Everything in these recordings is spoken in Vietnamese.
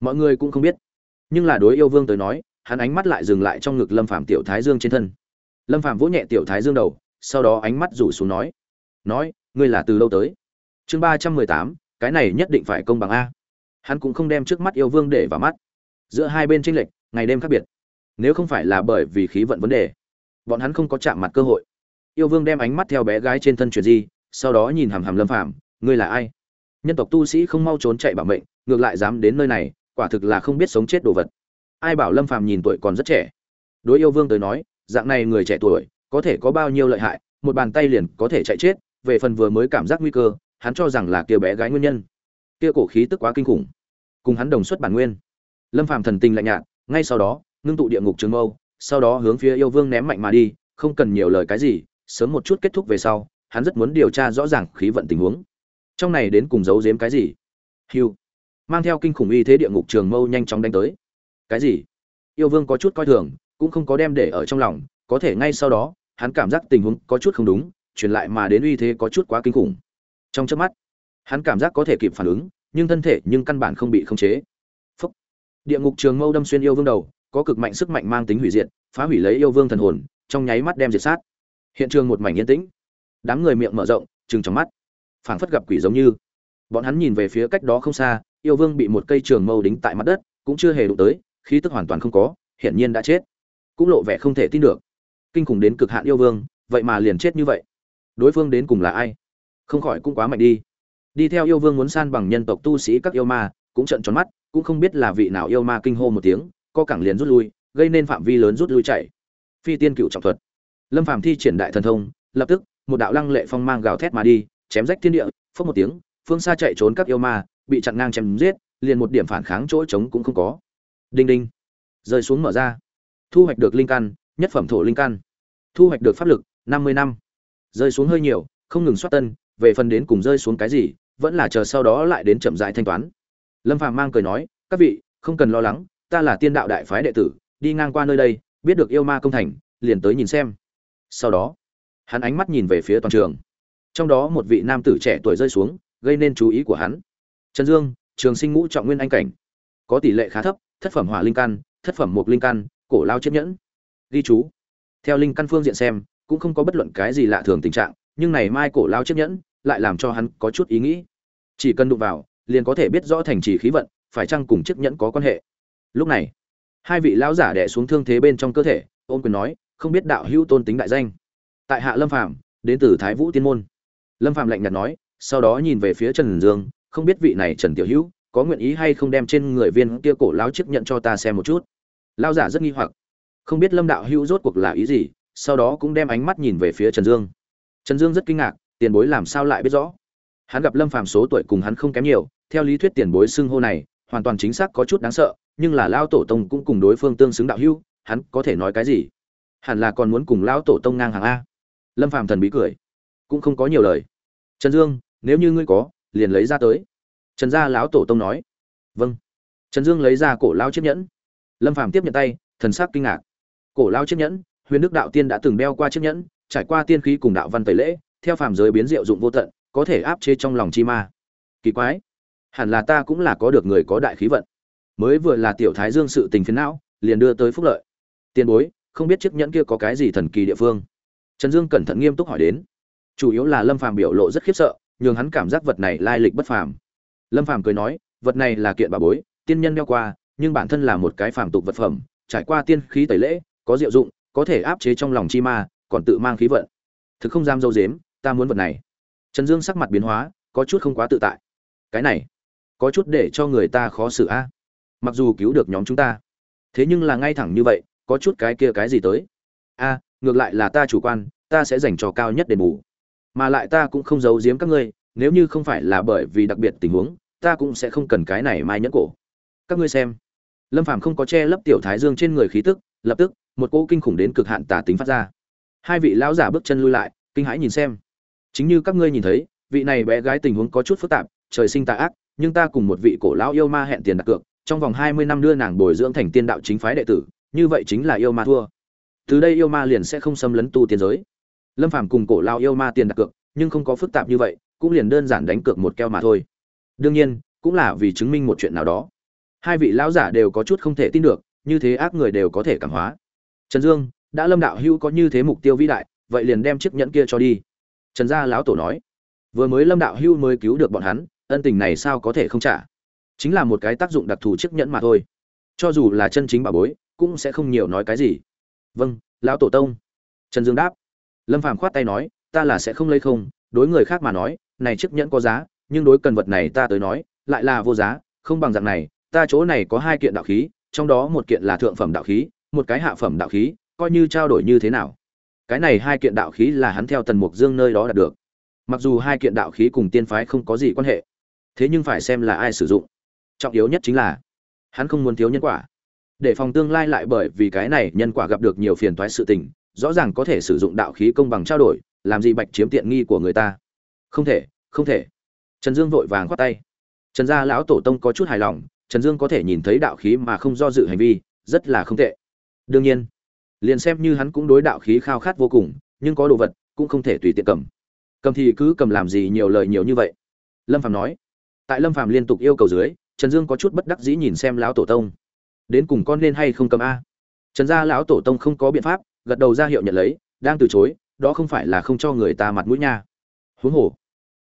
mọi người cũng không biết. Nhưng là đối yêu vương tới nói, hắn ánh mắt lại dừng lại trong ngực lâm phạm tiểu thái dương trên thân. Lâm phạm vỗ nhẹ tiểu thái dương đầu, sau đó ánh mắt rủ xuống nói nói, ngươi là từ lâu tới? Chương ba trăm mười tám, cái này nhất định phải công bằng a. Hắn cũng không đem trước mắt yêu vương để vào mắt. Giữa hai bên tranh lệch, ngày đêm khác biệt. Nếu không phải là bởi vì khí vận vấn đề, bọn hắn không có chạm mặt cơ hội. Yêu vương đem ánh mắt theo bé gái trên thân chuyển di, sau đó nhìn hàm hàm lâm phạm ngươi là ai? Nhân tộc tu sĩ không mau trốn chạy bảo mệnh, ngược lại dám đến nơi này quả thực là không biết sống chết đồ vật. Ai bảo lâm phàm nhìn tuổi còn rất trẻ. Đối yêu vương tới nói, dạng này người trẻ tuổi, có thể có bao nhiêu lợi hại, một bàn tay liền có thể chạy chết, về phần vừa mới cảm giác nguy cơ, hắn cho rằng là kia bé gái nguyên nhân. Kia cổ khí tức quá kinh khủng. Cùng hắn đồng xuất bản nguyên. Lâm phàm thần tình lạnh nhạt, ngay sau đó, ngưng tụ địa ngục trường mâu, sau đó hướng phía yêu vương ném mạnh mà đi, không cần nhiều lời cái gì, sớm một chút kết thúc về sau, hắn rất muốn điều tra rõ ràng khí vận tình huống. Trong này đến cùng giấu giếm cái gì? Hiu mang theo kinh khủng uy thế địa ngục trường mâu nhanh chóng đánh tới. Cái gì? Yêu vương có chút coi thường, cũng không có đem để ở trong lòng, có thể ngay sau đó, hắn cảm giác tình huống có chút không đúng, truyền lại mà đến uy thế có chút quá kinh khủng. Trong chớp mắt, hắn cảm giác có thể kịp phản ứng, nhưng thân thể nhưng căn bản không bị khống chế. Phúc. địa ngục trường mâu đâm xuyên yêu vương đầu, có cực mạnh sức mạnh mang tính hủy diệt, phá hủy lấy yêu vương thần hồn, trong nháy mắt đem diệt sát. Hiện trường một mảnh yên tĩnh. Đám người miệng mở rộng, trừng trong mắt. Phảng phất gặp quỷ giống như. Bọn hắn nhìn về phía cách đó không xa yêu vương bị một cây trường mâu đính tại mặt đất, cũng chưa hề đụng tới, khí tức hoàn toàn không có, hiển nhiên đã chết. Cũng lộ vẻ không thể tin được. Kinh khủng đến cực hạn yêu vương, vậy mà liền chết như vậy. Đối phương đến cùng là ai? Không khỏi cũng quá mạnh đi. Đi theo yêu vương muốn san bằng nhân tộc tu sĩ các yêu ma, cũng trận tròn mắt, cũng không biết là vị nào yêu ma kinh hô một tiếng, co cẳng liền rút lui, gây nên phạm vi lớn rút lui chạy. Phi tiên cựu trọng thuật. Lâm phàm thi triển đại thần thông, lập tức, một đạo lăng lệ phong mang gào thét mà đi, chém rách thiên địa, phốc một tiếng, phương xa chạy trốn các yêu ma bị chặn ngang chém giết, liền một điểm phản kháng chỗ trống cũng không có. Đinh đinh. Rơi xuống mở ra. Thu hoạch được linh căn, nhất phẩm thổ linh căn. Thu hoạch được pháp lực, năm mươi năm. Rơi xuống hơi nhiều, không ngừng soát tân, về phần đến cùng rơi xuống cái gì, vẫn là chờ sau đó lại đến chậm rãi thanh toán. Lâm phàm mang cười nói, các vị, không cần lo lắng, ta là tiên đạo đại phái đệ tử, đi ngang qua nơi đây, biết được yêu ma công thành, liền tới nhìn xem. Sau đó, hắn ánh mắt nhìn về phía toàn trường. Trong đó một vị nam tử trẻ tuổi rơi xuống, gây nên chú ý của hắn trần dương, trường sinh ngũ trọng nguyên anh cảnh. Có tỷ lệ khá thấp, thất phẩm hỏa linh căn, thất phẩm mục linh căn, cổ lao chiếc nhẫn. Ghi chú. Theo linh căn phương diện xem, cũng không có bất luận cái gì lạ thường tình trạng, nhưng này mai cổ lao chiếc nhẫn lại làm cho hắn có chút ý nghĩ. Chỉ cần đụng vào, liền có thể biết rõ thành trì khí vận, phải chăng cùng chiếc nhẫn có quan hệ. Lúc này, hai vị lão giả đẻ xuống thương thế bên trong cơ thể, ôn quyền nói, không biết đạo hữu tôn tính đại danh. Tại hạ lâm phàm, đến từ thái vũ tiên môn. Lâm phàm lạnh nhạt nói, sau đó nhìn về phía trần dương không biết vị này trần tiểu hữu có nguyện ý hay không đem trên người viên kia cổ lao chiếc nhận cho ta xem một chút. Lao giả rất nghi hoặc. Không biết lâm đạo hữu rốt cuộc là ý gì, sau đó cũng đem ánh mắt nhìn về phía trần dương. Trần dương rất kinh ngạc, tiền bối làm sao lại biết rõ? Hắn gặp lâm phàm số tuổi cùng hắn không kém nhiều, theo lý thuyết tiền bối xưng hô này, hoàn toàn chính xác có chút đáng sợ, nhưng là lao tổ tông cũng cùng đối phương tương xứng đạo hữu, hắn có thể nói cái gì? Hẳn là còn muốn cùng lao tổ tông ngang hàng a. Lâm phàm thần bí cười. Cũng không có nhiều lời. Trần dương, nếu như ngươi có liền lấy ra tới. Trần gia lão tổ tông nói. Vâng. Trần dương lấy ra cổ lao chiếc nhẫn. Lâm phàm tiếp nhận tay, thần sắc kinh ngạc. Cổ lao chiếc nhẫn, huyền đức đạo tiên đã từng đeo qua chiếc nhẫn, trải qua tiên khí cùng đạo văn tẩy lễ, theo phàm giới biến diệu dụng vô tận, có thể áp chế trong lòng chi ma. Kỳ quái. Hẳn là ta cũng là có được người có đại khí vận. Mới vừa là tiểu thái dương sự tình phiến não, liền đưa tới phúc lợi. Tiền bối, không biết chiếc nhẫn kia có cái gì thần kỳ địa phương? Trần dương cẩn thận nghiêm túc hỏi đến. Chủ yếu là lâm phàm biểu lộ rất khiếp sợ nhường hắn cảm giác vật này lai lịch bất phàm. Lâm phàm cười nói, vật này là kiện bà bối, tiên nhân đeo qua, nhưng bản thân là một cái phàm tục vật phẩm, trải qua tiên khí tẩy lễ, có diệu dụng, có thể áp chế trong lòng chi ma, còn tự mang khí vận. Thực không dám dâu dếm, ta muốn vật này. Trần dương sắc mặt biến hóa, có chút không quá tự tại. Cái này, có chút để cho người ta khó xử a. Mặc dù cứu được nhóm chúng ta, thế nhưng là ngay thẳng như vậy, có chút cái kia cái gì tới? A, ngược lại là ta chủ quan, ta sẽ dành cho cao nhất đền bù mà lại ta cũng không giấu giếm các ngươi, nếu như không phải là bởi vì đặc biệt tình huống, ta cũng sẽ không cần cái này mai nhẫn cổ. Các ngươi xem. Lâm phàm không có che lấp tiểu thái dương trên người khí tức, lập tức, một cỗ kinh khủng đến cực hạn tà tính phát ra. Hai vị lão giả bước chân lui lại, kinh hãi nhìn xem. Chính như các ngươi nhìn thấy, vị này bé gái tình huống có chút phức tạp, trời sinh tà ác, nhưng ta cùng một vị cổ lão yêu ma hẹn tiền đặt cược, trong vòng hai mươi năm đưa nàng bồi dưỡng thành tiên đạo chính phái đệ tử, như vậy chính là yêu ma thua. Từ đây yêu ma liền sẽ không xâm lấn tu tiên giới lâm phàm cùng cổ lao yêu ma tiền đặt cược, nhưng không có phức tạp như vậy, cũng liền đơn giản đánh cược một keo mà thôi. Đương nhiên, cũng là vì chứng minh một chuyện nào đó. Hai vị lão giả đều có chút không thể tin được, như thế ác người đều có thể cảm hóa. Trần dương, đã lâm đạo hữu có như thế mục tiêu vĩ đại, vậy liền đem chiếc nhẫn kia cho đi. Trần gia lão tổ nói. Vừa mới lâm đạo hữu mới cứu được bọn hắn, ân tình này sao có thể không trả? Chính là một cái tác dụng đặc thù chiếc nhẫn mà thôi. Cho dù là chân chính bà bối, cũng sẽ không nhiều nói cái gì. Vâng lão tổ tông. Trần dương đáp lâm phàm khoát tay nói, ta là sẽ không lấy không, đối người khác mà nói, này chiếc nhẫn có giá, nhưng đối cần vật này ta tới nói, lại là vô giá, không bằng dạng này, ta chỗ này có hai kiện đạo khí, trong đó một kiện là thượng phẩm đạo khí, một cái hạ phẩm đạo khí, coi như trao đổi như thế nào. Cái này hai kiện đạo khí là hắn theo tần mục dương nơi đó đạt được. Mặc dù hai kiện đạo khí cùng tiên phái không có gì quan hệ, thế nhưng phải xem là ai sử dụng. Trọng yếu nhất chính là, hắn không muốn thiếu nhân quả. Để phòng tương lai lại bởi vì cái này nhân quả gặp được nhiều phiền toái sự tình rõ ràng có thể sử dụng đạo khí công bằng trao đổi, làm gì bạch chiếm tiện nghi của người ta. Không thể không thể. Trần dương vội vàng khoát tay. Trần gia lão tổ tông có chút hài lòng, trần dương có thể nhìn thấy đạo khí mà không do dự hành vi, rất là không tệ. Đương nhiên, liền xem như hắn cũng đối đạo khí khao khát vô cùng, nhưng có đồ vật cũng không thể tùy tiện cầm. Cầm thì cứ cầm làm gì nhiều lời nhiều như vậy. Lâm phạm nói. Tại lâm phạm liên tục yêu cầu dưới, trần dương có chút bất đắc dĩ nhìn xem lão tổ tông. Đến cùng con nên hay không cầm a? Trần gia lão tổ tông không có biện pháp gật đầu ra hiệu nhận lấy, đang từ chối, đó không phải là không cho người ta mặt mũi nha. Huống hồ,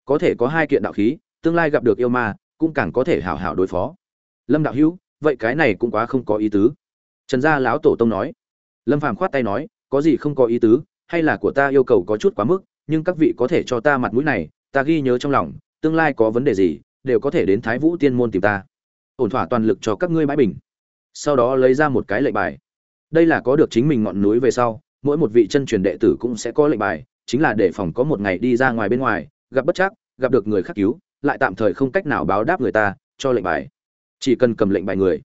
có thể có hai kiện đạo khí, tương lai gặp được yêu ma, cũng càng có thể hảo hảo đối phó. Lâm đạo hữu, vậy cái này cũng quá không có ý tứ. Trần gia lão tổ tông nói. Lâm phàm khoát tay nói, có gì không có ý tứ, hay là của ta yêu cầu có chút quá mức, nhưng các vị có thể cho ta mặt mũi này, ta ghi nhớ trong lòng, tương lai có vấn đề gì, đều có thể đến thái vũ tiên môn tìm ta. Ổn thỏa toàn lực cho các ngươi bãi bình. Sau đó lấy ra một cái lệnh bài đây là có được chính mình ngọn núi về sau, mỗi một vị chân truyền đệ tử cũng sẽ có lệnh bài, chính là để phòng có một ngày đi ra ngoài bên ngoài, gặp bất chắc, gặp được người khác cứu, lại tạm thời không cách nào báo đáp người ta, cho lệnh bài. Chỉ cần cầm lệnh bài người.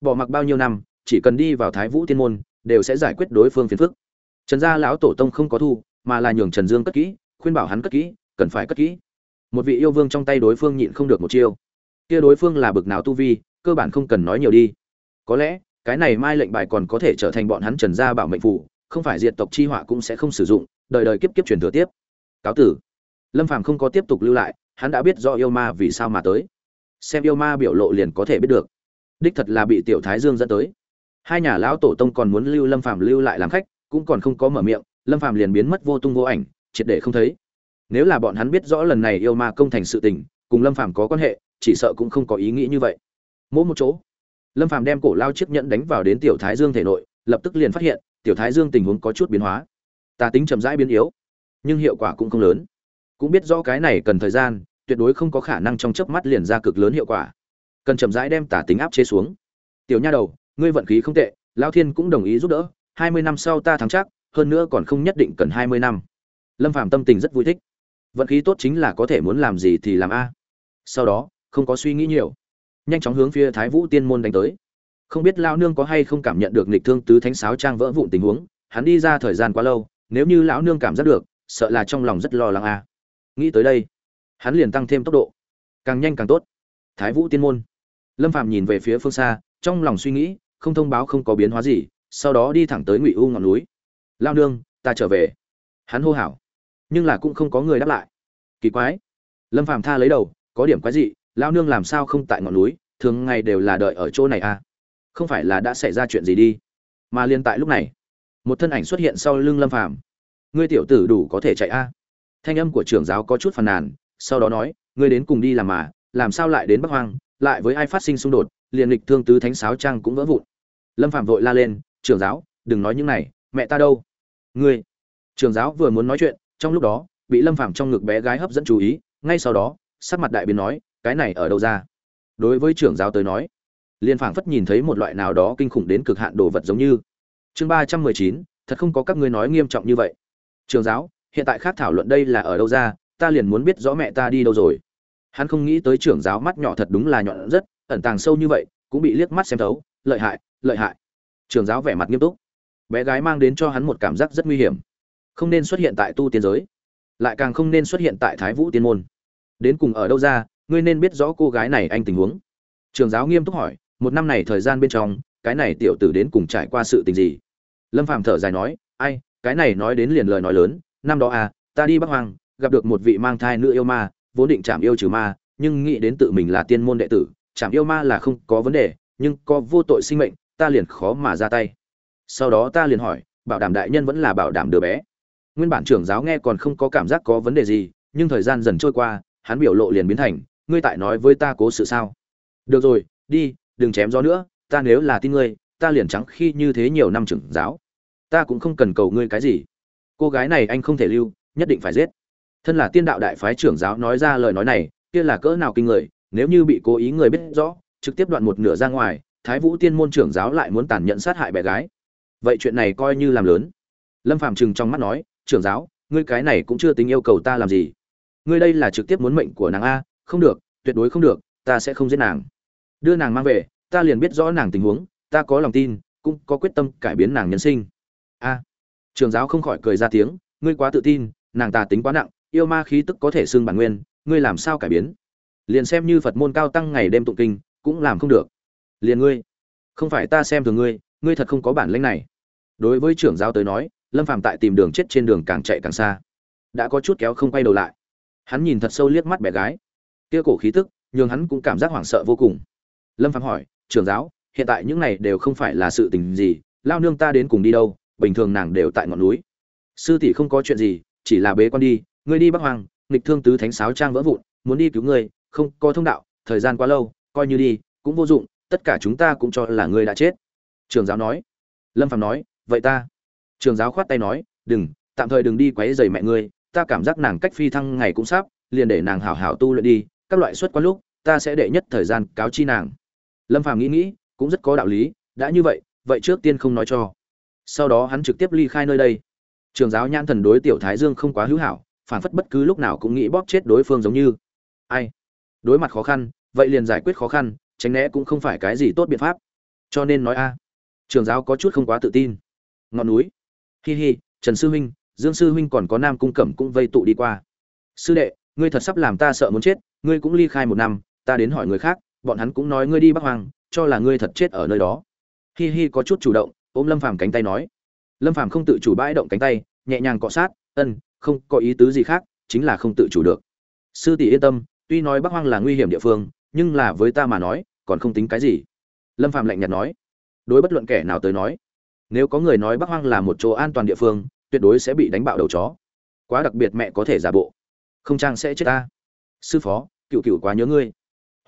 Bỏ mặc bao nhiêu năm, chỉ cần đi vào thái vũ tiên môn, đều sẽ giải quyết đối phương phiền phức. Trần gia lão tổ tông không có thu, mà là nhường trần dương cất kỹ, khuyên bảo hắn cất kỹ, cần phải cất kỹ. Một vị yêu vương trong tay đối phương nhịn không được một chiêu. Kia đối phương là bực nào tu vi, cơ bản không cần nói nhiều đi. Có lẽ cái này mai lệnh bài còn có thể trở thành bọn hắn trần gia bảo mệnh phủ không phải diệt tộc chi họa cũng sẽ không sử dụng, đời đời kiếp kiếp truyền thừa tiếp. Cáo tử. Lâm phàm không có tiếp tục lưu lại, hắn đã biết do yêu ma vì sao mà tới. Xem yêu ma biểu lộ liền có thể biết được. Đích thật là bị tiểu thái dương dẫn tới. Hai nhà lão tổ tông còn muốn lưu lâm phàm lưu lại làm khách, cũng còn không có mở miệng, lâm phàm liền biến mất vô tung vô ảnh, triệt để không thấy. Nếu là bọn hắn biết rõ lần này yêu ma công thành sự tình, cùng lâm phàm có quan hệ, chỉ sợ cũng không có ý nghĩ như vậy. Mỗi một chỗ lâm phàm đem cổ lao chiếc nhẫn đánh vào đến tiểu thái dương thể nội, lập tức liền phát hiện, tiểu thái dương tình huống có chút biến hóa. Tà tính chậm rãi biến yếu, nhưng hiệu quả cũng không lớn. Cũng biết rõ cái này cần thời gian, tuyệt đối không có khả năng trong chớp mắt liền ra cực lớn hiệu quả. Cần chậm rãi đem tà tính áp chế xuống. Tiểu nha đầu, ngươi vận khí không tệ lao thiên cũng đồng ý giúp đỡ, hai mươi năm sau ta thắng chắc, hơn nữa còn không nhất định cần hai mươi năm. Lâm phàm tâm tình rất vui thích. Vận khí tốt chính là có thể muốn làm gì thì làm a. Sau đó, không có suy nghĩ nhiều nhanh chóng hướng phía thái vũ tiên môn đánh tới. Không biết lão nương có hay không cảm nhận được nghịch thương tứ thánh sáo trang vỡ vụn tình huống, hắn đi ra thời gian quá lâu, nếu như lão nương cảm giác được, sợ là trong lòng rất lo lắng a. Nghĩ tới đây, hắn liền tăng thêm tốc độ. Càng nhanh càng tốt. Thái vũ tiên môn. Lâm phàm nhìn về phía phương xa, trong lòng suy nghĩ, không thông báo không có biến hóa gì, sau đó đi thẳng tới ngụy u ngọn núi. Lao nương, ta trở về. Hắn hô hào, nhưng là cũng không có người đáp lại. Kỳ quái. Lâm phàm tha lấy đầu, có điểm quái dị lao nương làm sao không tại ngọn núi? Thường ngày đều là đợi ở chỗ này à? Không phải là đã xảy ra chuyện gì đi? Mà liên tại lúc này, một thân ảnh xuất hiện sau lưng lâm phàm. Ngươi tiểu tử đủ có thể chạy a? À? thanh âm của trưởng giáo có chút phàn nàn, sau đó nói, ngươi đến cùng đi làm mà, làm sao lại đến bắc hoang, lại với ai phát sinh xung đột, liền lịch thương tứ thánh sáo trang cũng vỡ vụn. Lâm phạm vội la lên, trưởng giáo, đừng nói những này, mẹ ta đâu? Ngươi. Trưởng giáo vừa muốn nói chuyện, trong lúc đó, bị lâm phạm trong ngực bé gái hấp dẫn chú ý, ngay sau đó, sắc mặt đại biến nói, cái này ở đâu ra? Đối với trưởng giáo tới nói liên phảng phất nhìn thấy một loại nào đó kinh khủng đến cực hạn đồ vật giống như. Chương ba trăm mười chín, thật không có các ngươi nói nghiêm trọng như vậy. Trường giáo, hiện tại khác thảo luận đây là ở đâu ra, ta liền muốn biết rõ mẹ ta đi đâu rồi. Hắn không nghĩ tới trưởng giáo mắt nhỏ thật đúng là nhọn rất, ẩn tàng sâu như vậy, cũng bị liếc mắt xem thấu, lợi hại lợi hại. Trường giáo vẻ mặt nghiêm túc. Bé gái mang đến cho hắn một cảm giác rất nguy hiểm. Không nên xuất hiện tại tu tiên giới, lại càng không nên xuất hiện tại thái vũ tiên môn. Đến cùng ở đâu ra ngươi nên biết rõ cô gái này anh tình huống. Trường giáo nghiêm túc hỏi, một năm này thời gian bên trong, cái này tiểu tử đến cùng trải qua sự tình gì? Lâm phàm thở dài nói, ai, cái này nói đến liền lời nói lớn, năm đó à ta đi bắc hoàng gặp được một vị mang thai nữ yêu ma, vốn định chạm yêu trừ ma, nhưng nghĩ đến tự mình là tiên môn đệ tử, chạm yêu ma là không có vấn đề, nhưng có vô tội sinh mệnh, ta liền khó mà ra tay. Sau đó ta liền hỏi, bảo đảm đại nhân vẫn là bảo đảm đứa bé. Nguyên bản trưởng giáo nghe còn không có cảm giác có vấn đề gì, nhưng thời gian dần trôi qua, hắn biểu lộ liền biến thành ngươi tại nói với ta cố sự sao? Được rồi, đi, đừng chém gió nữa, ta nếu là tin ngươi, ta liền trắng khi như thế nhiều năm trưởng giáo. Ta cũng không cần cầu ngươi cái gì. Cô gái này anh không thể lưu, nhất định phải giết. Thân là tiên đạo đại phái trưởng giáo nói ra lời nói này, kia là cỡ nào kinh người, nếu như bị cố ý người biết rõ, trực tiếp đoạn một nửa ra ngoài, thái vũ tiên môn trưởng giáo lại muốn tàn nhẫn sát hại bé gái. Vậy chuyện này coi như làm lớn. Lâm phạm trừng trong mắt nói, trưởng giáo, ngươi cái này cũng chưa tính yêu cầu ta làm gì. Ngươi đây là trực tiếp muốn mệnh của nàng a không được, tuyệt đối không được, ta sẽ không giết nàng. Đưa nàng mang về, ta liền biết rõ nàng tình huống, ta có lòng tin, cũng có quyết tâm cải biến nàng nhân sinh. A. Trưởng giáo không khỏi cười ra tiếng, ngươi quá tự tin, nàng tà tính quá nặng, yêu ma khí tức có thể xưng bản nguyên, ngươi làm sao cải biến? Liền xem như phật môn cao tăng ngày đêm tụng kinh, cũng làm không được. Liền ngươi, không phải ta xem thường ngươi ngươi thật không có bản lĩnh này. Đối với trưởng giáo tới nói, lâm phàm tại tìm đường chết trên đường càng chạy càng xa. Đã có chút kéo không quay đầu lại. Hắn nhìn thật sâu liếc mắt bé gái kia cổ khí tức nhưng hắn cũng cảm giác hoảng sợ vô cùng. Lâm phàm hỏi, trưởng giáo, hiện tại những này đều không phải là sự tình gì, lao nương ta đến cùng đi đâu, bình thường nàng đều tại ngọn núi. Sư tỷ không có chuyện gì, chỉ là bế quan đi, ngươi đi bắc hoàng nghịch thương tứ thánh sáo trang vỡ vụn, muốn đi cứu ngươi, không có thông đạo, thời gian quá lâu, coi như đi, cũng vô dụng, tất cả chúng ta cũng cho là ngươi đã chết. Trường giáo nói. Lâm Phàm nói, vậy ta. Trường giáo khoát tay nói, đừng, tạm thời đừng đi quấy rầy mẹ ngươi, ta cảm giác nàng cách phi thăng ngày cũng sắp, liền để nàng hảo hảo tu luyện đi các loại xuất qua lúc, ta sẽ đệ nhất thời gian cáo chi nàng. Lâm phàm nghĩ nghĩ, cũng rất có đạo lý, đã như vậy vậy trước tiên không nói cho. Sau đó hắn trực tiếp ly khai nơi đây. Trường giáo nhãn thần đối tiểu thái dương không quá hữu hảo, phản phất bất cứ lúc nào cũng nghĩ bóp chết đối phương giống như. Ai? Đối mặt khó khăn, vậy liền giải quyết khó khăn, tránh né cũng không phải cái gì tốt biện pháp. Cho nên nói a. Trường giáo có chút không quá tự tin. Ngọn núi. Hi hi, trần sư huynh, dương sư huynh còn có nam cung cẩm cũng vây tụ đi qua. Sư đệ ngươi thật sắp làm ta sợ muốn chết, ngươi cũng ly khai một năm, ta đến hỏi người khác, bọn hắn cũng nói ngươi đi bắc hoàng cho là ngươi thật chết ở nơi đó. Hi hi có chút chủ động, ôm lâm phàm cánh tay nói. Lâm phàm không tự chủ bãi động cánh tay, nhẹ nhàng cọ sát, ân, không có ý tứ gì khác, chính là không tự chủ được. Sư tỷ yên tâm, tuy nói bắc hoang là nguy hiểm địa phương, nhưng là với ta mà nói, còn không tính cái gì. Lâm phàm lạnh nhạt nói. Đối bất luận kẻ nào tới nói, nếu có người nói bắc hoang là một chỗ an toàn địa phương, tuyệt đối sẽ bị đánh bạo đầu chó. Quá đặc biệt mẹ có thể giả bộ không trang sẽ chết ta. Sư phó, cựu cựu quá nhớ ngươi.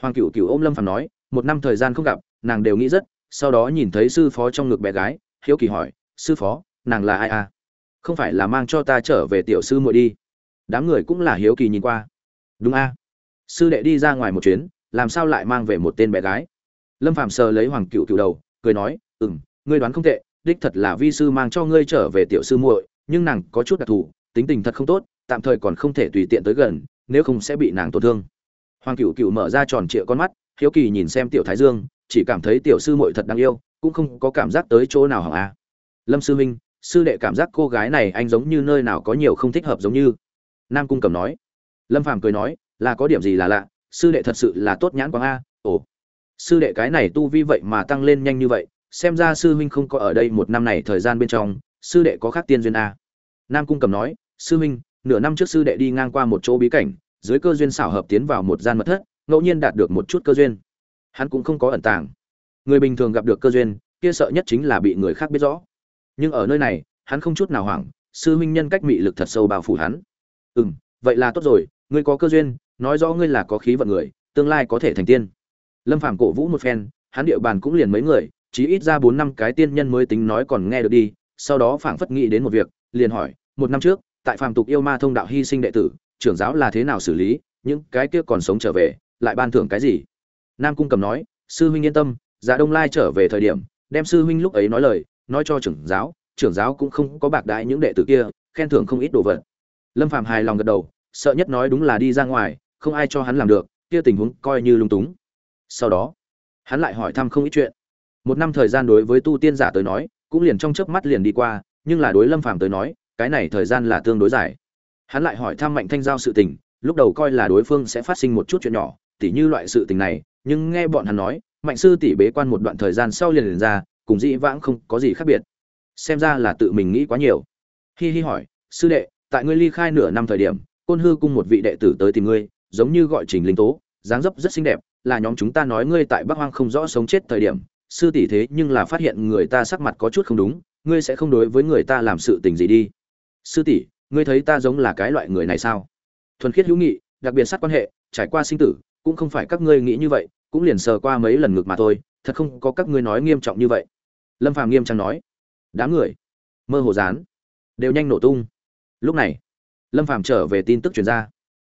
Hoàng cựu cựu ôm lâm phàm nói, một năm thời gian không gặp, nàng đều nghĩ rất, sau đó nhìn thấy sư phó trong ngực bé gái, hiếu kỳ hỏi, sư phó, nàng là ai à? Không phải là mang cho ta trở về tiểu sư muội đi? Đám người cũng là hiếu kỳ nhìn qua. Đúng a. Sư đệ đi ra ngoài một chuyến, làm sao lại mang về một tên bé gái? Lâm phàm sờ lấy hoàng cựu cựu đầu, cười nói ừ m ngươi đoán không tệ, đích thật là vi sư mang cho ngươi trở về tiểu sư muội, nhưng nàng có chút đặc thù, tính tình thật không tốt tạm thời còn không thể tùy tiện tới gần, nếu không sẽ bị nàng tổn thương. Hoàng cựu cựu mở ra tròn trịa con mắt, hiếu kỳ nhìn xem tiểu thái dương, chỉ cảm thấy tiểu sư muội thật đáng yêu, cũng không có cảm giác tới chỗ nào hỏng a lâm sư huynh sư đệ cảm giác cô gái này anh giống như nơi nào có nhiều không thích hợp giống như. Nam cung cầm nói. Lâm phàm cười nói, là có điểm gì là lạ, sư đệ thật sự là tốt nhãn quang a, ồ. Sư đệ cái này tu vi vậy mà tăng lên nhanh như vậy, xem ra sư huynh không có ở đây một năm này thời gian bên trong, sư đệ có khác tiên duyên a. Nam cung cầm nói, sư huynh nửa năm trước sư đệ đi ngang qua một chỗ bí cảnh, dưới cơ duyên xảo hợp tiến vào một gian mật thất, ngẫu nhiên đạt được một chút cơ duyên. Hắn cũng không có ẩn tàng. Người bình thường gặp được cơ duyên, kia sợ nhất chính là bị người khác biết rõ. Nhưng ở nơi này, hắn không chút nào hoảng, sư huynh nhân cách mị lực thật sâu bao phủ hắn. Ừ m vậy là tốt rồi, ngươi có cơ duyên, nói rõ ngươi là có khí vận người, tương lai có thể thành tiên. Lâm phàm cổ vũ một phen, hắn địa bàn cũng liền mấy người chỉ ít ra bốn năm cái tiên nhân mới tính nói còn nghe được đi, sau đó phảng phất nghĩ đến một việc, liền hỏi, một năm trước tại phàm tục yêu ma thông đạo hy sinh đệ tử, trưởng giáo là thế nào xử lý, những cái kia còn sống trở về, lại ban thưởng cái gì? Nam cung cầm nói, sư huynh yên tâm dạ đông lai trở về thời điểm, đem sư huynh lúc ấy nói lời, nói cho trưởng giáo trưởng giáo cũng không có bạc đãi những đệ tử kia, khen thưởng không ít đồ vật. Lâm phạm hài lòng gật đầu, sợ nhất nói đúng là đi ra ngoài, không ai cho hắn làm được, kia tình huống coi như lung túng. Sau đó, hắn lại hỏi thăm không ít chuyện. Một năm thời gian đối với tu tiên giả tới nói, cũng liền trong chớp mắt liền đi qua, nhưng là đối lâm phàm tới nói cái này thời gian là tương đối dài. Hắn lại hỏi thăm mạnh thanh giao sự tình, lúc đầu coi là đối phương sẽ phát sinh một chút chuyện nhỏ, tỉ như loại sự tình này, nhưng nghe bọn hắn nói, mạnh sư tỷ bế quan một đoạn thời gian sau liền liền ra, cùng dĩ vãng không có gì khác biệt. Xem ra là tự mình nghĩ quá nhiều. Hi hi hỏi, sư đệ, tại ngươi ly khai nửa năm thời điểm, côn hư cung một vị đệ tử tới tìm ngươi, giống như gọi trình linh tố, dáng dấp rất xinh đẹp, là nhóm chúng ta nói ngươi tại bắc hoang không rõ sống chết thời điểm, sư tỷ thế nhưng là phát hiện người ta sắc mặt có chút không đúng, ngươi sẽ không đối với người ta làm sự tình gì đi sư tỷ, ngươi thấy ta giống là cái loại người này sao? Thuần khiết hữu nghị, đặc biệt sát quan hệ, trải qua sinh tử, cũng không phải các ngươi nghĩ như vậy, cũng liền sờ qua mấy lần ngược mà thôi, thật không có các ngươi nói nghiêm trọng như vậy. Lâm phàm nghiêm trang nói. Đám người. Mơ hồ dán. Đều nhanh nổ tung. Lúc này, lâm phàm trở về tin tức truyền ra.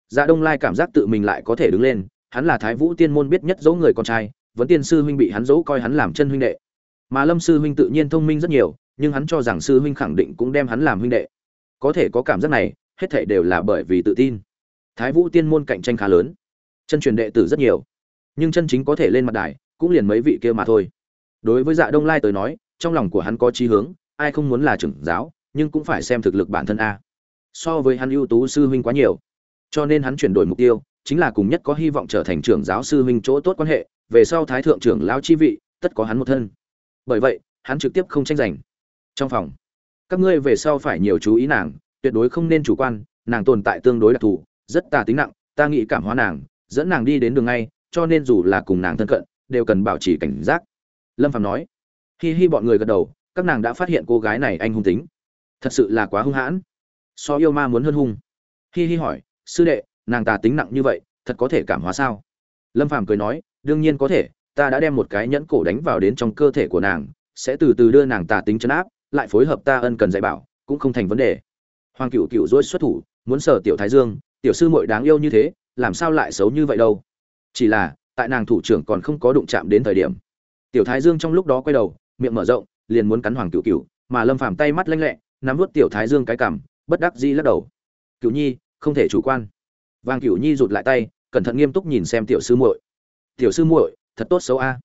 Dạ đông lai cảm giác tự mình lại có thể đứng lên, hắn là thái vũ tiên môn biết nhất dỗ người con trai vẫn tiên sư huynh bị hắn dỗ coi hắn làm chân huynh đệ. Mà lâm sư huynh tự nhiên thông minh rất nhiều, nhưng hắn cho rằng sư huynh khẳng định cũng đem hắn làm huynh đệ có thể có cảm giác này, hết thảy đều là bởi vì tự tin. Thái vũ tiên môn cạnh tranh khá lớn. Chân truyền đệ tử rất nhiều. Nhưng chân chính có thể lên mặt đài, cũng liền mấy vị kia mà thôi. Đối với dạ đông lai tới nói, trong lòng của hắn có chí hướng, ai không muốn là trưởng giáo, nhưng cũng phải xem thực lực bản thân a. So với hắn ưu tú sư huynh quá nhiều. Cho nên hắn chuyển đổi mục tiêu, chính là cùng nhất có hy vọng trở thành trưởng giáo sư huynh chỗ tốt quan hệ, về sau thái thượng trưởng lão chi vị, tất có hắn một thân. Bởi vậy, hắn trực tiếp không tranh giành. Trong phòng các ngươi về sau phải nhiều chú ý nàng, tuyệt đối không nên chủ quan, nàng tồn tại tương đối đặc thù, rất tà tính nặng, ta nghĩ cảm hóa nàng, dẫn nàng đi đến đường ngay, cho nên dù là cùng nàng thân cận, đều cần bảo trì cảnh giác. Lâm phạm nói. Hi hi bọn người gật đầu, các nàng đã phát hiện cô gái này anh hung tính. Thật sự là quá hung hãn. So yêu ma muốn hơn hung. Hi hi hỏi, sư đệ, nàng tà tính nặng như vậy, thật có thể cảm hóa sao? Lâm phàm cười nói, đương nhiên có thể, ta đã đem một cái nhẫn cổ đánh vào đến trong cơ thể của nàng, sẽ từ từ đưa nàng tà tính chấn áp lại phối hợp ta ân cần dạy bảo, cũng không thành vấn đề. Hoàng cựu cựu dối xuất thủ, muốn sở tiểu thái dương, tiểu sư muội đáng yêu như thế, làm sao lại xấu như vậy đâu? Chỉ là, tại nàng thủ trưởng còn không có đụng chạm đến thời điểm. Tiểu thái dương trong lúc đó quay đầu, miệng mở rộng, liền muốn cắn hoàng cựu cựu mà lâm phàm tay mắt lanh lẹ, nắm vút tiểu thái dương cái cằm, bất đắc dĩ lắc đầu. Cựu nhi, không thể chủ quan. Vàng cựu nhi rụt lại tay, cẩn thận nghiêm túc nhìn xem tiểu sư muội. Tiểu sư muội, thật tốt xấu a,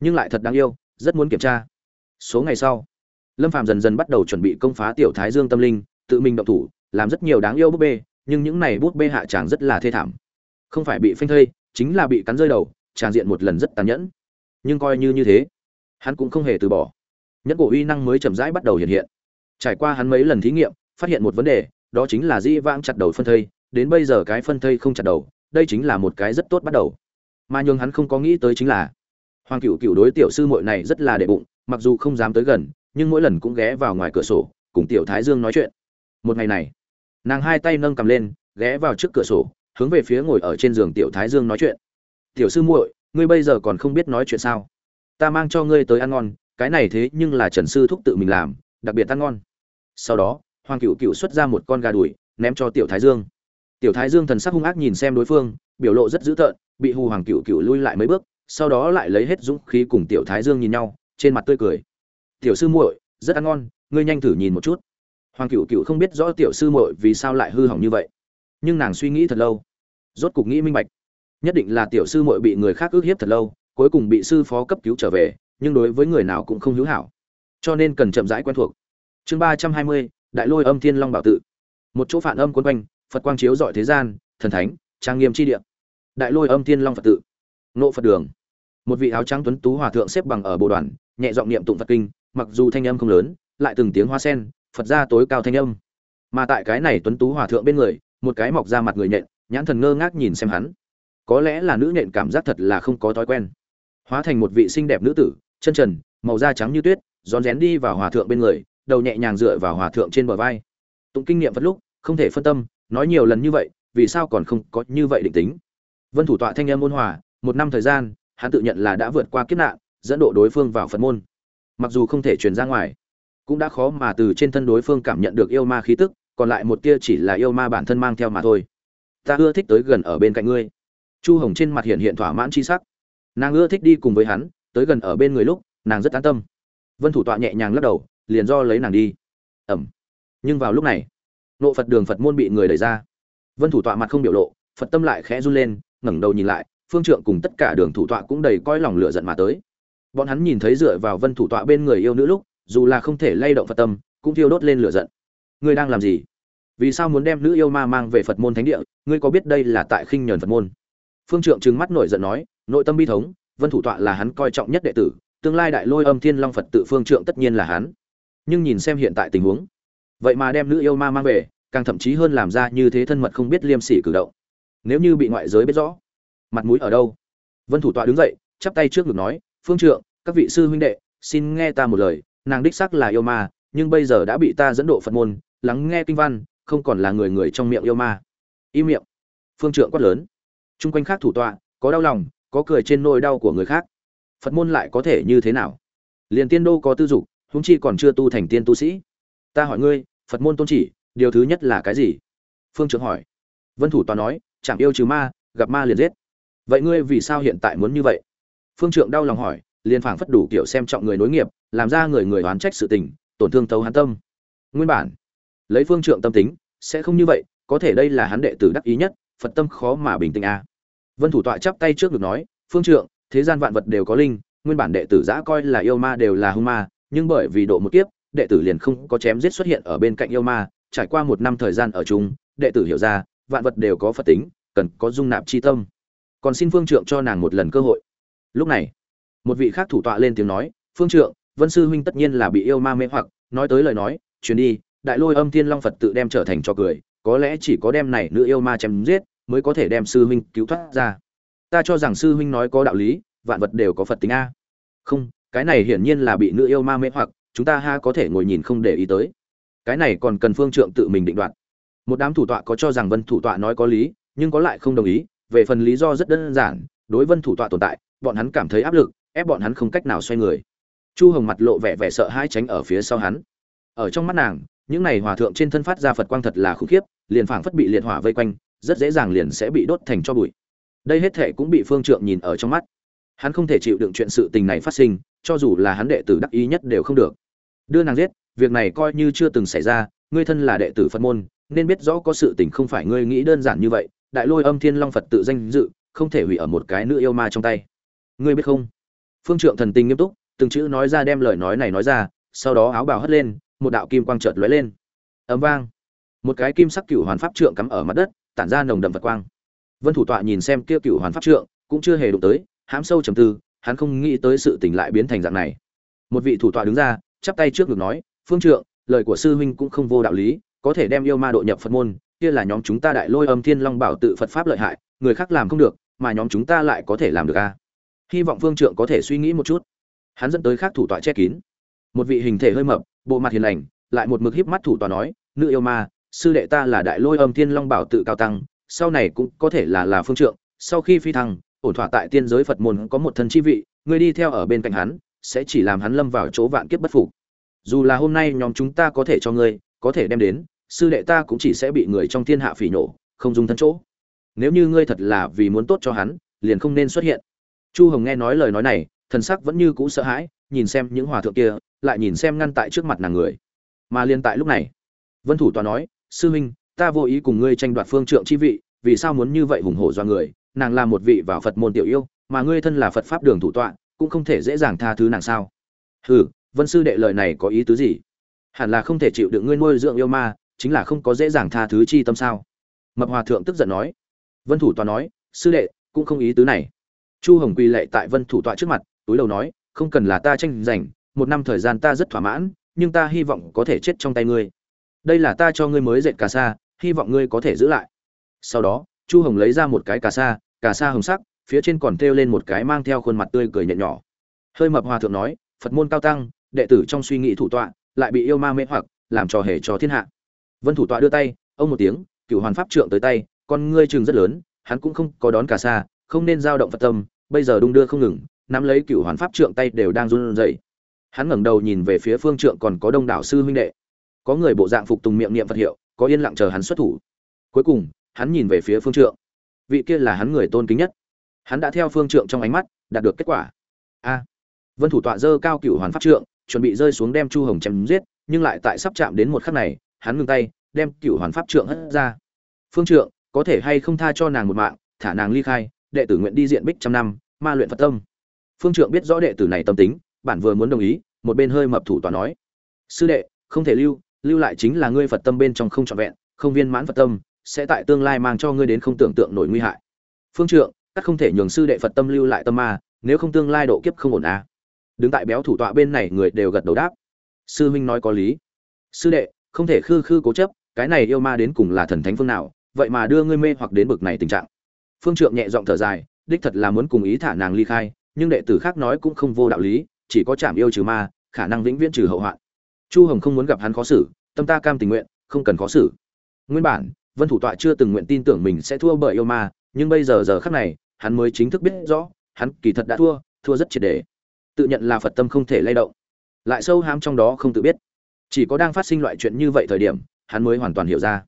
nhưng lại thật đáng yêu, rất muốn kiểm tra. Số ngày sau lâm phàm dần dần bắt đầu chuẩn bị công phá tiểu thái dương tâm linh, tự mình động thủ, làm rất nhiều đáng yêu búp bê, nhưng những này bút bê hạ tràng rất là thê thảm. Không phải bị phanh thây, chính là bị cắn rơi đầu tràng diện một lần rất tàn nhẫn. Nhưng coi như như thế, hắn cũng không hề từ bỏ. Nhất cổ uy năng mới chậm rãi bắt đầu hiện hiện. Trải qua hắn mấy lần thí nghiệm, phát hiện một vấn đề, đó chính là di vãng chặt đầu phân thây, đến bây giờ cái phân thây không chặt đầu, đây chính là một cái rất tốt bắt đầu. Mà nhường hắn không có nghĩ tới chính là, hoàng cựu cựu đối tiểu sư muội này rất là đệ bụng, mặc dù không dám tới gần nhưng mỗi lần cũng ghé vào ngoài cửa sổ, cùng tiểu thái dương nói chuyện. Một ngày này, nàng hai tay nâng cầm lên, ghé vào trước cửa sổ, hướng về phía ngồi ở trên giường tiểu thái dương nói chuyện. Tiểu sư muội, ngươi bây giờ còn không biết nói chuyện sao? Ta mang cho ngươi tới ăn ngon, cái này thế nhưng là trần sư thúc tự mình làm, đặc biệt ăn ngon. Sau đó, hoàng cựu cựu xuất ra một con gà đùi ném cho tiểu thái dương. Tiểu thái dương thần sắc hung ác nhìn xem đối phương, biểu lộ rất dữ tợn, bị hù hoàng cựu cựu lui lại mấy bước, sau đó lại lấy hết dũng khí cùng tiểu thái dương nhìn nhau, trên mặt tươi cười tiểu sư muội, rất ăn ngon, ngươi nhanh thử nhìn một chút. Hoàng cựu cựu không biết rõ tiểu sư muội vì sao lại hư hỏng như vậy, nhưng nàng suy nghĩ thật lâu, rốt cục nghĩ minh bạch. Nhất định là tiểu sư muội bị người khác ước hiếp thật lâu, cuối cùng bị sư phó cấp cứu trở về, nhưng đối với người nào cũng không hữu hảo, cho nên cần chậm rãi quen thuộc. Chương ba trăm hai mươi, đại lôi âm thiên long bảo tự. Một chỗ phản âm quân quanh, phật quang chiếu dọi thế gian, thần thánh, trang nghiêm chi địa. Đại lôi âm thiên long phật tự. Nộ phật đường. Một vị áo trắng tuấn tú hòa thượng xếp bằng ở bộ đoàn, nhẹ giọng niệm tụng phật kinh mặc dù thanh âm không lớn, lại từng tiếng hoa sen, phật gia tối cao thanh âm. Mà tại cái này tuấn tú hòa thượng bên người, một cái mọc ra mặt người nhện, nhãn thần ngơ ngác nhìn xem hắn. Có lẽ là nữ nhện cảm giác thật là không có thói quen. Hóa thành một vị xinh đẹp nữ tử, chân trần, màu da trắng như tuyết, rón rén đi vào hòa thượng bên người, đầu nhẹ nhàng dựa vào hòa thượng trên bờ vai. Tụng kinh nghiệm vật lúc, không thể phân tâm, nói nhiều lần như vậy, vì sao còn không có như vậy định tính? Vân thủ tọa thanh âm ôn hòa, một năm thời gian, hắn tự nhận là đã vượt qua kiếp nạn, dẫn độ đối phương vào phật môn mặc dù không thể truyền ra ngoài, cũng đã khó mà từ trên thân đối phương cảm nhận được yêu ma khí tức, còn lại một tia chỉ là yêu ma bản thân mang theo mà thôi. Ta ưa thích tới gần ở bên cạnh ngươi. Chu hồng trên mặt hiện hiện thỏa mãn chi sắc. Nàng ưa thích đi cùng với hắn, tới gần ở bên người lúc, nàng rất an tâm. Vân thủ tọa nhẹ nhàng lắc đầu, liền do lấy nàng đi. Ẩm. Nhưng vào lúc này, nộ phật đường phật môn bị người đẩy ra. Vân thủ tọa mặt không biểu lộ, phật tâm lại khẽ run lên, ngẩng đầu nhìn lại, phương trượng cùng tất cả đường thủ tọa cũng đầy coi lòng lửa giận mà tới bọn hắn nhìn thấy dựa vào vân thủ tọa bên người yêu nữ lúc, dù là không thể lay động phật tâm, cũng thiêu đốt lên lửa giận. Ngươi đang làm gì? Vì sao muốn đem nữ yêu ma mang về phật môn thánh địa? Ngươi có biết đây là tại khinh nhờn phật môn? Phương trượng trừng mắt nổi giận nói, nội tâm bi thống, vân thủ tọa là hắn coi trọng nhất đệ tử, tương lai đại lôi âm thiên long phật tự phương trượng tất nhiên là hắn. Nhưng nhìn xem hiện tại tình huống, vậy mà đem nữ yêu ma mang về, càng thậm chí hơn làm ra như thế thân mật không biết liêm sỉ cử động. Nếu như bị ngoại giới biết rõ, mặt mũi ở đâu? Vân thủ tọa đứng dậy, chắp tay trước ngực nói phương trượng, các vị sư huynh đệ, xin nghe ta một lời, nàng đích xác là yêu ma, nhưng bây giờ đã bị ta dẫn độ phật môn, lắng nghe kinh văn, không còn là người người trong miệng yêu ma. Im miệng. Phương trượng quát lớn. Chung quanh khác thủ tọa, có đau lòng, có cười trên nỗi đau của người khác. Phật môn lại có thể như thế nào? Liền tiên đô có tư dục, huống chi còn chưa tu thành tiên tu sĩ. Ta hỏi ngươi, phật môn tôn chỉ, điều thứ nhất là cái gì? Phương Trượng hỏi. Vân thủ tọa nói, chẳng yêu trừ ma, gặp ma liền giết. Vậy ngươi vì sao hiện tại muốn như vậy? Phương trượng đau lòng hỏi, liền phảng phất đủ kiểu xem trọng người nối nghiệp, làm ra người người oán trách sự tình, tổn thương thấu hắn tâm. Nguyên bản, lấy phương trượng tâm tính, sẽ không như vậy, có thể đây là hắn đệ tử đắc ý nhất, phật tâm khó mà bình tĩnh a. À. vân thủ tọa chắp tay trước được nói, phương trượng, thế gian vạn vật đều có linh, nguyên bản đệ tử giã coi là yêu ma đều là hung ma, nhưng bởi vì độ một kiếp, đệ tử liền không có chém giết xuất hiện ở bên cạnh yêu ma, trải qua một năm thời gian ở chung, đệ tử hiểu ra, vạn vật đều có phật tính, cần có dung nạp chi tâm. Còn xin phương trượng cho nàng một lần cơ hội lúc này, một vị khác thủ tọa lên tiếng nói, phương trượng, vân sư huynh tất nhiên là bị yêu ma mê hoặc, nói tới lời nói chuyến đi, đại lôi âm thiên long phật tự đem trở thành cho cười, có lẽ chỉ có đem này nữ yêu ma chém giết, mới có thể đem sư huynh cứu thoát ra. Ta cho rằng sư huynh nói có đạo lý, vạn vật đều có phật tính a. Không, cái này hiển nhiên là bị nữ yêu ma mê hoặc, chúng ta ha có thể ngồi nhìn không để ý tới. Cái này còn cần phương trượng tự mình định đoạt. Một đám thủ tọa có cho rằng vân thủ tọa nói có lý, nhưng có lại không đồng ý, về phần lý do rất đơn giản, đối vân thủ tọa tồn tại bọn hắn cảm thấy áp lực, ép bọn hắn không cách nào xoay người. Chu hồng mặt lộ vẻ vẻ sợ hãi tránh ở phía sau hắn. Ở trong mắt nàng, những này hòa thượng trên thân phát ra phật quang thật là khủng khiếp, liền phảng phất bị liệt hỏa vây quanh, rất dễ dàng liền sẽ bị đốt thành cho bụi. Đây hết thể cũng bị phương trượng nhìn ở trong mắt. Hắn không thể chịu đựng chuyện sự tình này phát sinh, cho dù là hắn đệ tử đắc ý nhất đều không được. Đưa nàng giết, việc này coi như chưa từng xảy ra, ngươi thân là đệ tử phật môn, nên biết rõ có sự tình không phải ngươi nghĩ đơn giản như vậy, đại lôi âm thiên long phật tự danh dự, không thể hủy ở một cái nữ yêu ma trong tay ngươi biết không? Phương trượng thần tình nghiêm túc, từng chữ nói ra đem lời nói này nói ra, sau đó áo bào hất lên, một đạo kim quang chợt lóe lên. Ấm vang. Một cái kim sắc cửu hoàn pháp trượng cắm ở mặt đất, tản ra nồng đậm vật quang. Vân thủ tọa nhìn xem kia cửu hoàn pháp trượng, cũng chưa hề đụng tới, hãm sâu trầm tư, hắn không nghĩ tới sự tình lại biến thành dạng này. Một vị thủ tọa đứng ra, chắp tay trước ngực nói, phương trượng, lời của sư huynh cũng không vô đạo lý, có thể đem yêu ma độ nhập phật môn, kia là nhóm chúng ta đại lôi âm thiên long bảo tự phật pháp lợi hại, người khác làm không được, mà nhóm chúng ta lại có thể làm được a à? Hy vọng Vương trượng có thể suy nghĩ một chút. Hắn dẫn tới khác thủ tọa che kín. Một vị hình thể hơi mập, bộ mặt hiền lành, lại một mực híp mắt thủ tọa nói, nữ yêu ma, sư đệ ta là đại lôi âm thiên long bảo tự cao tăng, sau này cũng có thể là là phương trượng, sau khi phi thăng, ổn thỏa tại tiên giới phật môn có một thân chi vị người đi theo ở bên cạnh hắn, sẽ chỉ làm hắn lâm vào chỗ vạn kiếp bất phục. Dù là hôm nay nhóm chúng ta có thể cho ngươi, có thể đem đến, sư đệ ta cũng chỉ sẽ bị người trong thiên hạ phỉ nổ không dùng thân chỗ. Nếu như ngươi thật là vì muốn tốt cho hắn, liền không nên xuất hiện chu hồng nghe nói lời nói này, thần sắc vẫn như cũ sợ hãi, nhìn xem những hòa thượng kia, lại nhìn xem ngăn tại trước mặt nàng người. Mà liên tại lúc này, vân thủ tòa nói, sư huynh, ta vô ý cùng ngươi tranh đoạt phương trượng chi vị, vì sao muốn như vậy hùng hổ do người? Nàng là một vị vào phật môn tiểu yêu, mà ngươi thân là phật pháp đường thủ tọa, cũng không thể dễ dàng tha thứ nàng sao? Hừ, vân sư đệ lời này có ý tứ gì? Hẳn là không thể chịu được ngươi nuôi dưỡng yêu ma, chính là không có dễ dàng tha thứ chi tâm sao? Mập hòa thượng tức giận nói. Vân thủ tòa nói, sư đệ, cũng không ý tứ này chu hồng quỳ lệ tại vân thủ tọa trước mặt, túi đầu nói, không cần là ta tranh giành, một năm thời gian ta rất thỏa mãn, nhưng ta hy vọng có thể chết trong tay ngươi. Đây là ta cho ngươi mới dệt cà sa, hy vọng ngươi có thể giữ lại. Sau đó, chu hồng lấy ra một cái cà sa cà sa hồng sắc, phía trên còn thêu lên một cái mang theo khuôn mặt tươi cười nhẹ nhỏ. Hơi mập hòa thượng nói, phật môn cao tăng, đệ tử trong suy nghĩ thủ tọa, lại bị yêu ma mê hoặc, làm trò hề cho thiên hạ. Vân thủ tọa đưa tay, ông một tiếng cựu hoàn pháp trượng tới tay, con ngươi chừng rất lớn, hắn cũng không có đón cả sa không nên dao động phật tâm, bây giờ đung đưa không ngừng, nắm lấy cựu hoàn pháp trượng tay đều đang run rẩy. Hắn ngẩng đầu nhìn về phía phương trượng còn có đông đảo sư huynh đệ. Có người bộ dạng phục tùng miệng niệm phật hiệu, có yên lặng chờ hắn xuất thủ. Cuối cùng, hắn nhìn về phía phương trượng. Vị kia là hắn người tôn kính nhất. Hắn đã theo phương trượng trong ánh mắt, đạt được kết quả. A. Vân thủ tọa dơ cao cựu hoàn pháp trượng, chuẩn bị rơi xuống đem chu hồng chém giết, nhưng lại tại sắp chạm đến một khắc này, hắn ngừng tay, đem cựu hoàn pháp trượng hất ra. Phương trượng, có thể hay không tha cho nàng một mạng, thả nàng ly khai đệ tử nguyện đi diện bích trăm năm, ma luyện phật tâm. Phương trượng biết rõ đệ tử này tâm tính, bản vừa muốn đồng ý, một bên hơi mập thủ tòa nói, sư đệ, không thể lưu lưu lại chính là ngươi phật tâm bên trong không trọn vẹn, không viên mãn phật tâm, sẽ tại tương lai mang cho ngươi đến không tưởng tượng nổi nguy hại. Phương trượng, các không thể nhường sư đệ phật tâm lưu lại tâm ma, nếu không tương lai độ kiếp không ổn à. đứng tại béo thủ tọa bên này người đều gật đầu đáp. Sư huynh nói có lý. Sư đệ, không thể khư khư cố chấp, cái này yêu ma đến cùng là thần thánh phương nào, vậy mà đưa ngươi mê hoặc đến bực này tình trạng phương trượng nhẹ giọng thở dài, đích thật là muốn cùng ý thả nàng ly khai, nhưng đệ tử khác nói cũng không vô đạo lý, chỉ có chạm yêu trừ ma, khả năng vĩnh viễn trừ hậu hoạn. Chu hồng không muốn gặp hắn khó xử, tâm ta cam tình nguyện, không cần khó xử. Nguyên bản, vân thủ tọa chưa từng nguyện tin tưởng mình sẽ thua bởi yêu ma, nhưng bây giờ giờ khắc này, hắn mới chính thức biết rõ, hắn kỳ thật đã thua thua rất triệt đề. Tự nhận là phật tâm không thể lay động. Lại sâu hám trong đó không tự biết. Chỉ có đang phát sinh loại chuyện như vậy thời điểm, hắn mới hoàn toàn hiểu ra.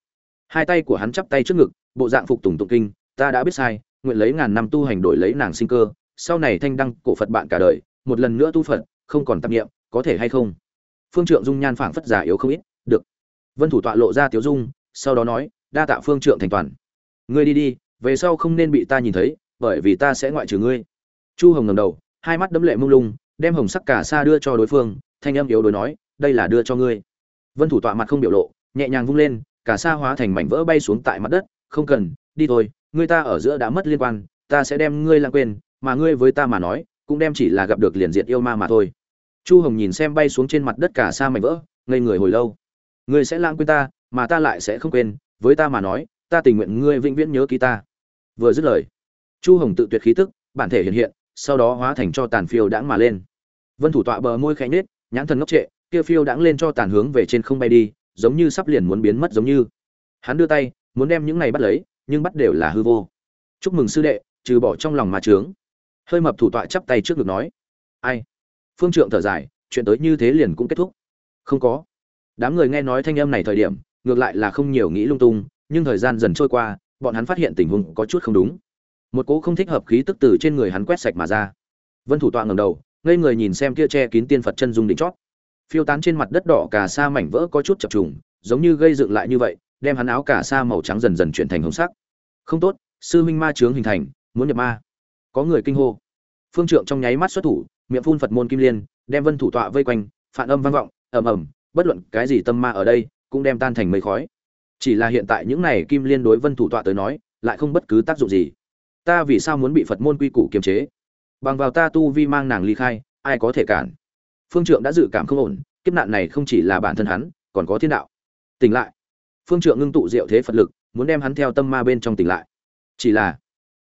Hai tay của hắn chắp tay trước ngực, bộ dạng phục tùng tụng kinh ta đã biết sai, nguyện lấy ngàn năm tu hành đổi lấy nàng sinh cơ, sau này thanh đăng cổ phật bạn cả đời, một lần nữa tu phật, không còn tạp nghiệm có thể hay không? Phương trượng dung nhan phảng phất giả yếu không ít, được. Vân thủ tọa lộ ra tiếu dung, sau đó nói, đa tạ phương trượng thành toàn. Ngươi đi đi, về sau không nên bị ta nhìn thấy, bởi vì ta sẽ ngoại trừ ngươi. Chu hồng ngầm đầu, hai mắt đấm lệ mông lung, đem hồng sắc cả xa đưa cho đối phương, thanh âm yếu đối nói, đây là đưa cho ngươi. Vân thủ tọa mặt không biểu lộ, nhẹ nhàng vung lên, cả xa hóa thành mảnh vỡ bay xuống tại mặt đất, không cần, đi thôi ngươi ta ở giữa đã mất liên quan, ta sẽ đem ngươi lãng quên, mà ngươi với ta mà nói, cũng đem chỉ là gặp được liền diệt yêu ma mà thôi. Chu hồng nhìn xem bay xuống trên mặt đất cả xa mảnh vỡ, ngây người hồi lâu. Ngươi sẽ lãng quên ta, mà ta lại sẽ không quên, với ta mà nói, ta tình nguyện ngươi vĩnh viễn nhớ ký ta. Vừa dứt lời, chu hồng tự tuyệt khí tức, bản thể hiện hiện, sau đó hóa thành cho tàn phiêu đãng mà lên. Vân thủ tọa bờ môi khẽ nết nhãn thần ngốc trệ, kia phiêu đãng lên cho tàn hướng về trên không bay đi, giống như sắp liền muốn biến mất giống như. Hắn đưa tay, muốn đem những này bắt lấy nhưng bắt đều là hư vô. Chúc mừng sư đệ, trừ bỏ trong lòng mà trướng. Hơi mập thủ tọa chắp tay trước ngực nói. Ai? Phương trượng thở dài, chuyện tới như thế liền cũng kết thúc. Không có. Đám người nghe nói thanh âm này thời điểm, ngược lại là không nhiều nghĩ lung tung, nhưng thời gian dần trôi qua, bọn hắn phát hiện tình huống có chút không đúng. Một cỗ không thích hợp khí tức từ trên người hắn quét sạch mà ra. Vân thủ tọa ngầm đầu, ngây người nhìn xem kia che kín tiên phật chân dung đỉnh chót. Phiêu tán trên mặt đất đỏ cà sa mảnh vỡ có chút chập trùng, giống như gây dựng lại như vậy đem hắn áo cả sa màu trắng dần dần chuyển thành hồng sắc. Không tốt, sư minh ma trướng hình thành, muốn nhập ma. Có người kinh hô. Phương trượng trong nháy mắt xuất thủ, miệng phun phật môn kim liên, đem vân thủ tọa vây quanh, phản âm vang vọng, ầm ầm, bất luận cái gì tâm ma ở đây, cũng đem tan thành mây khói. Chỉ là hiện tại những này kim liên đối vân thủ tọa tới nói, lại không bất cứ tác dụng gì. Ta vì sao muốn bị phật môn quy củ kiềm chế? Bằng vào ta tu vi mang nàng ly khai, ai có thể cản? Phương trượng đã dự cảm không ổn, kiếp nạn này không chỉ là bản thân hắn, còn có thiên đạo. Tỉnh lại phương trượng ngưng tụ diệu thế phật lực, muốn đem hắn theo tâm ma bên trong tỉnh lại. Chỉ là,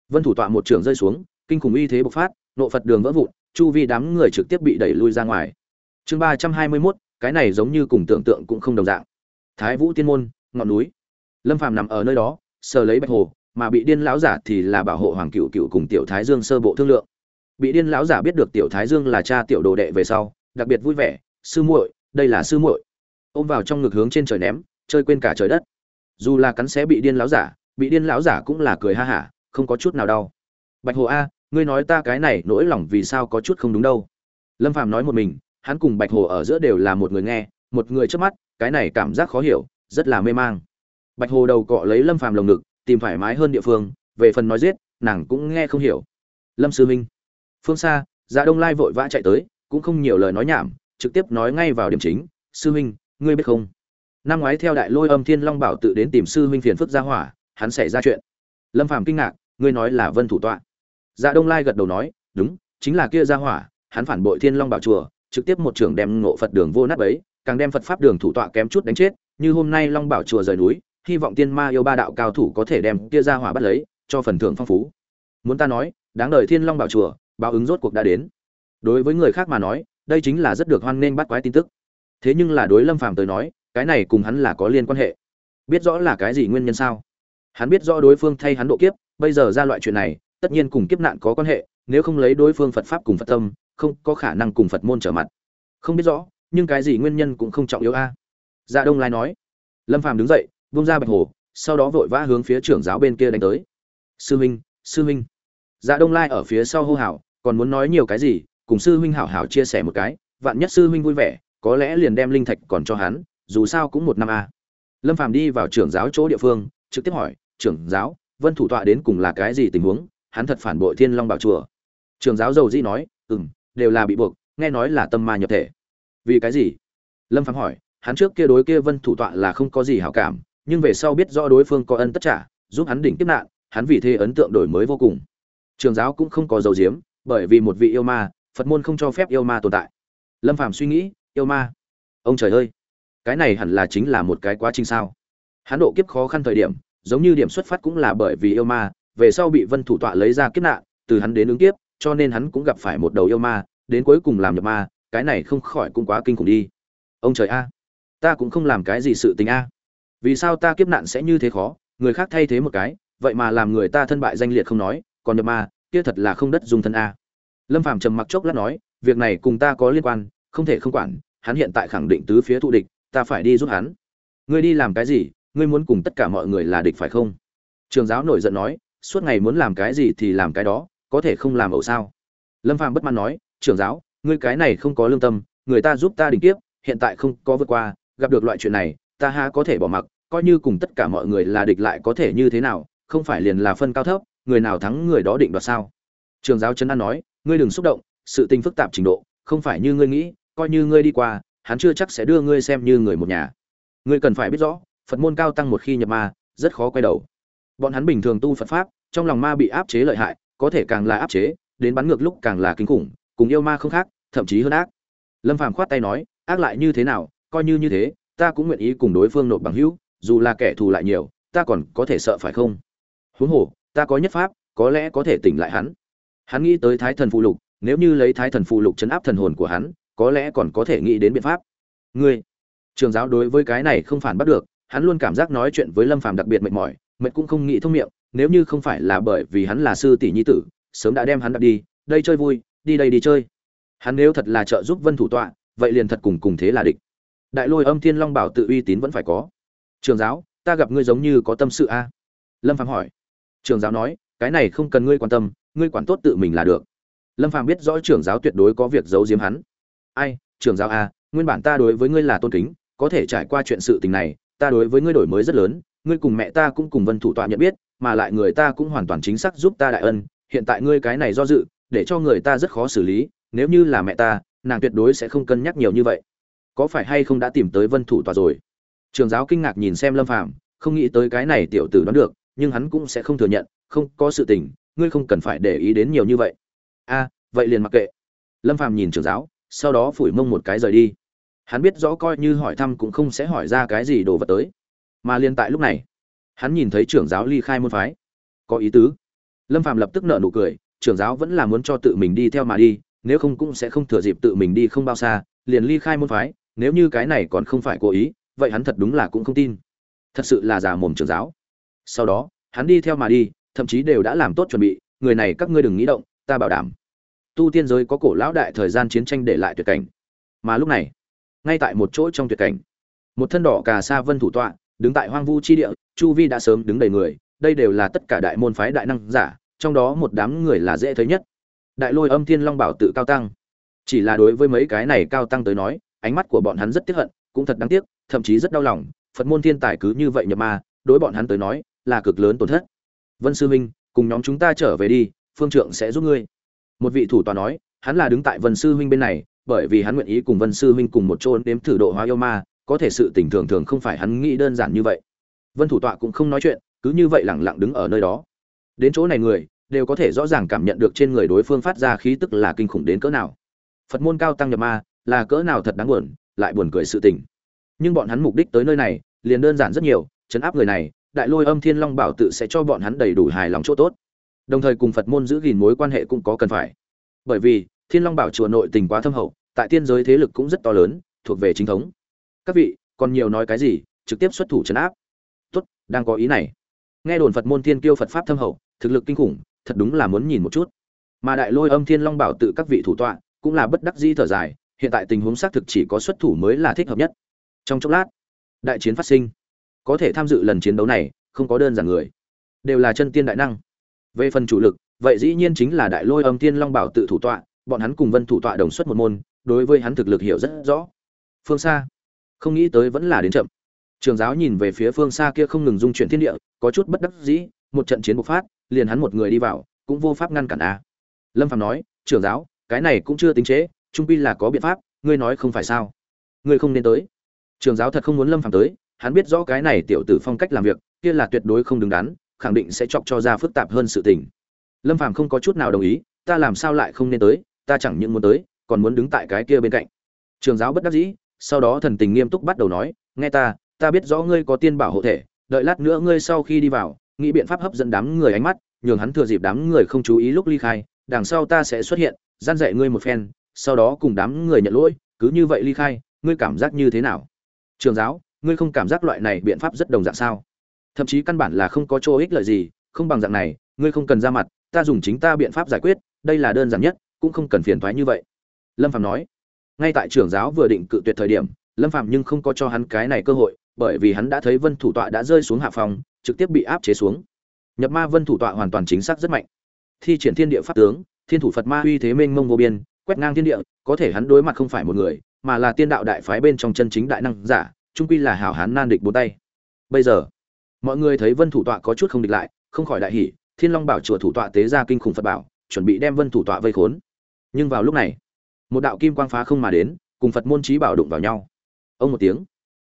vân thủ tọa một trường rơi xuống, kinh khủng uy thế bộc phát, nộ phật đường vỡ vụn, chu vi đám người trực tiếp bị đẩy lui ra ngoài. Chương ba trăm hai mươi mốt, cái này giống như cùng tưởng tượng cũng không đồng dạng. Thái vũ tiên môn, ngọn núi. Lâm phàm nằm ở nơi đó, sờ lấy bạch hồ, mà bị điên lão giả thì là bảo hộ hoàng cựu cựu cùng tiểu thái dương sơ bộ thương lượng. Bị điên lão giả biết được tiểu thái dương là cha tiểu đồ đệ về sau, đặc biệt vui vẻ, sư muội, đây là sư muội. Ôm vào trong ngực hướng trên trời ném chơi quên cả trời đất. Dù là cắn xé bị điên lão giả bị điên lão giả cũng là cười ha hả không có chút nào đau. Bạch hồ a ngươi nói ta cái này nỗi lòng vì sao có chút không đúng đâu. Lâm phàm nói một mình hắn cùng bạch hồ ở giữa đều là một người nghe một người trước mắt cái này cảm giác khó hiểu rất là mê mang. Bạch hồ đầu cọ lấy lâm phàm lồng ngực tìm thoải mái hơn địa phương về phần nói giết nàng cũng nghe không hiểu. Lâm sư minh phương xa dạ đông lai vội vã chạy tới cũng không nhiều lời nói nhảm trực tiếp nói ngay vào điểm chính sư Minh, ngươi biết không? Năm ngoái theo đại lôi âm thiên long bảo tự đến tìm sư huynh phiền phức gia hỏa, hắn xảy ra chuyện. Lâm phàm kinh ngạc, ngươi nói là vân thủ tọa. Dạ đông lai gật đầu nói, đúng, chính là kia gia hỏa, hắn phản bội thiên long bảo chùa, trực tiếp một trưởng đem ngộ phật đường vô nát ấy, càng đem phật pháp đường thủ tọa kém chút đánh chết, như hôm nay long bảo chùa rời núi, hy vọng tiên ma yêu ba đạo cao thủ có thể đem kia gia hỏa bắt lấy, cho phần thưởng phong phú. Muốn ta nói, đáng đời thiên long bảo chùa, báo ứng rốt cuộc đã đến. Đối với người khác mà nói, đây chính là rất được hoan nghênh bắt quái tin tức. Thế nhưng là đối lâm phàm tới nói cái này cùng hắn là có liên quan hệ. Biết rõ là cái gì nguyên nhân sao? Hắn biết rõ đối phương thay hắn độ kiếp, bây giờ ra loại chuyện này, tất nhiên cùng kiếp nạn có quan hệ, nếu không lấy đối phương phật pháp cùng phật tâm, không có khả năng cùng phật môn trở mặt. Không biết rõ, nhưng cái gì nguyên nhân cũng không trọng yếu a. Dạ đông lai nói. Lâm phàm đứng dậy vung ra bạch hồ sau đó vội vã hướng phía trưởng giáo bên kia đánh tới. Sư huynh sư huynh dạ đông lai ở phía sau hô hào, còn muốn nói nhiều cái gì, cùng sư huynh hảo hảo chia sẻ một cái, vạn nhất sư huynh vui vẻ, có lẽ liền đem linh thạch còn cho hắn dù sao cũng một năm a. Lâm phàm đi vào trưởng giáo chỗ địa phương, trực tiếp hỏi, trưởng giáo, vân thủ tọa đến cùng là cái gì tình huống? Hắn thật phản bội thiên long bảo chùa. Trưởng giáo dầu dĩ nói ừ m đều là bị buộc, nghe nói là tâm ma nhập thể. Vì cái gì? Lâm phàm hỏi, hắn trước kia đối kia vân thủ tọa là không có gì hảo cảm, nhưng về sau biết rõ đối phương có ân tất trả, giúp hắn đỉnh tiếp nạn, hắn vì thế ấn tượng đổi mới vô cùng. Trường giáo cũng không có dầu diếm bởi vì một vị yêu ma, phật môn không cho phép yêu ma tồn tại. Lâm phàm suy nghĩ, yêu ma? Ông trời ơi! Cái này hẳn là chính là một cái quá trình sao? Hắn độ kiếp khó khăn thời điểm, giống như điểm xuất phát cũng là bởi vì yêu ma, về sau bị vân thủ tọa lấy ra kiếp nạn, từ hắn đến ứng kiếp, cho nên hắn cũng gặp phải một đầu yêu ma, đến cuối cùng làm nhập ma, cái này không khỏi cũng quá kinh khủng đi. Ông trời a, ta cũng không làm cái gì sự tình a. Vì sao ta kiếp nạn sẽ như thế khó, người khác thay thế một cái, vậy mà làm người ta thân bại danh liệt không nói, còn nhập ma, kia thật là không đất dung thân a. Lâm phàm trầm mặc chốc lát nói, việc này cùng ta có liên quan, không thể không quản, hắn hiện tại khẳng định tứ phía thụ địch ta phải đi giúp hắn. Ngươi đi làm cái gì? Ngươi muốn cùng tất cả mọi người là địch phải không? Trường giáo nổi giận nói, suốt ngày muốn làm cái gì thì làm cái đó, có thể không làm ẩu sao? Lâm phàm bất mãn nói, Trường giáo, ngươi cái này không có lương tâm, người ta giúp ta đình kiếp, hiện tại không có vượt qua, gặp được loại chuyện này, ta ha có thể bỏ mặc, coi như cùng tất cả mọi người là địch lại có thể như thế nào, không phải liền là phân cao thấp, người nào thắng người đó định đoạt sao? Trường giáo trấn an nói, ngươi đừng xúc động, sự tình phức tạp trình độ, không phải như ngươi nghĩ, coi như ngươi đi qua hắn chưa chắc sẽ đưa ngươi xem như người một nhà. Ngươi cần phải biết rõ, phật môn cao tăng một khi nhập ma, rất khó quay đầu. Bọn hắn bình thường tu phật pháp, trong lòng ma bị áp chế lợi hại, có thể càng là áp chế, đến bắn ngược lúc càng là kinh khủng, cùng yêu ma không khác, thậm chí hơn ác. Lâm phàm khoát tay nói, ác lại như thế nào, coi như như thế, ta cũng nguyện ý cùng đối phương nộp bằng hữu, dù là kẻ thù lại nhiều, ta còn có thể sợ phải không? Huống hồ, ta có nhất pháp, có lẽ có thể tỉnh lại hắn. Hắn nghĩ tới thái thần phụ lục, nếu như lấy thái thần phụ lục chấn áp thần hồn của hắn có lẽ còn có thể nghĩ đến biện pháp. Ngươi, trường giáo đối với cái này không phản bắt được, hắn luôn cảm giác nói chuyện với lâm phàm đặc biệt mệt mỏi, mệt cũng không nghĩ thông miệng, nếu như không phải là bởi vì hắn là sư tỷ nhi tử, sớm đã đem hắn đặt đi, đây chơi vui, đi đây đi chơi. Hắn nếu thật là trợ giúp vân thủ tọa, vậy liền thật cùng cùng thế là địch. Đại lôi âm thiên long bảo tự uy tín vẫn phải có. Trường giáo, ta gặp ngươi giống như có tâm sự a. Lâm phàm hỏi. Trường giáo nói, cái này không cần ngươi quan tâm, ngươi quản tốt tự mình là được. Lâm phàm biết rõ trưởng giáo tuyệt đối có việc giấu giếm hắn ai, trưởng giáo a, nguyên bản ta đối với ngươi là tôn kính, có thể trải qua chuyện sự tình này, ta đối với ngươi đổi mới rất lớn, ngươi cùng mẹ ta cũng cùng vân thủ tọa nhận biết, mà lại người ta cũng hoàn toàn chính xác giúp ta đại ân, hiện tại ngươi cái này do dự, để cho người ta rất khó xử lý, nếu như là mẹ ta, nàng tuyệt đối sẽ không cân nhắc nhiều như vậy. Có phải hay không đã tìm tới vân thủ tòa rồi? Trường giáo kinh ngạc nhìn xem lâm phàm, không nghĩ tới cái này tiểu tử đoán được, nhưng hắn cũng sẽ không thừa nhận, không, có sự tình, ngươi không cần phải để ý đến nhiều như vậy. A, vậy liền mặc kệ. Lâm phàm nhìn trường giáo sau đó phủi mông một cái rời đi. Hắn biết rõ coi như hỏi thăm cũng không sẽ hỏi ra cái gì đồ vật tới. Mà liên tại lúc này, hắn nhìn thấy trưởng giáo ly khai môn phái. Có ý tứ. Lâm phàm lập tức nợ nụ cười, trưởng giáo vẫn là muốn cho tự mình đi theo mà đi, nếu không cũng sẽ không thừa dịp tự mình đi không bao xa, liền ly khai môn phái, nếu như cái này còn không phải cố ý, vậy hắn thật đúng là cũng không tin. Thật sự là già mồm trưởng giáo. Sau đó, hắn đi theo mà đi, thậm chí đều đã làm tốt chuẩn bị, người này các ngươi đừng nghĩ động, ta bảo đảm tu tiên giới có cổ lão đại thời gian chiến tranh để lại tuyệt cảnh. Mà lúc này, ngay tại một chỗ trong tuyệt cảnh, một thân đỏ cà sa vân thủ tọa, đứng tại hoang vu chi địa, chu vi đã sớm đứng đầy người, đây đều là tất cả đại môn phái đại năng giả, trong đó một đám người là dễ thấy nhất. Đại lôi âm thiên long bảo tự cao tăng. Chỉ là đối với mấy cái này cao tăng tới nói, ánh mắt của bọn hắn rất tiếc hận, cũng thật đáng tiếc, thậm chí rất đau lòng, phật môn thiên tài cứ như vậy nhập ma, đối bọn hắn tới nói, là cực lớn tổn thất. Vân sư minh cùng nhóm chúng ta trở về đi, phương trượng sẽ giúp ngươi một vị thủ tòa nói, hắn là đứng tại vân sư huynh bên này, bởi vì hắn nguyện ý cùng vân sư huynh cùng một chỗ đếm thử độ hóa yêu ma, có thể sự tình thường thường không phải hắn nghĩ đơn giản như vậy. Vân thủ tọa cũng không nói chuyện, cứ như vậy lẳng lặng đứng ở nơi đó. Đến chỗ này người, đều có thể rõ ràng cảm nhận được trên người đối phương phát ra khí tức là kinh khủng đến cỡ nào. Phật môn cao tăng nhập ma, là cỡ nào thật đáng buồn, lại buồn cười sự tình. Nhưng bọn hắn mục đích tới nơi này, liền đơn giản rất nhiều, chấn áp người này, đại lôi âm thiên long bảo tự sẽ cho bọn hắn đầy đủ hài lòng chỗ tốt đồng thời cùng phật môn giữ gìn mối quan hệ cũng có cần phải. Bởi vì, thiên long bảo chùa nội tình quá thâm hậu, tại tiên giới thế lực cũng rất to lớn, thuộc về chính thống. Các vị, còn nhiều nói cái gì, trực tiếp xuất thủ chấn áp. Tốt, đang có ý này. Nghe đồn phật môn thiên kiêu phật pháp thâm hậu, thực lực kinh khủng, thật đúng là muốn nhìn một chút. Mà đại lôi âm thiên long bảo tự các vị thủ tọa, cũng là bất đắc dĩ thở dài, hiện tại tình huống xác thực chỉ có xuất thủ mới là thích hợp nhất. Trong chốc lát, đại chiến phát sinh. Có thể tham dự lần chiến đấu này, không có đơn giản người. Đều là chân tiên đại năng về phần chủ lực, vậy dĩ nhiên chính là đại lôi âm thiên long bảo tự thủ tọa, bọn hắn cùng vân thủ tọa đồng xuất một môn, đối với hắn thực lực hiểu rất rõ. Phương xa không nghĩ tới vẫn là đến chậm. Trường giáo nhìn về phía phương xa kia không ngừng dung chuyển thiên địa, có chút bất đắc dĩ, một trận chiến bộc phát, liền hắn một người đi vào, cũng vô pháp ngăn cản a. Lâm phạm nói trưởng giáo, cái này cũng chưa tính chế trung pi là có biện pháp, ngươi nói không phải sao? Ngươi không nên tới. Trường giáo thật không muốn lâm phạm tới, hắn biết rõ cái này tiểu tử phong cách làm việc, kia là tuyệt đối không đứng đắn khẳng định sẽ chọc cho ra phức tạp hơn sự tình. Lâm Phàm không có chút nào đồng ý, ta làm sao lại không nên tới, ta chẳng những muốn tới, còn muốn đứng tại cái kia bên cạnh. Trường giáo bất đắc dĩ, sau đó thần tình nghiêm túc bắt đầu nói, nghe ta ta biết rõ ngươi có tiên bảo hộ thể, đợi lát nữa ngươi sau khi đi vào, nghĩ biện pháp hấp dẫn đám người ánh mắt, nhường hắn thừa dịp đám người không chú ý lúc ly khai, đằng sau ta sẽ xuất hiện, gian dạy ngươi một phen, sau đó cùng đám người nhận lỗi, cứ như vậy ly khai, ngươi cảm giác như thế nào? Trường giáo, ngươi không cảm giác loại này biện pháp rất đồng dạng sao? Thậm chí căn bản là không có chỗ ích lợi gì, không bằng dạng này, ngươi không cần ra mặt, ta dùng chính ta biện pháp giải quyết, đây là đơn giản nhất, cũng không cần phiền thoái như vậy. Lâm phạm nói. Ngay tại trưởng giáo vừa định cự tuyệt thời điểm, lâm phạm nhưng không có cho hắn cái này cơ hội, bởi vì hắn đã thấy vân thủ tọa đã rơi xuống hạ phòng, trực tiếp bị áp chế xuống. Nhập ma vân thủ tọa hoàn toàn chính xác rất mạnh. Thi triển thiên địa pháp tướng, thiên thủ phật ma uy thế mênh mông vô biên, quét ngang thiên địa, có thể hắn đối mặt không phải một người, mà là tiên đạo đại phái bên trong chân chính đại năng giả, trung quy là hảo hán nan địch bốn tay. Bây giờ mọi người thấy vân thủ tọa có chút không địch lại, không khỏi đại hỉ, thiên long bảo chùa thủ tọa tế ra kinh khủng phật bảo, chuẩn bị đem vân thủ tọa vây khốn. Nhưng vào lúc này, một đạo kim quang phá không mà đến, cùng phật môn trí bảo đụng vào nhau. Ông một tiếng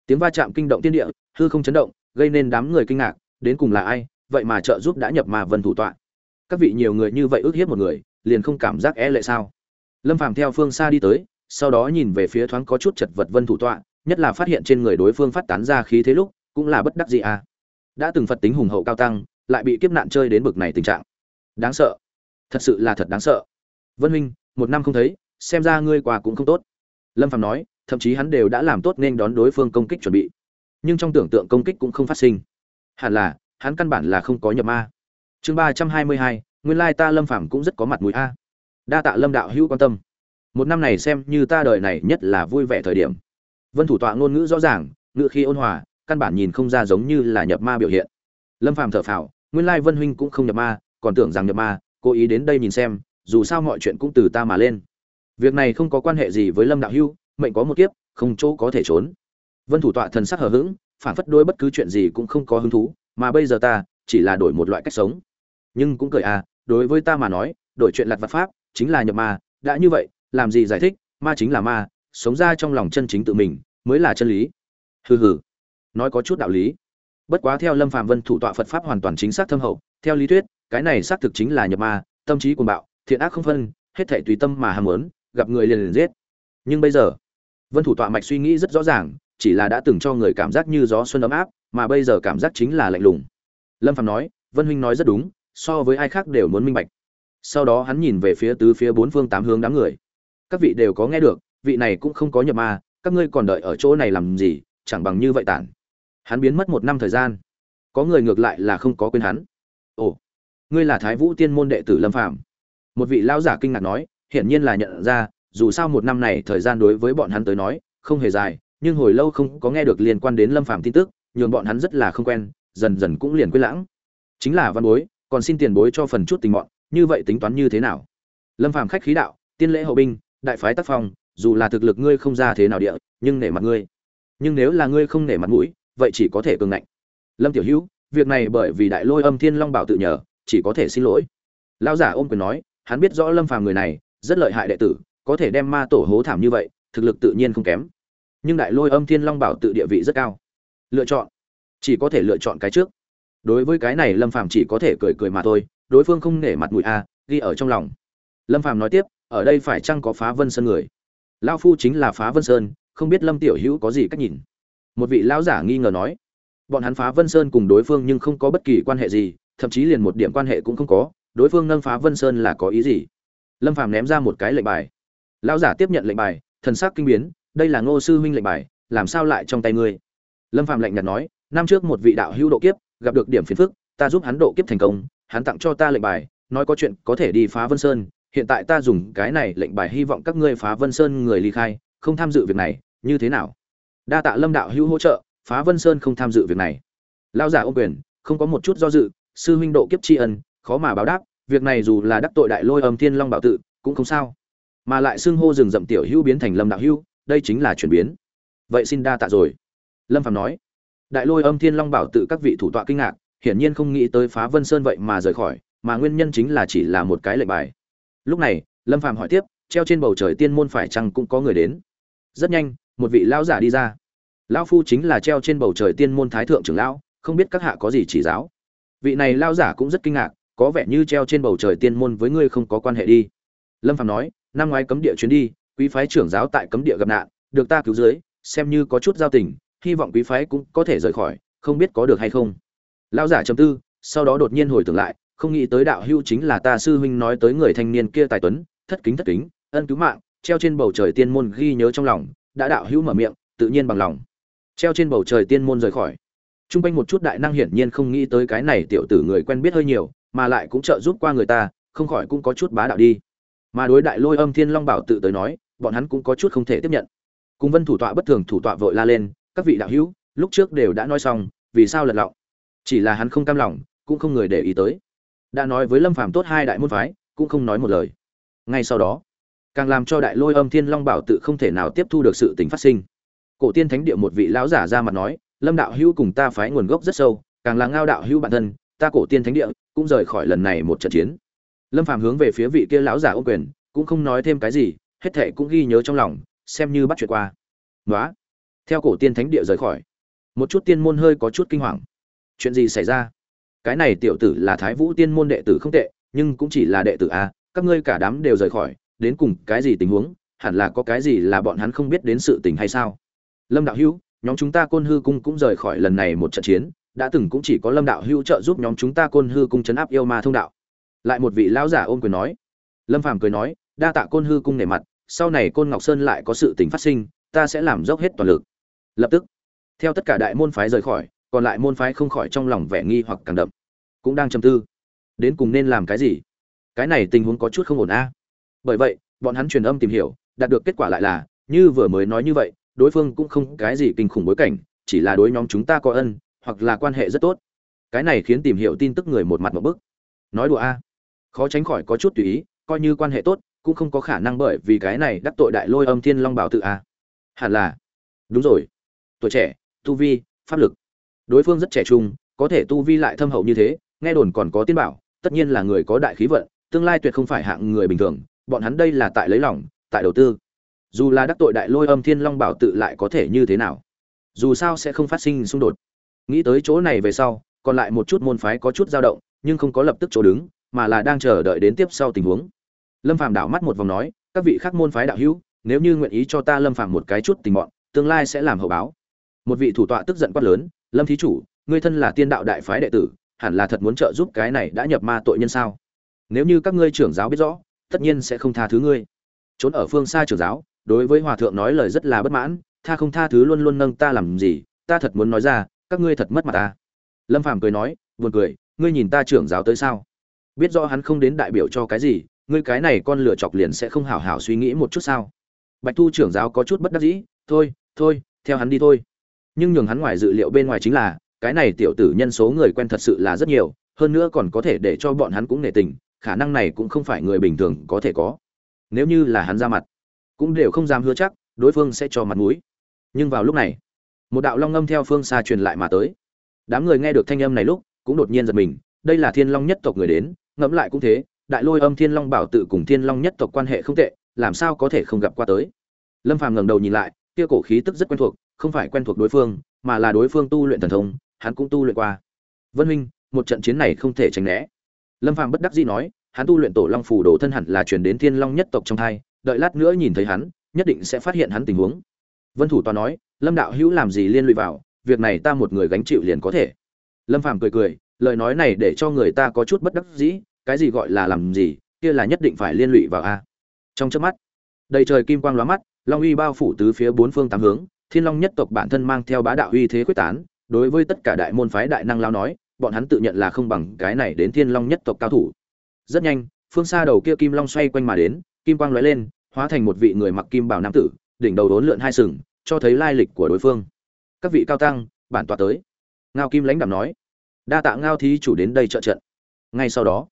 tiếng va chạm kinh động tiên địa, hư không chấn động, gây nên đám người kinh ngạc, đến cùng là ai, vậy mà trợ giúp đã nhập mà vân thủ tọa. Các vị nhiều người như vậy ước hiếp một người, liền không cảm giác e lệ sao? Lâm phàm theo phương xa đi tới, sau đó nhìn về phía thoáng có chút chật vật vân thủ tọa, nhất là phát hiện trên người đối phương phát tán ra khí thế lúc, cũng là bất đắc gì à đã từng phật tính hùng hậu cao tăng, lại bị kiếp nạn chơi đến bực này tình trạng. Đáng sợ. Thật sự là thật đáng sợ. Vân huynh, một năm không thấy, xem ra ngươi quà cũng không tốt. Lâm phạm nói, thậm chí hắn đều đã làm tốt nên đón đối phương công kích chuẩn bị. Nhưng trong tưởng tượng công kích cũng không phát sinh. Hẳn là, hắn căn bản là không có nhập ma. Chương ba trăm hai mươi hai, nguyên lai ta lâm phạm cũng rất có mặt mũi a. Đa tạ lâm đạo hữu quan tâm. Một năm này xem như ta đời này nhất là vui vẻ thời điểm. Vân thủ tọa ngôn ngữ rõ ràng, ngữ khi ôn hòa căn bản nhìn không ra giống như là nhập ma biểu hiện. Lâm phàm thở phào, nguyên lai vân huynh cũng không nhập ma, còn tưởng rằng nhập ma, cố ý đến đây nhìn xem, dù sao mọi chuyện cũng từ ta mà lên. Việc này không có quan hệ gì với lâm đạo hưu, mệnh có một kiếp, không chỗ có thể trốn. Vân thủ tọa thần sắc hờ hững, phản phất đôi bất cứ chuyện gì cũng không có hứng thú, mà bây giờ ta chỉ là đổi một loại cách sống. Nhưng cũng cười à đối với ta mà nói, đổi chuyện lặt vặt pháp, chính là nhập ma, đã như vậy, làm gì giải thích, ma chính là ma, sống ra trong lòng chân chính tự mình, mới là chân lý. Hừ hừ nói có chút đạo lý. Bất quá theo lâm phạm vân thủ tọa phật pháp hoàn toàn chính xác thâm hậu, theo lý thuyết, cái này xác thực chính là nhập ma, tâm trí cuồng bạo, thiện ác không phân, hết thể tùy tâm mà ham muốn, gặp người liền liền giết. Nhưng bây giờ, vân thủ tọa mạch suy nghĩ rất rõ ràng, chỉ là đã từng cho người cảm giác như gió xuân ấm áp, mà bây giờ cảm giác chính là lạnh lùng. Lâm phạm nói, vân huynh nói rất đúng, so với ai khác đều muốn minh bạch. Sau đó hắn nhìn về phía tứ phía bốn phương tám hướng đám người. Các vị đều có nghe được, vị này cũng không có nhập ma, các ngươi còn đợi ở chỗ này làm gì, chẳng bằng như vậy tản hắn biến mất một năm thời gian. Có người ngược lại là không có quên hắn. Ồ, ngươi là thái vũ tiên môn đệ tử lâm phạm một vị lão giả kinh ngạc nói, hiển nhiên là nhận ra, dù sao một năm này thời gian đối với bọn hắn tới nói, không hề dài, nhưng hồi lâu không có nghe được liên quan đến lâm phạm tin tức, nhường bọn hắn rất là không quen, dần dần cũng liền quên lãng. Chính là văn bối, còn xin tiền bối cho phần chút tình mọn, như vậy tính toán như thế nào? Lâm phạm khách khí đạo, tiên lễ hậu binh, đại phái tác phong, dù là thực lực ngươi không ra thế nào địa, nhưng nể mặt ngươi. Nhưng nếu là ngươi không nể mặt mũi vậy chỉ có thể cường ngạnh. Lâm tiểu hữu, việc này bởi vì đại lôi âm thiên long bảo tự nhờ, chỉ có thể xin lỗi. Lão giả ôm quyền nói, hắn biết rõ lâm phàm người này, rất lợi hại đệ tử, có thể đem ma tổ hố thảm như vậy, thực lực tự nhiên không kém. Nhưng đại lôi âm thiên long bảo tự địa vị rất cao. Lựa chọn. Chỉ có thể lựa chọn cái trước. Đối với cái này lâm phàm chỉ có thể cười cười mà thôi, đối phương không nể mặt mũi a, ghi ở trong lòng. Lâm phàm nói tiếp, ở đây phải chăng có phá vân sơn người? Lão phu chính là phá vân sơn, không biết lâm tiểu hữu có gì cách nhìn một vị lão giả nghi ngờ nói, bọn hắn phá vân sơn cùng đối phương nhưng không có bất kỳ quan hệ gì, thậm chí liền một điểm quan hệ cũng không có, đối phương nâng phá vân sơn là có ý gì? Lâm phàm ném ra một cái lệnh bài. Lão giả tiếp nhận lệnh bài, thần sắc kinh biến, đây là ngô sư huynh lệnh bài, làm sao lại trong tay ngươi? Lâm phàm lạnh nhạt nói, năm trước một vị đạo hữu độ kiếp, gặp được điểm phiền phức, ta giúp hắn độ kiếp thành công, hắn tặng cho ta lệnh bài, nói có chuyện có thể đi phá vân sơn, hiện tại ta dùng cái này lệnh bài hy vọng các ngươi phá vân sơn người ly khai, không tham dự việc này, như thế nào? Đa tạ lâm đạo hữu hỗ trợ, phá vân sơn không tham dự việc này. Lao giả ô quyền, không có một chút do dự, sư huynh độ kiếp tri ân, khó mà báo đáp, việc này dù là đắc tội đại lôi âm thiên long bảo tự, cũng không sao. Mà lại xưng hô rừng rậm tiểu hữu biến thành lâm đạo hữu, đây chính là chuyển biến. Vậy xin đa tạ rồi. Lâm phạm nói. Đại lôi âm thiên long bảo tự các vị thủ tọa kinh ngạc, hiển nhiên không nghĩ tới phá vân sơn vậy mà rời khỏi, mà nguyên nhân chính là chỉ là một cái lệnh bài. Lúc này, lâm phạm hỏi tiếp, treo trên bầu trời tiên môn phải chăng cũng có người đến. Rất nhanh một vị lão giả đi ra. Lão phu chính là treo trên bầu trời tiên môn thái thượng trưởng lão, không biết các hạ có gì chỉ giáo. Vị này lão giả cũng rất kinh ngạc, có vẻ như treo trên bầu trời tiên môn với ngươi không có quan hệ đi. Lâm phạm nói, năm ngoái cấm địa chuyến đi, quý phái trưởng giáo tại cấm địa gặp nạn, được ta cứu dưới, xem như có chút giao tình, hy vọng quý phái cũng có thể rời khỏi, không biết có được hay không. Lão giả chấm tư, sau đó đột nhiên hồi tưởng lại, không nghĩ tới đạo hữu chính là ta sư huynh nói tới người thanh niên kia tài tuấn, thất kính thất kính, ân cứu mạng, treo trên bầu trời tiên môn ghi nhớ trong lòng đã đạo hữu mở miệng tự nhiên bằng lòng treo trên bầu trời tiên môn rời khỏi Trung quanh một chút đại năng hiển nhiên không nghĩ tới cái này tiểu tử người quen biết hơi nhiều, mà lại cũng trợ giúp qua người ta, không khỏi cũng có chút bá đạo đi. Mà đối đại lôi âm thiên long bảo tự tới nói, bọn hắn cũng có chút không thể tiếp nhận. Cùng Vân thủ tọa bất thường thủ tọa vội la lên, các vị đạo hữu, lúc trước đều đã nói xong, vì sao lật lọng? Chỉ là hắn không cam lòng, cũng không người để ý tới. Đã nói với Lâm Phàm tốt hai đại môn phái, cũng không nói một lời. Ngay sau đó, càng làm cho đại lôi âm thiên long bảo tự không thể nào tiếp thu được sự tình phát sinh. Cổ tiên thánh địa một vị lão giả ra mặt nói, lâm đạo hữu cùng ta phái nguồn gốc rất sâu càng là ngao đạo hữu bản thân ta cổ tiên thánh địa cũng rời khỏi lần này một trận chiến. Lâm phàm hướng về phía vị kia lão giả ô quyền cũng không nói thêm cái gì hết thệ cũng ghi nhớ trong lòng xem như bắt chuyện qua. Nói theo cổ tiên thánh địa rời khỏi một chút tiên môn hơi có chút kinh hoàng. Chuyện gì xảy ra? Cái này tiểu tử là thái vũ tiên môn đệ tử không tệ nhưng cũng chỉ là đệ tử a các ngươi cả đám đều rời khỏi đến cùng cái gì tình huống, hẳn là có cái gì là bọn hắn không biết đến sự tình hay sao? Lâm đạo hữu, nhóm chúng ta côn hư cung cũng rời khỏi lần này một trận chiến, đã từng cũng chỉ có lâm đạo hữu trợ giúp nhóm chúng ta côn hư cung chấn áp yêu ma thông đạo. Lại một vị lão giả ôm quyền nói. Lâm phàm cười nói, đa tạ côn hư cung nể mặt, sau này côn ngọc sơn lại có sự tình phát sinh, ta sẽ làm dốc hết toàn lực. Lập tức, theo tất cả đại môn phái rời khỏi, còn lại môn phái không khỏi trong lòng vẻ nghi hoặc càng đậm. Cũng đang trầm tư. Đến cùng nên làm cái gì? Cái này tình huống có chút không ổn a bởi vậy, bọn hắn truyền âm tìm hiểu, đạt được kết quả lại là, như vừa mới nói như vậy, đối phương cũng không cái gì kinh khủng bối cảnh, chỉ là đối nhóm chúng ta có ân, hoặc là quan hệ rất tốt. Cái này khiến tìm hiểu tin tức người một mặt một bức. Nói đùa a. Khó tránh khỏi có chút tùy ý, coi như quan hệ tốt, cũng không có khả năng bởi vì cái này đắc tội đại lôi âm thiên long bảo tự a. Hẳn là. Đúng rồi. Tuổi trẻ, tu vi, pháp lực. Đối phương rất trẻ trung, có thể tu vi lại thâm hậu như thế, nghe đồn còn có tiên bảo, tất nhiên là người có đại khí vận, tương lai tuyệt không phải hạng người bình thường bọn hắn đây là tại lấy lòng, tại đầu tư. Dù là đắc tội đại lôi âm thiên long bảo tự lại có thể như thế nào? Dù sao sẽ không phát sinh xung đột. Nghĩ tới chỗ này về sau, còn lại một chút môn phái có chút dao động, nhưng không có lập tức chỗ đứng, mà là đang chờ đợi đến tiếp sau tình huống. Lâm phàm đảo mắt một vòng nói, các vị khác môn phái đạo hữu, nếu như nguyện ý cho ta lâm phàm một cái chút tình bọn, tương lai sẽ làm hậu báo. Một vị thủ tọa tức giận quát lớn, lâm thí chủ, ngươi thân là tiên đạo đại phái đệ tử, hẳn là thật muốn trợ giúp cái này đã nhập ma tội nhân sao? Nếu như các ngươi trưởng giáo biết rõ tất nhiên sẽ không tha thứ ngươi. Trốn ở phương xa trưởng giáo, đối với hòa thượng nói lời rất là bất mãn, tha không tha thứ luôn luôn nâng ta làm gì, ta thật muốn nói ra, các ngươi thật mất mặt ta. Lâm phàm cười nói, buồn cười, ngươi nhìn ta trưởng giáo tới sao? Biết rõ hắn không đến đại biểu cho cái gì, ngươi cái này con lửa chọc liền sẽ không hảo hảo suy nghĩ một chút sao? Bạch thu trưởng giáo có chút bất đắc dĩ, thôi thôi, theo hắn đi thôi. Nhưng nhường hắn ngoài dự liệu bên ngoài chính là, cái này tiểu tử nhân số người quen thật sự là rất nhiều, hơn nữa còn có thể để cho bọn hắn cũng nể tình khả năng này cũng không phải người bình thường có thể có. Nếu như là hắn ra mặt, cũng đều không dám hứa chắc đối phương sẽ cho mặt mũi. Nhưng vào lúc này, một đạo long ngâm theo phương xa truyền lại mà tới. Đám người nghe được thanh âm này lúc, cũng đột nhiên giật mình, đây là thiên long nhất tộc người đến, ngẫm lại cũng thế, đại lôi âm thiên long bảo tự cùng thiên long nhất tộc quan hệ không tệ, làm sao có thể không gặp qua tới. Lâm phàm ngẩng đầu nhìn lại, kia cổ khí tức rất quen thuộc, không phải quen thuộc đối phương, mà là đối phương tu luyện thần thông, hắn cũng tu luyện qua. Vân huynh, một trận chiến này không thể tránh né lâm phàm bất đắc dĩ nói, hắn tu luyện tổ long phủ đồ thân hẳn là truyền đến thiên long nhất tộc trong thai, đợi lát nữa nhìn thấy hắn, nhất định sẽ phát hiện hắn tình huống. Vân thủ toàn nói, lâm đạo hữu làm gì liên lụy vào, việc này ta một người gánh chịu liền có thể. Lâm phàm cười cười, lời nói này để cho người ta có chút bất đắc dĩ, cái gì gọi là làm gì, kia là nhất định phải liên lụy vào a. Trong chớp mắt, đầy trời kim quang lóa mắt, long uy bao phủ tứ phía bốn phương tám hướng, thiên long nhất tộc bản thân mang theo bá đạo uy thế quyết tán, đối với tất cả đại môn phái đại năng lao nói bọn hắn tự nhận là không bằng cái này đến thiên long nhất tộc cao thủ. Rất nhanh, phương xa đầu kia kim long xoay quanh mà đến, kim quang lóe lên, hóa thành một vị người mặc kim bảo nam tử, đỉnh đầu đốn lượn hai sừng, cho thấy lai lịch của đối phương. Các vị cao tăng, bản tọa tới. Ngao kim lãnh đạm nói. Đa tạ ngao thí chủ đến đây trợ trận. Ngay sau đó,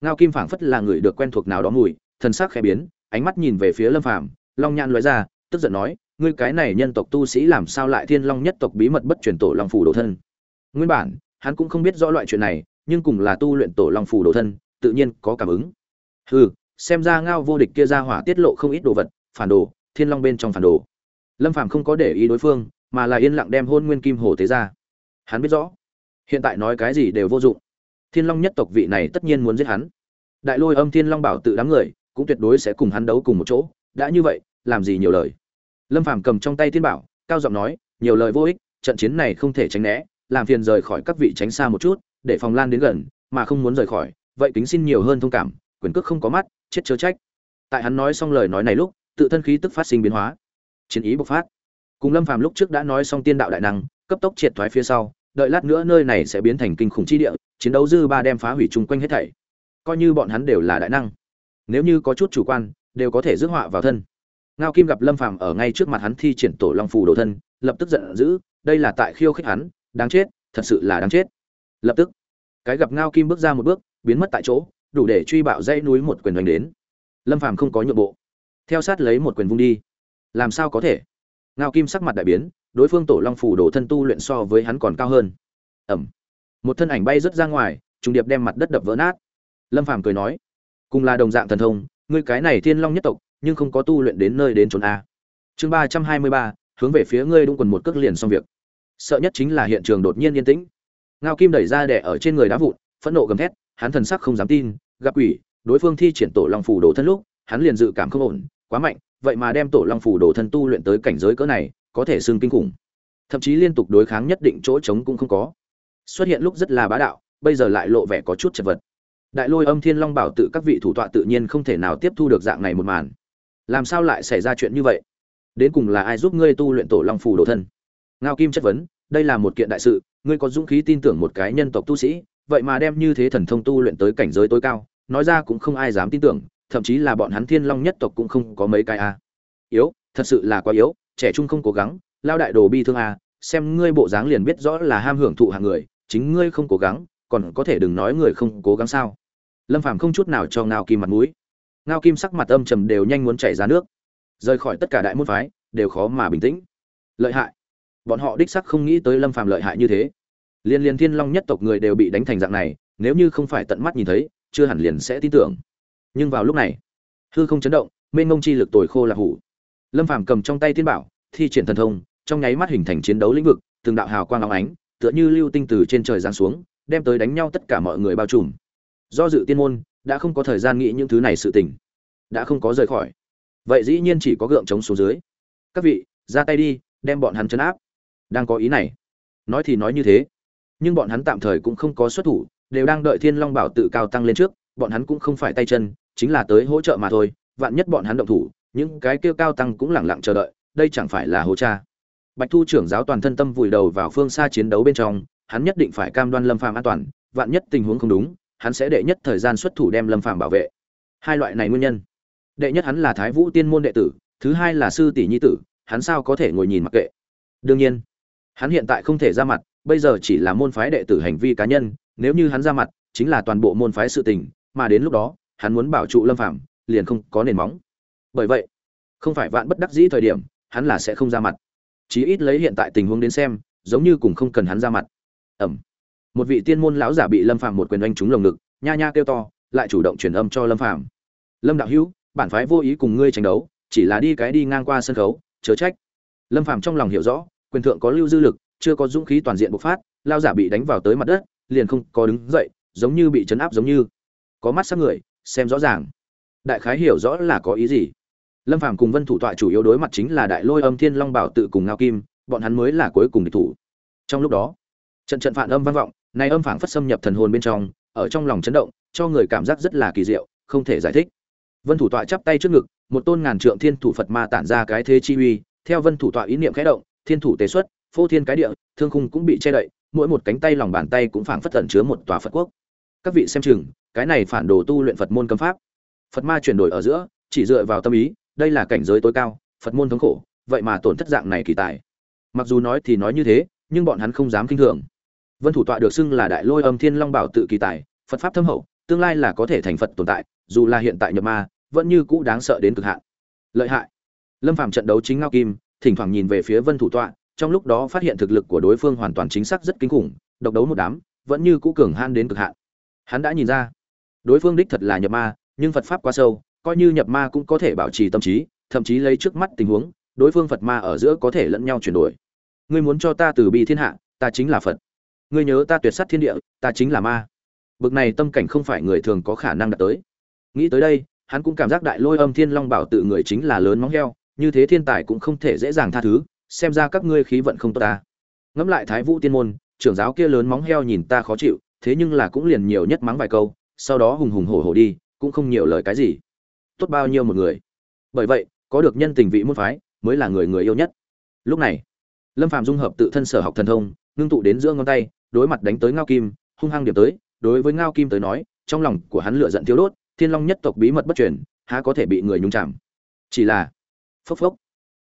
ngao kim phảng phất là người được quen thuộc nào đó mùi, thần sắc khẽ biến, ánh mắt nhìn về phía lâm phàm, long nhan lóe ra, tức giận nói, ngươi cái này nhân tộc tu sĩ làm sao lại thiên long nhất tộc bí mật bất truyền tổ long phủ đồ thân? Nguyên bản hắn cũng không biết rõ loại chuyện này, nhưng cùng là tu luyện tổ long phủ đồ thân, tự nhiên có cảm ứng. Hừ, xem ra ngao vô địch kia ra hỏa tiết lộ không ít đồ vật, phản đồ, thiên long bên trong phản đồ. Lâm phàm không có để ý đối phương, mà là yên lặng đem hôn nguyên kim hồ tế ra. Hắn biết rõ, hiện tại nói cái gì đều vô dụng. Thiên long nhất tộc vị này tất nhiên muốn giết hắn. Đại lôi âm thiên long bảo tự đám người, cũng tuyệt đối sẽ cùng hắn đấu cùng một chỗ, đã như vậy, làm gì nhiều lời. Lâm phàm cầm trong tay thiên bảo, cao giọng nói, nhiều lời vô ích, trận chiến này không thể tránh né làm phiền rời khỏi các vị tránh xa một chút, để phòng lan đến gần, mà không muốn rời khỏi, vậy kính xin nhiều hơn thông cảm, quyền cước không có mắt, chết chớ trách. Tại hắn nói xong lời nói này lúc, tự thân khí tức phát sinh biến hóa. Chiến ý bộc phát. Cùng lâm phàm lúc trước đã nói xong tiên đạo đại năng, cấp tốc triệt thoái phía sau, đợi lát nữa nơi này sẽ biến thành kinh khủng chi địa, chiến đấu dư ba đem phá hủy chung quanh hết thảy. Coi như bọn hắn đều là đại năng, nếu như có chút chủ quan, đều có thể rước họa vào thân. Ngao kim gặp lâm phàm ở ngay trước mặt hắn thi triển tổ long phù đồ thân, lập tức giận dữ, đây là tại khiêu khích hắn đáng chết, thật sự là đáng chết. Lập tức, cái gặp ngao kim bước ra một bước, biến mất tại chỗ, đủ để truy bạo dãy núi một quyền đánh đến. Lâm phàm không có nhượng bộ, theo sát lấy một quyền vung đi. Làm sao có thể? Ngao kim sắc mặt đại biến, đối phương tổ long phủ đồ thân tu luyện so với hắn còn cao hơn. Ẩm. Một thân ảnh bay rớt ra ngoài, trùng điệp đem mặt đất đập vỡ nát. Lâm phàm cười nói, cùng là đồng dạng thần thông, ngươi cái này thiên long nhất tộc, nhưng không có tu luyện đến nơi đến trốn a. Chương ba trăm hai mươi ba, hướng về phía ngươi đúng quần một cước liền xong việc sợ nhất chính là hiện trường đột nhiên yên tĩnh. Ngao kim đẩy ra đẻ ở trên người đá vụn, phẫn nộ gầm thét, hắn thần sắc không dám tin, gặp quỷ, đối phương thi triển tổ long phủ đồ thân lúc, hắn liền dự cảm không ổn, quá mạnh, vậy mà đem tổ long phủ đồ thân tu luyện tới cảnh giới cỡ này, có thể xưng kinh khủng. Thậm chí liên tục đối kháng nhất định chỗ trống cũng không có. Xuất hiện lúc rất là bá đạo, bây giờ lại lộ vẻ có chút chật vật. Đại lôi âm thiên long bảo tự các vị thủ tọa tự nhiên không thể nào tiếp thu được dạng này một màn. Làm sao lại xảy ra chuyện như vậy? Đến cùng là ai giúp ngươi tu luyện tổ long phủ đồ thân? Ngao kim chất vấn, đây là một kiện đại sự, ngươi có dũng khí tin tưởng một cái nhân tộc tu sĩ, vậy mà đem như thế thần thông tu luyện tới cảnh giới tối cao, nói ra cũng không ai dám tin tưởng, thậm chí là bọn hắn thiên long nhất tộc cũng không có mấy cái a. Yếu, thật sự là quá yếu, trẻ trung không cố gắng, lao đại đồ bi thương a, xem ngươi bộ dáng liền biết rõ là ham hưởng thụ hàng người, chính ngươi không cố gắng, còn có thể đừng nói người không cố gắng sao? Lâm phàm không chút nào cho ngao kim mặt mũi. Ngao kim sắc mặt âm trầm đều nhanh muốn chảy ra nước. Rời khỏi tất cả đại môn phái, đều khó mà bình tĩnh. Lợi hại bọn họ đích sắc không nghĩ tới lâm phàm lợi hại như thế. Liên liên thiên long nhất tộc người đều bị đánh thành dạng này, nếu như không phải tận mắt nhìn thấy, chưa hẳn liền sẽ tin tưởng. Nhưng vào lúc này, hư không chấn động, mênh mông chi lực tồi khô là hủ. Lâm phàm cầm trong tay thiên bảo, thi triển thần thông, trong nháy mắt hình thành chiến đấu lĩnh vực, từng đạo hào quang óng ánh, tựa như lưu tinh từ trên trời giáng xuống, đem tới đánh nhau tất cả mọi người bao trùm. Do dự tiên môn, đã không có thời gian nghĩ những thứ này sự tình. Đã không có rời khỏi. Vậy dĩ nhiên chỉ có gượng chống xuống dưới. Các vị, ra tay đi, đem bọn hắn chấn áp đang có ý này. Nói thì nói như thế, nhưng bọn hắn tạm thời cũng không có xuất thủ, đều đang đợi thiên long bảo tự cao tăng lên trước, bọn hắn cũng không phải tay chân, chính là tới hỗ trợ mà thôi, vạn nhất bọn hắn động thủ, những cái kêu cao tăng cũng lẳng lặng chờ đợi, đây chẳng phải là hố cha. Bạch thu trưởng giáo toàn thân tâm vùi đầu vào phương xa chiến đấu bên trong, hắn nhất định phải cam đoan lâm phàm an toàn, vạn nhất tình huống không đúng, hắn sẽ đệ nhất thời gian xuất thủ đem lâm phàm bảo vệ. Hai loại này nguyên nhân. Đệ nhất hắn là thái vũ tiên môn đệ tử, thứ hai là sư tỷ nhi tử, hắn sao có thể ngồi nhìn mặc kệ? Đương nhiên hắn hiện tại không thể ra mặt, bây giờ chỉ là môn phái đệ tử hành vi cá nhân, nếu như hắn ra mặt, chính là toàn bộ môn phái sự tình, mà đến lúc đó, hắn muốn bảo trụ lâm phạm liền không có nền móng. Bởi vậy, không phải vạn bất đắc dĩ thời điểm, hắn là sẽ không ra mặt. Chí ít lấy hiện tại tình huống đến xem, giống như cùng không cần hắn ra mặt. Ẩm. Một vị tiên môn lão giả bị lâm phạm một quyền oanh trúng lồng ngực, nha nha kêu to, lại chủ động truyền âm cho lâm phạm lâm đạo hữu, bản phái vô ý cùng ngươi tranh đấu, chỉ là đi cái đi ngang qua sân khấu, chớ trách. Lâm phạm trong lòng hiểu rõ quyền thượng có lưu dư lực, chưa có dũng khí toàn diện bộc phát, lao giả bị đánh vào tới mặt đất, liền không có đứng dậy, giống như bị chấn áp giống như. Có mắt sắc người, xem rõ ràng. Đại khái hiểu rõ là có ý gì. Lâm phàm cùng vân thủ tọa chủ yếu đối mặt chính là đại lôi âm thiên long bảo tự cùng ngao kim, bọn hắn mới là cuối cùng địch thủ. Trong lúc đó, trận trận phản âm vang vọng này âm phảng phất xâm nhập thần hồn bên trong, ở trong lòng chấn động, cho người cảm giác rất là kỳ diệu, không thể giải thích. Vân thủ tọa chắp tay trước ngực, một tôn ngàn trượng thiên thủ phật ma tản ra cái thế chi uy, theo vân thủ tọa ý niệm khẽ động thiên thủ tế xuất, phô thiên cái địa, thương khung cũng bị che đậy, mỗi một cánh tay lòng bàn tay cũng phảng phất tẩn chứa một tòa phật quốc. Các vị xem chừng, cái này phản đồ tu luyện phật môn cấm pháp. Phật ma chuyển đổi ở giữa, chỉ dựa vào tâm ý, đây là cảnh giới tối cao, phật môn thống khổ, vậy mà tổn thất dạng này kỳ tài. Mặc dù nói thì nói như thế, nhưng bọn hắn không dám kinh thường. Vân thủ tọa được xưng là đại lôi âm thiên long bảo tự kỳ tài, phật pháp thâm hậu, tương lai là có thể thành phật tồn tại, dù là hiện tại nhập ma, vẫn như cũ đáng sợ đến cực hạn. Lợi hại. Lâm phàm trận đấu chính ngao kim thỉnh thoảng nhìn về phía vân thủ tọa, trong lúc đó phát hiện thực lực của đối phương hoàn toàn chính xác rất kinh khủng, độc đấu một đám, vẫn như cũ cường han đến cực hạn. Hắn đã nhìn ra, đối phương đích thật là nhập ma, nhưng phật pháp quá sâu, coi như nhập ma cũng có thể bảo trì tâm trí, thậm chí lấy trước mắt tình huống, đối phương phật ma ở giữa có thể lẫn nhau chuyển đổi. Ngươi muốn cho ta từ bi thiên hạ, ta chính là phật. Ngươi nhớ ta tuyệt sát thiên địa, ta chính là ma. Bực này tâm cảnh không phải người thường có khả năng đạt tới. Nghĩ tới đây, hắn cũng cảm giác đại lôi âm thiên long bảo tự người chính là lớn móng heo như thế thiên tài cũng không thể dễ dàng tha thứ, xem ra các ngươi khí vận không tốt ta ngẫm lại thái vũ tiên môn, trưởng giáo kia lớn móng heo nhìn ta khó chịu, thế nhưng là cũng liền nhiều nhất mắng vài câu, sau đó hùng hùng hổ hổ đi, cũng không nhiều lời cái gì. Tốt bao nhiêu một người. Bởi vậy, có được nhân tình vị môn phái, mới là người người yêu nhất. Lúc này, lâm phạm dung hợp tự thân sở học thần thông, ngưng tụ đến giữa ngón tay, đối mặt đánh tới ngao kim, hung hăng điểm tới, đối với ngao kim tới nói, trong lòng của hắn lửa giận thiếu đốt, thiên long nhất tộc bí mật bất truyền, há có thể bị người nhúng chạm chỉ là phốc phốc.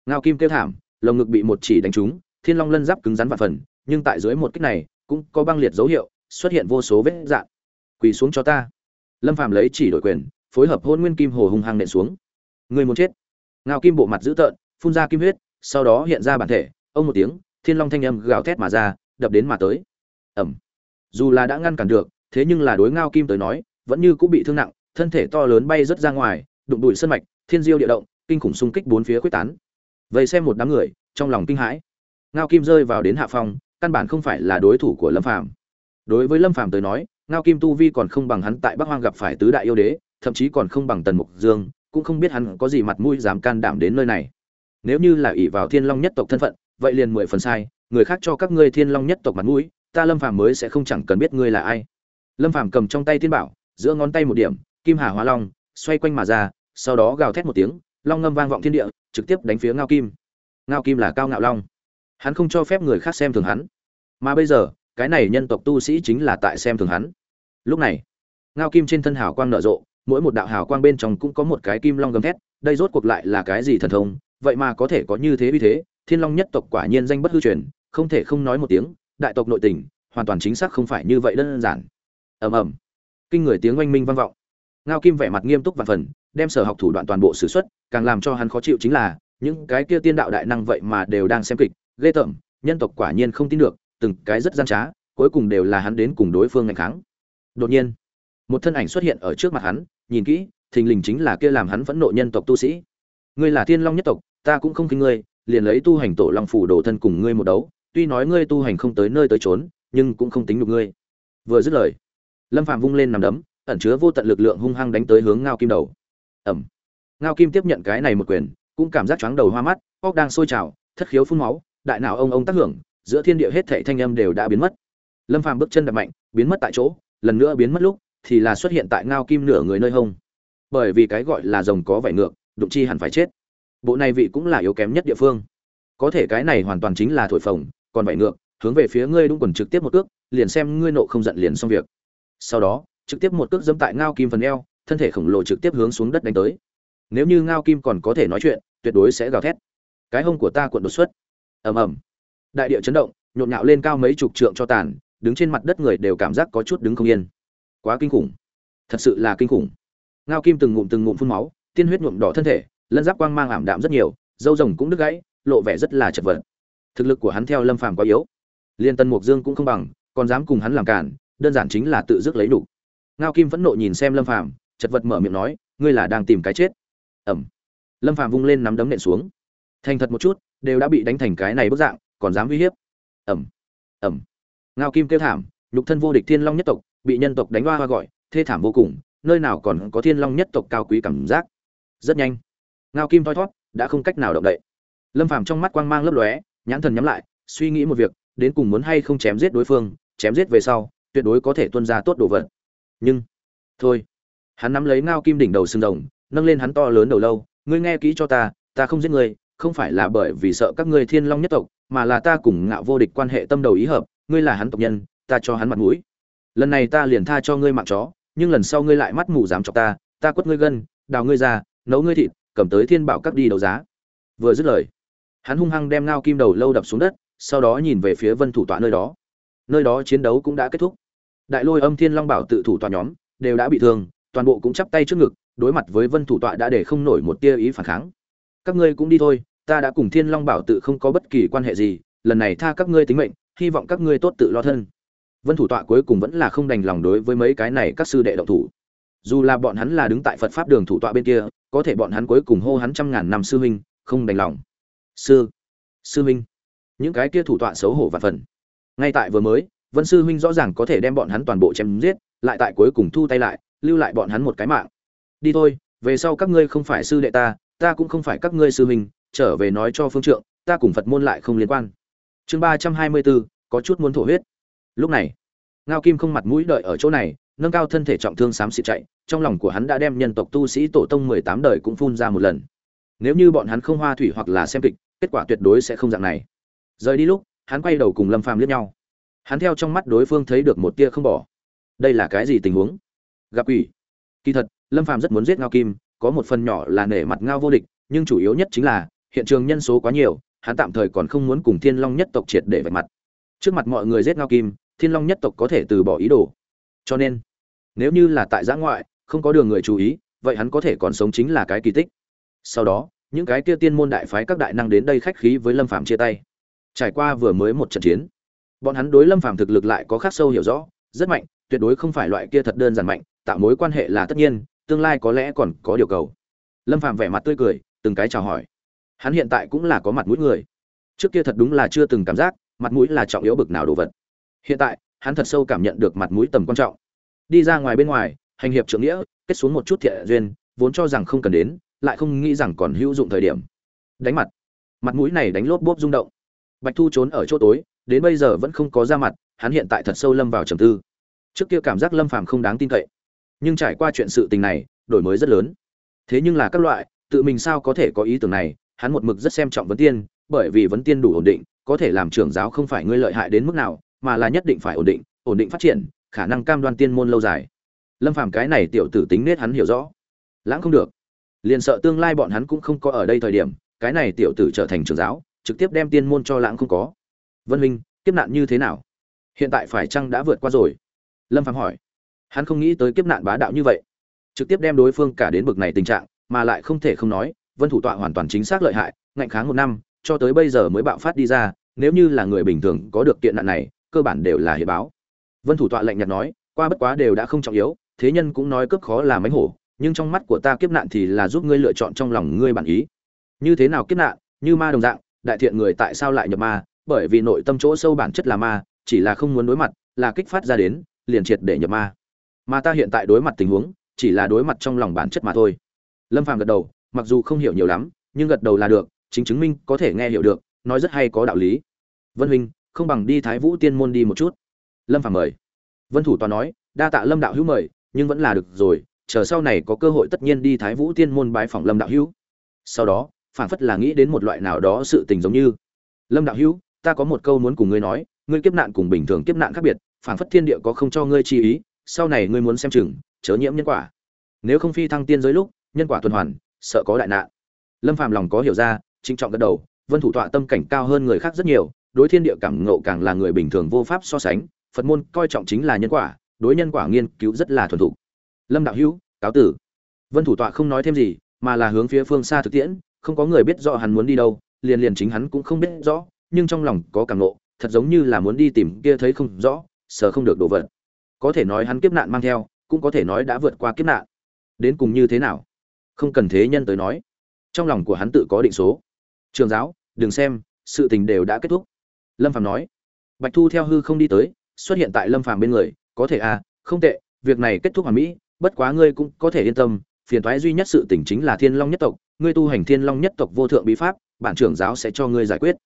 Ngao kim kêu thảm, lồng ngực bị một chỉ đánh trúng, thiên long lân giáp cứng rắn vạn phần, nhưng tại dưới một kích này, cũng có băng liệt dấu hiệu, xuất hiện vô số vết dạn quỳ xuống cho ta. Lâm phàm lấy chỉ đổi quyền, phối hợp hôn nguyên kim hồ hung hăng nện xuống. Người muốn chết. Ngao kim bộ mặt dữ tợn, phun ra kim huyết, sau đó hiện ra bản thể, ông một tiếng, thiên long thanh âm gào thét mà ra, đập đến mà tới. Ẩm. Dù là đã ngăn cản được, thế nhưng là đối ngao kim tới nói, vẫn như cũng bị thương nặng, thân thể to lớn bay rất ra ngoài, đụng đùi sân mạch, thiên diêu địa động kinh khủng xung kích bốn phía quyết tán. Vậy xem một đám người, trong lòng kinh hãi. Ngao kim rơi vào đến hạ phong, căn bản không phải là đối thủ của lâm phàm. Đối với lâm phàm tới nói, ngao kim tu vi còn không bằng hắn tại bắc hoang gặp phải tứ đại yêu đế, thậm chí còn không bằng tần mục dương, cũng không biết hắn có gì mặt mũi dám can đảm đến nơi này. Nếu như là ỷ vào thiên long nhất tộc thân phận, vậy liền mười phần sai, người khác cho các ngươi thiên long nhất tộc mặt mũi, ta lâm phàm mới sẽ không chẳng cần biết ngươi là ai. Lâm phàm cầm trong tay thiên bảo, giữa ngón tay một điểm, kim hà hóa long, xoay quanh mà ra, sau đó gào thét một tiếng long ngâm vang vọng thiên địa, trực tiếp đánh phía ngao kim. Ngao kim là cao ngạo long. Hắn không cho phép người khác xem thường hắn. Mà bây giờ, cái này nhân tộc tu sĩ chính là tại xem thường hắn. Lúc này, ngao kim trên thân hào quang nở rộ, mỗi một đạo hào quang bên trong cũng có một cái kim long gầm thét, đây rốt cuộc lại là cái gì thần thông? Vậy mà có thể có như thế uy thế, thiên long nhất tộc quả nhiên danh bất hư truyền, không thể không nói một tiếng, đại tộc nội tình, hoàn toàn chính xác không phải như vậy đơn giản. Ầm ầm. Kinh người tiếng oanh minh vang vọng. Ngao kim vẻ mặt nghiêm túc và phần đem sở học thủ đoạn toàn bộ sử xuất càng làm cho hắn khó chịu chính là, những cái kia tiên đạo đại năng vậy mà đều đang xem kịch, ghê tởm, nhân tộc quả nhiên không tin được, từng cái rất gian trá, cuối cùng đều là hắn đến cùng đối phương ngày kháng. Đột nhiên, một thân ảnh xuất hiện ở trước mặt hắn, nhìn kỹ, thình lình chính là kia làm hắn phẫn nộ nhân tộc tu sĩ. Ngươi là thiên long nhất tộc, ta cũng không kinh ngươi, liền lấy tu hành tổ long phủ đồ thân cùng ngươi một đấu, tuy nói ngươi tu hành không tới nơi tới chốn, nhưng cũng không tính được ngươi. Vừa dứt lời, lâm phàm vung lên nằm đấm, ẩn chứa vô tận lực lượng hung hăng đánh tới hướng ngao kim đầu ẩm. Ngao kim tiếp nhận cái này một quyền, cũng cảm giác chóng đầu hoa mắt, óc đang sôi trào, thất khiếu phun máu, đại não ông ông tác hưởng, giữa thiên địa hết thảy thanh âm đều đã biến mất. Lâm phàm bước chân đập mạnh, biến mất tại chỗ, lần nữa biến mất lúc, thì là xuất hiện tại ngao kim nửa người nơi hông. Bởi vì cái gọi là rồng có vảy ngược, đụng chi hẳn phải chết. Bộ này vị cũng là yếu kém nhất địa phương. Có thể cái này hoàn toàn chính là thổi phồng, còn vảy ngược, hướng về phía ngươi đúng quần trực tiếp một cước, liền xem ngươi nộ không giận liền xong việc. Sau đó, trực tiếp một cước dẫm tại ngao kim phần eo thân thể khổng lồ trực tiếp hướng xuống đất đánh tới. Nếu như ngao kim còn có thể nói chuyện, tuyệt đối sẽ gào thét. Cái hông của ta cuộn đột xuất. Ầm ầm. Đại địa chấn động, nhộn nhạo lên cao mấy chục trượng cho tàn, đứng trên mặt đất người đều cảm giác có chút đứng không yên. Quá kinh khủng. Thật sự là kinh khủng. Ngao kim từng ngụm từng ngụm phun máu, tiên huyết nhuộm đỏ thân thể, lân giáp quang mang ảm đạm rất nhiều, dâu rồng cũng đứt gãy, lộ vẻ rất là chật vật. Thực lực của hắn theo lâm phàm quá yếu. Liên tân mục dương cũng không bằng, còn dám cùng hắn làm cản, đơn giản chính là tự dứt lấy đủ. Ngao kim vẫn nộ nhìn xem lâm phàm chật vật mở miệng nói, ngươi là đang tìm cái chết. Ẩm. Lâm phàm vung lên nắm đấm nện xuống. Thành thật một chút, đều đã bị đánh thành cái này bức dạng, còn dám uy hiếp. Ẩm. Ẩm. Ngao kim kêu thảm, nhục thân vô địch thiên long nhất tộc, bị nhân tộc đánh hoa hoa gọi, thê thảm vô cùng, nơi nào còn có thiên long nhất tộc cao quý cảm giác. Rất nhanh, ngao kim thoi thót đã không cách nào động đậy. Lâm phàm trong mắt quang mang lấp lóe, nhãn thần nhắm lại, suy nghĩ một việc, đến cùng muốn hay không chém giết đối phương, chém giết về sau, tuyệt đối có thể tuân ra tốt đồ vật. Nhưng, thôi hắn nắm lấy ngao kim đỉnh đầu sừng rồng, nâng lên hắn to lớn đầu lâu, ngươi nghe kỹ cho ta ta không giết ngươi, không phải là bởi vì sợ các ngươi thiên long nhất tộc, mà là ta cùng ngạo vô địch quan hệ tâm đầu ý hợp, ngươi là hắn tộc nhân, ta cho hắn mặt mũi. Lần này ta liền tha cho ngươi mạng chó, nhưng lần sau ngươi lại mắt mù dám chọc ta ta quất ngươi gân, đào ngươi ra, nấu ngươi thịt, cầm tới thiên bảo các đi đấu giá. Vừa dứt lời, hắn hung hăng đem ngao kim đầu lâu đập xuống đất, sau đó nhìn về phía vân thủ tọa nơi đó. Nơi đó chiến đấu cũng đã kết thúc. Đại lôi âm thiên long bảo tự thủ tọa nhóm đều đã bị thương toàn bộ cũng chắp tay trước ngực, đối mặt với vân thủ tọa đã để không nổi một tia ý phản kháng. Các ngươi cũng đi thôi, ta đã cùng thiên long bảo tự không có bất kỳ quan hệ gì, lần này tha các ngươi tính mệnh, hy vọng các ngươi tốt tự lo thân. Vân thủ tọa cuối cùng vẫn là không đành lòng đối với mấy cái này các sư đệ động thủ. Dù là bọn hắn là đứng tại phật pháp đường thủ tọa bên kia, có thể bọn hắn cuối cùng hô hắn trăm ngàn năm sư huynh, không đành lòng. Sư sư huynh. Những cái kia thủ tọa xấu hổ và phần. Ngay tại vừa mới, vân sư huynh rõ ràng có thể đem bọn hắn toàn bộ chém giết, lại tại cuối cùng thu tay lại lưu lại bọn hắn một cái mạng. Đi thôi, về sau các ngươi không phải sư đệ ta ta cũng không phải các ngươi sư huynh, trở về nói cho phương trượng, ta cùng phật môn lại không liên quan. Chương ba trăm hai mươi bốn, có chút muốn thổ huyết. Lúc này, ngao kim không mặt mũi đợi ở chỗ này, nâng cao thân thể trọng thương xám xịt chạy, trong lòng của hắn đã đem nhân tộc tu sĩ tổ tông mười tám đời cũng phun ra một lần. Nếu như bọn hắn không hoa thủy hoặc là xem kịch, kết quả tuyệt đối sẽ không dạng này. Rời đi lúc, hắn quay đầu cùng lâm phàm liếc nhau. Hắn theo trong mắt đối phương thấy được một tia không bỏ. Đây là cái gì tình huống? Gặp quỷ. Kỳ thật, lâm phàm rất muốn giết ngao kim, có một phần nhỏ là nể mặt ngao vô địch, nhưng chủ yếu nhất chính là, hiện trường nhân số quá nhiều, hắn tạm thời còn không muốn cùng thiên long nhất tộc triệt để vạch mặt. Trước mặt mọi người giết ngao kim, thiên long nhất tộc có thể từ bỏ ý đồ. Cho nên, nếu như là tại giã ngoại, không có đường người chú ý, vậy hắn có thể còn sống chính là cái kỳ tích. Sau đó, những cái kia tiên môn đại phái các đại năng đến đây khách khí với lâm phàm chia tay. Trải qua vừa mới một trận chiến, bọn hắn đối lâm phàm thực lực lại có khắc sâu hiểu rõ, rất mạnh, tuyệt đối không phải loại kia thật đơn giản mạnh tạo mối quan hệ là tất nhiên, tương lai có lẽ còn có điều cầu. Lâm phàm vẻ mặt tươi cười, từng cái chào hỏi. Hắn hiện tại cũng là có mặt mũi người. Trước kia thật đúng là chưa từng cảm giác, mặt mũi là trọng yếu bực nào đồ vật. Hiện tại, hắn thật sâu cảm nhận được mặt mũi tầm quan trọng. Đi ra ngoài bên ngoài, hành hiệp trưởng nghĩa, kết xuống một chút thiện duyên, vốn cho rằng không cần đến, lại không nghĩ rằng còn hữu dụng thời điểm. Đánh mặt. Mặt mũi này đánh lốp bốp rung động. Bạch thu trốn ở chỗ tối, đến bây giờ vẫn không có ra mặt, hắn hiện tại thật sâu lâm vào trầm tư. Trước kia cảm giác lâm phàm không đáng tin cậy nhưng trải qua chuyện sự tình này, đổi mới rất lớn. Thế nhưng là các loại, tự mình sao có thể có ý tưởng này? Hắn một mực rất xem trọng vấn tiên, bởi vì vấn tiên đủ ổn định, có thể làm trưởng giáo không phải ngươi lợi hại đến mức nào, mà là nhất định phải ổn định ổn định phát triển, khả năng cam đoan tiên môn lâu dài. Lâm phàm cái này tiểu tử tính nết hắn hiểu rõ. Lãng không được. Liền sợ tương lai bọn hắn cũng không có ở đây thời điểm, cái này tiểu tử trở thành trưởng giáo, trực tiếp đem tiên môn cho lãng không có. Vân huynh, kiếp nạn như thế nào? Hiện tại phải chăng đã vượt qua rồi? Lâm phàm hỏi hắn không nghĩ tới kiếp nạn bá đạo như vậy. Trực tiếp đem đối phương cả đến bực này tình trạng, mà lại không thể không nói, vân thủ tọa hoàn toàn chính xác lợi hại, ngạnh kháng một năm, cho tới bây giờ mới bạo phát đi ra, nếu như là người bình thường có được kiện nạn này, cơ bản đều là hiệp báo. Vân thủ tọa lạnh nhạt nói, qua bất quá đều đã không trọng yếu, thế nhân cũng nói cướp khó là mánh hổ, nhưng trong mắt của ta kiếp nạn thì là giúp ngươi lựa chọn trong lòng ngươi bản ý. Như thế nào kiếp nạn, như ma đồng dạng, đại thiện người tại sao lại nhập ma, bởi vì nội tâm chỗ sâu bản chất là ma, chỉ là không muốn đối mặt, là kích phát ra đến, liền triệt để nhập ma mà ta hiện tại đối mặt tình huống, chỉ là đối mặt trong lòng bản chất mà thôi. Lâm phàm gật đầu, mặc dù không hiểu nhiều lắm, nhưng gật đầu là được, chính chứng minh có thể nghe hiểu được, nói rất hay có đạo lý. Vân huynh, không bằng đi thái vũ tiên môn đi một chút. Lâm phàm mời. Vân thủ toàn nói, đa tạ lâm đạo hữu mời, nhưng vẫn là được rồi, chờ sau này có cơ hội tất nhiên đi thái vũ tiên môn bái phỏng lâm đạo hữu. Sau đó phản phất là nghĩ đến một loại nào đó sự tình giống như. Lâm đạo hữu, ta có một câu muốn cùng ngươi nói, ngươi kiếp nạn cùng bình thường kiếp nạn khác biệt phản phất thiên địa có không cho ngươi chi ý sau này ngươi muốn xem chừng, chớ nhiễm nhân quả. Nếu không phi thăng tiên giới lúc, nhân quả tuần hoàn, sợ có đại nạn. Lâm phàm lòng có hiểu ra trinh trọng gật đầu, vân thủ tọa tâm cảnh cao hơn người khác rất nhiều, đối thiên địa cảm ngộ càng là người bình thường vô pháp so sánh, phật môn coi trọng chính là nhân quả, đối nhân quả nghiên cứu rất là thuần thục. Lâm đạo hữu, cáo tử. Vân thủ tọa không nói thêm gì, mà là hướng phía phương xa thực tiễn, không có người biết rõ hắn muốn đi đâu, liền liền chính hắn cũng không biết rõ, nhưng trong lòng có cảm ngộ, thật giống như là muốn đi tìm kia thấy không rõ, sợ không được đồ vật có thể nói hắn kiếp nạn mang theo, cũng có thể nói đã vượt qua kiếp nạn. Đến cùng như thế nào? Không cần thế nhân tới nói. Trong lòng của hắn tự có định số. Trường giáo, đừng xem, sự tình đều đã kết thúc. Lâm phàm nói. Bạch thu theo hư không đi tới, xuất hiện tại lâm phàm bên người, có thể à không tệ, việc này kết thúc hoàn mỹ, bất quá ngươi cũng có thể yên tâm, phiền toái duy nhất sự tình chính là thiên long nhất tộc, ngươi tu hành thiên long nhất tộc vô thượng bí pháp, bản trưởng giáo sẽ cho ngươi giải quyết.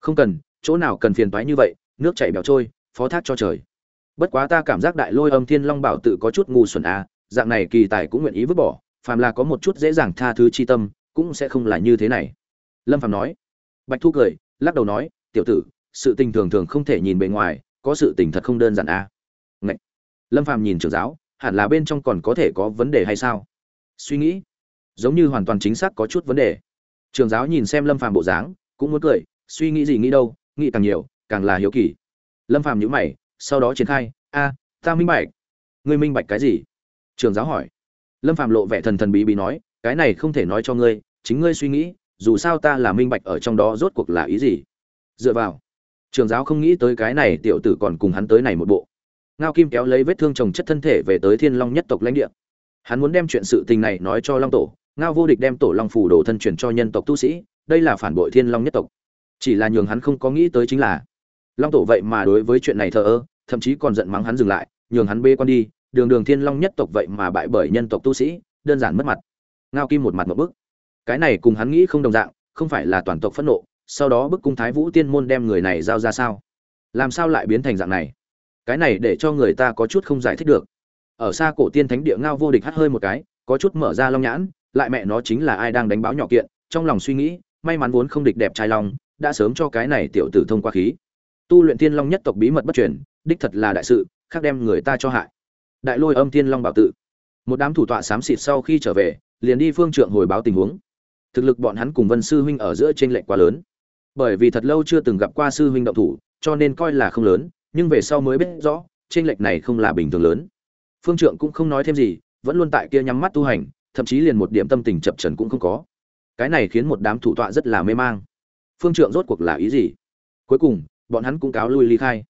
Không cần, chỗ nào cần phiền toái như vậy, nước chảy bèo trôi, phó thác cho trời bất quá ta cảm giác đại lôi âm thiên long bảo tự có chút ngu xuẩn à dạng này kỳ tài cũng nguyện ý vứt bỏ, phàm là có một chút dễ dàng tha thứ chi tâm, cũng sẽ không là như thế này. Lâm phàm nói. Bạch thu cười, lắc đầu nói, tiểu tử, sự tình thường thường không thể nhìn bề ngoài, có sự tình thật không đơn giản à. Ngậy. lâm phàm nhìn trưởng giáo, hẳn là bên trong còn có thể có vấn đề hay sao? Suy nghĩ. Giống như hoàn toàn chính xác có chút vấn đề. Trường giáo nhìn xem lâm phàm bộ dáng, cũng muốn cười, suy nghĩ gì nghĩ đâu, nghĩ càng nhiều, càng là hiếu kỳ. Lâm phàm nhíu mày sau đó triển khai, a, ta minh bạch. Ngươi minh bạch cái gì? Trường giáo hỏi. Lâm phàm lộ vẻ thần thần bí bí nói, cái này không thể nói cho ngươi, chính ngươi suy nghĩ, dù sao ta là minh bạch ở trong đó rốt cuộc là ý gì? Dựa vào. Trường giáo không nghĩ tới cái này tiểu tử còn cùng hắn tới này một bộ. Ngao kim kéo lấy vết thương trồng chất thân thể về tới thiên long nhất tộc lãnh địa. Hắn muốn đem chuyện sự tình này nói cho long tổ, ngao vô địch đem tổ long phủ đồ thân truyền cho nhân tộc tu sĩ, đây là phản bội thiên long nhất tộc. Chỉ là nhường hắn không có nghĩ tới chính là long tổ vậy mà đối với chuyện này thờ ơ, thậm chí còn giận mắng hắn dừng lại, nhường hắn bê con đi, đường đường thiên long nhất tộc vậy mà bại bởi nhân tộc tu sĩ, đơn giản mất mặt. Ngao kim một mặt một bức. Cái này cùng hắn nghĩ không đồng dạng, không phải là toàn tộc phẫn nộ, sau đó bức cung thái vũ tiên môn đem người này giao ra sao? Làm sao lại biến thành dạng này? Cái này để cho người ta có chút không giải thích được. Ở xa cổ tiên thánh địa ngao vô địch hắt hơi một cái, có chút mở ra long nhãn, lại mẹ nó chính là ai đang đánh báo nhỏ kiện, trong lòng suy nghĩ, may mắn vốn không địch đẹp trai long, đã sớm cho cái này tiểu tử thông qua khí tu luyện tiên long nhất tộc bí mật bất truyền, đích thật là đại sự, khác đem người ta cho hại. Đại lôi âm tiên long bảo tự. Một đám thủ tọa xám xịt sau khi trở về, liền đi phương trượng hồi báo tình huống. Thực lực bọn hắn cùng vân sư huynh ở giữa trên lệnh quá lớn. Bởi vì thật lâu chưa từng gặp qua sư huynh động thủ, cho nên coi là không lớn, nhưng về sau mới biết rõ trên lệnh này không là bình thường lớn. Phương trượng cũng không nói thêm gì, vẫn luôn tại kia nhắm mắt tu hành, thậm chí liền một điểm tâm tình chập trần cũng không có. Cái này khiến một đám thủ tọa rất là mê mang. Phương trượng rốt cuộc là ý gì? Cuối cùng bọn hắn cũng cáo lui ly khai.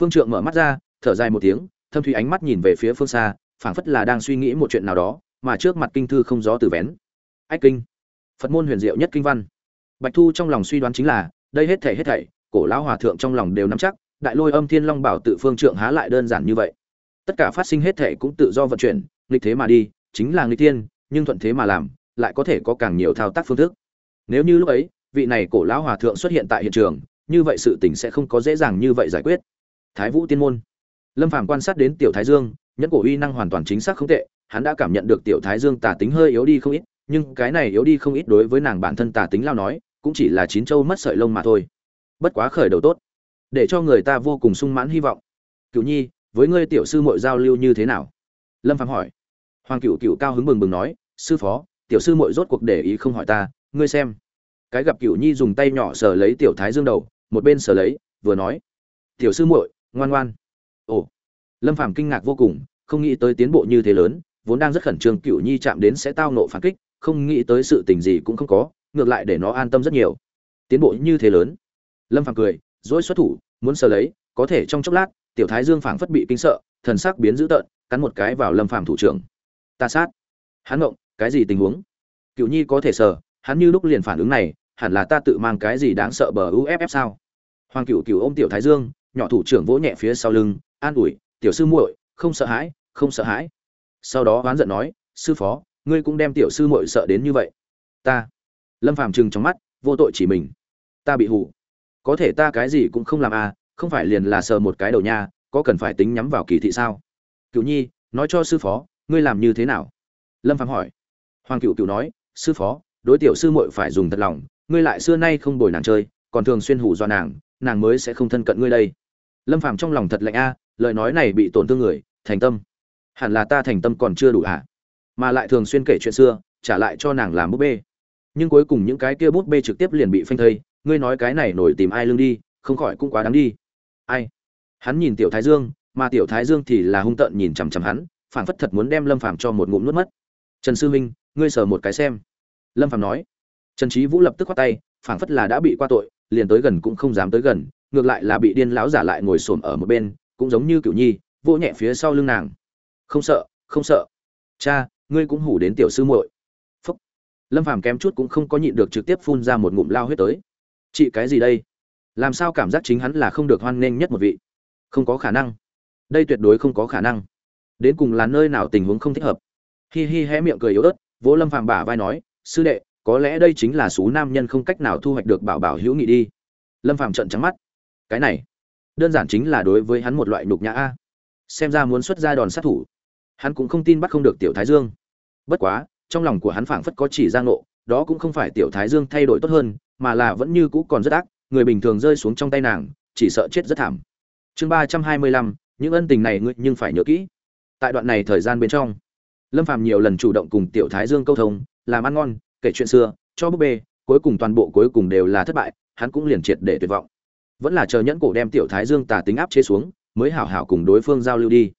Phương trượng mở mắt ra, thở dài một tiếng, thâm thủy ánh mắt nhìn về phía phương xa, phảng phất là đang suy nghĩ một chuyện nào đó, mà trước mặt kinh thư không gió từ vén. Ách kinh. Phật môn huyền diệu nhất kinh văn. Bạch thu trong lòng suy đoán chính là, đây hết thảy hết thảy, cổ lão hòa thượng trong lòng đều nắm chắc, đại lôi âm thiên long bảo tự phương trượng há lại đơn giản như vậy. Tất cả phát sinh hết thảy cũng tự do vận chuyển, nghịch thế mà đi, chính là nghịch thiên, nhưng thuận thế mà làm, lại có thể có càng nhiều thao tác phương thức. Nếu như lúc ấy, vị này cổ lão hòa thượng xuất hiện tại hiện trường như vậy sự tình sẽ không có dễ dàng như vậy giải quyết. Thái vũ tiên môn. Lâm phàm quan sát đến tiểu thái dương, nhẫn cổ uy năng hoàn toàn chính xác không tệ, hắn đã cảm nhận được tiểu thái dương tà tính hơi yếu đi không ít, nhưng cái này yếu đi không ít đối với nàng bản thân tà tính lao nói, cũng chỉ là chín châu mất sợi lông mà thôi. Bất quá khởi đầu tốt, để cho người ta vô cùng sung mãn hy vọng. Cựu nhi, với ngươi tiểu sư muội giao lưu như thế nào? Lâm Phàm hỏi. Hoàng cựu cựu cao hứng bừng bừng nói, sư phó, tiểu sư muội rốt cuộc để ý không hỏi ta, ngươi xem. Cái gặp cựu nhi dùng tay nhỏ sờ lấy tiểu thái dương đầu một bên sờ lấy, vừa nói, tiểu sư muội, ngoan ngoan. Ồ, lâm phàm kinh ngạc vô cùng, không nghĩ tới tiến bộ như thế lớn, vốn đang rất khẩn trương cựu nhi chạm đến sẽ tao nộ phản kích, không nghĩ tới sự tình gì cũng không có, ngược lại để nó an tâm rất nhiều. Tiến bộ như thế lớn. Lâm phàm cười, dỗi xuất thủ, muốn sờ lấy, có thể trong chốc lát, tiểu thái dương phảng phất bị kinh sợ, thần sắc biến dữ tợn, cắn một cái vào lâm phàm thủ trưởng. Ta sát. Hắn ngộng, cái gì tình huống? Cựu nhi có thể sờ, hắn như lúc liền phản ứng này, hẳn là ta tự mang cái gì đáng sợ bờ uff sao? Hoàng cựu cựu ôm tiểu thái dương, nhỏ thủ trưởng vỗ nhẹ phía sau lưng, an ủi, tiểu sư muội, không sợ hãi, không sợ hãi. Sau đó oán giận nói, sư phó, ngươi cũng đem tiểu sư muội sợ đến như vậy. Ta. Lâm phàm trừng trong mắt, vô tội chỉ mình. Ta bị hủ có thể ta cái gì cũng không làm à không phải liền là sờ một cái đầu nha, có cần phải tính nhắm vào kỳ thị sao? Cựu nhi, nói cho sư phó, ngươi làm như thế nào? Lâm phàm hỏi. Hoàng cựu cựu nói, sư phó, đối tiểu sư muội phải dùng thật lòng, ngươi lại xưa nay không bồi nàng chơi, còn thường xuyên hủ do nàng nàng mới sẽ không thân cận ngươi đây. Lâm phàm trong lòng thật lạnh a, lời nói này bị tổn thương người, thành tâm. Hẳn là ta thành tâm còn chưa đủ hả? Mà lại thường xuyên kể chuyện xưa, trả lại cho nàng làm búp bê. Nhưng cuối cùng những cái kia bút bê trực tiếp liền bị phanh thây, ngươi nói cái này nổi tìm ai lương đi, không khỏi cũng quá đáng đi. Ai? Hắn nhìn tiểu thái dương, mà tiểu thái dương thì là hung tợn nhìn chằm chằm hắn, phảng phất thật muốn đem lâm phàm cho một ngụm nuốt mất. Trần sư minh, ngươi sờ một cái xem. Lâm phàm nói. Trần trí vũ lập tức khoát tay, phảng phất là đã bị qua tội liền tới gần cũng không dám tới gần, ngược lại là bị điên lão giả lại ngồi xổm ở một bên, cũng giống như cựu nhi, vỗ nhẹ phía sau lưng nàng. Không sợ không sợ. Cha, ngươi cũng hủ đến tiểu sư muội. Phúc. Lâm phàm kém chút cũng không có nhịn được trực tiếp phun ra một ngụm lao huyết tới. Chị, cái gì đây? Làm sao cảm giác chính hắn là không được hoan nghênh nhất một vị? Không có khả năng. Đây tuyệt đối không có khả năng. Đến cùng là nơi nào tình huống không thích hợp? Hi hi hé miệng cười yếu ớt, vỗ lâm phàm bả vai nói, sư đệ có lẽ đây chính là số nam nhân không cách nào thu hoạch được bảo bảo hữu nghị đi. Lâm phàm trợn trắng mắt. Cái này, đơn giản chính là đối với hắn một loại nhục nhã a. Xem ra muốn xuất ra đòn sát thủ, hắn cũng không tin bắt không được tiểu thái dương. Bất quá, trong lòng của hắn phảng phất có chỉ ra ngộ, đó cũng không phải tiểu thái dương thay đổi tốt hơn, mà là vẫn như cũ còn rất ác, người bình thường rơi xuống trong tay nàng, chỉ sợ chết rất thảm. Chương ba trăm hai mươi lăm, những ân tình này ngươi nhưng phải nhớ kỹ. Tại đoạn này thời gian bên trong, lâm phàm nhiều lần chủ động cùng tiểu thái dương câu thông, làm ăn ngon kể chuyện xưa, cho búp bê, cuối cùng toàn bộ cuối cùng đều là thất bại, hắn cũng liền triệt để tuyệt vọng. Vẫn là chờ nhẫn cổ đem tiểu thái dương tà tính áp chế xuống, mới hảo hảo cùng đối phương giao lưu đi.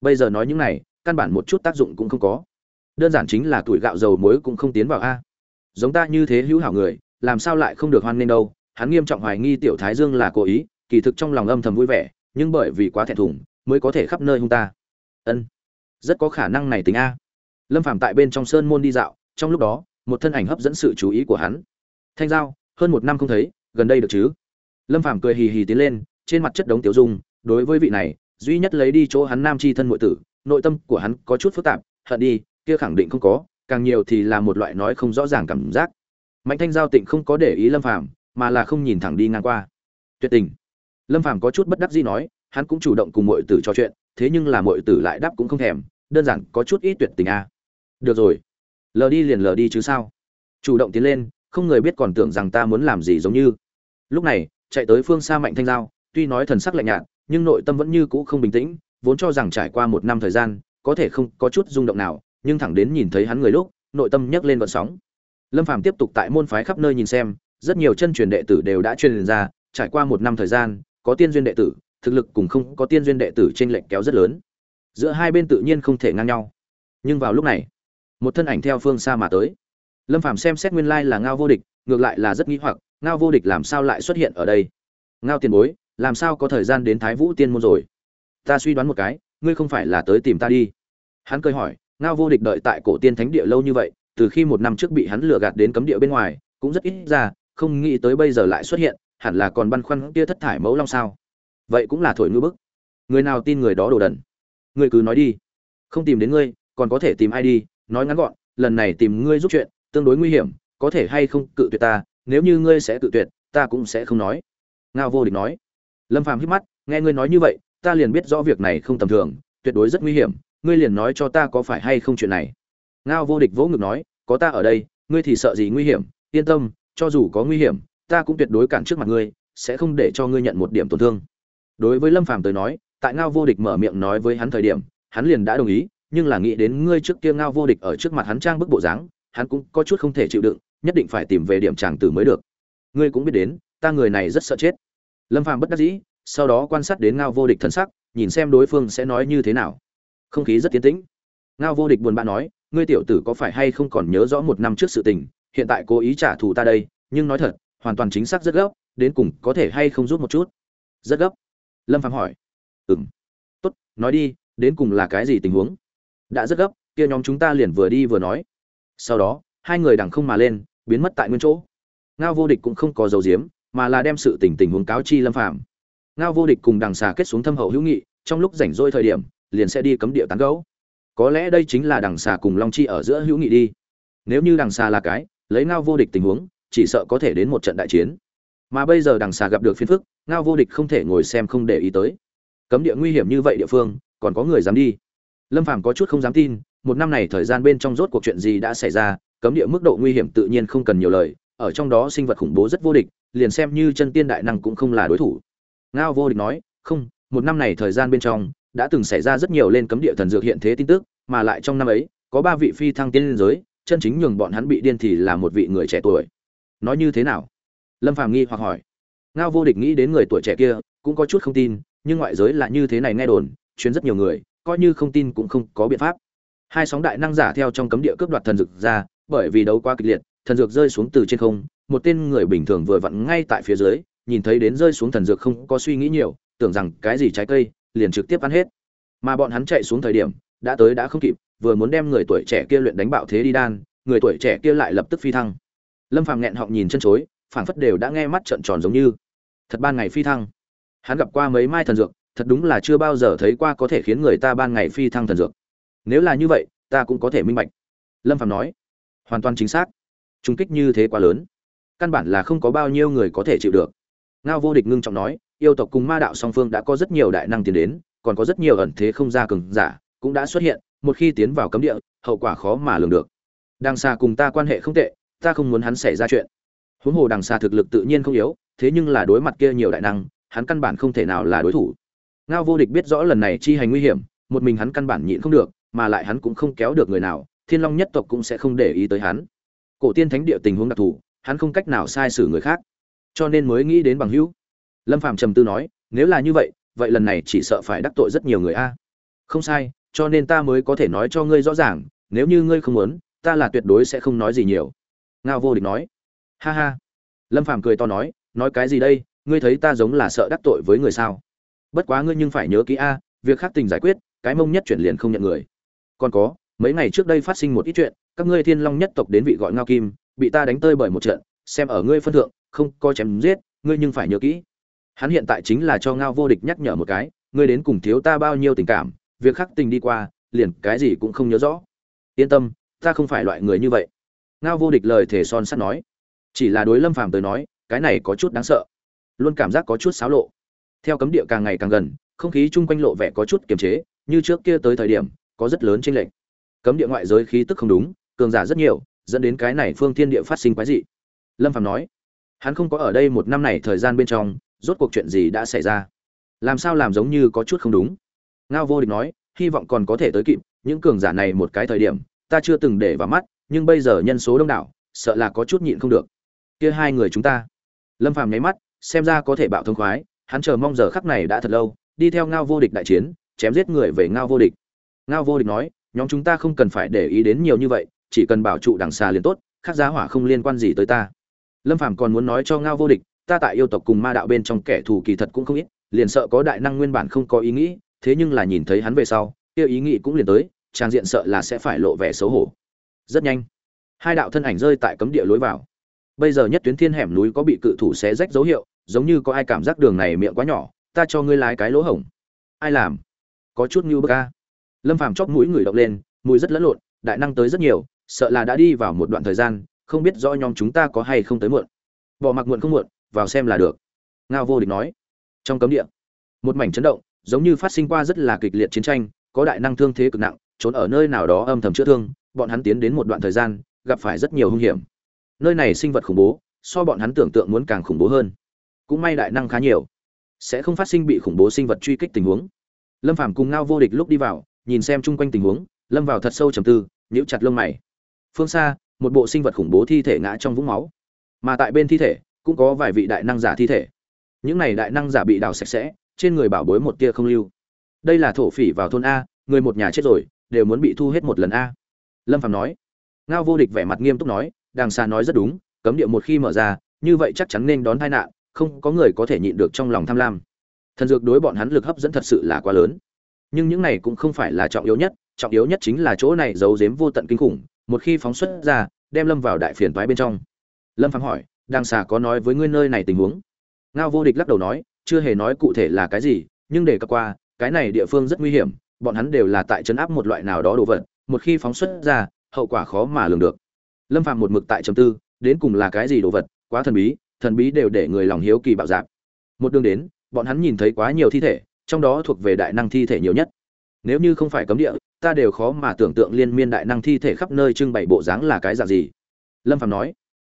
Bây giờ nói những này, căn bản một chút tác dụng cũng không có. Đơn giản chính là tuổi gạo dầu muối cũng không tiến vào a. Giống ta như thế hữu hảo người, làm sao lại không được hoan nghênh đâu? Hắn nghiêm trọng hoài nghi tiểu thái dương là cố ý, kỳ thực trong lòng âm thầm vui vẻ, nhưng bởi vì quá thẹn thùng, mới có thể khắp nơi hung ta. Ân, rất có khả năng này tính a. Lâm phàm tại bên trong sơn môn đi dạo, trong lúc đó một thân ảnh hấp dẫn sự chú ý của hắn. Thanh giao, hơn một năm không thấy, gần đây được chứ? Lâm phàm cười hì hì tiến lên, trên mặt chất đống tiểu dung, đối với vị này, duy nhất lấy đi chỗ hắn nam chi thân muội tử, nội tâm của hắn có chút phức tạp, hận đi, kia khẳng định không có, càng nhiều thì là một loại nói không rõ ràng cảm giác. Mạnh thanh giao tịnh không có để ý lâm phàm, mà là không nhìn thẳng đi ngang qua. Tuyệt tình. Lâm phàm có chút bất đắc dĩ nói, hắn cũng chủ động cùng muội tử trò chuyện, thế nhưng là muội tử lại đáp cũng không thèm, đơn giản có chút ít tuyệt tình a được rồi lờ đi liền lờ đi chứ sao? Chủ động tiến lên, không người biết còn tưởng rằng ta muốn làm gì giống như. Lúc này, chạy tới phương xa mạnh thanh giao, tuy nói thần sắc lạnh nhạt, nhưng nội tâm vẫn như cũ không bình tĩnh, vốn cho rằng trải qua một năm thời gian, có thể không có chút rung động nào, nhưng thẳng đến nhìn thấy hắn người lúc, nội tâm nhấc lên vận sóng. Lâm phàm tiếp tục tại môn phái khắp nơi nhìn xem, rất nhiều chân truyền đệ tử đều đã truyền ra, trải qua một năm thời gian, có tiên duyên đệ tử, thực lực cùng không có tiên duyên đệ tử trên lệnh kéo rất lớn. Giữa hai bên tự nhiên không thể ngang nhau. Nhưng vào lúc này một thân ảnh theo phương xa mà tới. Lâm phàm xem xét nguyên lai là ngao vô địch, ngược lại là rất nghĩ hoặc, ngao vô địch làm sao lại xuất hiện ở đây? Ngao tiền bối, làm sao có thời gian đến thái vũ tiên môn rồi? Ta suy đoán một cái, ngươi không phải là tới tìm ta đi. Hắn cười hỏi, ngao vô địch đợi tại cổ tiên thánh địa lâu như vậy, từ khi một năm trước bị hắn lừa gạt đến cấm địa bên ngoài, cũng rất ít ra, không nghĩ tới bây giờ lại xuất hiện, hẳn là còn băn khoăn kia thất thải mẫu long sao? Vậy cũng là thổi ngư bức. Người nào tin người đó đồ đần? Ngươi cứ nói đi. Không tìm đến ngươi, còn có thể tìm ai đi? Nói ngắn gọn, lần này tìm ngươi giúp chuyện tương đối nguy hiểm, có thể hay không cự tuyệt ta, nếu như ngươi sẽ cự tuyệt, ta cũng sẽ không nói. Ngao vô địch nói. Lâm phàm hít mắt, nghe ngươi nói như vậy, ta liền biết rõ việc này không tầm thường, tuyệt đối rất nguy hiểm, ngươi liền nói cho ta có phải hay không chuyện này. Ngao vô địch vỗ ngực nói, có ta ở đây, ngươi thì sợ gì nguy hiểm, yên tâm, cho dù có nguy hiểm, ta cũng tuyệt đối cản trước mặt ngươi, sẽ không để cho ngươi nhận một điểm tổn thương. Đối với lâm phàm tới nói, tại ngao vô địch mở miệng nói với hắn thời điểm, hắn liền đã đồng ý nhưng là nghĩ đến ngươi trước kia ngao vô địch ở trước mặt hắn trang bức bộ dáng, hắn cũng có chút không thể chịu đựng, nhất định phải tìm về điểm tràng tử mới được. Ngươi cũng biết đến, ta người này rất sợ chết. Lâm phàm bất đắc dĩ, sau đó quan sát đến ngao vô địch thần sắc, nhìn xem đối phương sẽ nói như thế nào. Không khí rất tiến tĩnh. Ngao vô địch buồn bã nói, ngươi tiểu tử có phải hay không còn nhớ rõ một năm trước sự tình, hiện tại cố ý trả thù ta đây, nhưng nói thật, hoàn toàn chính xác rất gấp, đến cùng có thể hay không giúp một chút? Rất gấp. Lâm phàm hỏi. Ừm. Tốt, nói đi, đến cùng là cái gì tình huống? Đã rất gấp, kia nhóm chúng ta liền vừa đi vừa nói. Sau đó, hai người đằng không mà lên, biến mất tại nguyên chỗ. Ngao vô địch cũng không có dấu diếm mà là đem sự tình tình huống cáo chi lâm phạm. ngao vô địch cùng đằng xà kết xuống thâm hậu hữu nghị, trong lúc rảnh rỗi thời điểm, liền sẽ đi cấm địa tán gấu có lẽ đây chính là đằng xà cùng long chi ở giữa hữu nghị đi. Nếu như đằng xà là cái, lấy ngao vô địch tình huống, chỉ sợ có thể đến một trận đại chiến. Mà bây giờ đằng xà gặp được phiên phức, ngao vô địch không thể ngồi xem không để ý tới. Cấm địa nguy hiểm như vậy địa phương, còn có người dám đi lâm phàm có chút không dám tin, một năm này thời gian bên trong rốt cuộc chuyện gì đã xảy ra, cấm địa mức độ nguy hiểm tự nhiên không cần nhiều lời, ở trong đó sinh vật khủng bố rất vô địch, liền xem như chân tiên đại năng cũng không là đối thủ. Ngao vô địch nói, không, một năm này thời gian bên trong, đã từng xảy ra rất nhiều lên cấm địa thần dược hiện thế tin tức, mà lại trong năm ấy, có ba vị phi thăng tiên liên giới, chân chính nhường bọn hắn bị điên thì là một vị người trẻ tuổi. Nói như thế nào? Lâm phàm nghi hoặc hỏi. Ngao vô địch nghĩ đến người tuổi trẻ kia, cũng có chút không tin, nhưng ngoại giới là như thế này nghe đồn chuyến rất nhiều người coi như không tin cũng không có biện pháp. Hai sóng đại năng giả theo trong cấm địa cướp đoạt thần dược ra, bởi vì đấu quá kịch liệt, thần dược rơi xuống từ trên không, một tên người bình thường vừa vặn ngay tại phía dưới, nhìn thấy đến rơi xuống thần dược không có suy nghĩ nhiều, tưởng rằng cái gì trái cây, liền trực tiếp ăn hết. Mà bọn hắn chạy xuống thời điểm, đã tới đã không kịp, vừa muốn đem người tuổi trẻ kia luyện đánh bạo thế đi đan, người tuổi trẻ kia lại lập tức phi thăng. Lâm phàm nghẹn họng nhìn chân chối, phảng phất đều đã nghe mắt trợn tròn giống như. Thật ban ngày phi thăng. Hắn gặp qua mấy mai thần dược thật đúng là chưa bao giờ thấy qua có thể khiến người ta ban ngày phi thăng thần dược. Nếu là như vậy, ta cũng có thể minh bạch. Lâm phạm nói. Hoàn toàn chính xác. Trung kích như thế quá lớn, căn bản là không có bao nhiêu người có thể chịu được. Ngao vô địch ngưng trọng nói, yêu tộc cùng ma đạo song phương đã có rất nhiều đại năng tiến đến, còn có rất nhiều ẩn thế không ra cường giả cũng đã xuất hiện, một khi tiến vào cấm địa, hậu quả khó mà lường được. Đằng xa cùng ta quan hệ không tệ, ta không muốn hắn xảy ra chuyện. Huống hồ đằng xa thực lực tự nhiên không yếu, thế nhưng là đối mặt kia nhiều đại năng, hắn căn bản không thể nào là đối thủ ngao vô địch biết rõ lần này chi hành nguy hiểm, một mình hắn căn bản nhịn không được, mà lại hắn cũng không kéo được người nào, thiên long nhất tộc cũng sẽ không để ý tới hắn. Cổ tiên thánh địa tình huống đặc thù, hắn không cách nào sai xử người khác. Cho nên mới nghĩ đến bằng hữu. Lâm phạm trầm tư nói, nếu là như vậy vậy lần này chỉ sợ phải đắc tội rất nhiều người a. Không sai, cho nên ta mới có thể nói cho ngươi rõ ràng, nếu như ngươi không muốn, ta là tuyệt đối sẽ không nói gì nhiều. Ngao vô địch nói. Ha ha. Lâm Phạm cười to nói nói cái gì đây? Ngươi thấy ta giống là sợ đắc tội với người sao? Bất quá ngươi nhưng phải nhớ kỹ a, việc khác tình giải quyết, cái mông nhất chuyển liền không nhận người. Còn có, mấy ngày trước đây phát sinh một ít chuyện, các ngươi thiên long nhất tộc đến vị gọi ngao kim, bị ta đánh tơi bởi một trận, xem ở ngươi phân thượng, không coi chém giết, ngươi nhưng phải nhớ kỹ. Hắn hiện tại chính là cho ngao vô địch nhắc nhở một cái, ngươi đến cùng thiếu ta bao nhiêu tình cảm, việc khắc tình đi qua, liền cái gì cũng không nhớ rõ. Yên tâm, ta không phải loại người như vậy. Ngao vô địch lời thể son sắt nói. Chỉ là đối lâm phàm tới nói, cái này có chút đáng sợ. Luôn cảm giác có chút xáo lộ theo cấm địa càng ngày càng gần không khí chung quanh lộ vẻ có chút kiềm chế như trước kia tới thời điểm có rất lớn chênh lệch. Cấm địa ngoại giới khí tức không đúng, cường giả rất nhiều, dẫn đến cái này phương thiên địa phát sinh quái dị. Lâm Phàm nói, hắn không có ở đây một năm này thời gian bên trong, rốt cuộc chuyện gì đã xảy ra? Làm sao làm giống như có chút không đúng? Ngao Vô Địch nói, hy vọng còn có thể tới kịp, những cường giả này một cái thời điểm, ta chưa từng để vào mắt, nhưng bây giờ nhân số đông đảo, sợ là có chút nhịn không được. Kia hai người chúng ta. Lâm Phàm nháy mắt, xem ra có thể bạo thông khoái, hắn chờ mong giờ khắc này đã thật lâu, đi theo Ngao Vô Địch đại chiến, chém giết người về Ngao Vô Địch. Ngao Vô Địch nói, nhóm chúng ta không cần phải để ý đến nhiều như vậy, chỉ cần bảo trụ đằng xa liền tốt, khác giá hỏa không liên quan gì tới ta. Lâm Phàm còn muốn nói cho Ngao Vô Địch, ta tại yêu tộc cùng ma đạo bên trong kẻ thù kỳ thật cũng không ít, liền sợ có đại năng nguyên bản không có ý nghĩ, thế nhưng là nhìn thấy hắn về sau, kia ý nghĩ cũng liền tới, trang diện sợ là sẽ phải lộ vẻ xấu hổ. Rất nhanh, hai đạo thân ảnh rơi tại cấm địa lối vào. Bây giờ nhất tuyến thiên hẻm núi có bị cự thủ xé rách dấu hiệu, giống như có ai cảm giác đường này miệng quá nhỏ, ta cho ngươi lái cái lỗ hổng. Ai làm? Có chút như bức a. Lâm Phàm chóp mũi người động lên, mùi rất lẫn lộn, đại năng tới rất nhiều, sợ là đã đi vào một đoạn thời gian, không biết rõ nhóm chúng ta có hay không tới muộn. Bỏ mặc muộn không muộn, vào xem là được. Ngao vô địch nói. Trong cấm địa, một mảnh chấn động, giống như phát sinh qua rất là kịch liệt chiến tranh, có đại năng thương thế cực nặng, trốn ở nơi nào đó âm thầm chữa thương, bọn hắn tiến đến một đoạn thời gian, gặp phải rất nhiều hung hiểm. Nơi này sinh vật khủng bố, so bọn hắn tưởng tượng muốn càng khủng bố hơn. Cũng may đại năng khá nhiều, sẽ không phát sinh bị khủng bố sinh vật truy kích tình huống. Lâm Phàm cùng Ngao vô địch lúc đi vào, nhìn xem chung quanh tình huống, lâm vào thật sâu trầm tư, nhíu chặt lông mày. Phương xa, một bộ sinh vật khủng bố thi thể ngã trong vũng máu, mà tại bên thi thể cũng có vài vị đại năng giả thi thể. Những này đại năng giả bị đào sạch sẽ, trên người bảo bối một tia không lưu đây là thổ phỉ vào thôn a người một nhà chết rồi đều muốn bị thu hết một lần a lâm phạm nói ngao vô địch vẻ mặt nghiêm túc nói đàng xa nói rất đúng cấm địa một khi mở ra như vậy chắc chắn nên đón tai nạn không có người có thể nhịn được trong lòng tham lam. Thần dược đối bọn hắn lực hấp dẫn thật sự là quá lớn. Nhưng những này cũng không phải là trọng yếu nhất, trọng yếu nhất chính là chỗ này giấu giếm vô tận kinh khủng, một khi phóng xuất ra, đem lâm vào đại phiền toái bên trong. Lâm phạm hỏi đàng xà có nói với ngươi nơi này tình huống? Ngao vô địch lắc đầu nói, chưa hề nói cụ thể là cái gì, nhưng để cập qua, cái này địa phương rất nguy hiểm, bọn hắn đều là tại chấn áp một loại nào đó đồ vật, một khi phóng xuất ra, hậu quả khó mà lường được. Lâm phạm một mực tại trầm tư, đến cùng là cái gì đồ vật, quá thần bí thần bí đều để người lòng hiếu kỳ bạo dạp. Một đường đến, bọn hắn nhìn thấy quá nhiều thi thể, trong đó thuộc về đại năng thi thể nhiều nhất. Nếu như không phải cấm địa, ta đều khó mà tưởng tượng liên miên đại năng thi thể khắp nơi trưng bày bộ dáng là cái dạng gì. Lâm phạm nói.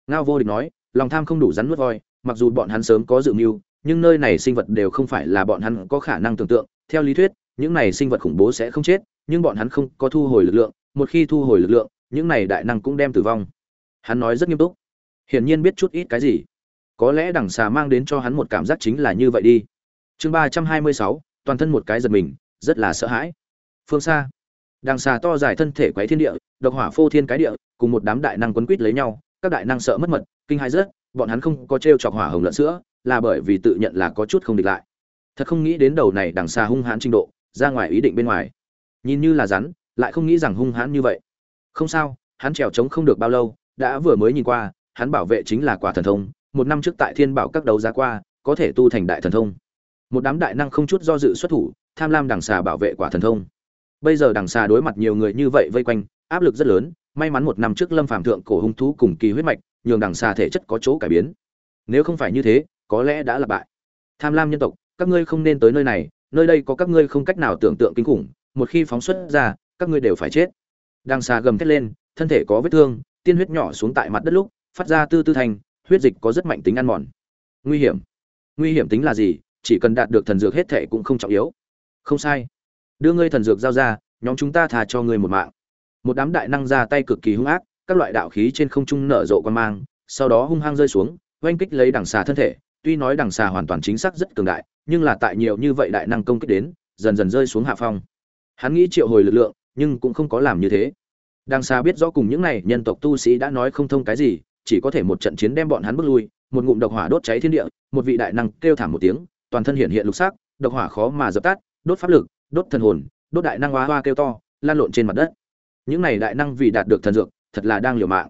Ngao vô địch nói, lòng tham không đủ rắn nuốt voi, mặc dù bọn hắn sớm có dự mưu, nhưng nơi này sinh vật đều không phải là bọn hắn có khả năng tưởng tượng. Theo lý thuyết, những này sinh vật khủng bố sẽ không chết, nhưng bọn hắn không có thu hồi lực lượng, một khi thu hồi lực lượng, những này đại năng cũng đem tử vong. Hắn nói rất nghiêm túc. Hiển nhiên biết chút ít cái gì có lẽ đằng xà mang đến cho hắn một cảm giác chính là như vậy đi. Chương ba trăm hai mươi sáu, toàn thân một cái giật mình, rất là sợ hãi. Phương xa, đằng xà to dài thân thể quấy thiên địa, độc hỏa phô thiên cái địa, cùng một đám đại năng quấn quýt lấy nhau, các đại năng sợ mất mật, kinh hãi rất bọn hắn không có t r e o chọc hỏa hồng lợn sữa, là bởi vì tự nhận là có chút không địch lại. Thật không nghĩ đến đầu này đằng xa hung hãn trình độ, ra ngoài ý định bên ngoài. Nhìn như là rắn, lại không nghĩ rằng hung hãn như vậy. Không sao, hắn trèo trống không được bao lâu, đã vừa mới nhìn qua, hắn bảo vệ chính là quả thần thông một năm trước tại thiên bảo các đấu giá qua, có thể tu thành đại thần thông. Một đám đại năng không chút do dự xuất thủ, tham lam đằng xà bảo vệ quả thần thông. Bây giờ đằng xà đối mặt nhiều người như vậy vây quanh, áp lực rất lớn, may mắn một năm trước lâm phàm thượng cổ hung thú cùng kỳ huyết mạch, nhường đằng xà thể chất có chỗ cải biến. Nếu không phải như thế, có lẽ đã là bại. Tham lam nhân tộc, các ngươi không nên tới nơi này, nơi đây có các ngươi không cách nào tưởng tượng kinh khủng, một khi phóng xuất ra, các ngươi đều phải chết. Đằng xà gầm thét lên, thân thể có vết thương, tiên huyết nhỏ xuống tại mặt đất lúc, phát ra tư tư thành huyết dịch có rất mạnh tính ăn mòn. Nguy hiểm. Nguy hiểm tính là gì? Chỉ cần đạt được thần dược hết thể cũng không trọng yếu. Không sai. Đưa ngươi thần dược giao ra, nhóm chúng ta thà cho ngươi một mạng. Một đám đại năng ra tay cực kỳ hung ác, các loại đạo khí trên không trung nở rộ quan mang, sau đó hung hăng rơi xuống, oanh kích lấy đằng xà thân thể. Tuy nói đằng xà hoàn toàn chính xác rất cường đại, nhưng là tại nhiều như vậy đại năng công kích đến, dần dần rơi xuống hạ phong. Hắn nghĩ triệu hồi lực lượng, nhưng cũng không có làm như thế. Đằng xà biết rõ cùng những này nhân tộc tu sĩ đã nói không thông cái gì chỉ có thể một trận chiến đem bọn hắn bước lui, một ngụm độc hỏa đốt cháy thiên địa, một vị đại năng kêu thảm một tiếng, toàn thân hiện hiện lục sắc, độc hỏa khó mà dập tắt, đốt pháp lực, đốt thần hồn, đốt đại năng hoa hoa kêu to, lan lộn trên mặt đất. Những này đại năng vì đạt được thần dược, thật là đang liều mạng.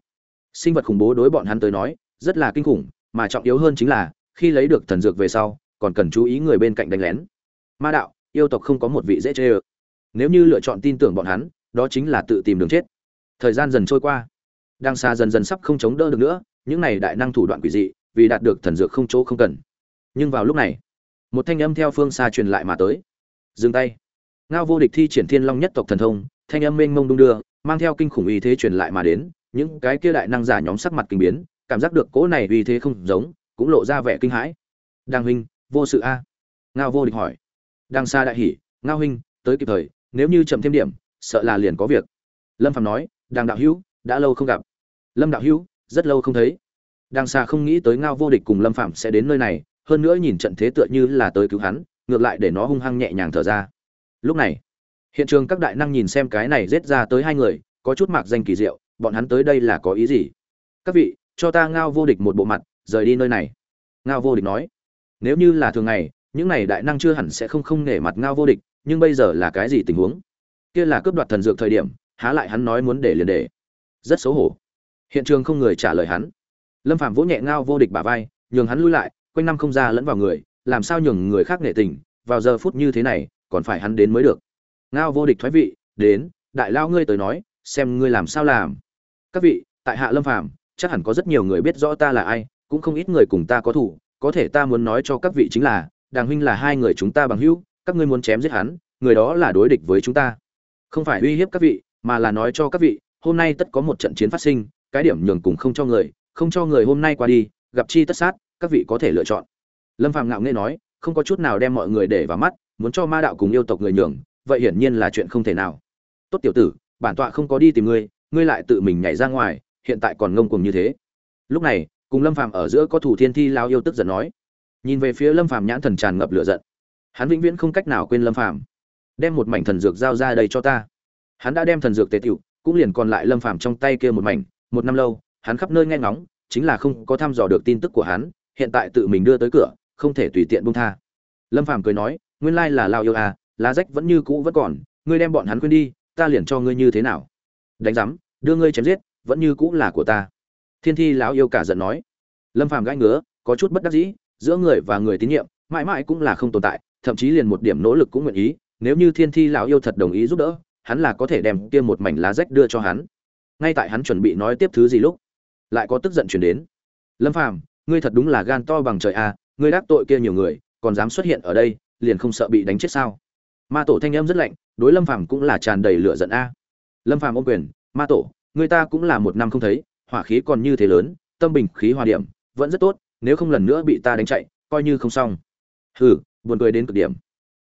Sinh vật khủng bố đối bọn hắn tới nói, rất là kinh khủng, mà trọng yếu hơn chính là, khi lấy được thần dược về sau, còn cần chú ý người bên cạnh đánh lén. Ma đạo, yêu tộc không có một vị dễ chê ơ. Nếu như lựa chọn tin tưởng bọn hắn, đó chính là tự tìm đường chết. Thời gian dần trôi qua đang xa dần dần sắp không chống đỡ được nữa, những này đại năng thủ đoạn quỷ dị, vì đạt được thần dược không chỗ không cần. Nhưng vào lúc này, một thanh âm theo phương xa truyền lại mà tới. Dừng tay. Ngao vô địch thi triển thiên long nhất tộc thần thông, thanh âm mênh mông đung đưa, mang theo kinh khủng uy thế truyền lại mà đến, những cái kia đại năng giả nhóm sắc mặt kinh biến, cảm giác được cỗ này uy thế không giống, cũng lộ ra vẻ kinh hãi. Đang huynh, vô sự a. Ngao vô địch hỏi. Đang xa đại hỉ, ngao huynh, tới kịp thời, nếu như chậm thêm điểm, sợ là liền có việc. Lâm phạm nói đang đạo hữu, đã lâu không gặp lâm đạo hữu, rất lâu không thấy. Đang xa không nghĩ tới ngao vô địch cùng lâm phạm sẽ đến nơi này, hơn nữa nhìn trận thế tựa như là tới cứu hắn, ngược lại để nó hung hăng nhẹ nhàng thở ra. Lúc này, hiện trường các đại năng nhìn xem cái này rết ra tới hai người, có chút mạc danh kỳ diệu, bọn hắn tới đây là có ý gì? Các vị, cho ta ngao vô địch một bộ mặt, rời đi nơi này. Ngao vô địch nói, nếu như là thường ngày, những này đại năng chưa hẳn sẽ không không nể mặt ngao vô địch, nhưng bây giờ là cái gì tình huống? Kia là cướp đoạt thần dược thời điểm, há lại hắn nói muốn để liền để. Rất xấu hổ hiện trường không người trả lời hắn. Lâm phạm vỗ nhẹ ngao vô địch bả vai nhường hắn lui lại quanh năm không ra lẫn vào người làm sao nhường người khác nể tình vào giờ phút như thế này còn phải hắn đến mới được. Ngao vô địch thoái vị đến đại lao ngươi tới nói xem ngươi làm sao làm. Các vị tại hạ lâm Phạm, chắc hẳn có rất nhiều người biết rõ ta là ai cũng không ít người cùng ta có thủ có thể ta muốn nói cho các vị chính là đàng huynh là hai người chúng ta bằng hữu các ngươi muốn chém giết hắn người đó là đối địch với chúng ta. Không phải uy hiếp các vị mà là nói cho các vị hôm nay tất có một trận chiến phát sinh cái điểm nhường cùng không cho người, không cho người hôm nay qua đi, gặp chi tất sát, các vị có thể lựa chọn. Lâm phàm ngạo nghễ nói, không có chút nào đem mọi người để vào mắt, muốn cho ma đạo cùng yêu tộc người nhường, vậy hiển nhiên là chuyện không thể nào. Tốt tiểu tử, bản tọa không có đi tìm ngươi ngươi lại tự mình nhảy ra ngoài, hiện tại còn ngông cuồng như thế. Lúc này, cùng lâm phàm ở giữa có thủ thiên thi lao yêu tức giận nói. Nhìn về phía lâm phàm nhãn thần tràn ngập lửa giận. Hắn vĩnh viễn không cách nào quên lâm phàm. Đem một mảnh thần dược giao ra đây cho ta. Hắn đã đem thần dược tề tiểu cũng liền còn lại lâm phàm trong tay kia một mảnh một năm lâu, hắn khắp nơi nghe ngóng, chính là không có thăm dò được tin tức của hắn, hiện tại tự mình đưa tới cửa, không thể tùy tiện buông tha. Lâm phàm cười nói, nguyên lai là lao yêu à lá rách vẫn như cũ vẫn còn, ngươi đem bọn hắn quên đi, ta liền cho ngươi như thế nào? Đánh giám, đưa ngươi chém giết, vẫn như cũ là của ta. Thiên thi lão yêu cả giận nói. Lâm phàm gãi ngứa, có chút bất đắc dĩ, giữa người và người tín nhiệm, mãi mãi cũng là không tồn tại, thậm chí liền một điểm nỗ lực cũng nguyện ý, nếu như thiên thi lão yêu thật đồng ý giúp đỡ, hắn là có thể đem kia một mảnh lá rách đưa cho hắn ngay tại hắn chuẩn bị nói tiếp thứ gì lúc, lại có tức giận chuyển đến. Lâm phàm, ngươi thật đúng là gan to bằng trời à ngươi đắc tội kia nhiều người, còn dám xuất hiện ở đây, liền không sợ bị đánh chết sao? Ma tổ thanh âm rất lạnh, đối lâm phàm cũng là tràn đầy lửa giận a. Lâm phàm ôm quyền, ma tổ, người ta cũng là một năm không thấy, hỏa khí còn như thế lớn, tâm bình khí hòa điểm, vẫn rất tốt, nếu không lần nữa bị ta đánh chạy, coi như không xong. Hừ, buồn cười đến cực điểm.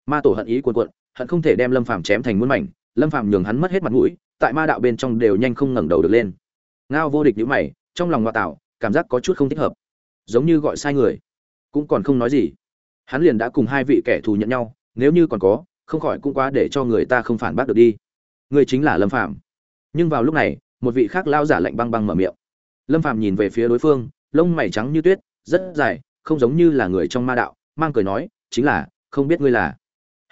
Ma tổ hận ý cuồn cuộn, hận không thể đem lâm phàm chém thành muôn mảnh, lâm phàm nhường hắn mất hết mặt mũi tại ma đạo bên trong đều nhanh không ngẩng đầu được lên. Ngao vô địch nhíu mày, trong lòng ngoại tạo, cảm giác có chút không thích hợp. Giống như gọi sai người, cũng còn không nói gì. Hắn liền đã cùng hai vị kẻ thù nhận nhau, nếu như còn có, không khỏi cũng quá để cho người ta không phản bác được đi. Người chính là lâm phạm nhưng vào lúc này, một vị khác lao giả lạnh băng băng mở miệng. Lâm phạm nhìn về phía đối phương, lông mày trắng như tuyết, rất dài, không giống như là người trong ma đạo, mang cười nói, chính là, không biết ngươi là.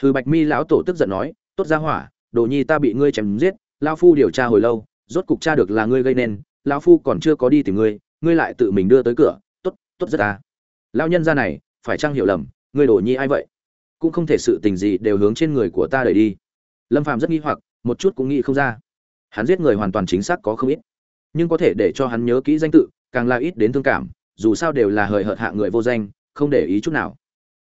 Hư bạch mi lão tổ tức giận nói, tốt ra hỏa, đồ nhi ta bị ngươi chém giết lao phu điều tra hồi lâu, rốt cục tra được là ngươi gây nên lao phu còn chưa có đi tìm ngươi ngươi lại tự mình đưa tới cửa, tốt tốt rất à. ta lao nhân ra này, phải chăng hiểu lầm, ngươi đổ nhi ai vậy? Cũng không thể sự tình gì đều hướng trên người của ta đẩy đi. Lâm phàm rất nghi hoặc, một chút cũng nghĩ không ra. Hắn giết người hoàn toàn chính xác có không ít, nhưng có thể để cho hắn nhớ kỹ danh tự, càng là ít đến thương cảm, dù sao đều là hời hợt hạ người vô danh, không để ý chút nào.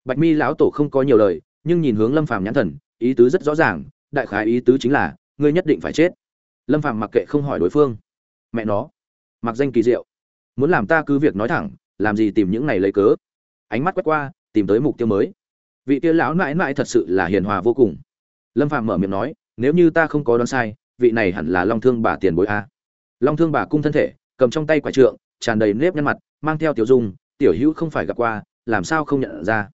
Bạch mi lão tổ không có nhiều lời, nhưng nhìn hướng lâm phàm nhãn thần, ý tứ rất rõ ràng, đại khái ý tứ chính là ngươi nhất định phải chết. Lâm phàm mặc kệ không hỏi đối phương. Mẹ nó, mặc danh kỳ diệu. Muốn làm ta cứ việc nói thẳng, làm gì tìm những này lấy cớ? Ánh mắt quét qua, tìm tới mục tiêu mới. Vị tiêu lão mãi mãi thật sự là hiền hòa vô cùng. Lâm Phàm mở miệng nói, nếu như ta không có đoán sai, vị này hẳn là long thương bà tiền bối a. Long thương bà cung thân thể, cầm trong tay quả trượng, tràn đầy nếp nhăn mặt, mang theo tiểu dung, tiểu hữu không phải gặp qua, làm sao không nhận ra?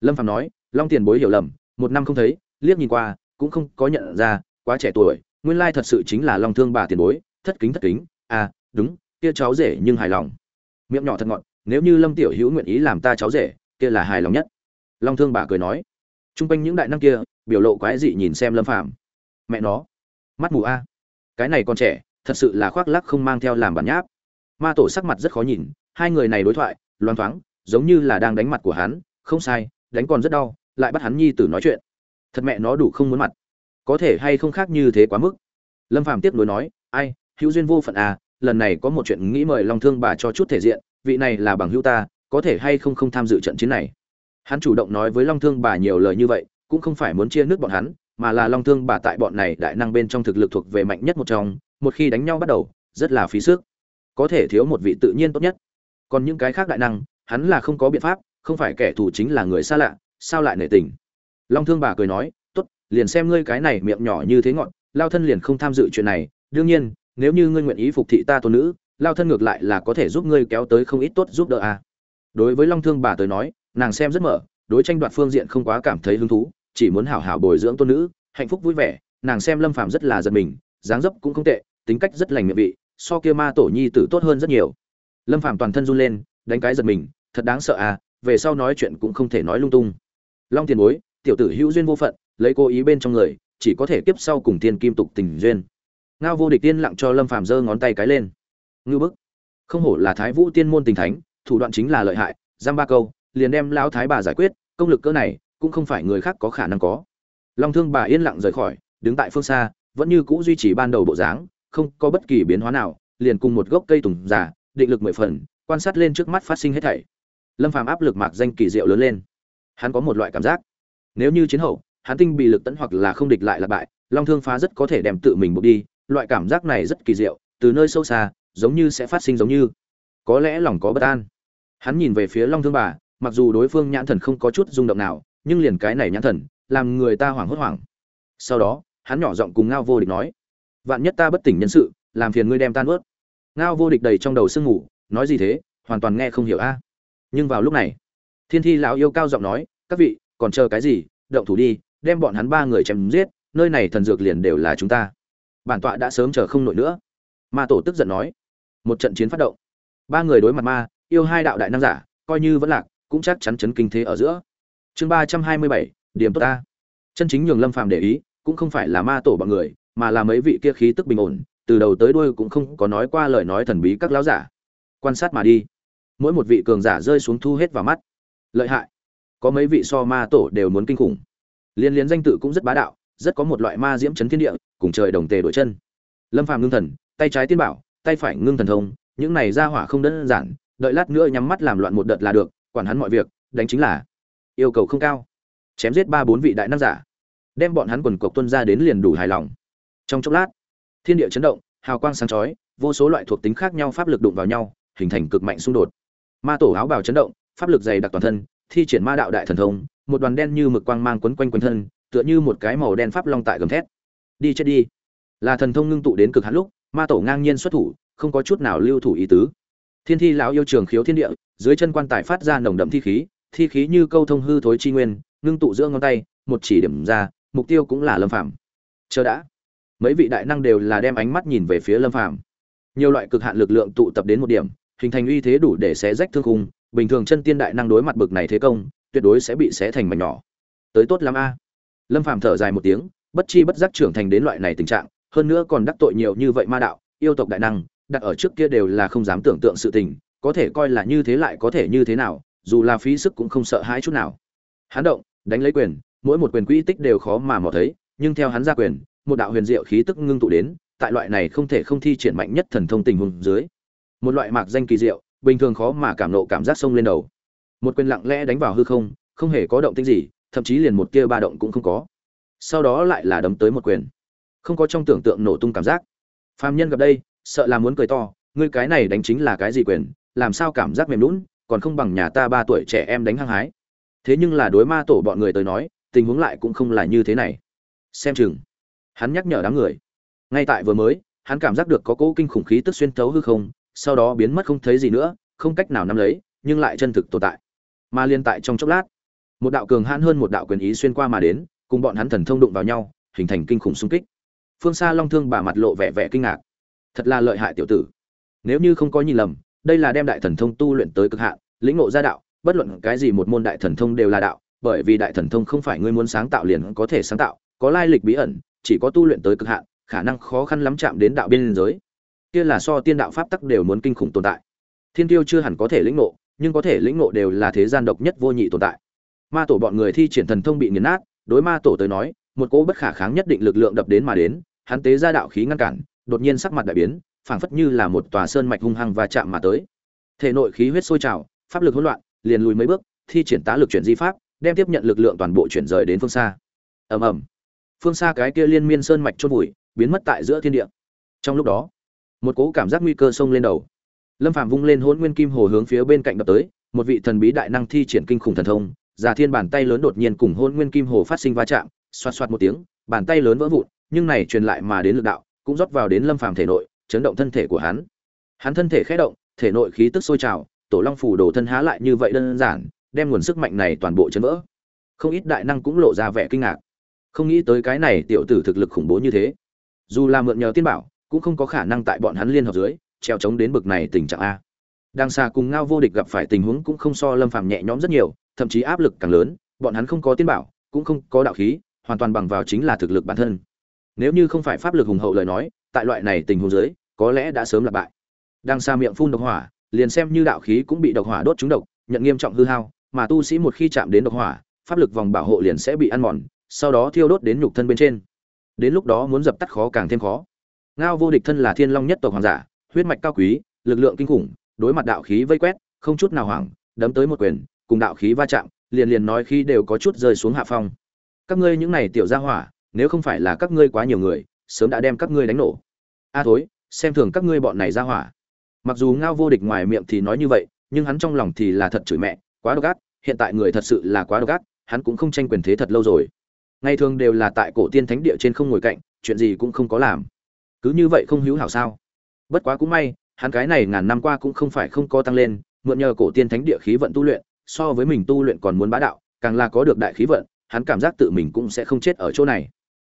Lâm Phàm nói, long tiền bối hiểu lầm, một năm không thấy, liếc nhìn qua, cũng không có nhận ra quá trẻ tuổi, nguyên lai thật sự chính là long thương bà tiền bối, thất kính thất kính. À đúng, kia cháu rể nhưng hài lòng. Miệng nhỏ thật ngọt, nếu như lâm tiểu hữu nguyện ý làm ta cháu rể, kia là hài lòng nhất. Long thương bà cười nói. T r u n g quanh những đại năng kia, biểu lộ quái dị nhìn xem lâm phàm. Mẹ nó, mắt mù a. Cái này còn trẻ, thật sự là khoác lắc không mang theo làm bản nháp. Ma tổ sắc mặt rất khó nhìn, hai người này đối thoại loang thoáng, giống như là đang đánh mặt của hắn. Không sai, đánh còn rất đau, lại bắt hắn nhi tử nói chuyện. Thật mẹ nó đủ không muốn mặt có thể hay không khác như thế quá mức? Lâm phàm tiếp nối nói, ai, hữu duyên vô phận à lần này có một chuyện nghĩ mời long thương bà cho chút thể diện, vị này là bằng hữu ta, có thể hay không không tham dự trận chiến này? Hắn chủ động nói với long thương bà nhiều lời như vậy, cũng không phải muốn chia nước bọn hắn, mà là long thương bà tại bọn này đại năng bên trong thực lực thuộc về mạnh nhất một trong, một khi đánh nhau bắt đầu, rất là phí sức. Có thể thiếu một vị tự nhiên tốt nhất. Còn những cái khác đại năng, hắn là không có biện pháp, không phải kẻ thù chính là người xa lạ, sao lại nể tình? Long thương bà cười nói liền xem ngươi cái này miệng nhỏ như thế ngọn, lao thân liền không tham dự chuyện này. Đương nhiên, nếu như ngươi nguyện ý phục thị ta tôn nữ, lao thân ngược lại là có thể giúp ngươi kéo tới không ít tốt giúp đỡ à. đối với long thương bà tới nói, nàng xem rất mở, đối tranh đoạt phương diện không quá cảm thấy hứng thú, chỉ muốn hảo hảo bồi dưỡng tôn nữ, hạnh phúc vui vẻ, nàng xem lâm phàm rất là giật mình, dáng dấp cũng không tệ, tính cách rất lành miệng vị, so kia ma tổ nhi tử tốt hơn rất nhiều. Lâm phàm toàn thân run lên, đánh cái giật mình, thật đáng sợ à về sau nói chuyện cũng không thể nói lung tung. Long tiền bối, tiểu tử hữu duyên vô phận lấy cố ý bên trong người, chỉ có thể kiếp sau cùng tiên kim tục tình duyên. Ngao vô địch tiên lặng cho lâm phàm giơ ngón tay cái lên. Ngư bức. Không hổ là thái vũ tiên môn tình thánh, thủ đoạn chính là lợi hại, giam ba câu, liền đem lão thái bà giải quyết, công lực cỡ này, cũng không phải người khác có khả năng có. Long thương bà yên lặng rời khỏi, đứng tại phương xa, vẫn như cũ duy trì ban đầu bộ dáng, không có bất kỳ biến hóa nào, liền cùng một gốc cây tùng già, định lực mười phần, quan sát lên trước mắt phát sinh hết thảy. Lâm phàm áp lực mạc danh kỳ diệu lớn lên. Hắn có một loại cảm giác. Nếu như chiến hậu hắn tinh bị lực tấn hoặc là không địch lại là bại, long thương phá rất có thể đem tự mình buộc đi, loại cảm giác này rất kỳ diệu, từ nơi sâu xa, giống như sẽ phát sinh giống như. Có lẽ lòng có bất an. Hắn nhìn về phía long thương bà, mặc dù đối phương nhãn thần không có chút rung động nào, nhưng liền cái này nhãn thần, làm người ta hoảng hốt hoảng. Sau đó, hắn nhỏ giọng cùng ngao vô địch nói, vạn nhất ta bất tỉnh nhân sự, làm phiền ngươi đem tan vớt." ngao vô địch đầy trong đầu sương ngủ, nói gì thế, hoàn toàn nghe không hiểu a. Nhưng vào lúc này, thiên thi lão yêu cao giọng nói, các vị, còn chờ cái gì? Động thủ đi đem bọn hắn ba người chém giết, nơi này thần dược liền đều là chúng ta. Bản tọa đã sớm chờ không nổi nữa. Ma tổ tức giận nói. Một trận chiến phát động. Ba người đối mặt ma, yêu hai đạo đại năng giả, coi như vẫn lạc, cũng chắc chắn chấn kinh thế ở giữa. Chương ba trăm hai mươi bảy, điểm tốt ta. Chân chính nhường lâm phàm để ý, cũng không phải là ma tổ bọn người, mà là mấy vị kia khí tức bình ổn, từ đầu tới đuôi cũng không có nói qua lời nói thần bí các lão giả. Quan sát mà đi. Mỗi một vị cường giả rơi xuống thu hết vào mắt. Lợi hại. Có mấy vị so ma tổ đều muốn kinh khủng liên liên danh tự cũng rất bá đạo, rất có một loại ma diễm chấn thiên địa, cùng trời đồng tề đổi chân. Lâm phàm ngưng thần, tay trái tiên bảo, tay phải ngưng thần thông, những này ra hỏa không đơn giản, đợi lát nữa nhắm mắt làm loạn một đợt là được, quản hắn mọi việc, đánh chính là yêu cầu không cao. Chém giết ba bốn vị đại năng giả, đem bọn hắn quần cộc tuân ra đến liền đủ hài lòng. Trong chốc lát, thiên địa chấn động, hào quang sáng chói, vô số loại thuộc tính khác nhau pháp lực đụng vào nhau, hình thành cực mạnh xung đột. Ma tổ áo bào chấn động, pháp lực dày đặc toàn thân thi triển ma đạo đại thần thông, một đoàn đen như mực quang mang quấn quanh quanh thân, tựa như một cái màu đen pháp long tại gầm thét. Đi chết đi. Là thần thông ngưng tụ đến cực hạn lúc, ma tổ ngang nhiên xuất thủ, không có chút nào lưu thủ ý tứ. Thiên thi lão yêu trường khiếu thiên địa, dưới chân quan tài phát ra nồng đậm thi khí thi khí như câu thông hư thối chi nguyên, ngưng tụ giữa ngón tay, một chỉ điểm ra, mục tiêu cũng là lâm phàm. Chờ đã. Mấy vị đại năng đều là đem ánh mắt nhìn về phía lâm phàm. Nhiều loại cực hạn lực lượng tụ tập đến một điểm, hình thành uy thế đủ để xé rách thương khung bình thường chân tiên đại năng đối mặt bực này thế công, tuyệt đối sẽ bị xé thành mảnh nhỏ. Tới tốt lắm a. Lâm phàm thở dài một tiếng, bất chi bất giác trưởng thành đến loại này tình trạng, hơn nữa còn đắc tội nhiều như vậy ma đạo, yêu tộc đại năng, đặt ở trước kia đều là không dám tưởng tượng sự tình, có thể coi là như thế lại có thể như thế nào, dù là phí sức cũng không sợ hãi chút nào. Hắn động, đánh lấy quyền, mỗi một quyền quỹ tích đều khó mà mò thấy, nhưng theo hắn ra quyền, một đạo huyền diệu khí tức ngưng tụ đến, tại loại này không thể không thi triển mạnh nhất thần thông tình huống dưới. Một loại mạc danh kỳ diệu bình thường khó mà cảm nộ cảm giác sông lên đầu. Một quyền lặng lẽ đánh vào hư không không hề có động tĩnh gì, thậm chí liền một kia ba động cũng không có. Sau đó lại là đấm tới một quyền. Không có trong tưởng tượng nổ tung cảm giác. Phàm nhân gặp đây, sợ là muốn cười to, ngươi cái này đánh chính là cái gì quyền? Làm sao cảm giác mềm lún còn không bằng nhà ta ba tuổi trẻ em đánh hăng hái? Thế nhưng là đối ma tổ bọn người tới nói, tình huống lại cũng không là như thế này. Xem chừng, hắn nhắc nhở đám người. Ngay tại vừa mới, hắn cảm giác được có cỗ kinh khủng khí tức xuyên thấu hư không sau đó biến mất không thấy gì nữa, không cách nào nắm lấy, nhưng lại chân thực tồn tại. Mà liên tại trong chốc lát, một đạo cường hãn hơn một đạo quyền ý xuyên qua mà đến, cùng bọn hắn thần thông đụng vào nhau, hình thành kinh khủng xung kích. Phương xa long thương bà mặt lộ vẻ vẻ kinh ngạc. Thật là lợi hại tiểu tử. Nếu như không có nhìn lầm, đây là đem đại thần thông tu luyện tới cực hạn, lĩnh ngộ ra đạo, bất luận cái gì một môn đại thần thông đều là đạo, bởi vì đại thần thông không phải ngươi muốn sáng tạo liền có thể sáng tạo, có lai lịch bí ẩn, chỉ có tu luyện tới cực hạn, khả năng khó khăn lắm chạm đến đạo biên giới kia là so tiên đạo pháp tắc đều muốn kinh khủng tồn tại. Thiên tiêu chưa hẳn có thể lĩnh ngộ, nhưng có thể lĩnh ngộ đều là thế gian độc nhất vô nhị tồn tại. Ma tổ bọn người thi triển thần thông bị nghiền nát, đối ma tổ tới nói, một cỗ bất khả kháng nhất định lực lượng đập đến mà đến, hắn tế ra đạo khí ngăn cản, đột nhiên sắc mặt đại biến, phảng phất như là một tòa sơn mạch hung hăng và chạm mà tới. Thể nội khí huyết sôi trào, pháp lực hỗn loạn, liền lùi mấy bước, thi triển tá lực chuyển di pháp, đem tiếp nhận lực lượng toàn bộ chuyển rời đến phương xa. Ầm ầm. Phương xa cái kia liên miên sơn mạch chôn vùi, biến mất tại giữa thiên địa. Trong lúc đó một cỗ cảm giác nguy cơ xông lên đầu. Lâm phạm vung lên hôn nguyên kim hồ hướng phía bên cạnh đập tới, một vị thần bí đại năng thi triển kinh khủng thần thông, giả thiên bàn tay lớn đột nhiên cùng hôn nguyên kim hồ phát sinh va chạm, xoạt xoạt một tiếng, bàn tay lớn vỡ vụn, nhưng này truyền lại mà đến lực đạo, cũng rót vào đến lâm phàm thể nội, chấn động thân thể của hắn. Hắn thân thể khẽ động, thể nội khí tức sôi trào, tổ long phủ đồ thân há lại như vậy đơn giản, đem nguồn sức mạnh này toàn bộ chấn vỡ. Không ít đại năng cũng lộ ra vẻ kinh ngạc. Không nghĩ tới cái này tiểu tử thực lực khủng bố như thế. Dù là mượn nhờ tiên bảo cũng không có khả năng tại bọn hắn liên hợp dưới, treo chống đến bực này tình trạng a. Đang xa cùng ngao vô địch gặp phải tình huống cũng không so lâm phàm nhẹ nhõm rất nhiều, thậm chí áp lực càng lớn, bọn hắn không có tiên bảo, cũng không có đạo khí, hoàn toàn bằng vào chính là thực lực bản thân. Nếu như không phải pháp lực hùng hậu lời nói, tại loại này tình huống dưới, có lẽ đã sớm là bại. Đang xa miệng phun độc hỏa, liền xem như đạo khí cũng bị độc hỏa đốt trúng độc, nhận nghiêm trọng hư hao, mà tu sĩ một khi chạm đến độc hỏa, pháp lực vòng bảo hộ liền sẽ bị ăn mòn, sau đó thiêu đốt đến nhục thân bên trên. Đến lúc đó muốn dập tắt khó càng thêm khó ngao vô địch thân là thiên long nhất tộc hoàng giả, huyết mạch cao quý, lực lượng kinh khủng, đối mặt đạo khí vây quét, không chút nào hoảng, đấm tới một quyền, cùng đạo khí va chạm, liền liền nói khi đều có chút rơi xuống hạ phong. Các ngươi những này tiểu gia hỏa, nếu không phải là các ngươi quá nhiều người, sớm đã đem các ngươi đánh nổ. A à thối, xem thường các ngươi bọn này ra hỏa. Mặc dù ngao vô địch ngoài miệng thì nói như vậy, nhưng hắn trong lòng thì là thật chửi mẹ, quá độc ác, hiện tại người thật sự là quá độc ác, hắn cũng không tranh quyền thế thật lâu rồi. Ngày thường đều là tại cổ tiên thánh địa trên không ngồi cạnh, chuyện gì cũng không có làm cứ như vậy không hữu hảo sao? Bất quá cũng may, hắn cái này ngàn năm qua cũng không phải không có tăng lên, mượn nhờ cổ tiên thánh địa khí vận tu luyện, so với mình tu luyện còn muốn bá đạo, càng là có được đại khí vận, hắn cảm giác tự mình cũng sẽ không chết ở chỗ này.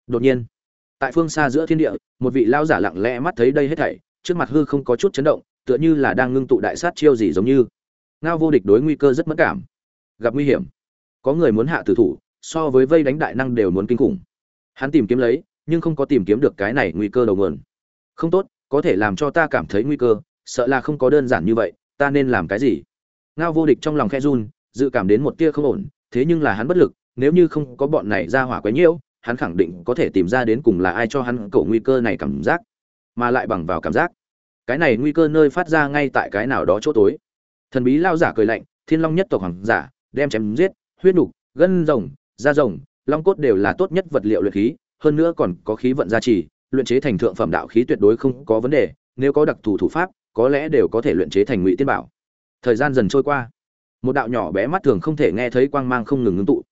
Đột nhiên, tại phương xa giữa thiên địa, một vị lao giả lặng lẽ mắt thấy đây hết thảy, trước mặt hư không có chút chấn động, tựa như là đang ngưng tụ đại sát chiêu gì giống như. Ngao vô địch đối nguy cơ rất mất cảm. Gặp nguy hiểm. Có người muốn hạ tử thủ, so với vây đánh đại năng đều muốn kinh khủng. Hắn tìm kiếm lấy nhưng không có tìm kiếm được cái này nguy cơ đầu nguồn. Không tốt, có thể làm cho ta cảm thấy nguy cơ, sợ là không có đơn giản như vậy, ta nên làm cái gì? Ngao vô địch trong lòng khe run, dự cảm đến một tia không ổn, thế nhưng là hắn bất lực, nếu như không có bọn này ra hỏa quá nhiễu, hắn khẳng định có thể tìm ra đến cùng là ai cho hắn cậu nguy cơ này cảm giác, mà lại bằng vào cảm giác. Cái này nguy cơ nơi phát ra ngay tại cái nào đó chỗ tối. Thần bí lao giả cười lạnh, thiên long nhất tộc hoàng giả, đem chém giết, huyết nục, gân rồng, da rồng, long cốt đều là tốt nhất vật liệu luyện khí hơn nữa còn có khí vận gia trì, luyện chế thành thượng phẩm đạo khí tuyệt đối không có vấn đề, nếu có đặc thù thủ pháp, có lẽ đều có thể luyện chế thành ngụy tiên bảo. Thời gian dần trôi qua, một đạo nhỏ bé mắt thường không thể nghe thấy quang mang không ngừng ngưng tụ.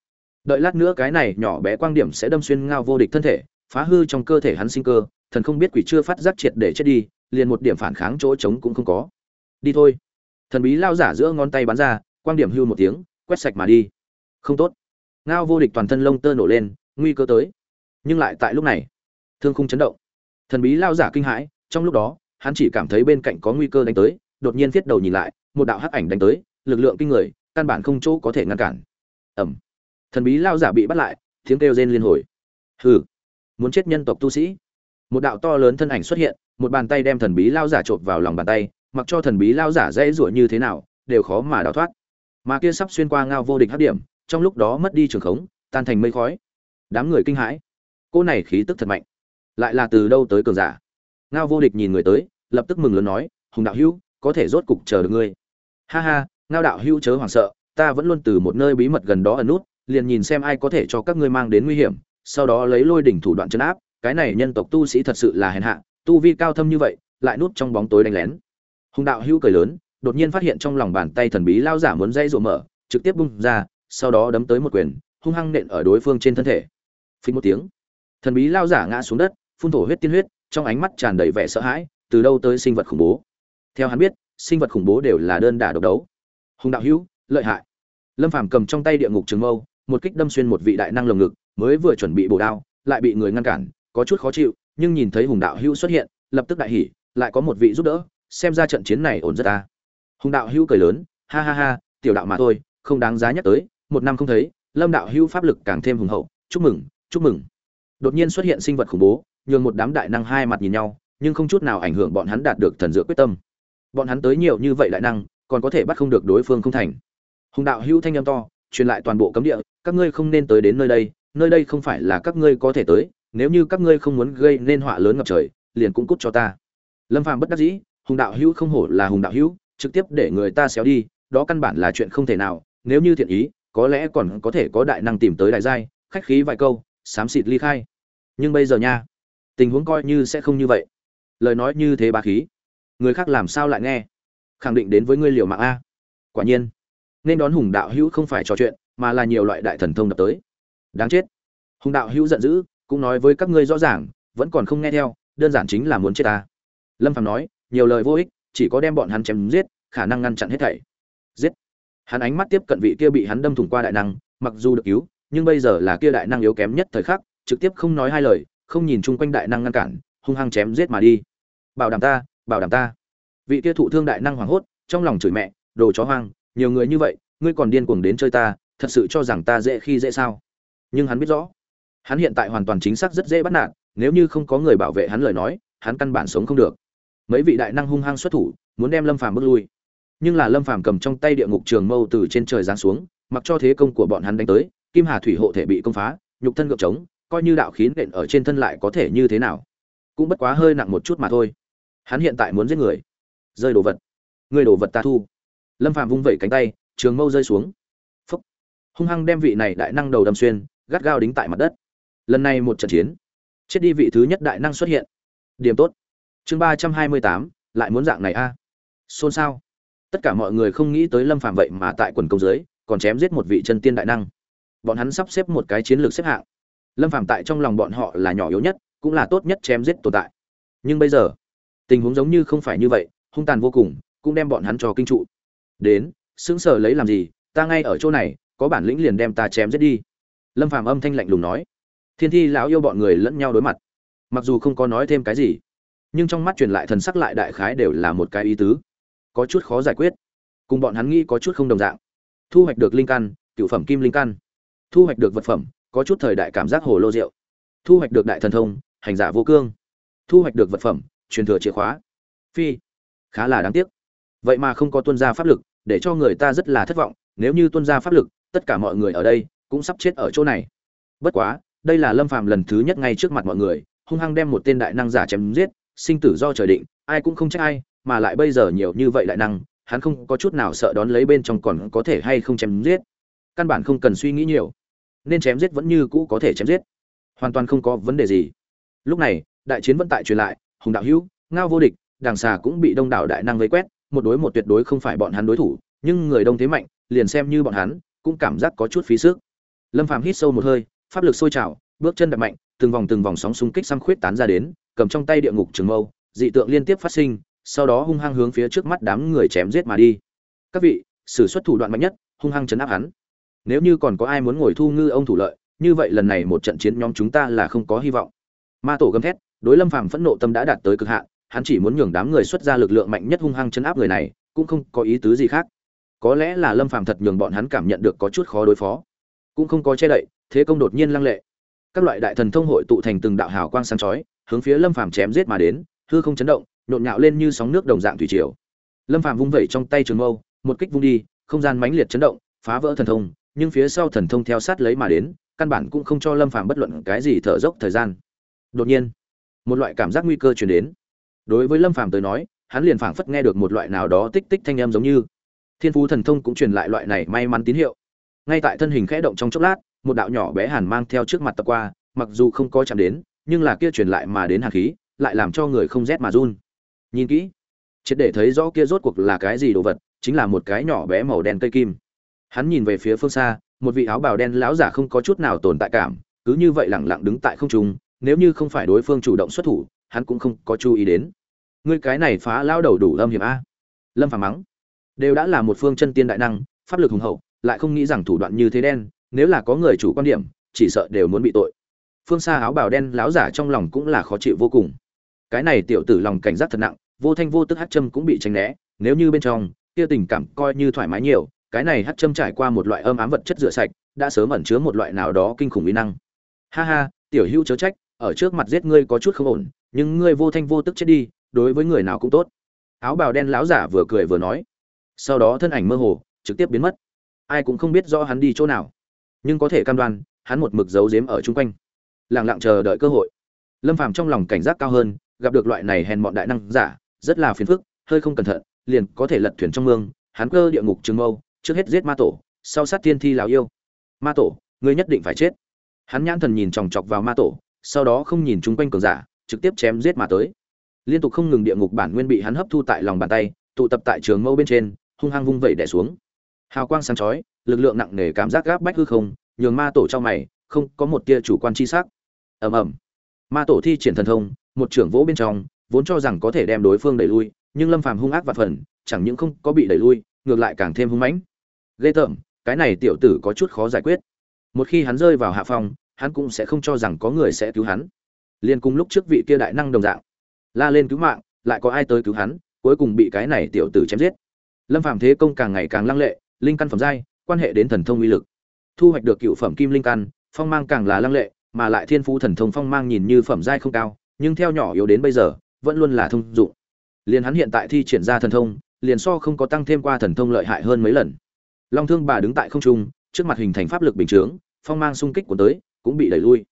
Đợi lát nữa cái này nhỏ bé quang điểm sẽ đâm xuyên ngao vô địch thân thể, phá hư trong cơ thể hắn sinh cơ, thần không biết quỷ chưa phát giác triệt để chết đi, liền một điểm phản kháng chỗ trống cũng không có. Đi thôi. Thần bí lao giả giữa ngón tay bắn ra, quang điểm hưu một tiếng, quét sạch mà đi. Không tốt. Ngao vô địch toàn thân lông tơ nổ lên, nguy cơ tới nhưng lại tại lúc này, thương khung chấn động. Thần bí lao giả kinh hãi, trong lúc đó, hắn chỉ cảm thấy bên cạnh có nguy cơ đánh tới, đột nhiên thiết đầu nhìn lại, một đạo hắc ảnh đánh tới, lực lượng kinh người, căn bản không chỗ có thể ngăn cản. Ẩm thần bí lao giả bị bắt lại, tiếng kêu rên liên hồi. Hừ. Muốn chết nhân tộc tu sĩ. Một đạo to lớn thân ảnh xuất hiện, một bàn tay đem thần bí lao giả trộm vào lòng bàn tay, mặc cho thần bí lao giả dễ rủa như thế nào, đều khó mà đào thoát. Mà kia sắp xuyên qua ngao vô địch hấp điểm, trong lúc đó mất đi trường khống, tan thành mây khói. Đám người kinh hãi cô này khí tức thật mạnh. Lại là từ đâu tới cường giả? Ngao vô địch nhìn người tới, lập tức mừng lớn nói, hùng đạo hữu, có thể rốt cục chờ được ngươi. Ha ha, ngao đạo hữu chớ hoảng sợ, ta vẫn luôn từ một nơi bí mật gần đó ẩn nút, liền nhìn xem ai có thể cho các ngươi mang đến nguy hiểm, sau đó lấy lôi đỉnh thủ đoạn chấn áp, cái này nhân tộc tu sĩ thật sự là hèn hạ, tu vi cao thâm như vậy, lại núp trong bóng tối đánh lén. Hùng đạo hữu cười lớn, đột nhiên phát hiện trong lòng bàn tay thần bí lao giả muốn dây rộ mở, trực tiếp bung ra, sau đó đấm tới một quyền, hung hăng nện ở đối phương trên thân thể. Phí một tiếng thần bí lao giả ngã xuống đất, phun thổ huyết tiên huyết, trong ánh mắt tràn đầy vẻ sợ hãi, từ đâu tới sinh vật khủng bố? Theo hắn biết, sinh vật khủng bố đều là đơn đả độc đấu. Hùng đạo hữu, lợi hại. Lâm phàm cầm trong tay địa ngục trường mâu, một kích đâm xuyên một vị đại năng lồng ngực, mới vừa chuẩn bị bổ đao, lại bị người ngăn cản, có chút khó chịu, nhưng nhìn thấy hùng đạo hữu xuất hiện, lập tức đại hỉ, lại có một vị giúp đỡ, xem ra trận chiến này ổn rất ta. Hùng đạo hữu cười lớn, ha ha ha, tiểu đạo mà thôi, không đáng giá nhắc tới, một năm không thấy, lâm đạo hữu pháp lực càng thêm hùng hậu, chúc mừng chúc mừng đột nhiên xuất hiện sinh vật khủng bố, nhường một đám đại năng hai mặt nhìn nhau, nhưng không chút nào ảnh hưởng bọn hắn đạt được thần dựa quyết tâm. Bọn hắn tới nhiều như vậy đại năng, còn có thể bắt không được đối phương không thành. Hùng đạo hữu thanh âm to, truyền lại toàn bộ cấm địa, các ngươi không nên tới đến nơi đây nơi đây không phải là các ngươi có thể tới, nếu như các ngươi không muốn gây nên họa lớn ngập trời, liền cũng cút cho ta. Lâm phàm bất đắc dĩ, hùng đạo hữu không hổ là hùng đạo hữu, trực tiếp để người ta xéo đi, đó căn bản là chuyện không thể nào, nếu như thiện ý, có lẽ còn có thể có đại năng tìm tới đại giai, khách khí vài câu, xám xịt ly khai nhưng bây giờ nha, tình huống coi như sẽ không như vậy. Lời nói như thế bà khí, người khác làm sao lại nghe? Khẳng định đến với ngươi liều mạng a. Quả nhiên, nên đón hùng đạo hữu không phải trò chuyện, mà là nhiều loại đại thần thông đập tới. Đáng chết. Hùng đạo hữu giận dữ, cũng nói với các ngươi rõ ràng, vẫn còn không nghe theo, đơn giản chính là muốn chết ta. Lâm phàm nói, nhiều lời vô ích, chỉ có đem bọn hắn chém giết, khả năng ngăn chặn hết thảy. Giết. Hắn ánh mắt tiếp cận vị kia bị hắn đâm thủng qua đại năng, mặc dù được cứu, nhưng bây giờ là kia đại năng yếu kém nhất thời khắc trực tiếp không nói hai lời, không nhìn chung quanh đại năng ngăn cản, hung hăng chém giết mà đi. Bảo đảm ta, bảo đảm ta. Vị kia thụ thương đại năng hoảng hốt, trong lòng chửi mẹ, đồ chó hoang, nhiều người như vậy, ngươi còn điên cuồng đến chơi ta, thật sự cho rằng ta dễ khi dễ sao? Nhưng hắn biết rõ, hắn hiện tại hoàn toàn chính xác rất dễ bắt nạt, nếu như không có người bảo vệ hắn lời nói, hắn căn bản sống không được. Mấy vị đại năng hung hăng xuất thủ, muốn đem lâm phàm bước lui. Nhưng là lâm phàm cầm trong tay địa ngục trường mâu từ trên trời giáng xuống, mặc cho thế công của bọn hắn đánh tới, kim hà thủy hộ thể bị công phá, nhục thân gợp trống coi như đạo khí nện ở trên thân lại có thể như thế nào. Cũng bất quá hơi nặng một chút mà thôi. Hắn hiện tại muốn giết người. Rơi đồ vật. Người đồ vật ta thu. Lâm phàm vung vẩy cánh tay, trường mâu rơi xuống. Phúc. Hung hăng đem vị này đại năng đầu đâm xuyên, gắt gao đính tại mặt đất. Lần này một trận chiến. Chết đi vị thứ nhất đại năng xuất hiện. Điểm tốt. Chương ba trăm hai mươi tám, lại muốn dạng này a. À? xôn xao. Tất cả mọi người không nghĩ tới lâm phàm vậy mà tại quần công giới còn chém giết một vị chân tiên đại năng. Bọn hắn sắp xếp một cái chiến lược xếp hạng lâm Phạm tại trong lòng bọn họ là nhỏ yếu nhất, cũng là tốt nhất chém giết tồn tại. Nhưng bây giờ, tình huống giống như không phải như vậy, hung tàn vô cùng, cũng đem bọn hắn cho kinh trụ. Đến, sững sờ lấy làm gì, ta ngay ở chỗ này, có bản lĩnh liền đem ta chém giết đi. Lâm Phạm âm thanh lạnh lùng nói. Thiên thi lão yêu bọn người lẫn nhau đối mặt. Mặc dù không có nói thêm cái gì, nhưng trong mắt truyền lại thần sắc lại đại khái đều là một cái ý tứ. Có chút khó giải quyết. Cùng bọn hắn nghĩ có chút không đồng dạng. Thu hoạch được linh căn, cựu phẩm kim linh căn. Thu hoạch được vật phẩm có chút thời đại cảm giác hồ lô rượu. Thu hoạch được đại thần thông, hành giả vô cương. Thu hoạch được vật phẩm, truyền thừa chìa khóa. Phi. Khá là đáng tiếc. Vậy mà không có tuân gia pháp lực, để cho người ta rất là thất vọng, nếu như tuân gia pháp lực, tất cả mọi người ở đây cũng sắp chết ở chỗ này. Bất quá, đây là lâm phàm lần thứ nhất ngay trước mặt mọi người, hung hăng đem một tên đại năng giả chém giết, sinh tử do trời định, ai cũng không trách ai, mà lại bây giờ nhiều như vậy đại năng, hắn không có chút nào sợ đón lấy bên trong còn có thể hay không chém giết. Căn bản không cần suy nghĩ nhiều nên chém giết vẫn như cũ có thể chém giết. Hoàn toàn không có vấn đề gì. Lúc này, đại chiến vẫn tại truyền lại, hùng đạo hữu, ngao vô địch, đàng xà cũng bị đông đảo đại năng vây quét, một đối một tuyệt đối không phải bọn hắn đối thủ, nhưng người đông thế mạnh, liền xem như bọn hắn, cũng cảm giác có chút phí sức. Lâm phàm hít sâu một hơi, pháp lực sôi trào, bước chân đập mạnh, từng vòng từng vòng sóng xung kích xăm khuyết tán ra đến, cầm trong tay địa ngục trường mâu, dị tượng liên tiếp phát sinh, sau đó hung hăng hướng phía trước mắt đám người chém giết mà đi. Các vị, sử xuất thủ đoạn mạnh nhất, hung hăng chấn áp hắn nếu như còn có ai muốn ngồi thu ngư ông thủ lợi, như vậy lần này một trận chiến nhóm chúng ta là không có hy vọng. Ma tổ gầm thét, đối lâm phàm phẫn nộ tâm đã đạt tới cực hạn, hắn chỉ muốn nhường đám người xuất ra lực lượng mạnh nhất hung hăng chấn áp người này, cũng không có ý tứ gì khác. Có lẽ là lâm phàm thật nhường bọn hắn cảm nhận được có chút khó đối phó. Cũng không có che đậy, thế công đột nhiên lăng lệ. Các loại đại thần thông hội tụ thành từng đạo hào quang sáng chói, hướng phía lâm phàm chém giết mà đến, hư không chấn động, nhộn nhạo lên như sóng nước đồng dạng thủy triều. Lâm phàm vung vẩy trong tay trường mâu, một kích vung đi, không gian mãnh liệt chấn động, phá vỡ thần thông nhưng phía sau thần thông theo sát lấy mà đến, căn bản cũng không cho lâm phàm bất luận cái gì thở dốc thời gian. Đột nhiên, một loại cảm giác nguy cơ truyền đến. Đối với lâm phàm tới nói, hắn liền phảng phất nghe được một loại nào đó tích tích thanh âm giống như. Thiên phú thần thông cũng truyền lại loại này may mắn tín hiệu. Ngay tại thân hình khẽ động trong chốc lát, một đạo nhỏ bé hàn mang theo trước mặt tập qua, mặc dù không có chạm đến, nhưng là kia truyền lại mà đến hàn khí, lại làm cho người không rét mà run. Nhìn kỹ, triệt để thấy rõ kia rốt cuộc là cái gì đồ vật, chính là một cái nhỏ bé màu đen cây kim hắn nhìn về phía phương xa, một vị áo bào đen lão giả không có chút nào tồn tại cảm, cứ như vậy lẳng lặng đứng tại không trung, nếu như không phải đối phương chủ động xuất thủ, hắn cũng không có chú ý đến. Ngươi cái này phá lao đầu đủ lâm hiểm a. Lâm phàm mắng. Đều đã là một phương chân tiên đại năng, pháp lực hùng hậu, lại không nghĩ rằng thủ đoạn như thế đen, nếu là có người chủ quan điểm, chỉ sợ đều muốn bị tội. Phương xa áo bào đen lão giả trong lòng cũng là khó chịu vô cùng. Cái này tiểu tử lòng cảnh giác thật nặng, vô thanh vô tức hát châm cũng bị tránh né, nếu như bên trong, kia tình cảm coi như thoải mái nhiều cái này hát châm trải qua một loại âm ám vật chất rửa sạch, đã sớm ẩn chứa một loại nào đó kinh khủng uy năng. Ha ha, tiểu hữu chớ trách, ở trước mặt giết ngươi có chút không ổn, nhưng ngươi vô thanh vô tức chết đi, đối với người nào cũng tốt. Áo bào đen lão giả vừa cười vừa nói. Sau đó thân ảnh mơ hồ, trực tiếp biến mất. Ai cũng không biết rõ hắn đi chỗ nào. Nhưng có thể cam đoan, hắn một mực giấu giếm ở chung quanh. Lặng lặng chờ đợi cơ hội. Lâm phàm trong lòng cảnh giác cao hơn, gặp được loại này hèn mọn đại năng giả, rất là phiền phức, hơi không cẩn thận, liền có thể lật thuyền trong mương, hắn cơ địa ngục trường mâu trước hết giết ma tổ, sau sát tiên thi lào yêu. Ma tổ, ngươi nhất định phải chết. Hắn nhãn thần nhìn chòng chọc vào ma tổ, sau đó không nhìn chung quanh cường giả, trực tiếp chém giết mà tới. Liên tục không ngừng địa ngục bản nguyên bị hắn hấp thu tại lòng bàn tay, tụ tập tại trường mâu bên trên, hung hăng vung vẩy đẻ xuống. Hào quang sáng chói, lực lượng nặng nề cảm giác gáp bách hư không, nhường ma tổ trong mày, không có một tia chủ quan chi sắc. Ầm ầm. Ma tổ thi triển thần thông, một trưởng vỗ bên trong, vốn cho rằng có thể đem đối phương đẩy lui, nhưng lâm phàm hung ác và phần, chẳng những không có bị đẩy lui, ngược lại càng thêm hung mãnh ghê tởm, cái này tiểu tử có chút khó giải quyết. Một khi hắn rơi vào hạ phong, hắn cũng sẽ không cho rằng có người sẽ cứu hắn. Liên cùng lúc trước vị kia đại năng đồng dạng. La lên cứu mạng, lại có ai tới cứu hắn, cuối cùng bị cái này tiểu tử chém giết. Lâm phàm thế công càng ngày càng lăng lệ, linh căn phẩm giai, quan hệ đến thần thông uy lực. Thu hoạch được cựu phẩm kim linh căn, phong mang càng là lăng lệ, mà lại thiên phú thần thông phong mang nhìn như phẩm giai không cao, nhưng theo nhỏ yếu đến bây giờ, vẫn luôn là thông dụng. Liền hắn hiện tại thi triển ra thần thông, liền so không có tăng thêm qua thần thông lợi hại hơn mấy lần long thương bà đứng tại không trung, trước mặt hình thành pháp lực bình chướng, phong mang xung kích của tới, cũng bị đẩy lui.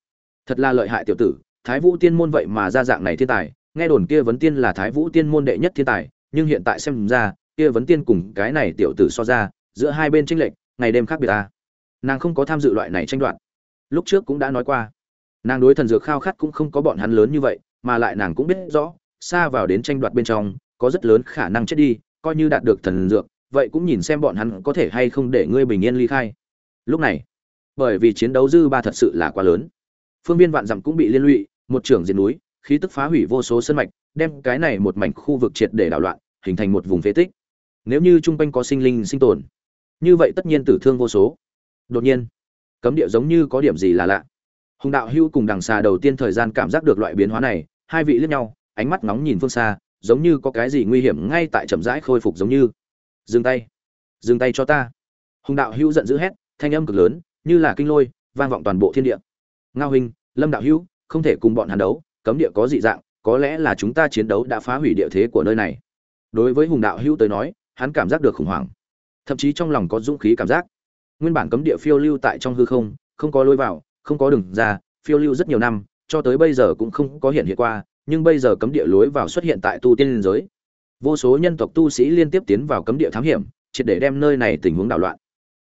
Thật là lợi hại tiểu tử, thái vũ tiên môn vậy mà ra dạng này thiên tài, nghe đồn kia vấn tiên là thái vũ tiên môn đệ nhất thiên tài, nhưng hiện tại xem ra, kia vấn tiên cùng cái này tiểu tử so ra, giữa hai bên tranh lệch, ngày đêm khác biệt ta. Nàng không có tham dự loại này tranh đoạt. Lúc trước cũng đã nói qua. Nàng đối thần dược khao khát cũng không có bọn hắn lớn như vậy, mà lại nàng cũng biết rõ, xa vào đến tranh đoạt bên trong, có rất lớn khả năng chết đi, coi như đạt được thần dược vậy cũng nhìn xem bọn hắn có thể hay không để ngươi bình yên ly khai. Lúc này, bởi vì chiến đấu dư ba thật sự là quá lớn, phương viên vạn dặm cũng bị liên lụy, một trưởng diệt núi, khí tức phá hủy vô số sân mạch, đem cái này một mảnh khu vực triệt để đảo loạn, hình thành một vùng phế tích. Nếu như trung quanh có sinh linh sinh tồn, như vậy tất nhiên tử thương vô số. Đột nhiên, cấm địa giống như có điểm gì là lạ. Hùng đạo hưu cùng đằng xà đầu tiên thời gian cảm giác được loại biến hóa này, hai vị liếc nhau, ánh mắt nóng nhìn phương xa, giống như có cái gì nguy hiểm ngay tại chậm rãi khôi phục giống như dừng tay dừng tay cho ta. Hùng đạo hưu giận dữ hét, thanh âm cực lớn, như là kinh lôi, vang vọng toàn bộ thiên địa. Ngao huynh, lâm đạo hưu không thể cùng bọn hắn đấu, cấm địa có dị dạng, có lẽ là chúng ta chiến đấu đã phá hủy địa thế của nơi này. Đối với hùng đạo hưu tới nói, hắn cảm giác được khủng hoảng, thậm chí trong lòng có dũng khí cảm giác. Nguyên bản cấm địa phiêu lưu tại trong hư không không có lối vào, không có đường ra, phiêu lưu rất nhiều năm, cho tới bây giờ cũng không có hiện hiện qua, nhưng bây giờ cấm địa lối vào xuất hiện tại tu tiên liên giới vô số nhân tộc tu sĩ liên tiếp tiến vào cấm địa thám hiểm, triệt để đem nơi này tình huống đảo loạn.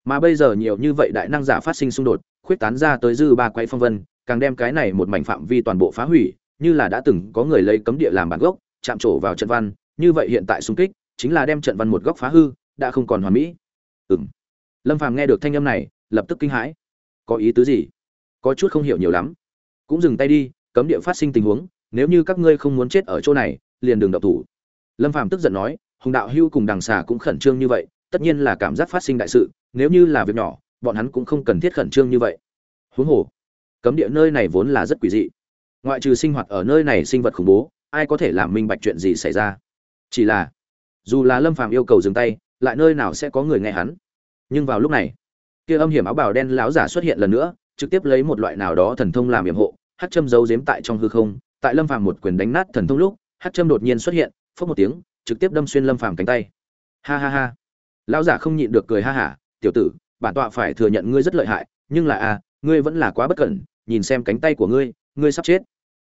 Mà bây giờ nhiều như vậy đại năng giả phát sinh xung đột, khuyết tán ra tới dư ba quay phong vân, càng đem cái này một mảnh phạm vi toàn bộ phá hủy, như là đã từng có người lấy cấm địa làm bản gốc, chạm trổ vào trận văn, như vậy hiện tại xung kích, chính là đem trận văn một góc phá hư, đã không còn hoàn mỹ. Ừm. Lâm phàm nghe được thanh âm này, lập tức kinh hãi. Có ý tứ gì? Có chút không hiểu nhiều lắm. Cũng dừng tay đi, cấm địa phát sinh tình huống, nếu như các ngươi không muốn chết ở chỗ này, liền đừng động thủ lâm phàm tức giận nói, hùng đạo hưu cùng đằng xà cũng khẩn trương như vậy, tất nhiên là cảm giác phát sinh đại sự, nếu như là việc nhỏ, bọn hắn cũng không cần thiết khẩn trương như vậy. Huống hồ, cấm địa nơi này vốn là rất quỷ dị. Ngoại trừ sinh hoạt ở nơi này sinh vật khủng bố, ai có thể làm minh bạch chuyện gì xảy ra? Chỉ là, dù là lâm phàm yêu cầu dừng tay, lại nơi nào sẽ có người nghe hắn? Nhưng vào lúc này, kia âm hiểm áo bào đen lão giả xuất hiện lần nữa, trực tiếp lấy một loại nào đó thần thông làm yểm hộ hát châm giấu giếm tại trong hư không. Tại lâm phàm một quyền đánh nát thần thông lúc hát châm đột nhiên xuất hiện phốc một tiếng trực tiếp đâm xuyên lâm phàm cánh tay. Ha ha ha. Lão giả không nhịn được cười ha hả tiểu tử bản tọa phải thừa nhận ngươi rất lợi hại nhưng là a à, ngươi vẫn là quá bất cẩn nhìn xem cánh tay của ngươi ngươi sắp chết.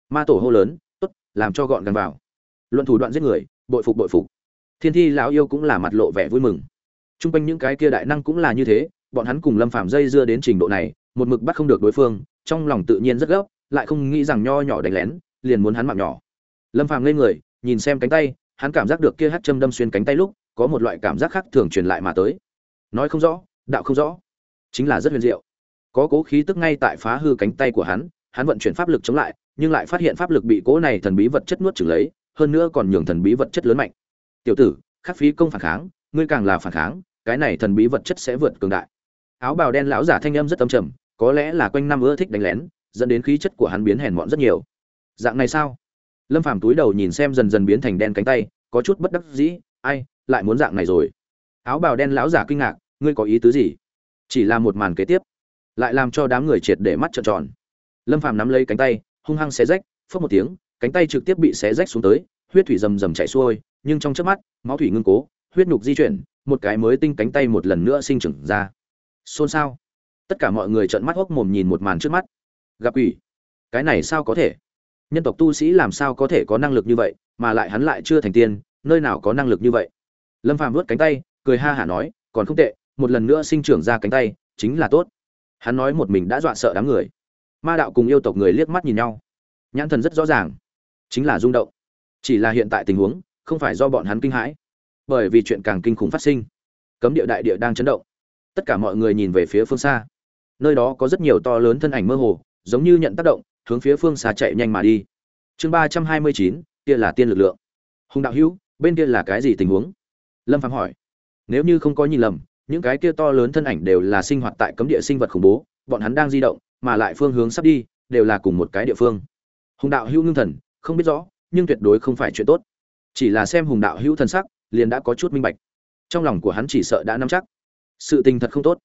Ma tổ hô lớn tốt làm cho gọn gàng vào. Luận thủ đoạn giết người bội phục bội phục. Thiên thi lão yêu cũng là mặt lộ vẻ vui mừng. T r u n g quanh những cái kia đại năng cũng là như thế bọn hắn cùng lâm phàm dây dưa đến trình độ này một mực bắt không được đối phương trong lòng tự nhiên rất gấp lại không nghĩ rằng nho nhỏ đánh lén liền muốn hắn mạng nhỏ. Lâm phàm lên người nhìn xem cánh tay, hắn cảm giác được kia hát châm đâm xuyên cánh tay lúc, có một loại cảm giác khác thường truyền lại mà tới. Nói không rõ, đạo không rõ. Chính là rất huyền diệu. Có cố khí tức ngay tại phá hư cánh tay của hắn hắn vận chuyển pháp lực chống lại, nhưng lại phát hiện pháp lực bị cố này thần bí vật chất nuốt chửng lấy, hơn nữa còn nhường thần bí vật chất lớn mạnh. Tiểu tử, khắc phí công phản kháng, ngươi càng là phản kháng, cái này thần bí vật chất sẽ vượt cường đại. Áo bào đen lão giả thanh âm rất âm trầm, có lẽ là quanh năm ưa thích đánh lén, dẫn đến khí chất của hắn biến hèn mọn rất nhiều. Dạng này sao? Lâm phàm túi đầu nhìn xem dần dần biến thành đen cánh tay, có chút bất đắc dĩ, ai, lại muốn dạng này rồi? Áo bào đen lão giả kinh ngạc, ngươi có ý tứ gì? Chỉ là một màn kế tiếp, lại làm cho đám người triệt để mắt trợn tròn. Lâm phàm nắm lấy cánh tay, hung hăng xé rách phớt một tiếng, cánh tay trực tiếp bị xé rách xuống tới, huyết thủy rầm rầm chảy xuôi, nhưng trong chớp mắt, máu thủy ngưng cố, huyết nhục di chuyển, một cái mới tinh cánh tay một lần nữa sinh trưởng ra. Xôn xao. Tất cả mọi người trợn mắt hốc mồm nhìn một màn trước mắt. Gặp quỷ? Cái này sao có thể? Nhân tộc tu sĩ làm sao có thể có năng lực như vậy, mà lại hắn lại chưa thành tiên, nơi nào có năng lực như vậy? Lâm phàm vuốt cánh tay, cười ha hả nói, còn không tệ, một lần nữa sinh trưởng ra cánh tay, chính là tốt. Hắn nói một mình đã dọa sợ đám người. Ma đạo cùng yêu tộc người liếc mắt nhìn nhau. Nhãn thần rất rõ ràng. Chính là rung động. Chỉ là hiện tại tình huống, không phải do bọn hắn kinh hãi. Bởi vì chuyện càng kinh khủng phát sinh. Cấm địa đại địa đang chấn động. Tất cả mọi người nhìn về phía phương xa. Nơi đó có rất nhiều to lớn thân ảnh mơ hồ, giống như nhận tác động hướng phía phương xa chạy nhanh mà đi. Chương ba trăm hai mươi chín, kia là tiên lực lượng. Hùng đạo hữu, bên kia là cái gì tình huống? Lâm phạm hỏi. Nếu như không có nhìn lầm, những cái kia to lớn thân ảnh đều là sinh hoạt tại cấm địa sinh vật khủng bố, bọn hắn đang di động, mà lại phương hướng sắp đi, đều là cùng một cái địa phương. Hùng đạo hữu ngưng thần, không biết rõ, nhưng tuyệt đối không phải chuyện tốt. Chỉ là xem hùng đạo hữu thần sắc, liền đã có chút minh bạch. Trong lòng của hắn chỉ sợ đã nắm chắc. Sự tình thật không tốt.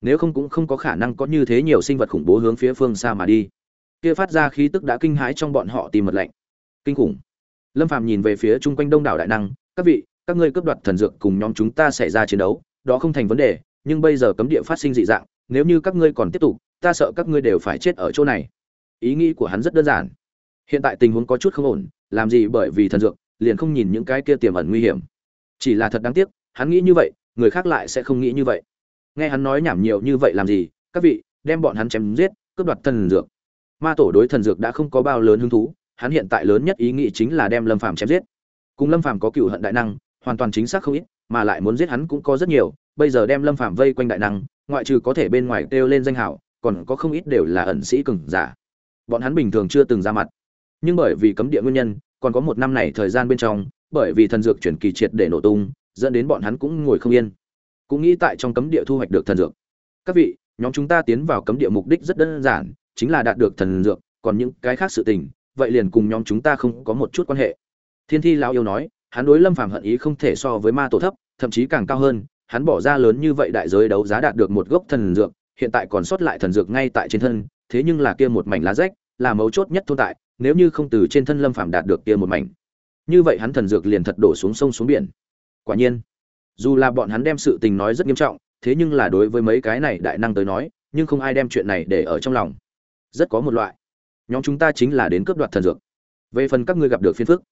Nếu không cũng không có khả năng có như thế nhiều sinh vật khủng bố hướng phía phương xa mà đi kia phát ra khí tức đã kinh hãi trong bọn họ tìm mật lạnh. Kinh khủng. Lâm phàm nhìn về phía chung quanh đông đảo đại năng, các vị, các ngươi cướp đoạt thần dược cùng nhóm chúng ta xảy ra chiến đấu, đó không thành vấn đề, nhưng bây giờ cấm địa phát sinh dị dạng, nếu như các ngươi còn tiếp tục, ta sợ các ngươi đều phải chết ở chỗ này. Ý nghĩ của hắn rất đơn giản. Hiện tại tình huống có chút không ổn, làm gì bởi vì thần dược, liền không nhìn những cái kia tiềm ẩn nguy hiểm. Chỉ là thật đáng tiếc, hắn nghĩ như vậy, người khác lại sẽ không nghĩ như vậy. Nghe hắn nói nhảm nhiều như vậy làm gì, các vị, đem bọn hắn chém giết, cướp đoạt thần dược ma tổ đối thần dược đã không có bao lớn hứng thú, hắn hiện tại lớn nhất ý nghĩ chính là đem lâm phàm chém giết. Cùng lâm phàm có cựu hận đại năng, hoàn toàn chính xác không ít, mà lại muốn giết hắn cũng có rất nhiều, bây giờ đem lâm phàm vây quanh đại năng, ngoại trừ có thể bên ngoài kêu lên danh hảo, còn có không ít đều là ẩn sĩ cường giả. Bọn hắn bình thường chưa từng ra mặt. Nhưng bởi vì cấm địa nguyên nhân, còn có một năm này thời gian bên trong, bởi vì thần dược chuyển kỳ triệt để nổ tung, dẫn đến bọn hắn cũng ngồi không yên. Cũng nghĩ tại trong cấm địa thu hoạch được thần dược. Các vị, nhóm chúng ta tiến vào cấm địa mục đích rất đơn giản chính là đạt được thần dược, còn những cái khác sự tình, vậy liền cùng nhóm chúng ta không có một chút quan hệ. Thiên thi lão yêu nói, hắn đối lâm phàm hận ý không thể so với ma tổ thấp, thậm chí càng cao hơn, hắn bỏ ra lớn như vậy đại giới đấu giá đạt được một gốc thần dược, hiện tại còn sót lại thần dược ngay tại trên thân, thế nhưng là kia một mảnh lá rách, là mấu chốt nhất tồn tại, nếu như không từ trên thân lâm phàm đạt được kia một mảnh. Như vậy hắn thần dược liền thật đổ xuống sông xuống biển. Quả nhiên, dù là bọn hắn đem sự tình nói rất nghiêm trọng, thế nhưng là đối với mấy cái này đại năng tới nói, nhưng không ai đem chuyện này để ở trong lòng rất có một loại. Nhóm chúng ta chính là đến cướp đoạt thần dược. Về phần các ngươi gặp được phiên phức,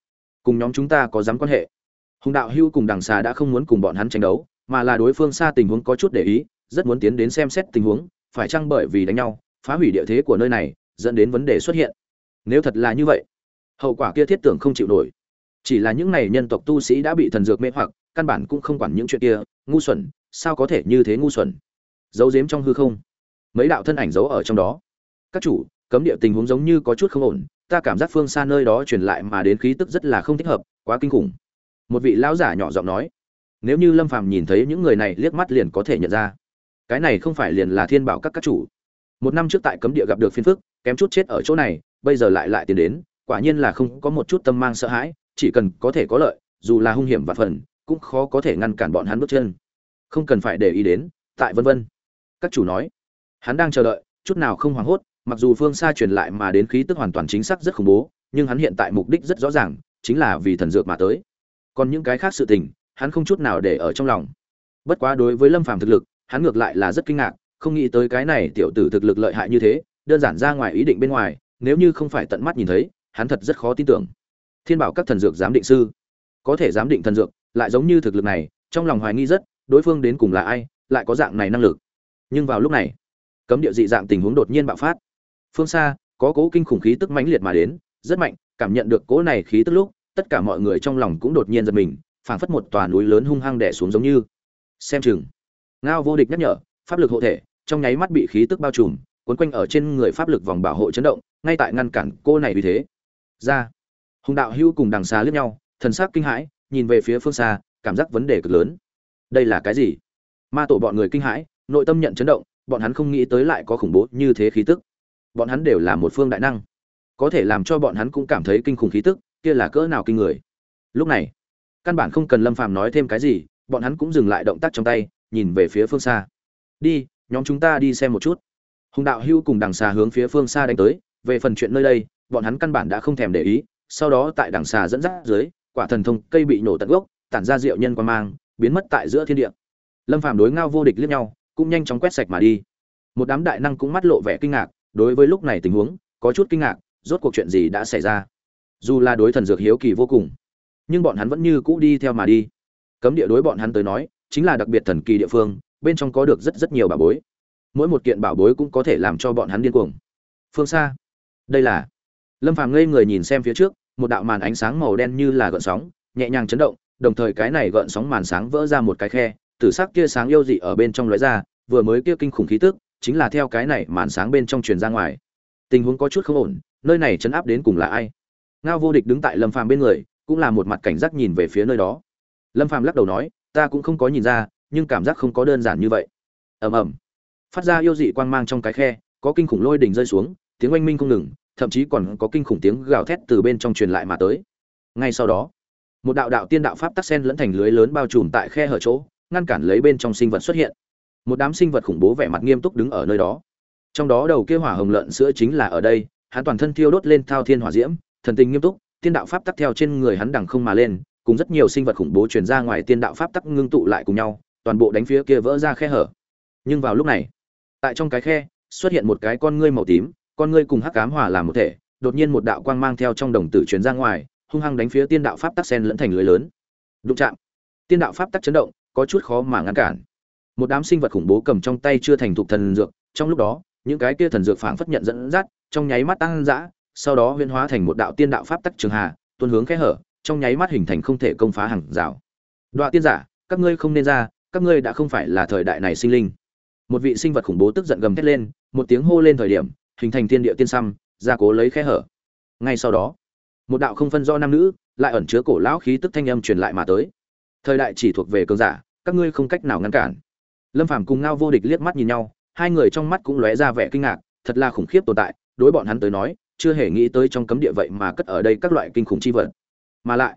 cùng nhóm chúng ta có dám quan hệ. Hùng đạo hưu cùng đằng xà đã không muốn cùng bọn hắn tranh đấu, mà là đối phương xa tình huống có chút để ý, rất muốn tiến đến xem xét tình huống, phải chăng bởi vì đánh nhau, phá hủy địa thế của nơi này, dẫn đến vấn đề xuất hiện. Nếu thật là như vậy, hậu quả kia thiết tưởng không chịu nổi. Chỉ là những này nhân tộc tu sĩ đã bị thần dược mê hoặc, căn bản cũng không quản những chuyện kia, ngu xuẩn, sao có thể như thế ngu xuẩn? Giấu giếm trong hư không. Mấy đạo thân ảnh giấu ở trong đó các chủ, cấm địa tình huống giống như có chút không ổn, ta cảm giác phương xa nơi đó truyền lại mà đến khí tức rất là không thích hợp, quá kinh khủng. Một vị lão giả nhỏ giọng nói. Nếu như lâm phàm nhìn thấy những người này liếc mắt liền có thể nhận ra. Cái này không phải liền là thiên bảo các các chủ. Một năm trước tại cấm địa gặp được phiên phức, kém chút chết ở chỗ này, bây giờ lại lại tiến đến, quả nhiên là không có một chút tâm mang sợ hãi, chỉ cần có thể có lợi, dù là hung hiểm và phần, cũng khó có thể ngăn cản bọn hắn bước chân. Không cần phải để ý đến, tại vân vân. Các chủ nói. Hắn đang chờ đợi, chút nào không hoảng hốt mặc dù phương xa truyền lại mà đến khí tức hoàn toàn chính xác rất khủng bố, nhưng hắn hiện tại mục đích rất rõ ràng, chính là vì thần dược mà tới. Còn những cái khác sự tình, hắn không chút nào để ở trong lòng. Bất quá đối với lâm phàm thực lực, hắn ngược lại là rất kinh ngạc, không nghĩ tới cái này tiểu tử thực lực lợi hại như thế, đơn giản ra ngoài ý định bên ngoài, nếu như không phải tận mắt nhìn thấy, hắn thật rất khó tin tưởng. Thiên bảo các thần dược giám định sư. Có thể giám định thần dược, lại giống như thực lực này, trong lòng hoài nghi rất, đối phương đến cùng là ai, lại có dạng này năng lực. Nhưng vào lúc này, cấm địa dị dạng tình huống đột nhiên bạo phát phương xa, có cố kinh khủng khí tức mãnh liệt mà đến, rất mạnh, cảm nhận được cố này khí tức lúc, tất cả mọi người trong lòng cũng đột nhiên giật mình, phảng phất một tòa núi lớn hung hăng đè xuống giống như. Xem chừng. Ngao vô địch nhắc nhở, pháp lực hộ thể, trong nháy mắt bị khí tức bao trùm, cuốn quanh ở trên người pháp lực vòng bảo hộ chấn động, ngay tại ngăn cản cô này vì thế. Ra. Hùng đạo hưu cùng đằng xa liếc nhau, thần sắc kinh hãi, nhìn về phía phương xa, cảm giác vấn đề cực lớn. Đây là cái gì? Ma tổ bọn người kinh hãi, nội tâm nhận chấn động, bọn hắn không nghĩ tới lại có khủng bố như thế khí tức bọn hắn đều là một phương đại năng. Có thể làm cho bọn hắn cũng cảm thấy kinh khủng khí tức, kia là cỡ nào kinh người. Lúc này, căn bản không cần lâm phàm nói thêm cái gì, bọn hắn cũng dừng lại động tác trong tay, nhìn về phía phương xa. Đi, nhóm chúng ta đi xem một chút. Hùng đạo hưu cùng đằng xà hướng phía phương xa đánh tới, về phần chuyện nơi đây, bọn hắn căn bản đã không thèm để ý, sau đó tại đằng xà dẫn dắt dưới, quả thần thông cây bị nổ tận gốc, tản ra rượu nhân quan mang, biến mất tại giữa thiên địa. Lâm phàm đối ngao vô địch liếc nhau, cũng nhanh chóng quét sạch mà đi. Một đám đại năng cũng mắt lộ vẻ kinh ngạc đối với lúc này tình huống, có chút kinh ngạc, rốt cuộc chuyện gì đã xảy ra? Dù là đối thần dược hiếu kỳ vô cùng, nhưng bọn hắn vẫn như cũ đi theo mà đi. Cấm địa đối bọn hắn tới nói, chính là đặc biệt thần kỳ địa phương, bên trong có được rất rất nhiều bảo bối. Mỗi một kiện bảo bối cũng có thể làm cho bọn hắn điên cuồng. Phương xa, đây là lâm phàm ngây người nhìn xem phía trước, một đạo màn ánh sáng màu đen như là gợn sóng, nhẹ nhàng chấn động, đồng thời cái này gợn sóng màn sáng vỡ ra một cái khe, tử sắc kia sáng yêu dị ở bên trong lóe ra, vừa mới kia kinh khủng khí tức chính là theo cái này màn sáng bên trong truyền ra ngoài. Tình huống có chút không ổn, nơi này chấn áp đến cùng là ai? Ngao vô địch đứng tại lâm phàm bên người, cũng là một mặt cảnh giác nhìn về phía nơi đó. Lâm phàm lắc đầu nói, ta cũng không có nhìn ra, nhưng cảm giác không có đơn giản như vậy. Ầm ầm. Phát ra yêu dị quang mang trong cái khe, có kinh khủng lôi đỉnh rơi xuống, tiếng oanh minh không ngừng, thậm chí còn có kinh khủng tiếng gào thét từ bên trong truyền lại mà tới. Ngay sau đó, một đạo đạo tiên đạo pháp tắc sen lẫn thành lưới lớn bao trùm tại khe hở chỗ, ngăn cản lấy bên trong sinh vật xuất hiện một đám sinh vật khủng bố vẻ mặt nghiêm túc đứng ở nơi đó. Trong đó đầu kia hỏa hồng lợn sữa chính là ở đây, hắn toàn thân thiêu đốt lên thao thiên hỏa diễm, thần tình nghiêm túc, tiên đạo pháp tắc theo trên người hắn đằng không mà lên, cùng rất nhiều sinh vật khủng bố truyền ra ngoài tiên đạo pháp tắc ngưng tụ lại cùng nhau, toàn bộ đánh phía kia vỡ ra khe hở. Nhưng vào lúc này, tại trong cái khe, xuất hiện một cái con ngươi màu tím, con ngươi cùng hắc ám hỏa làm một thể, đột nhiên một đạo quang mang theo trong đồng tử truyền ra ngoài, hung hăng đánh phía tiên đạo pháp tắc sen lẫn thành lưới lớn. Đụng chạm, tiên đạo pháp tắc chấn động, có chút khó mà ngăn cản một đám sinh vật khủng bố cầm trong tay chưa thành thục thần dược, trong lúc đó, những cái kia thần dược phảng phất nhận dẫn dắt, trong nháy mắt tăng dã, sau đó huyễn hóa thành một đạo tiên đạo pháp tắc trường hà, tuôn hướng khe hở, trong nháy mắt hình thành không thể công phá hàng rào. Đoạn tiên giả, các ngươi không nên ra, các ngươi đã không phải là thời đại này sinh linh. Một vị sinh vật khủng bố tức giận gầm thét lên, một tiếng hô lên thời điểm, hình thành tiên địa tiên xăm ra cố lấy khe hở. Ngay sau đó, một đạo không phân do nam nữ, lại ẩn chứa cổ lão khí tức thanh âm truyền lại mà tới. Thời đại chỉ thuộc về cường giả, các ngươi không cách nào ngăn cản lâm phàm cùng ngao vô địch liếc mắt nhìn nhau, hai người trong mắt cũng lóe ra vẻ kinh ngạc, thật là khủng khiếp tồn tại, đối bọn hắn tới nói, chưa hề nghĩ tới trong cấm địa vậy mà cất ở đây các loại kinh khủng chi vật. Mà lại,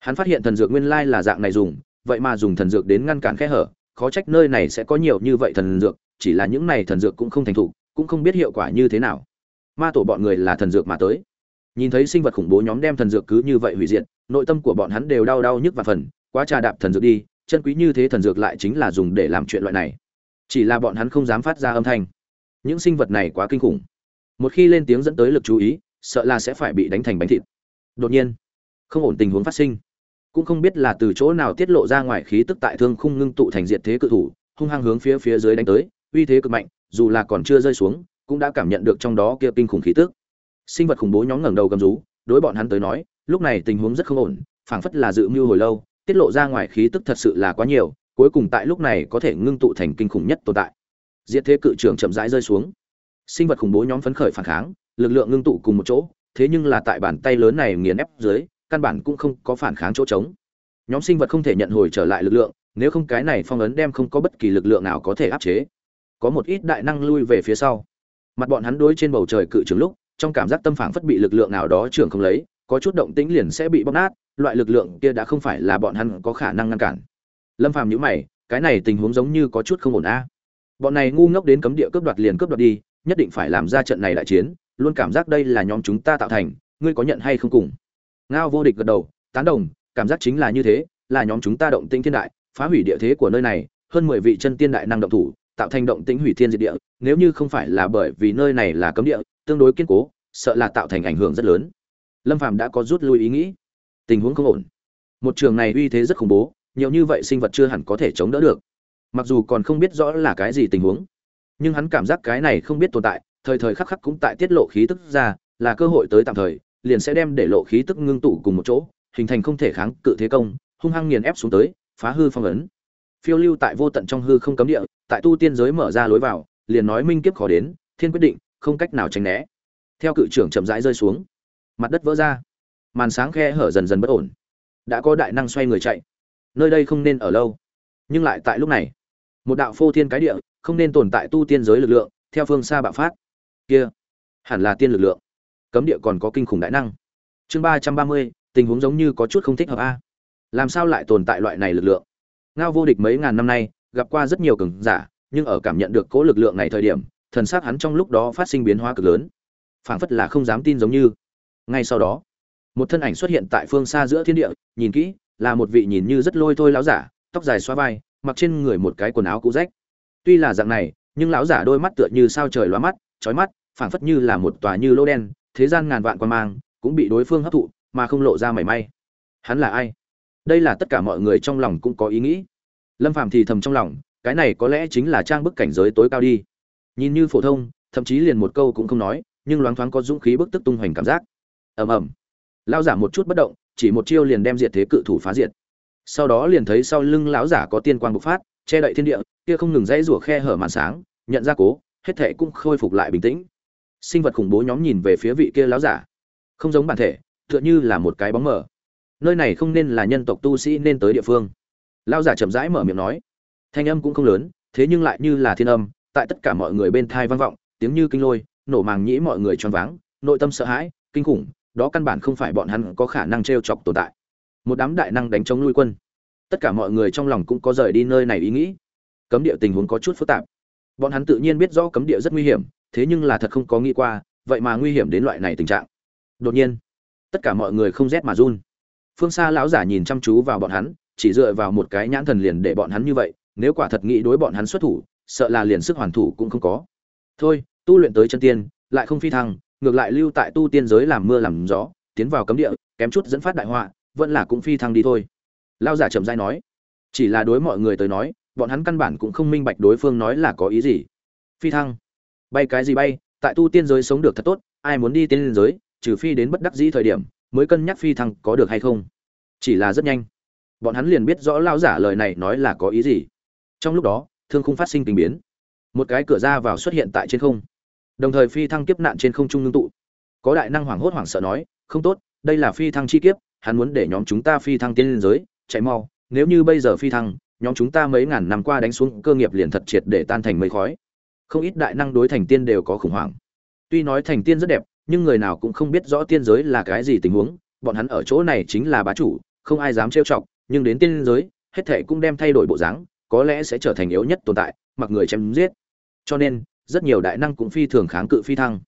hắn phát hiện thần dược nguyên lai là dạng này dùng, vậy mà dùng thần dược đến ngăn cản khe hở, khó trách nơi này sẽ có nhiều như vậy thần dược, chỉ là những này thần dược cũng không thành thục, cũng không biết hiệu quả như thế nào. Ma tổ bọn người là thần dược mà tới. Nhìn thấy sinh vật khủng bố nhóm đem thần dược cứ như vậy hủy diệt, nội tâm của bọn hắn đều đau đau nhức và phần, quá trà đạp thần dược đi chân quý như thế thần dược lại chính là dùng để làm chuyện loại này. Chỉ là bọn hắn không dám phát ra âm thanh. Những sinh vật này quá kinh khủng. Một khi lên tiếng dẫn tới lực chú ý, sợ là sẽ phải bị đánh thành bánh thịt. Đột nhiên, không ổn tình huống phát sinh. Cũng không biết là từ chỗ nào tiết lộ ra ngoài khí tức tại thương khung ngưng tụ thành diệt thế cự thủ, hung hăng hướng phía phía dưới đánh tới, uy thế cực mạnh, dù là còn chưa rơi xuống, cũng đã cảm nhận được trong đó kia kinh khủng khí tức. Sinh vật khủng bố nhóm ngẩng đầu gầm rú, đối bọn hắn tới nói, lúc này tình huống rất không ổn, phảng phất là dự mưu hồi lâu tiết lộ ra ngoài khí tức thật sự là quá nhiều, cuối cùng tại lúc này có thể ngưng tụ thành kinh khủng nhất tồn tại. Diệt thế cự trường chậm rãi rơi xuống. Sinh vật khủng bố nhóm phấn khởi phản kháng, lực lượng ngưng tụ cùng một chỗ, thế nhưng là tại bàn tay lớn này nghiền ép dưới, căn bản cũng không có phản kháng chỗ trống. Nhóm sinh vật không thể nhận hồi trở lại lực lượng, nếu không cái này phong ấn đem không có bất kỳ lực lượng nào có thể áp chế. Có một ít đại năng lui về phía sau. Mặt bọn hắn đối trên bầu trời cự trường lúc, trong cảm giác tâm phản phất bị lực lượng nào đó trưởng không lấy, có chút động tĩnh liền sẽ bị bóc nát loại lực lượng kia đã không phải là bọn hắn có khả năng ngăn cản. Lâm phàm nhíu mày, cái này tình huống giống như có chút không ổn a. Bọn này ngu ngốc đến cấm địa cướp đoạt liền cướp đoạt đi, nhất định phải làm ra trận này đại chiến, luôn cảm giác đây là nhóm chúng ta tạo thành, ngươi có nhận hay không cùng? Ngao vô địch gật đầu, tán đồng, cảm giác chính là như thế, là nhóm chúng ta động tĩnh thiên đại, phá hủy địa thế của nơi này, hơn mười vị chân tiên đại năng động thủ, tạo thành động tĩnh hủy thiên diệt địa, nếu như không phải là bởi vì nơi này là cấm địa, tương đối kiên cố, sợ là tạo thành ảnh hưởng rất lớn. Lâm phàm đã có rút lui ý nghĩ tình huống không ổn. Một trường này uy thế rất khủng bố, nhiều như vậy sinh vật chưa hẳn có thể chống đỡ được. Mặc dù còn không biết rõ là cái gì tình huống, nhưng hắn cảm giác cái này không biết tồn tại, thời thời khắc khắc cũng tại tiết lộ khí tức ra, là cơ hội tới tạm thời, liền sẽ đem để lộ khí tức ngưng tụ cùng một chỗ, hình thành không thể kháng cự thế công, hung hăng nghiền ép xuống tới, phá hư phong ấn. Phiêu lưu tại vô tận trong hư không cấm địa, tại tu tiên giới mở ra lối vào, liền nói minh kiếp khó đến, thiên quyết định, không cách nào tránh né. Theo cự trưởng chậm rãi rơi xuống, mặt đất vỡ ra màn sáng khe hở dần dần bất ổn. Đã có đại năng xoay người chạy. Nơi đây không nên ở lâu. Nhưng lại tại lúc này, một đạo phô thiên cái địa, không nên tồn tại tu tiên giới lực lượng, theo phương xa bạo phát. Kia, hẳn là tiên lực lượng. Cấm địa còn có kinh khủng đại năng. Chương ba trăm ba mươi, tình huống giống như có chút không thích hợp a. Làm sao lại tồn tại loại này lực lượng? Ngao vô địch mấy ngàn năm nay, gặp qua rất nhiều cường giả, nhưng ở cảm nhận được cố lực lượng này thời điểm, thần xác hắn trong lúc đó phát sinh biến hóa cực lớn. Phảng phất là không dám tin giống như. Ngay sau đó một thân ảnh xuất hiện tại phương xa giữa thiên địa, nhìn kỹ, là một vị nhìn như rất lôi thôi láo giả, tóc dài xoa vai, mặc trên người một cái quần áo cũ rách. Tuy là dạng này, nhưng lão giả đôi mắt tựa như sao trời loa mắt trói mắt, phảng phất như là một tòa như lô đen, thế gian ngàn vạn quan mang, cũng bị đối phương hấp thụ, mà không lộ ra mảy may. Hắn là ai? Đây là tất cả mọi người trong lòng cũng có ý nghĩ. Lâm phàm thì thầm trong lòng, cái này có lẽ chính là trang bức cảnh giới tối cao đi. Nhìn như phổ thông, thậm chí liền một câu cũng không nói, nhưng loáng thoáng có dũng khí bức tức tung hoành cảm giác. Ầm ầm lão giả một chút bất động, chỉ một chiêu liền đem diệt thế cự thủ phá diệt. Sau đó liền thấy sau lưng lão giả có tiên quang bộc phát, che đậy thiên địa, kia không ngừng dãy rủa khe hở màn sáng, nhận ra cố, hết thệ cũng khôi phục lại bình tĩnh. Sinh vật khủng bố nhóm nhìn về phía vị kia lão giả. Không giống bản thể, tựa như là một cái bóng mờ. Nơi này không nên là nhân tộc tu sĩ nên tới địa phương. Lão giả chậm rãi mở miệng nói. Thanh âm cũng không lớn, thế nhưng lại như là thiên âm, tại tất cả mọi người bên thai vang vọng, tiếng như kinh lôi, nổ màng nhĩ mọi người choáng váng, nội tâm sợ hãi, kinh khủng đó căn bản không phải bọn hắn có khả năng t chọc tồn tại. Một đám đại năng đánh chống nuôi quân. Tất cả mọi người trong lòng cũng có rời đi nơi này ý nghĩ. Cấm địa tình huống có chút phức tạp. Bọn hắn tự nhiên biết rõ cấm địa rất nguy hiểm, thế nhưng là thật không có nghĩ qua, vậy mà nguy hiểm đến loại này tình trạng. Đột nhiên, tất cả mọi người không rét mà run. Phương xa lão giả nhìn chăm chú vào bọn hắn, chỉ dựa vào một cái nhãn thần liền để bọn hắn như vậy, nếu quả thật nghĩ đối bọn hắn xuất thủ, sợ là liền sức hoàn thủ cũng không có. Thôi, tu luyện tới chân tiên, lại không phi thăng ngược lại lưu tại tu tiên giới làm mưa làm gió, tiến vào cấm địa, kém chút dẫn phát đại họa, vẫn là cũng phi thăng đi thôi. Lao giả chậm dai nói. Chỉ là đối mọi người tới nói, bọn hắn căn bản cũng không minh bạch đối phương nói là có ý gì. Phi thăng. Bay cái gì bay, tại tu tiên giới sống được thật tốt, ai muốn đi tiên giới, trừ phi đến bất đắc dĩ thời điểm, mới cân nhắc phi thăng có được hay không. Chỉ là rất nhanh. Bọn hắn liền biết rõ lao giả lời này nói là có ý gì. Trong lúc đó, thương không phát sinh tình biến. Một cái cửa ra vào xuất hiện tại trên không đồng thời phi thăng kiếp nạn trên không trung ngưng tụ. Có đại năng hoảng hốt hoảng sợ nói, không tốt, đây là phi thăng chi kiếp, hắn muốn để nhóm chúng ta phi thăng tiên lên giới, chạy mau, nếu như bây giờ phi thăng, nhóm chúng ta mấy ngàn năm qua đánh xuống cơ nghiệp liền thật triệt để tan thành mây khói. Không ít đại năng đối thành tiên đều có khủng hoảng. Tuy nói thành tiên rất đẹp, nhưng người nào cũng không biết rõ tiên giới là cái gì tình huống, bọn hắn ở chỗ này chính là bá chủ, không ai dám trêu chọc, nhưng đến tiên giới, hết thệ cũng đem thay đổi bộ dáng, có lẽ sẽ trở thành yếu nhất tồn tại, mặc người chém giết. Cho nên rất nhiều đại năng cũng phi thường kháng cự phi thăng.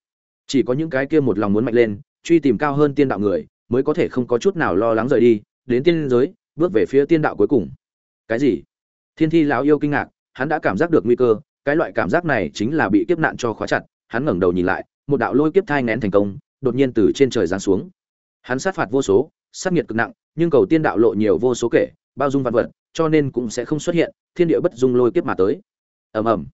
Chỉ có những cái kia một lòng muốn mạnh lên, truy tìm cao hơn tiên đạo người, mới có thể không có chút nào lo lắng rời đi, đến tiên giới, bước về phía tiên đạo cuối cùng. Cái gì? Thiên thi lão yêu kinh ngạc, hắn đã cảm giác được nguy cơ, cái loại cảm giác này chính là bị kiếp nạn cho khóa chặt, hắn ngẩng đầu nhìn lại, một đạo lôi kiếp thai nén thành công, đột nhiên từ trên trời giáng xuống. Hắn sát phạt vô số, sát nghiệt cực nặng, nhưng cầu tiên đạo lộ nhiều vô số kể, bao dung văn vật, cho nên cũng sẽ không xuất hiện, thiên địa bất dung lôi kiếp mà tới. Ầm ầm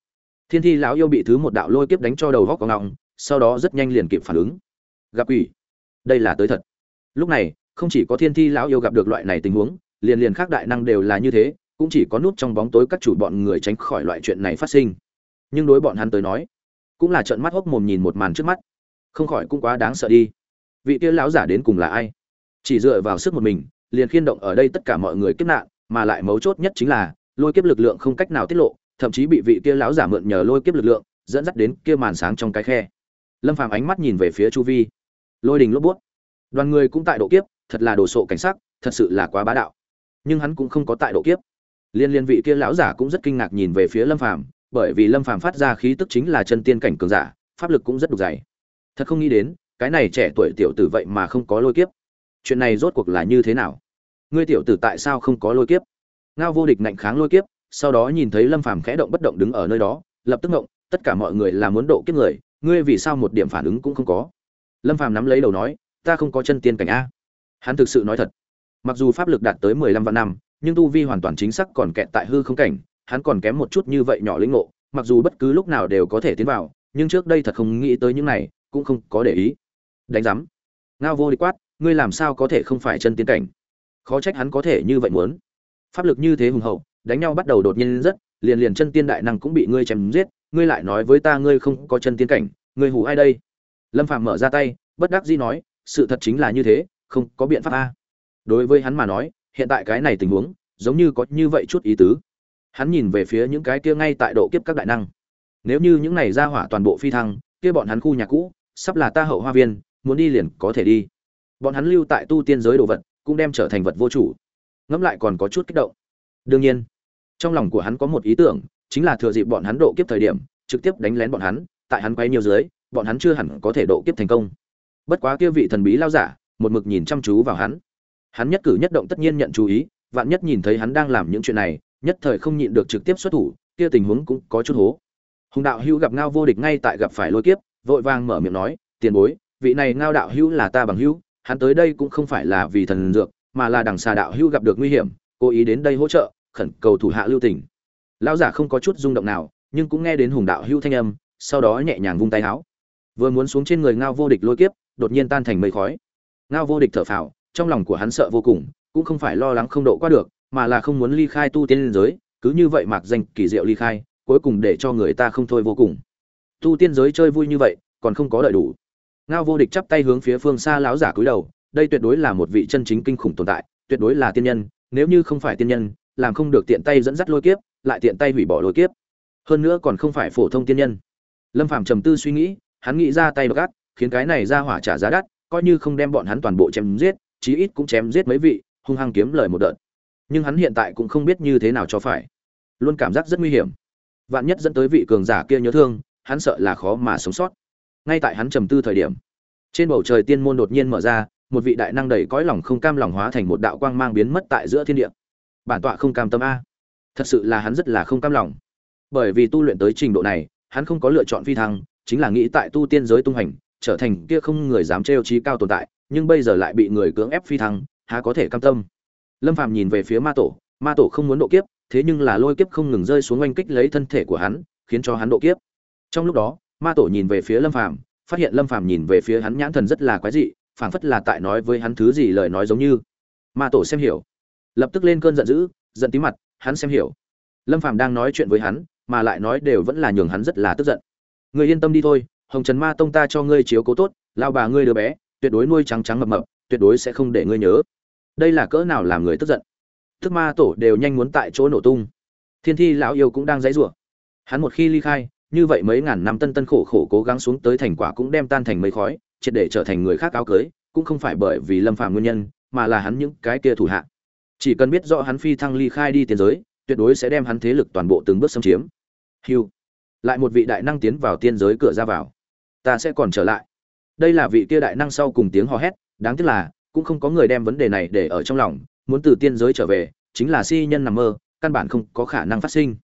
thiên thi lão yêu bị thứ một đạo lôi kiếp đánh cho đầu góc có ngọng, sau đó rất nhanh liền kịp phản ứng. Gặp quỷ. Đây là tới thật. Lúc này, không chỉ có thiên thi lão yêu gặp được loại này tình huống, liền liền khác đại năng đều là như thế, cũng chỉ có nút trong bóng tối các chủ bọn người tránh khỏi loại chuyện này phát sinh. Nhưng đối bọn hắn tới nói, cũng là trận mắt hốc mồm nhìn một màn trước mắt. Không khỏi cũng quá đáng sợ đi. Vị kia lão giả đến cùng là ai? Chỉ dựa vào sức một mình, liền khiên động ở đây tất cả mọi người kiếp nạn, mà lại mấu chốt nhất chính là, lôi kiếp lực lượng không cách nào tiết lộ thậm chí bị vị kia lão giả mượn nhờ lôi kiếp lực lượng, dẫn dắt đến kia màn sáng trong cái khe. Lâm phàm ánh mắt nhìn về phía chu vi. Lôi đình lốp bút. Đoàn người cũng tại độ kiếp, thật là đồ sộ cảnh sắc, thật sự là quá bá đạo. Nhưng hắn cũng không có tại độ kiếp. Liên liên vị kia lão giả cũng rất kinh ngạc nhìn về phía lâm phàm, bởi vì lâm phàm phát ra khí tức chính là chân tiên cảnh cường giả, pháp lực cũng rất đục dày. Thật không nghĩ đến, cái này trẻ tuổi tiểu tử vậy mà không có lôi kiếp. Chuyện này rốt cuộc là như thế nào? Ngươi tiểu tử tại sao không có lôi kiếp? Ngao vô địch ngạnh kháng lôi kiếp sau đó nhìn thấy lâm phàm khẽ động bất động đứng ở nơi đó, lập tức ngộng, tất cả mọi người là muốn độ kiếp người, ngươi vì sao một điểm phản ứng cũng không có? Lâm phàm nắm lấy đầu nói, ta không có chân tiên cảnh a. Hắn thực sự nói thật. Mặc dù pháp lực đạt tới mười lăm vạn năm, nhưng tu vi hoàn toàn chính xác còn kẹt tại hư không cảnh, hắn còn kém một chút như vậy nhỏ lĩnh ngộ, mặc dù bất cứ lúc nào đều có thể tiến vào, nhưng trước đây thật không nghĩ tới những này, cũng không có để ý. Đánh giám. Ngao vô địch quát, ngươi làm sao có thể không phải chân tiên cảnh? Khó trách hắn có thể như vậy muốn. Pháp lực như thế hùng hậu đánh nhau bắt đầu đột nhiên rất, liền liền chân tiên đại năng cũng bị ngươi chém giết, ngươi lại nói với ta ngươi không có chân tiên cảnh, ngươi hù ai đây? Lâm Phàm mở ra tay, bất đắc dĩ nói, sự thật chính là như thế, không có biện pháp a. Đối với hắn mà nói, hiện tại cái này tình huống, giống như có như vậy chút ý tứ. Hắn nhìn về phía những cái kia ngay tại độ kiếp các đại năng. Nếu như những này ra hỏa toàn bộ phi thăng, kia bọn hắn khu nhà cũ, sắp là ta hậu hoa viên, muốn đi liền có thể đi. Bọn hắn lưu tại tu tiên giới đồ vật, cũng đem trở thành vật vô chủ. Ngẫm lại còn có chút kích động. Đương nhiên trong lòng của hắn có một ý tưởng, chính là thừa dịp bọn hắn độ kiếp thời điểm, trực tiếp đánh lén bọn hắn, tại hắn quay nhiều dưới, bọn hắn chưa hẳn có thể độ kiếp thành công. Bất quá kia vị thần bí lao giả, một mực nhìn chăm chú vào hắn. Hắn nhất cử nhất động tất nhiên nhận chú ý, vạn nhất nhìn thấy hắn đang làm những chuyện này, nhất thời không nhịn được trực tiếp xuất thủ, kia tình huống cũng có chút hố. Hùng đạo hữu gặp ngao vô địch ngay tại gặp phải lôi kiếp, vội vàng mở miệng nói, tiền bối, vị này ngao đạo hữu là ta bằng hữu, hắn tới đây cũng không phải là vì thần dược, mà là đằng xà đạo hữu gặp được nguy hiểm, cố ý đến đây hỗ trợ khẩn cầu thủ hạ lưu tình. Lão giả không có chút rung động nào, nhưng cũng nghe đến hùng đạo hưu thanh âm, sau đó nhẹ nhàng vung tay áo. Vừa muốn xuống trên người ngao vô địch lôi kiếp, đột nhiên tan thành mây khói. Ngao vô địch thở phào, trong lòng của hắn sợ vô cùng, cũng không phải lo lắng không độ qua được, mà là không muốn ly khai tu tiên giới, cứ như vậy mặc danh kỳ diệu ly khai, cuối cùng để cho người ta không thôi vô cùng. Tu tiên giới chơi vui như vậy, còn không có đợi đủ. Ngao vô địch chắp tay hướng phía phương xa láo giả cúi đầu, đây tuyệt đối là một vị chân chính kinh khủng tồn tại, tuyệt đối là tiên nhân, nếu như không phải tiên nhân làm không được tiện tay dẫn dắt lôi kiếp, lại tiện tay hủy bỏ lôi kiếp. Hơn nữa còn không phải phổ thông tiên nhân. Lâm phàm trầm tư suy nghĩ, hắn nghĩ ra tay gắt khiến cái này ra hỏa trả giá đắt, coi như không đem bọn hắn toàn bộ chém giết, chí ít cũng chém giết mấy vị, hung hăng kiếm lời một đợt. Nhưng hắn hiện tại cũng không biết như thế nào cho phải. Luôn cảm giác rất nguy hiểm. Vạn nhất dẫn tới vị cường giả kia nhớ thương, hắn sợ là khó mà sống sót. Ngay tại hắn trầm tư thời điểm, trên bầu trời tiên môn đột nhiên mở ra, một vị đại năng đầy cõi lòng không cam lòng hóa thành một đạo quang mang biến mất tại giữa thiên địa bản tọa không cam tâm a. Thật sự là hắn rất là không cam lòng. Bởi vì tu luyện tới trình độ này, hắn không có lựa chọn phi thăng, chính là nghĩ tại tu tiên giới tung hành, trở thành kia không người dám trêu trí cao tồn tại, nhưng bây giờ lại bị người cưỡng ép phi thăng, há có thể cam tâm? Lâm phàm nhìn về phía ma tổ ma tổ không muốn độ kiếp, thế nhưng là lôi kiếp không ngừng rơi xuống oanh kích lấy thân thể của hắn, khiến cho hắn độ kiếp. Trong lúc đó, ma tổ nhìn về phía lâm phàm, phát hiện lâm phàm nhìn về phía hắn nhãn thần rất là quái dị, phảng phất là tại nói với hắn thứ gì lời nói giống như. Ma tổ xem hiểu lập tức lên cơn giận dữ, giận tí mặt, hắn xem hiểu. Lâm phàm đang nói chuyện với hắn, mà lại nói đều vẫn là nhường hắn rất là tức giận. Người yên tâm đi thôi, hồng trần ma tông ta cho ngươi chiếu cố tốt lao bà ngươi đứa bé, tuyệt đối nuôi trắng trắng mập mập, tuyệt đối sẽ không để ngươi nhớ. Đây là cỡ nào làm người tức giận? Thức ma tổ đều nhanh muốn tại chỗ nổ tung. Thiên thi lão yêu cũng đang dãy rủa. Hắn một khi ly khai, như vậy mấy ngàn năm tân tân khổ khổ cố gắng xuống tới thành quả cũng đem tan thành mây khói, triệt để trở thành người khác áo cưới, cũng không phải bởi vì lâm phàm nguyên nhân, mà là hắn những cái kia thủ hạ chỉ cần biết rõ hắn phi thăng ly khai đi tiên giới, tuyệt đối sẽ đem hắn thế lực toàn bộ từng bước xâm chiếm. Hiu lại một vị đại năng tiến vào tiên giới cửa ra vào. Ta sẽ còn trở lại. Đây là vị kia đại năng sau cùng tiếng hò hét, đáng tiếc là, cũng không có người đem vấn đề này để ở trong lòng, muốn từ tiên giới trở về, chính là si nhân nằm mơ, căn bản không có khả năng phát sinh.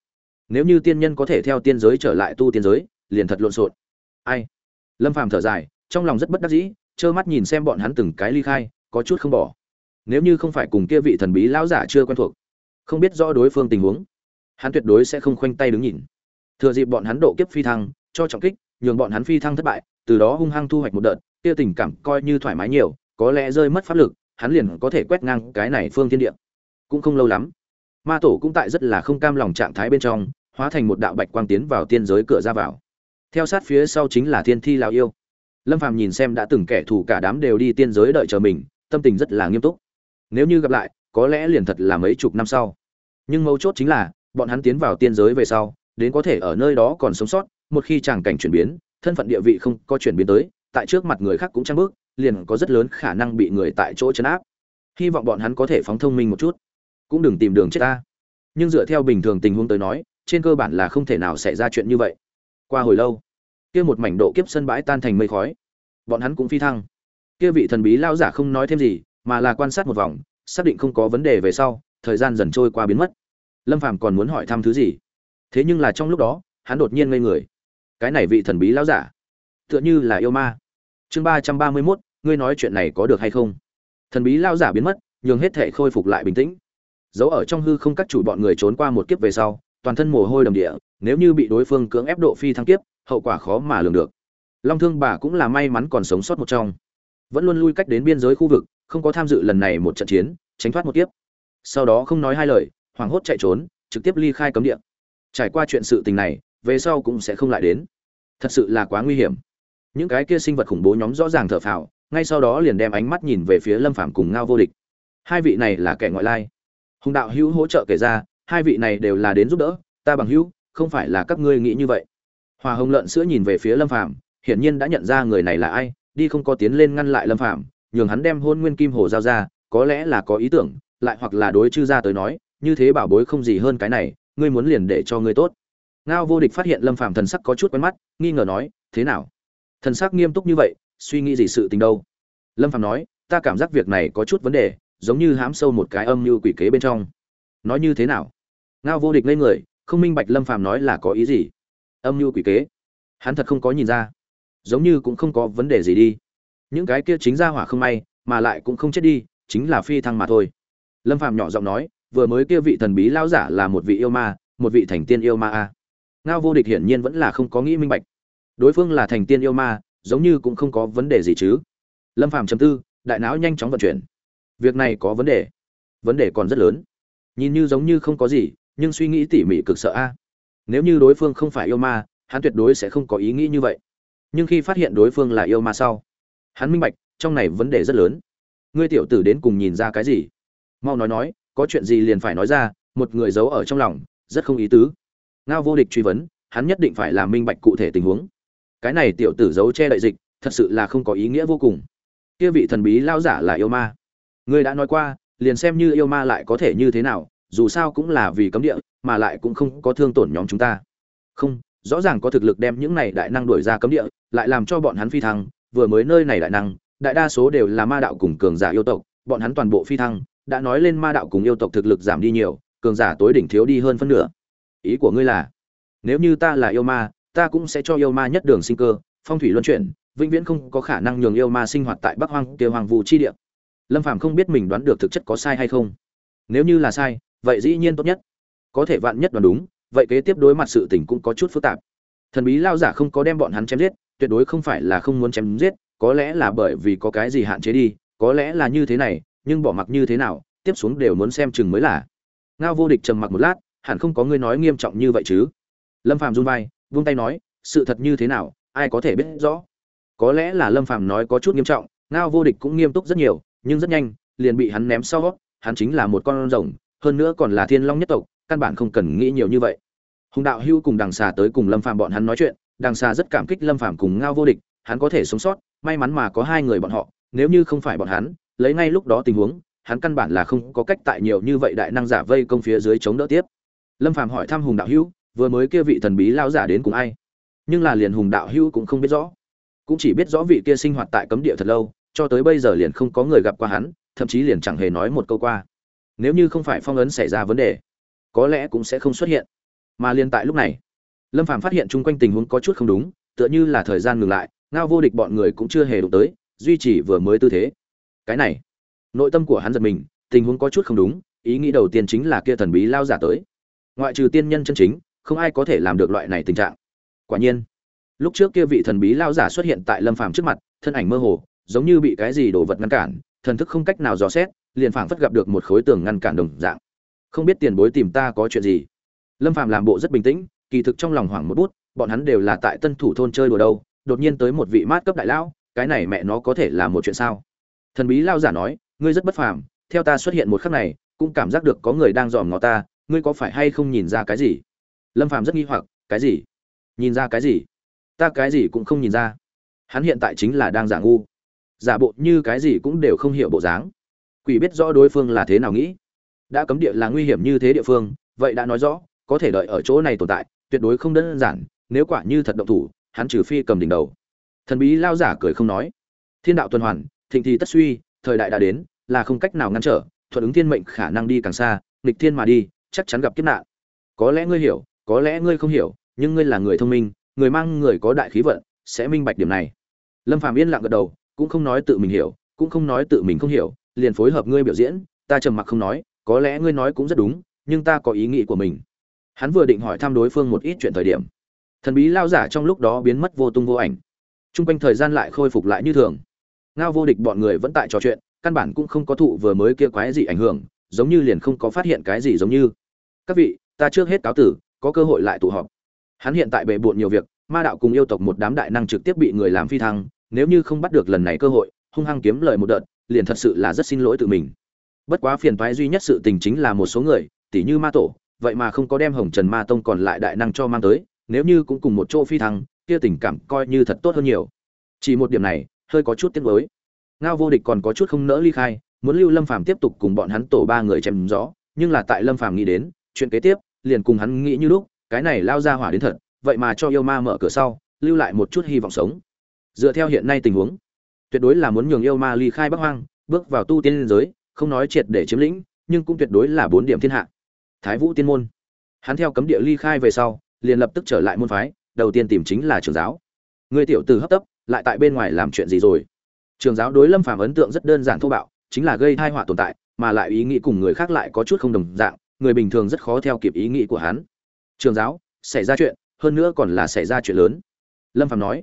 Nếu như tiên nhân có thể theo tiên giới trở lại tu tiên giới, liền thật lộn xộn. Ai? Lâm phàm thở dài, trong lòng rất bất đắc dĩ, trơ mắt nhìn xem bọn hắn từng cái ly khai, có chút không bỏ nếu như không phải cùng kia vị thần bí lão giả chưa quen thuộc, không biết rõ đối phương tình huống, hắn tuyệt đối sẽ không khoanh tay đứng nhìn. Thừa dịp bọn hắn độ kiếp phi thăng, cho trọng kích, nhường bọn hắn phi thăng thất bại, từ đó hung hăng thu hoạch một đợt, kia tình cảm coi như thoải mái nhiều, có lẽ rơi mất pháp lực, hắn liền có thể quét ngang cái này phương thiên địa. Cũng không lâu lắm, ma tổ cũng tại rất là không cam lòng trạng thái bên trong, hóa thành một đạo bạch quang tiến vào tiên giới cửa ra vào. Theo sát phía sau chính là thiên thi lão yêu. Lâm phàm nhìn xem đã từng kẻ thù cả đám đều đi tiên giới đợi chờ mình, tâm tình rất là nghiêm túc nếu như gặp lại, có lẽ liền thật là mấy chục năm sau. Nhưng mấu chốt chính là, bọn hắn tiến vào tiên giới về sau, đến có thể ở nơi đó còn sống sót, một khi tràng cảnh chuyển biến, thân phận địa vị không có chuyển biến tới, tại trước mặt người khác cũng trăng bước, liền có rất lớn khả năng bị người tại chỗ chấn áp. Hy vọng bọn hắn có thể phóng thông minh một chút. Cũng đừng tìm đường chết ta. Nhưng dựa theo bình thường tình huống tới nói, trên cơ bản là không thể nào xảy ra chuyện như vậy. Qua hồi lâu, kia một mảnh độ kiếp sân bãi tan thành mây khói. Bọn hắn cũng phi thăng. Kia vị thần bí lao giả không nói thêm gì mà là quan sát một vòng, xác định không có vấn đề về sau, thời gian dần trôi qua biến mất. Lâm phàm còn muốn hỏi thăm thứ gì? Thế nhưng là trong lúc đó, hắn đột nhiên ngây người. Cái này vị thần bí lão giả, tựa như là yêu ma. Chương ba trăm ba mươi mốt, ngươi nói chuyện này có được hay không? Thần bí lão giả biến mất, nhường hết thể khôi phục lại bình tĩnh. Giấu ở trong hư không các chủ bọn người trốn qua một kiếp về sau, toàn thân mồ hôi đầm địa, nếu như bị đối phương cưỡng ép độ phi thăng kiếp, hậu quả khó mà lường được. Long thương bà cũng là may mắn còn sống sót một trong. Vẫn luôn lui cách đến biên giới khu vực không có tham dự lần này một trận chiến, tránh thoát một kiếp. Sau đó không nói hai lời, hoảng hốt chạy trốn, trực tiếp ly khai cấm địa. Trải qua chuyện sự tình này, về sau cũng sẽ không lại đến. Thật sự là quá nguy hiểm. Những cái kia sinh vật khủng bố nhóm rõ ràng thở phào, ngay sau đó liền đem ánh mắt nhìn về phía lâm phàm cùng ngao vô địch. Hai vị này là kẻ ngoại lai. Hùng đạo hữu hỗ trợ kể ra, hai vị này đều là đến giúp đỡ, ta bằng hữu, không phải là các ngươi nghĩ như vậy. Hòa hồng lợn sữa nhìn về phía lâm phàm, hiển nhiên đã nhận ra người này là ai, đi không có tiến lên ngăn lại lâm phàm nhường hắn đem hôn nguyên kim hồ giao ra, có lẽ là có ý tưởng, lại hoặc là đối chư gia tới nói, như thế bảo bối không gì hơn cái này, ngươi muốn liền để cho ngươi tốt. Ngao vô địch phát hiện lâm phàm thần sắc có chút quen mắt, nghi ngờ nói, thế nào? Thần sắc nghiêm túc như vậy, suy nghĩ gì sự tình đâu? Lâm phàm nói, ta cảm giác việc này có chút vấn đề, giống như hãm sâu một cái âm như quỷ kế bên trong. Nói như thế nào? Ngao vô địch lên người, không minh bạch lâm phàm nói là có ý gì. Âm như quỷ kế. Hắn thật không có nhìn ra. Giống như cũng không có vấn đề gì đi những cái kia chính ra hỏa không may, mà lại cũng không chết đi, chính là phi thăng mà thôi. Lâm phàm nhỏ giọng nói, vừa mới kia vị thần bí lao giả là một vị yêu ma, một vị thành tiên yêu ma a. Ngao vô địch hiển nhiên vẫn là không có nghĩ minh bạch. Đối phương là thành tiên yêu ma, giống như cũng không có vấn đề gì chứ. Lâm phàm chấm tư, đại não nhanh chóng vận chuyển. Việc này có vấn đề. Vấn đề còn rất lớn. Nhìn như giống như không có gì, nhưng suy nghĩ tỉ mỉ cực sợ a. Nếu như đối phương không phải yêu ma, hắn tuyệt đối sẽ không có ý nghĩ như vậy. Nhưng khi phát hiện đối phương là yêu ma sau hắn minh bạch, trong này vấn đề rất lớn. Ngươi tiểu tử đến cùng nhìn ra cái gì? Mau nói nói, có chuyện gì liền phải nói ra, một người giấu ở trong lòng, rất không ý tứ. Ngao vô địch truy vấn, hắn nhất định phải làm minh bạch cụ thể tình huống. Cái này tiểu tử giấu che đại dịch, thật sự là không có ý nghĩa vô cùng. Kia vị thần bí lao giả là yêu ma. Ngươi đã nói qua, liền xem như yêu ma lại có thể như thế nào, dù sao cũng là vì cấm địa, mà lại cũng không có thương tổn nhóm chúng ta. Không, rõ ràng có thực lực đem những này đại năng đuổi ra cấm địa, lại làm cho bọn hắn phi thăng vừa mới nơi này đại năng, đại đa số đều là ma đạo cùng cường giả yêu tộc, bọn hắn toàn bộ phi thăng, đã nói lên ma đạo cùng yêu tộc thực lực giảm đi nhiều, cường giả tối đỉnh thiếu đi hơn phân nửa. Ý của ngươi là, nếu như ta là yêu ma, ta cũng sẽ cho yêu ma nhất đường sinh cơ, phong thủy luân chuyển, vĩnh viễn không có khả năng nhường yêu ma sinh hoạt tại bắc hoang kia hoàng vũ chi địa. Lâm phàm không biết mình đoán được thực chất có sai hay không. Nếu như là sai, vậy dĩ nhiên tốt nhất. Có thể vạn nhất đoán đúng, vậy kế tiếp đối mặt sự tình cũng có chút phức tạp. Thần bí lao giả không có đem bọn hắn chém giết tuyệt đối không phải là không muốn chém giết, có lẽ là bởi vì có cái gì hạn chế đi, có lẽ là như thế này, nhưng bỏ mặc như thế nào, tiếp xuống đều muốn xem chừng mới là. Ngao vô địch trầm mặc một lát, hẳn không có người nói nghiêm trọng như vậy chứ. Lâm phàm run vai, vung tay nói, sự thật như thế nào, ai có thể biết rõ. Có lẽ là lâm phàm nói có chút nghiêm trọng, ngao vô địch cũng nghiêm túc rất nhiều, nhưng rất nhanh, liền bị hắn ném sau, hắn chính là một con rồng, hơn nữa còn là thiên long nhất tộc, căn bản không cần nghĩ nhiều như vậy. Hùng đạo hưu cùng đằng xà tới cùng lâm phàm bọn hắn nói chuyện đằng xà rất cảm kích lâm phàm cùng ngao vô địch, hắn có thể sống sót, may mắn mà có hai người bọn họ, nếu như không phải bọn hắn, lấy ngay lúc đó tình huống, hắn căn bản là không có cách tại nhiều như vậy đại năng giả vây công phía dưới chống đỡ tiếp. Lâm phàm hỏi thăm hùng đạo hưu vừa mới kia vị thần bí lao giả đến cùng ai? Nhưng là liền hùng đạo hưu cũng không biết rõ. Cũng chỉ biết rõ vị kia sinh hoạt tại cấm địa thật lâu, cho tới bây giờ liền không có người gặp qua hắn, thậm chí liền chẳng hề nói một câu qua. Nếu như không phải phong ấn xảy ra vấn đề, có lẽ cũng sẽ không xuất hiện. Mà liền tại lúc này lâm phàm phát hiện chung quanh tình huống có chút không đúng, tựa như là thời gian ngừng lại, ngao vô địch bọn người cũng chưa hề đụng tới, duy trì vừa mới tư thế. Cái này, nội tâm của hắn giật mình, tình huống có chút không đúng, ý nghĩ đầu tiên chính là kia thần bí lao giả tới. Ngoại trừ tiên nhân chân chính, không ai có thể làm được loại này tình trạng. Quả nhiên, lúc trước kia vị thần bí lao giả xuất hiện tại lâm phàm trước mặt, thân ảnh mơ hồ, giống như bị cái gì đổ vật ngăn cản, thần thức không cách nào dò xét, liền phảng phất gặp được một khối tường ngăn cản đồng dạng. Không biết tiền bối tìm ta có chuyện gì. Lâm phàm làm bộ rất bình tĩnh kỳ thực trong lòng hoảng một bút, bọn hắn đều là tại tân thủ thôn chơi đùa đâu, đột nhiên tới một vị mát cấp đại lão, cái này mẹ nó có thể là một chuyện sao? Thần bí lao giả nói, ngươi rất bất phàm, theo ta xuất hiện một khắc này, cũng cảm giác được có người đang dòm ngó ta, ngươi có phải hay không nhìn ra cái gì? Lâm phàm rất nghi hoặc, cái gì? Nhìn ra cái gì? Ta cái gì cũng không nhìn ra. Hắn hiện tại chính là đang giả ngu. Giả bộ như cái gì cũng đều không hiểu bộ dáng. Quỷ biết rõ đối phương là thế nào nghĩ. Đã cấm địa là nguy hiểm như thế địa phương, vậy đã nói rõ, có thể đợi ở chỗ này tồn tại tuyệt đối không đơn giản, nếu quả như thật động thủ, hắn trừ phi cầm đỉnh đầu. Thần bí lao giả cười không nói. Thiên đạo tuần hoàn, thịnh thì tất suy, thời đại đã đến, là không cách nào ngăn trở, thuận ứng thiên mệnh khả năng đi càng xa, nghịch thiên mà đi, chắc chắn gặp kiếp nạn. Có lẽ ngươi hiểu, có lẽ ngươi không hiểu, nhưng ngươi là người thông minh, người mang người có đại khí vận, sẽ minh bạch điểm này. Lâm phàm yên lặng gật đầu, cũng không nói tự mình hiểu, cũng không nói tự mình không hiểu, liền phối hợp ngươi biểu diễn, ta trầm mặc không nói, có lẽ ngươi nói cũng rất đúng, nhưng ta có ý nghĩ của mình hắn vừa định hỏi thăm đối phương một ít chuyện thời điểm, thần bí lao giả trong lúc đó biến mất vô tung vô ảnh. T r u n g quanh thời gian lại khôi phục lại như thường. Ngao vô địch bọn người vẫn tại trò chuyện, căn bản cũng không có thụ vừa mới kia quái gì ảnh hưởng, giống như liền không có phát hiện cái gì giống như. Các vị, ta trước hết cáo tử, có cơ hội lại tụ họp. Hắn hiện tại bề bộn nhiều việc, ma đạo cùng yêu tộc một đám đại năng trực tiếp bị người làm phi thăng, nếu như không bắt được lần này cơ hội, hung hăng kiếm lời một đợt, liền thật sự là rất xin lỗi tự mình. Bất quá phiền toái duy nhất sự tình chính là một số người tỷ như ma tổ vậy mà không có đem hồng trần ma tông còn lại đại năng cho mang tới, nếu như cũng cùng một chỗ phi thăng, kia tình cảm coi như thật tốt hơn nhiều. Chỉ một điểm này, hơi có chút tiếc mới ngao vô địch còn có chút không nỡ ly khai, muốn lưu lâm phàm tiếp tục cùng bọn hắn tổ ba người chém gió, nhưng là tại lâm phàm nghĩ đến, chuyện kế tiếp, liền cùng hắn nghĩ như lúc, cái này lao ra hỏa đến thật, vậy mà cho yêu ma mở cửa sau, lưu lại một chút hy vọng sống. Dựa theo hiện nay tình huống, tuyệt đối là muốn nhường yêu ma ly khai bắc hoang, bước vào tu tiên giới, không nói triệt để chiếm lĩnh, nhưng cũng tuyệt đối là bốn điểm thiên hạ thái vũ tiên môn. Hắn theo cấm địa ly khai về sau, liền lập tức trở lại môn phái, đầu tiên tìm chính là trường giáo. Người tiểu tử hấp tấp, lại tại bên ngoài làm chuyện gì rồi? Trường giáo đối lâm phàm ấn tượng rất đơn giản thô bạo, chính là gây thai họa tồn tại, mà lại ý nghĩ cùng người khác lại có chút không đồng dạng, người bình thường rất khó theo kịp ý nghĩ của hắn. Trường giáo, xảy ra chuyện, hơn nữa còn là xảy ra chuyện lớn. Lâm phàm nói,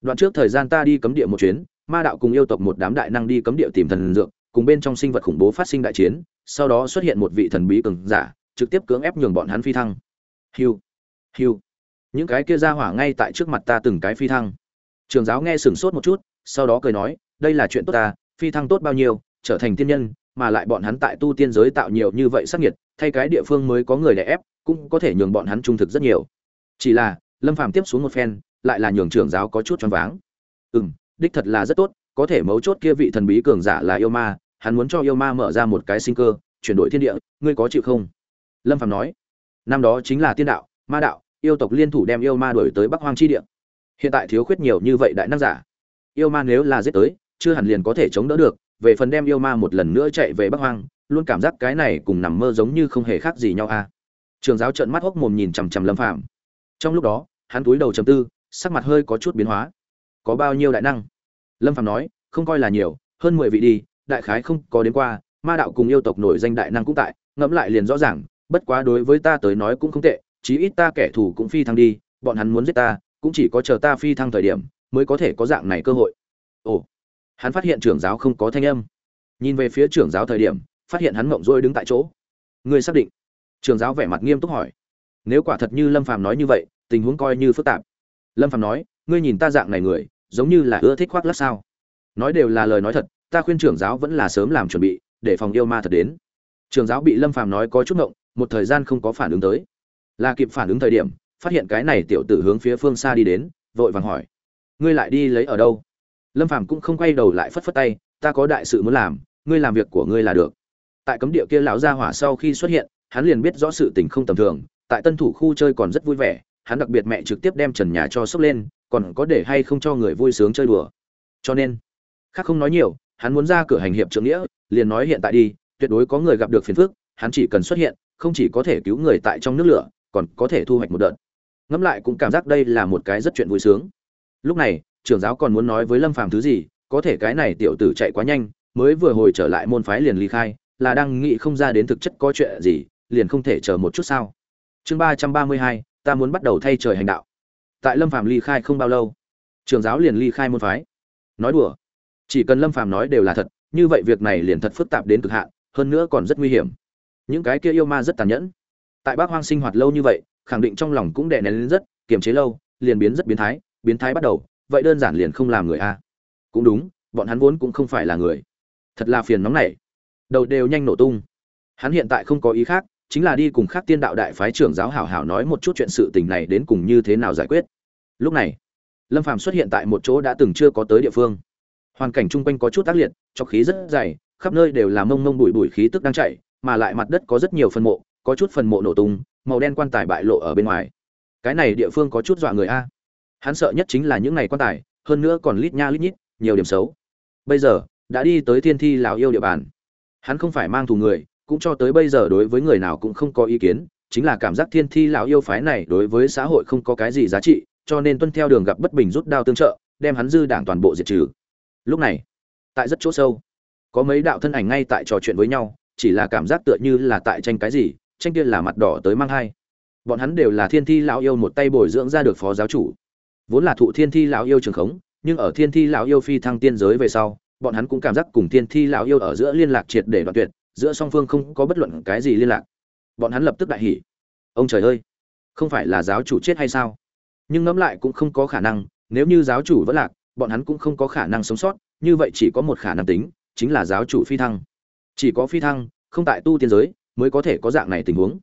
đoạn trước thời gian ta đi cấm địa một chuyến, ma đạo cùng yêu tộc một đám đại năng đi cấm địa tìm thần dược, cùng bên trong sinh vật khủng bố phát sinh đại chiến, sau đó xuất hiện một vị thần bí cường giả trực tiếp cưỡng ép nhường bọn hắn phi thăng. Hiu hiu. Những cái kia ra hỏa ngay tại trước mặt ta từng cái phi thăng. Trường giáo nghe sửng sốt một chút, sau đó cười nói, đây là chuyện tốt ta, phi thăng tốt bao nhiêu, trở thành tiên nhân, mà lại bọn hắn tại tu tiên giới tạo nhiều như vậy sắc nhiệt thay cái địa phương mới có người đè ép, cũng có thể nhường bọn hắn trung thực rất nhiều. Chỉ là, lâm phàm tiếp xuống một phen, lại là nhường trưởng giáo có chút choáng váng. Ừ đích thật là rất tốt, có thể mấu chốt kia vị thần bí cường giả là yêu ma, hắn muốn cho yêu ma mở ra một cái sinh cơ, chuyển đổi thiên địa, ngươi có chịu không? Lâm Phạm nói, năm đó chính là tiên đạo, ma đạo, yêu tộc liên thủ đem yêu ma đuổi tới bắc hoang chi địa hiện tại thiếu khuyết nhiều như vậy đại năng giả yêu ma nếu là giết tới, chưa hẳn liền có thể chống đỡ được, về phần đem yêu ma một lần nữa chạy về bắc hoang, luôn cảm giác cái này cùng nằm mơ giống như không hề khác gì nhau a à. trường giáo trợn mắt hốc mồm nhìn chằm chằm lâm Phạm. trong lúc đó, hắn túi đầu chầm tư, sắc mặt hơi có chút biến hóa có bao nhiêu đại năng lâm Phạm nói, không coi là nhiều, hơn mười vị đi, đại khái không có đến qua, ma đạo cùng yêu tộc nổi danh đại năng cũng tại, ngẫm lại liền rõ ràng bất quá đối với ta tới nói cũng không tệ, chí ít ta kẻ thù cũng phi thăng đi, bọn hắn muốn giết ta, cũng chỉ có chờ ta phi thăng thời điểm, mới có thể có dạng này cơ hội. Ồ, hắn phát hiện trưởng giáo không có thanh âm. Nhìn về phía trưởng giáo thời điểm, phát hiện hắn mộng rỗi đứng tại chỗ. Ngươi xác định? Trưởng giáo vẻ mặt nghiêm túc hỏi. Nếu quả thật như lâm phàm nói như vậy, tình huống coi như phức tạp. Lâm phàm nói, ngươi nhìn ta dạng này người, giống như là ưa thích khoác lắc sao? Nói đều là lời nói thật, ta khuyên trưởng giáo vẫn là sớm làm chuẩn bị, để phòng yêu ma thật đến. Trưởng giáo bị lâm phàm nói có chút ngộng một thời gian không có phản ứng tới. Là kịp phản ứng thời điểm, phát hiện cái này tiểu tử hướng phía phương xa đi đến, vội vàng hỏi, ngươi lại đi lấy ở đâu? Lâm phàm cũng không quay đầu lại phất phất tay, ta có đại sự muốn làm, ngươi làm việc của ngươi là được. Tại cấm địa kia lão gia hỏa sau khi xuất hiện, hắn liền biết rõ sự tình không tầm thường, tại tân thủ khu chơi còn rất vui vẻ, hắn đặc biệt mẹ trực tiếp đem trần nhà cho sốc lên, còn có để hay không cho người vui sướng chơi đùa. Cho nên, khác không nói nhiều, hắn muốn ra cửa hành hiệp trưởng nghĩa, liền nói hiện tại đi, tuyệt đối có người gặp được phiền phức hắn chỉ cần xuất hiện, không chỉ có thể cứu người tại trong nước lửa, còn có thể thu hoạch một đợt. Ngẫm lại cũng cảm giác đây là một cái rất chuyện vui sướng. Lúc này, trưởng giáo còn muốn nói với lâm phàm thứ gì, có thể cái này tiểu tử chạy quá nhanh, mới vừa hồi trở lại môn phái liền ly khai, là đang nghĩ không ra đến thực chất có chuyện gì, liền không thể chờ một chút sao. Chương ba trăm ba mươi hai, ta muốn bắt đầu thay trời hành đạo. Tại lâm phàm ly khai không bao lâu, trưởng giáo liền ly khai môn phái. Nói đùa, chỉ cần lâm phàm nói đều là thật, như vậy việc này liền thật phức tạp đến cực hạn, hơn nữa còn rất nguy hiểm những cái kia yêu ma rất tàn nhẫn. Tại bác hoang sinh hoạt lâu như vậy, khẳng định trong lòng cũng đè nén lên rất, kiềm chế lâu, liền biến rất biến thái biến thái bắt đầu, vậy đơn giản liền không làm người a. Cũng đúng, bọn hắn vốn cũng không phải là người. Thật là phiền nóng này. Đầu đều nhanh nổ tung. Hắn hiện tại không có ý khác, chính là đi cùng khác tiên đạo đại phái trưởng giáo hảo hảo nói một chút chuyện sự tình này đến cùng như thế nào giải quyết. Lúc này, lâm phàm xuất hiện tại một chỗ đã từng chưa có tới địa phương. Hoàn cảnh chung quanh có chút tác liệt, cho khí rất dày, khắp nơi đều là mông mông bụi bụi khí tức đang chạy mà lại mặt đất có rất nhiều phần mộ, có chút phần mộ nổ tung, màu đen quan tài bại lộ ở bên ngoài. Cái này địa phương có chút dọa người a. Hắn sợ nhất chính là những ngày quan tài, hơn nữa còn lít nha lít nhít, nhiều điểm xấu. Bây giờ, đã đi tới thiên thi lào yêu địa bàn. Hắn không phải mang thù người, cũng cho tới bây giờ đối với người nào cũng không có ý kiến, chính là cảm giác thiên thi lão yêu phái này đối với xã hội không có cái gì giá trị, cho nên tuân theo đường gặp bất bình rút đao tương trợ, đem hắn dư đảng toàn bộ diệt trừ. Lúc này, tại rất chỗ sâu, có mấy đạo thân ảnh ngay tại trò chuyện với nhau chỉ là cảm giác tựa như là tại tranh cái gì, tranh kia là mặt đỏ tới mang hai. Bọn hắn đều là thiên thi lão yêu một tay bồi dưỡng ra được phó giáo chủ. Vốn là thụ thiên thi lão yêu trường khống, nhưng ở thiên thi lão yêu phi thăng tiên giới về sau, bọn hắn cũng cảm giác cùng thiên thi lão yêu ở giữa liên lạc triệt để đoạn tuyệt, giữa song phương không có bất luận cái gì liên lạc. Bọn hắn lập tức đại hỉ. Ông trời ơi, không phải là giáo chủ chết hay sao? Nhưng ngẫm lại cũng không có khả năng, nếu như giáo chủ vẫn lạc, bọn hắn cũng không có khả năng sống sót, như vậy chỉ có một khả năng tính, chính là giáo chủ phi thăng chỉ có phi thăng, không tại tu tiên giới, mới có thể có dạng này tình huống.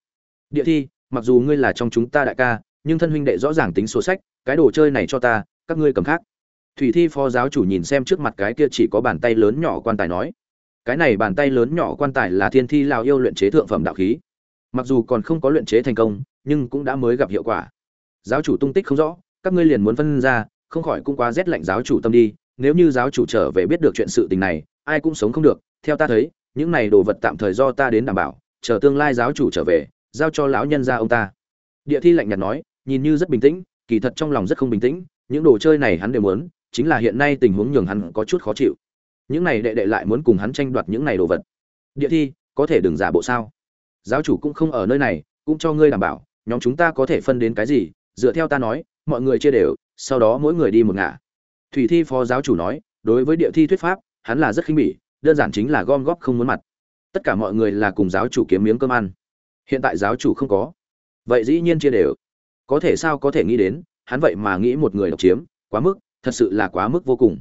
Địa thi, mặc dù ngươi là trong chúng ta đại ca, nhưng thân huynh đệ rõ ràng tính số sách, cái đồ chơi này cho ta, các ngươi cầm khác. Thủy thi phó giáo chủ nhìn xem trước mặt cái kia chỉ có bàn tay lớn nhỏ quan tài nói, cái này bàn tay lớn nhỏ quan tài là thiên thi lào yêu luyện chế thượng phẩm đạo khí. Mặc dù còn không có luyện chế thành công, nhưng cũng đã mới gặp hiệu quả. Giáo chủ tung tích không rõ, các ngươi liền muốn phân ra, không khỏi cũng quá rét lạnh giáo chủ tâm đi, nếu như giáo chủ trở về biết được chuyện sự tình này, ai cũng sống không được theo ta thấy, những này đồ vật tạm thời do ta đến đảm bảo, chờ tương lai giáo chủ trở về, giao cho lão nhân ra ông ta. Địa thi lạnh nhạt nói, nhìn như rất bình tĩnh, kỳ thật trong lòng rất không bình tĩnh, những đồ chơi này hắn đều muốn, chính là hiện nay tình huống nhường hắn có chút khó chịu. Những này đệ đệ lại muốn cùng hắn tranh đoạt những này đồ vật. Địa thi, có thể đừng giả bộ sao? Giáo chủ cũng không ở nơi này, cũng cho ngươi đảm bảo, nhóm chúng ta có thể phân đến cái gì? Dựa theo ta nói, mọi người chia đều, sau đó mỗi người đi một ngả. Thủy thi phó giáo chủ nói, đối với địa thi thuyết pháp, hắn là rất khinh bỉ đơn giản chính là gom góp không muốn mặt. Tất cả mọi người là cùng giáo chủ kiếm miếng cơm ăn. Hiện tại giáo chủ không có. Vậy dĩ nhiên chia đều. Có thể sao có thể nghĩ đến, hắn vậy mà nghĩ một người độc chiếm, quá mức, thật sự là quá mức vô cùng.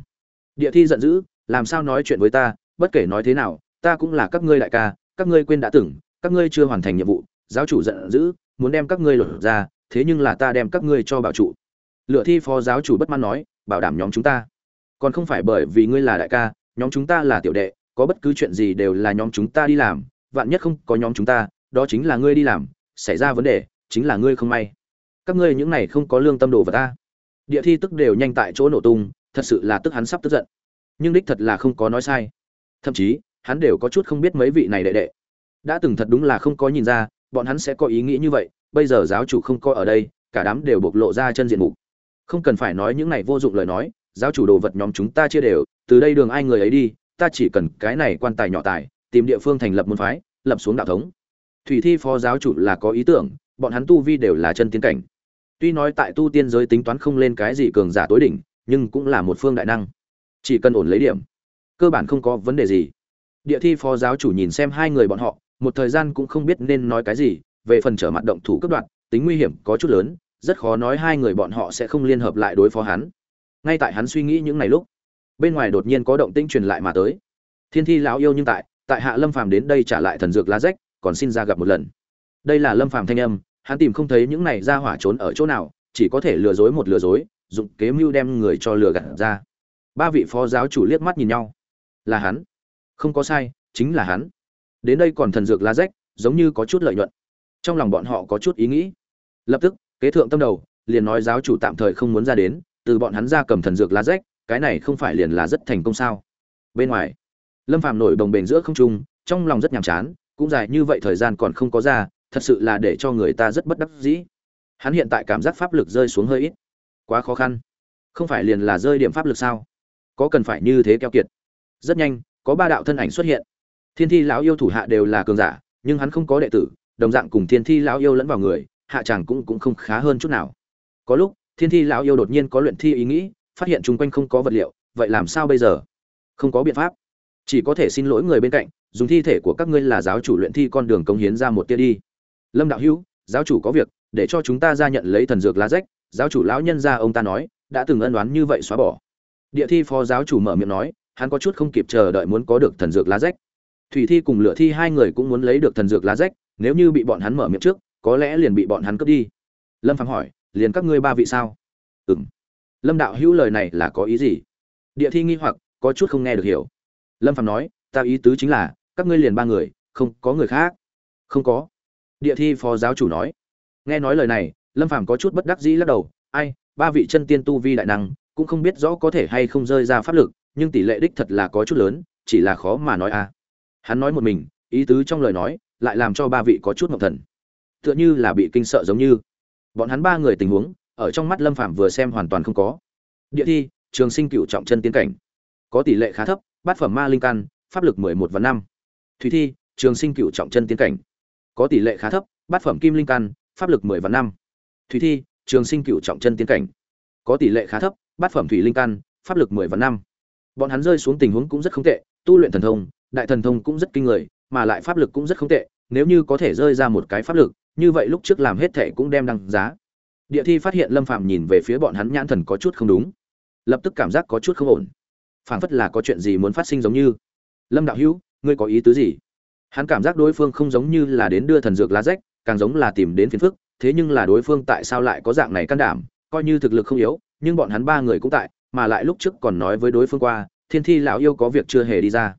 Địa thi giận dữ, làm sao nói chuyện với ta, bất kể nói thế nào, ta cũng là các ngươi đại ca, các ngươi quên đã từng, các ngươi chưa hoàn thành nhiệm vụ, giáo chủ giận dữ, muốn đem các ngươi lột ra, thế nhưng là ta đem các ngươi cho bảo trụ. Lựa thi phó giáo chủ bất mãn nói, bảo đảm nhóm chúng ta. Còn không phải bởi vì ngươi là đại ca nhóm chúng ta là tiểu đệ, có bất cứ chuyện gì đều là nhóm chúng ta đi làm, vạn nhất không có nhóm chúng ta, đó chính là ngươi đi làm, xảy ra vấn đề, chính là ngươi không may. Các ngươi những này không có lương tâm đồ vật ta. Địa thi tức đều nhanh tại chỗ nổ tung, thật sự là tức hắn sắp tức giận. Nhưng đích thật là không có nói sai. Thậm chí, hắn đều có chút không biết mấy vị này đệ đệ. Đã từng thật đúng là không có nhìn ra, bọn hắn sẽ có ý nghĩ như vậy, bây giờ giáo chủ không có ở đây, cả đám đều bộc lộ ra chân diện mục. Không cần phải nói những này vô dụng lời nói, giáo chủ đồ vật nhóm chúng ta chia đều từ đây đường ai người ấy đi, ta chỉ cần cái này quan tài nhỏ tài, tìm địa phương thành lập môn phái, lập xuống đạo thống. Thủy thi phó giáo chủ là có ý tưởng, bọn hắn tu vi đều là chân tiến cảnh. Tuy nói tại tu tiên giới tính toán không lên cái gì cường giả tối đỉnh, nhưng cũng là một phương đại năng. Chỉ cần ổn lấy điểm, cơ bản không có vấn đề gì. Địa thi phó giáo chủ nhìn xem hai người bọn họ, một thời gian cũng không biết nên nói cái gì, về phần trở mặt động thủ cấp đoạn, tính nguy hiểm có chút lớn, rất khó nói hai người bọn họ sẽ không liên hợp lại đối phó hắn. Ngay tại hắn suy nghĩ những ngày lúc bên ngoài đột nhiên có động tĩnh truyền lại mà tới. Thiên thi lão yêu nhưng tại tại hạ lâm phàm đến đây trả lại thần dược lá rách, còn xin ra gặp một lần. Đây là lâm phàm thanh âm, hắn tìm không thấy những này ra hỏa trốn ở chỗ nào, chỉ có thể lừa dối một lừa dối, dụng kế mưu đem người cho lừa gạt ra. Ba vị phó giáo chủ liếc mắt nhìn nhau. Là hắn. Không có sai, chính là hắn. Đến đây còn thần dược lá rách, giống như có chút lợi nhuận. Trong lòng bọn họ có chút ý nghĩ. Lập tức, kế thượng tâm đầu, liền nói giáo chủ tạm thời không muốn ra đến, từ bọn hắn ra cầm thần dược lá rách cái này không phải liền là rất thành công sao? Bên ngoài, lâm phàm nổi đồng bền giữa không trung, trong lòng rất nhàm chán, cũng dài như vậy thời gian còn không có ra, thật sự là để cho người ta rất bất đắc dĩ. Hắn hiện tại cảm giác pháp lực rơi xuống hơi ít. Quá khó khăn. Không phải liền là rơi điểm pháp lực sao? Có cần phải như thế keo kiệt? Rất nhanh, có ba đạo thân ảnh xuất hiện. Thiên thi lão yêu thủ hạ đều là cường giả, nhưng hắn không có đệ tử, đồng dạng cùng thiên thi lão yêu lẫn vào người, hạ chàng cũng cũng không khá hơn chút nào. Có lúc, thiên thi lão yêu đột nhiên có luyện thi ý nghĩ phát hiện chung quanh không có vật liệu, vậy làm sao bây giờ? Không có biện pháp. Chỉ có thể xin lỗi người bên cạnh, dùng thi thể của các ngươi là giáo chủ luyện thi con đường công hiến ra một tia đi. Lâm đạo hữu, giáo chủ có việc, để cho chúng ta ra nhận lấy thần dược lá rách, giáo chủ lão nhân ra ông ta nói, đã từng ân đoán như vậy xóa bỏ. Địa thi phó giáo chủ mở miệng nói, hắn có chút không kịp chờ đợi muốn có được thần dược lá rách. Thủy thi cùng lửa thi hai người cũng muốn lấy được thần dược lá rách, nếu như bị bọn hắn mở miệng trước, có lẽ liền bị bọn hắn cướp đi. Lâm phạm hỏi, liền các ngươi ba vị sao? Ừ m lâm đạo hữu lời này là có ý gì? Địa thi nghi hoặc, có chút không nghe được hiểu. Lâm phạm nói, ta ý tứ chính là, các ngươi liền ba người, không có người khác. Không có. Địa thi phó giáo chủ nói. Nghe nói lời này, lâm phàm có chút bất đắc dĩ lắc đầu, ai, ba vị chân tiên tu vi đại năng, cũng không biết rõ có thể hay không rơi ra pháp lực, nhưng tỷ lệ đích thật là có chút lớn, chỉ là khó mà nói a. Hắn nói một mình, ý tứ trong lời nói, lại làm cho ba vị có chút ngọc thần. Tựa như là bị kinh sợ giống như. Bọn hắn ba người tình huống ở trong mắt lâm phạm vừa xem hoàn toàn không có. Địa thi, trường sinh cựu trọng chân tiến cảnh. Có tỷ lệ khá thấp, bát phẩm ma linh căn, pháp lực mười một và năm. Thủy thi, trường sinh cựu trọng chân tiến cảnh. Có tỷ lệ khá thấp, bát phẩm kim linh căn, pháp lực mười và năm. Thủy thi, trường sinh cựu trọng chân tiến cảnh. Có tỷ lệ khá thấp, bát phẩm thủy linh căn, pháp lực mười và năm. Bọn hắn rơi xuống tình huống cũng rất không tệ, tu luyện thần thông, đại thần thông cũng rất kinh người, mà lại pháp lực cũng rất không tệ, nếu như có thể rơi ra một cái pháp lực, như vậy lúc trước làm hết thệ cũng đem đăng giá địa thi phát hiện lâm phạm nhìn về phía bọn hắn nhãn thần có chút không đúng. Lập tức cảm giác có chút không ổn. Phảng phất là có chuyện gì muốn phát sinh giống như. Lâm đạo hữu, ngươi có ý tứ gì? Hắn cảm giác đối phương không giống như là đến đưa thần dược lá rách, càng giống là tìm đến phiền phức, thế nhưng là đối phương tại sao lại có dạng này can đảm, coi như thực lực không yếu, nhưng bọn hắn ba người cũng tại, mà lại lúc trước còn nói với đối phương qua, thiên thi lão yêu có việc chưa hề đi ra.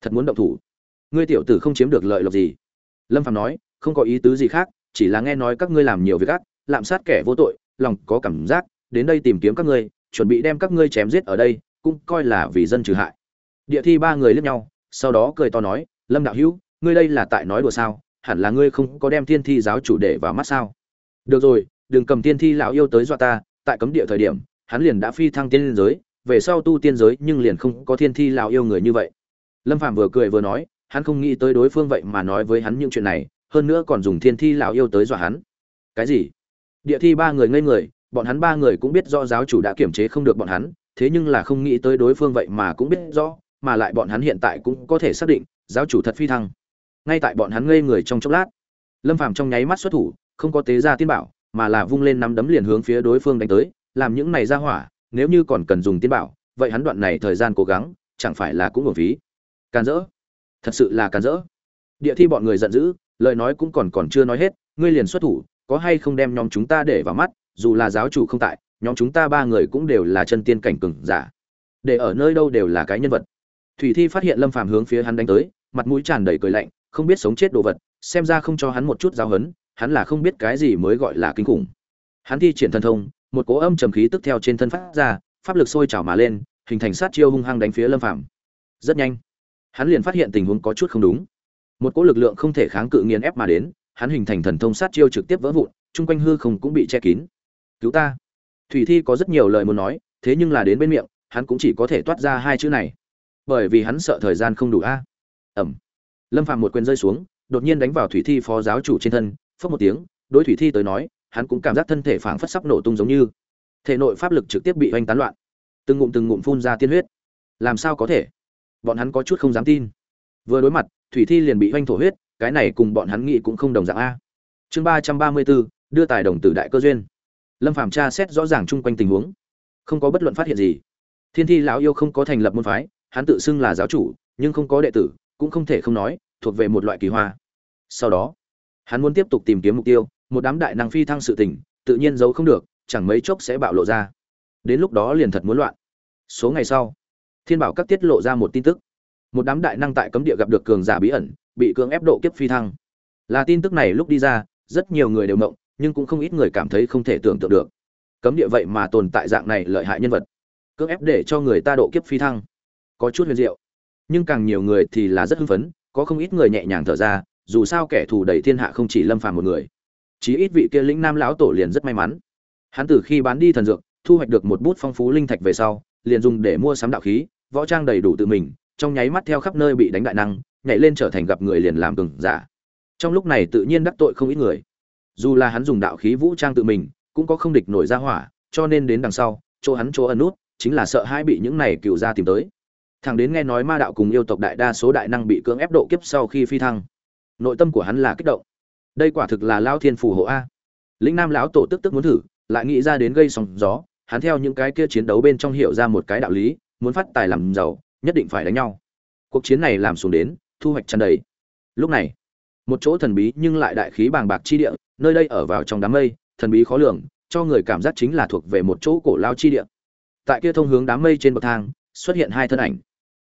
Thật muốn động thủ. Ngươi tiểu tử không chiếm được lợi lộc gì. Lâm phạm nói, không có ý tứ gì khác, chỉ là nghe nói các ngươi làm nhiều việc ác lạm sát kẻ vô tội, lòng có cảm giác, đến đây tìm kiếm các ngươi, chuẩn bị đem các ngươi chém giết ở đây, cũng coi là vì dân trừ hại. Địa thi ba người liếc nhau, sau đó cười to nói, lâm đạo hữu, ngươi đây là tại nói đùa sao? Hẳn là ngươi không có đem thiên thi giáo chủ để vào mắt sao? Được rồi, đừng cầm tiên thi lão yêu tới dọa ta, tại cấm địa thời điểm, hắn liền đã phi thăng tiên giới, về sau tu tiên giới nhưng liền không có thiên thi lão yêu người như vậy. Lâm phạm vừa cười vừa nói, hắn không nghĩ tới đối phương vậy mà nói với hắn những chuyện này, hơn nữa còn dùng thiên thi lão yêu tới dọa hắn. Cái gì? Địa thi ba người ngây người, bọn hắn ba người cũng biết do giáo chủ đã kiểm chế không được bọn hắn, thế nhưng là không nghĩ tới đối phương vậy mà cũng biết rõ, mà lại bọn hắn hiện tại cũng có thể xác định, giáo chủ thật phi thăng. Ngay tại bọn hắn ngây người trong chốc lát, lâm phàm trong nháy mắt xuất thủ, không có tế ra tiên bảo, mà là vung lên nắm đấm liền hướng phía đối phương đánh tới, làm những này ra hỏa, nếu như còn cần dùng tiên bảo, vậy hắn đoạn này thời gian cố gắng, chẳng phải là cũng uổng phí. Càn rỡ. Thật sự là càn rỡ. Địa thi bọn người giận dữ, lời nói cũng còn còn chưa nói hết, ngươi liền xuất thủ có hay không đem nhóm chúng ta để vào mắt, dù là giáo chủ không tại, nhóm chúng ta ba người cũng đều là chân tiên cảnh cường giả. Để ở nơi đâu đều là cái nhân vật. Thủy thi phát hiện lâm phàm hướng phía hắn đánh tới, mặt mũi tràn đầy cười lạnh, không biết sống chết đồ vật, xem ra không cho hắn một chút giáo hấn hắn là không biết cái gì mới gọi là kinh khủng. Hắn thi triển thần thông, một cỗ âm trầm khí tức theo trên thân phát ra, pháp lực sôi trào mà lên, hình thành sát chiêu hung hăng đánh phía lâm phàm. Rất nhanh, hắn liền phát hiện tình huống có chút không đúng. Một cỗ lực lượng không thể kháng cự nghiền ép mà đến hắn hình thành thần thông sát chiêu trực tiếp vỡ vụn, chung quanh hư không cũng bị che kín. Cứu ta. Thủy thi có rất nhiều lời muốn nói, thế nhưng là đến bên miệng, hắn cũng chỉ có thể toát ra hai chữ này. Bởi vì hắn sợ thời gian không đủ a. Ẩm. Lâm phạm một quyền rơi xuống, đột nhiên đánh vào thủy thi phó giáo chủ trên thân phớt một tiếng, đối thủy thi tới nói, hắn cũng cảm giác thân thể phảng phất sắp nổ tung giống như. Thể nội pháp lực trực tiếp bị oanh tán loạn, từng ngụm từng ngụm phun ra tiên huyết. Làm sao có thể? Bọn hắn có chút không dám tin. Vừa đối mặt, thủy thi liền bị oanh thổ huyết cái này cùng bọn hắn nghĩ cũng không đồng dạng a. Chương ba trăm ba mươi bốn, đưa tài đồng tử đại cơ duyên. Lâm phàm tra xét rõ ràng chung quanh tình huống. Không có bất luận phát hiện gì. Thiên thi lão yêu không có thành lập môn phái, hắn tự xưng là giáo chủ, nhưng không có đệ tử, cũng không thể không nói, thuộc về một loại kỳ hoa. Sau đó, hắn muốn tiếp tục tìm kiếm mục tiêu, một đám đại năng phi thăng sự tình, tự nhiên giấu không được, chẳng mấy chốc sẽ bạo lộ ra. Đến lúc đó liền thật muốn loạn. Số ngày sau, thiên bảo các tiết lộ ra một tin tức. Một đám đại năng tại cấm địa gặp được cường giả bí ẩn bị cưỡng ép độ kiếp phi thăng. Là tin tức này lúc đi ra, rất nhiều người đều mộng nhưng cũng không ít người cảm thấy không thể tưởng tượng được. Cấm địa vậy mà tồn tại dạng này lợi hại nhân vật, cưỡng ép để cho người ta độ kiếp phi thăng. Có chút huyền diệu, nhưng càng nhiều người thì là rất hưng phấn, có không ít người nhẹ nhàng thở ra, dù sao kẻ thù đầy thiên hạ không chỉ lâm phàm một người. Chí ít vị kia lĩnh nam lão tổ liền rất may mắn. Hắn từ khi bán đi thần dược, thu hoạch được một bút phong phú linh thạch về sau, liền dùng để mua sắm đạo khí, võ trang đầy đủ tự mình, trong nháy mắt theo khắp nơi bị đánh đại năng nhảy lên trở thành gặp người liền làm cường giả. Trong lúc này tự nhiên đắc tội không ít người. Dù là hắn dùng đạo khí vũ trang tự mình, cũng có không địch nổi ra hỏa, cho nên đến đằng sau, chỗ hắn chỗ ẩn nút, chính là sợ hai bị những này cựu ra tìm tới. Thằng đến nghe nói ma đạo cùng yêu tộc đại đa số đại năng bị cưỡng ép độ kiếp sau khi phi thăng. Nội tâm của hắn là kích động. Đây quả thực là lao thiên phù hộ a. Lĩnh nam lão tổ tức tức muốn thử, lại nghĩ ra đến gây sóng gió, hắn theo những cái kia chiến đấu bên trong hiểu ra một cái đạo lý, muốn phát tài làm giàu, nhất định phải đánh nhau. Cuộc chiến này làm xuống đến thu hoạch tràn đầy. Lúc này, một chỗ thần bí nhưng lại đại khí bàng bạc chi địa, nơi đây ở vào trong đám mây, thần bí khó lường, cho người cảm giác chính là thuộc về một chỗ cổ lao chi địa. Tại kia thông hướng đám mây trên bậc thang, xuất hiện hai thân ảnh.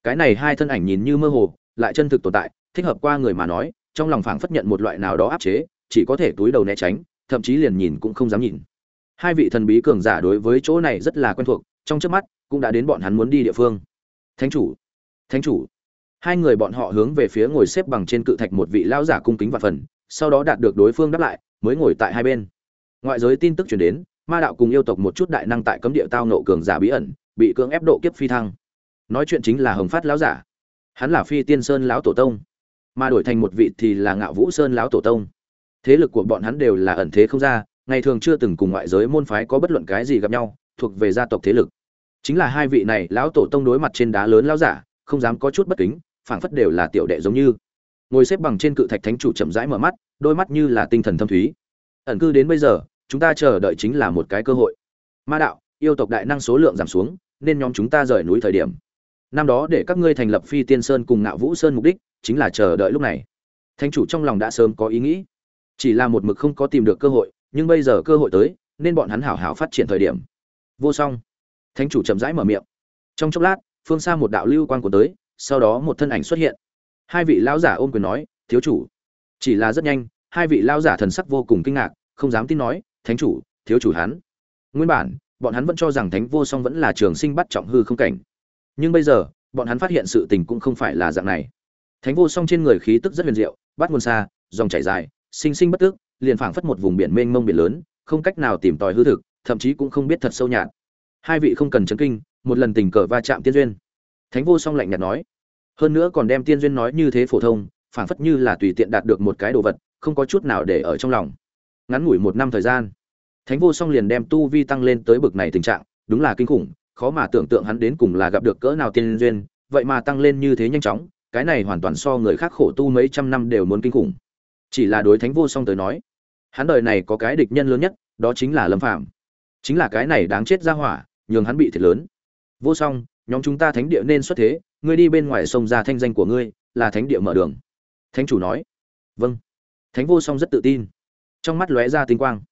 Cái này hai thân ảnh nhìn như mơ hồ, lại chân thực tồn tại, thích hợp qua người mà nói, trong lòng phảng phất nhận một loại nào đó áp chế, chỉ có thể túi đầu né tránh, thậm chí liền nhìn cũng không dám nhìn. Hai vị thần bí cường giả đối với chỗ này rất là quen thuộc, trong trước mắt, cũng đã đến bọn hắn muốn đi địa phương. Thánh chủ! Thánh chủ! Hai người bọn họ hướng về phía ngồi xếp bằng trên cự thạch một vị lão giả cung kính và phần, sau đó đạt được đối phương đáp lại, mới ngồi tại hai bên. Ngoại giới tin tức chuyển đến, ma đạo cùng yêu tộc một chút đại năng tại cấm địa tao nộ cường giả bí ẩn, bị cưỡng ép độ kiếp phi thăng. Nói chuyện chính là hồng phát lão giả. Hắn là phi tiên sơn lão tổ tông. Mà đổi thành một vị thì là ngạo vũ sơn lão tổ tông. Thế lực của bọn hắn đều là ẩn thế không ra, ngày thường chưa từng cùng ngoại giới môn phái có bất luận cái gì gặp nhau, thuộc về gia tộc thế lực. Chính là hai vị này lão tổ tông đối mặt trên đá lớn lão giả, không dám có chút bất kính phảng phất đều là tiểu đệ giống như. Ngồi xếp bằng trên cự thạch thánh chủ chậm rãi mở mắt, đôi mắt như là tinh thần thâm thúy. Ẩn cư đến bây giờ, chúng ta chờ đợi chính là một cái cơ hội. Ma đạo, yêu tộc đại năng số lượng giảm xuống, nên nhóm chúng ta rời núi thời điểm. Năm đó để các ngươi thành lập phi tiên sơn cùng ngạo vũ sơn mục đích, chính là chờ đợi lúc này. Thánh chủ trong lòng đã sớm có ý nghĩ. Chỉ là một mực không có tìm được cơ hội, nhưng bây giờ cơ hội tới, nên bọn hắn hảo hảo phát triển thời điểm. Vô song. Thánh chủ chậm rãi mở miệng. Trong chốc lát, phương xa một đạo lưu quan của tới sau đó một thân ảnh xuất hiện. Hai vị lão giả ôm quyền nói, thiếu chủ. Chỉ là rất nhanh, hai vị lão giả thần sắc vô cùng kinh ngạc, không dám tin nói, thánh chủ, thiếu chủ hắn. Nguyên bản, bọn hắn vẫn cho rằng thánh vô song vẫn là trường sinh bắt trọng hư không cảnh. Nhưng bây giờ, bọn hắn phát hiện sự tình cũng không phải là dạng này. Thánh vô song trên người khí tức rất huyền diệu, bắt nguồn xa, dòng chảy dài, sinh sinh bất tức liền phảng phất một vùng biển mênh mông biển lớn, không cách nào tìm tòi hư thực, thậm chí cũng không biết thật sâu nhạt. Hai vị không cần chấn kinh, một lần tình cờ va chạm tiên duyên thánh vô song lạnh nhạt nói. Hơn nữa còn đem tiên duyên nói như thế phổ thông, phảng phất như là tùy tiện đạt được một cái đồ vật, không có chút nào để ở trong lòng. Ngắn ngủi một năm thời gian, thánh vô song liền đem tu vi tăng lên tới bực này tình trạng, đúng là kinh khủng, khó mà tưởng tượng hắn đến cùng là gặp được cỡ nào tiên duyên, vậy mà tăng lên như thế nhanh chóng, cái này hoàn toàn so người khác khổ tu mấy trăm năm đều muốn kinh khủng. Chỉ là đối thánh vô song tới nói, hắn đời này có cái địch nhân lớn nhất, đó chính là lâm phạm chính là cái này đáng chết ra hỏa, nhường hắn bị thiệt lớn. Vô song nhóm chúng ta thánh địa nên xuất thế, ngươi đi bên ngoài sông ra thanh danh của ngươi, là thánh địa mở đường. Thánh chủ nói. Vâng. Thánh vô song rất tự tin. Trong mắt lóe ra tinh quang.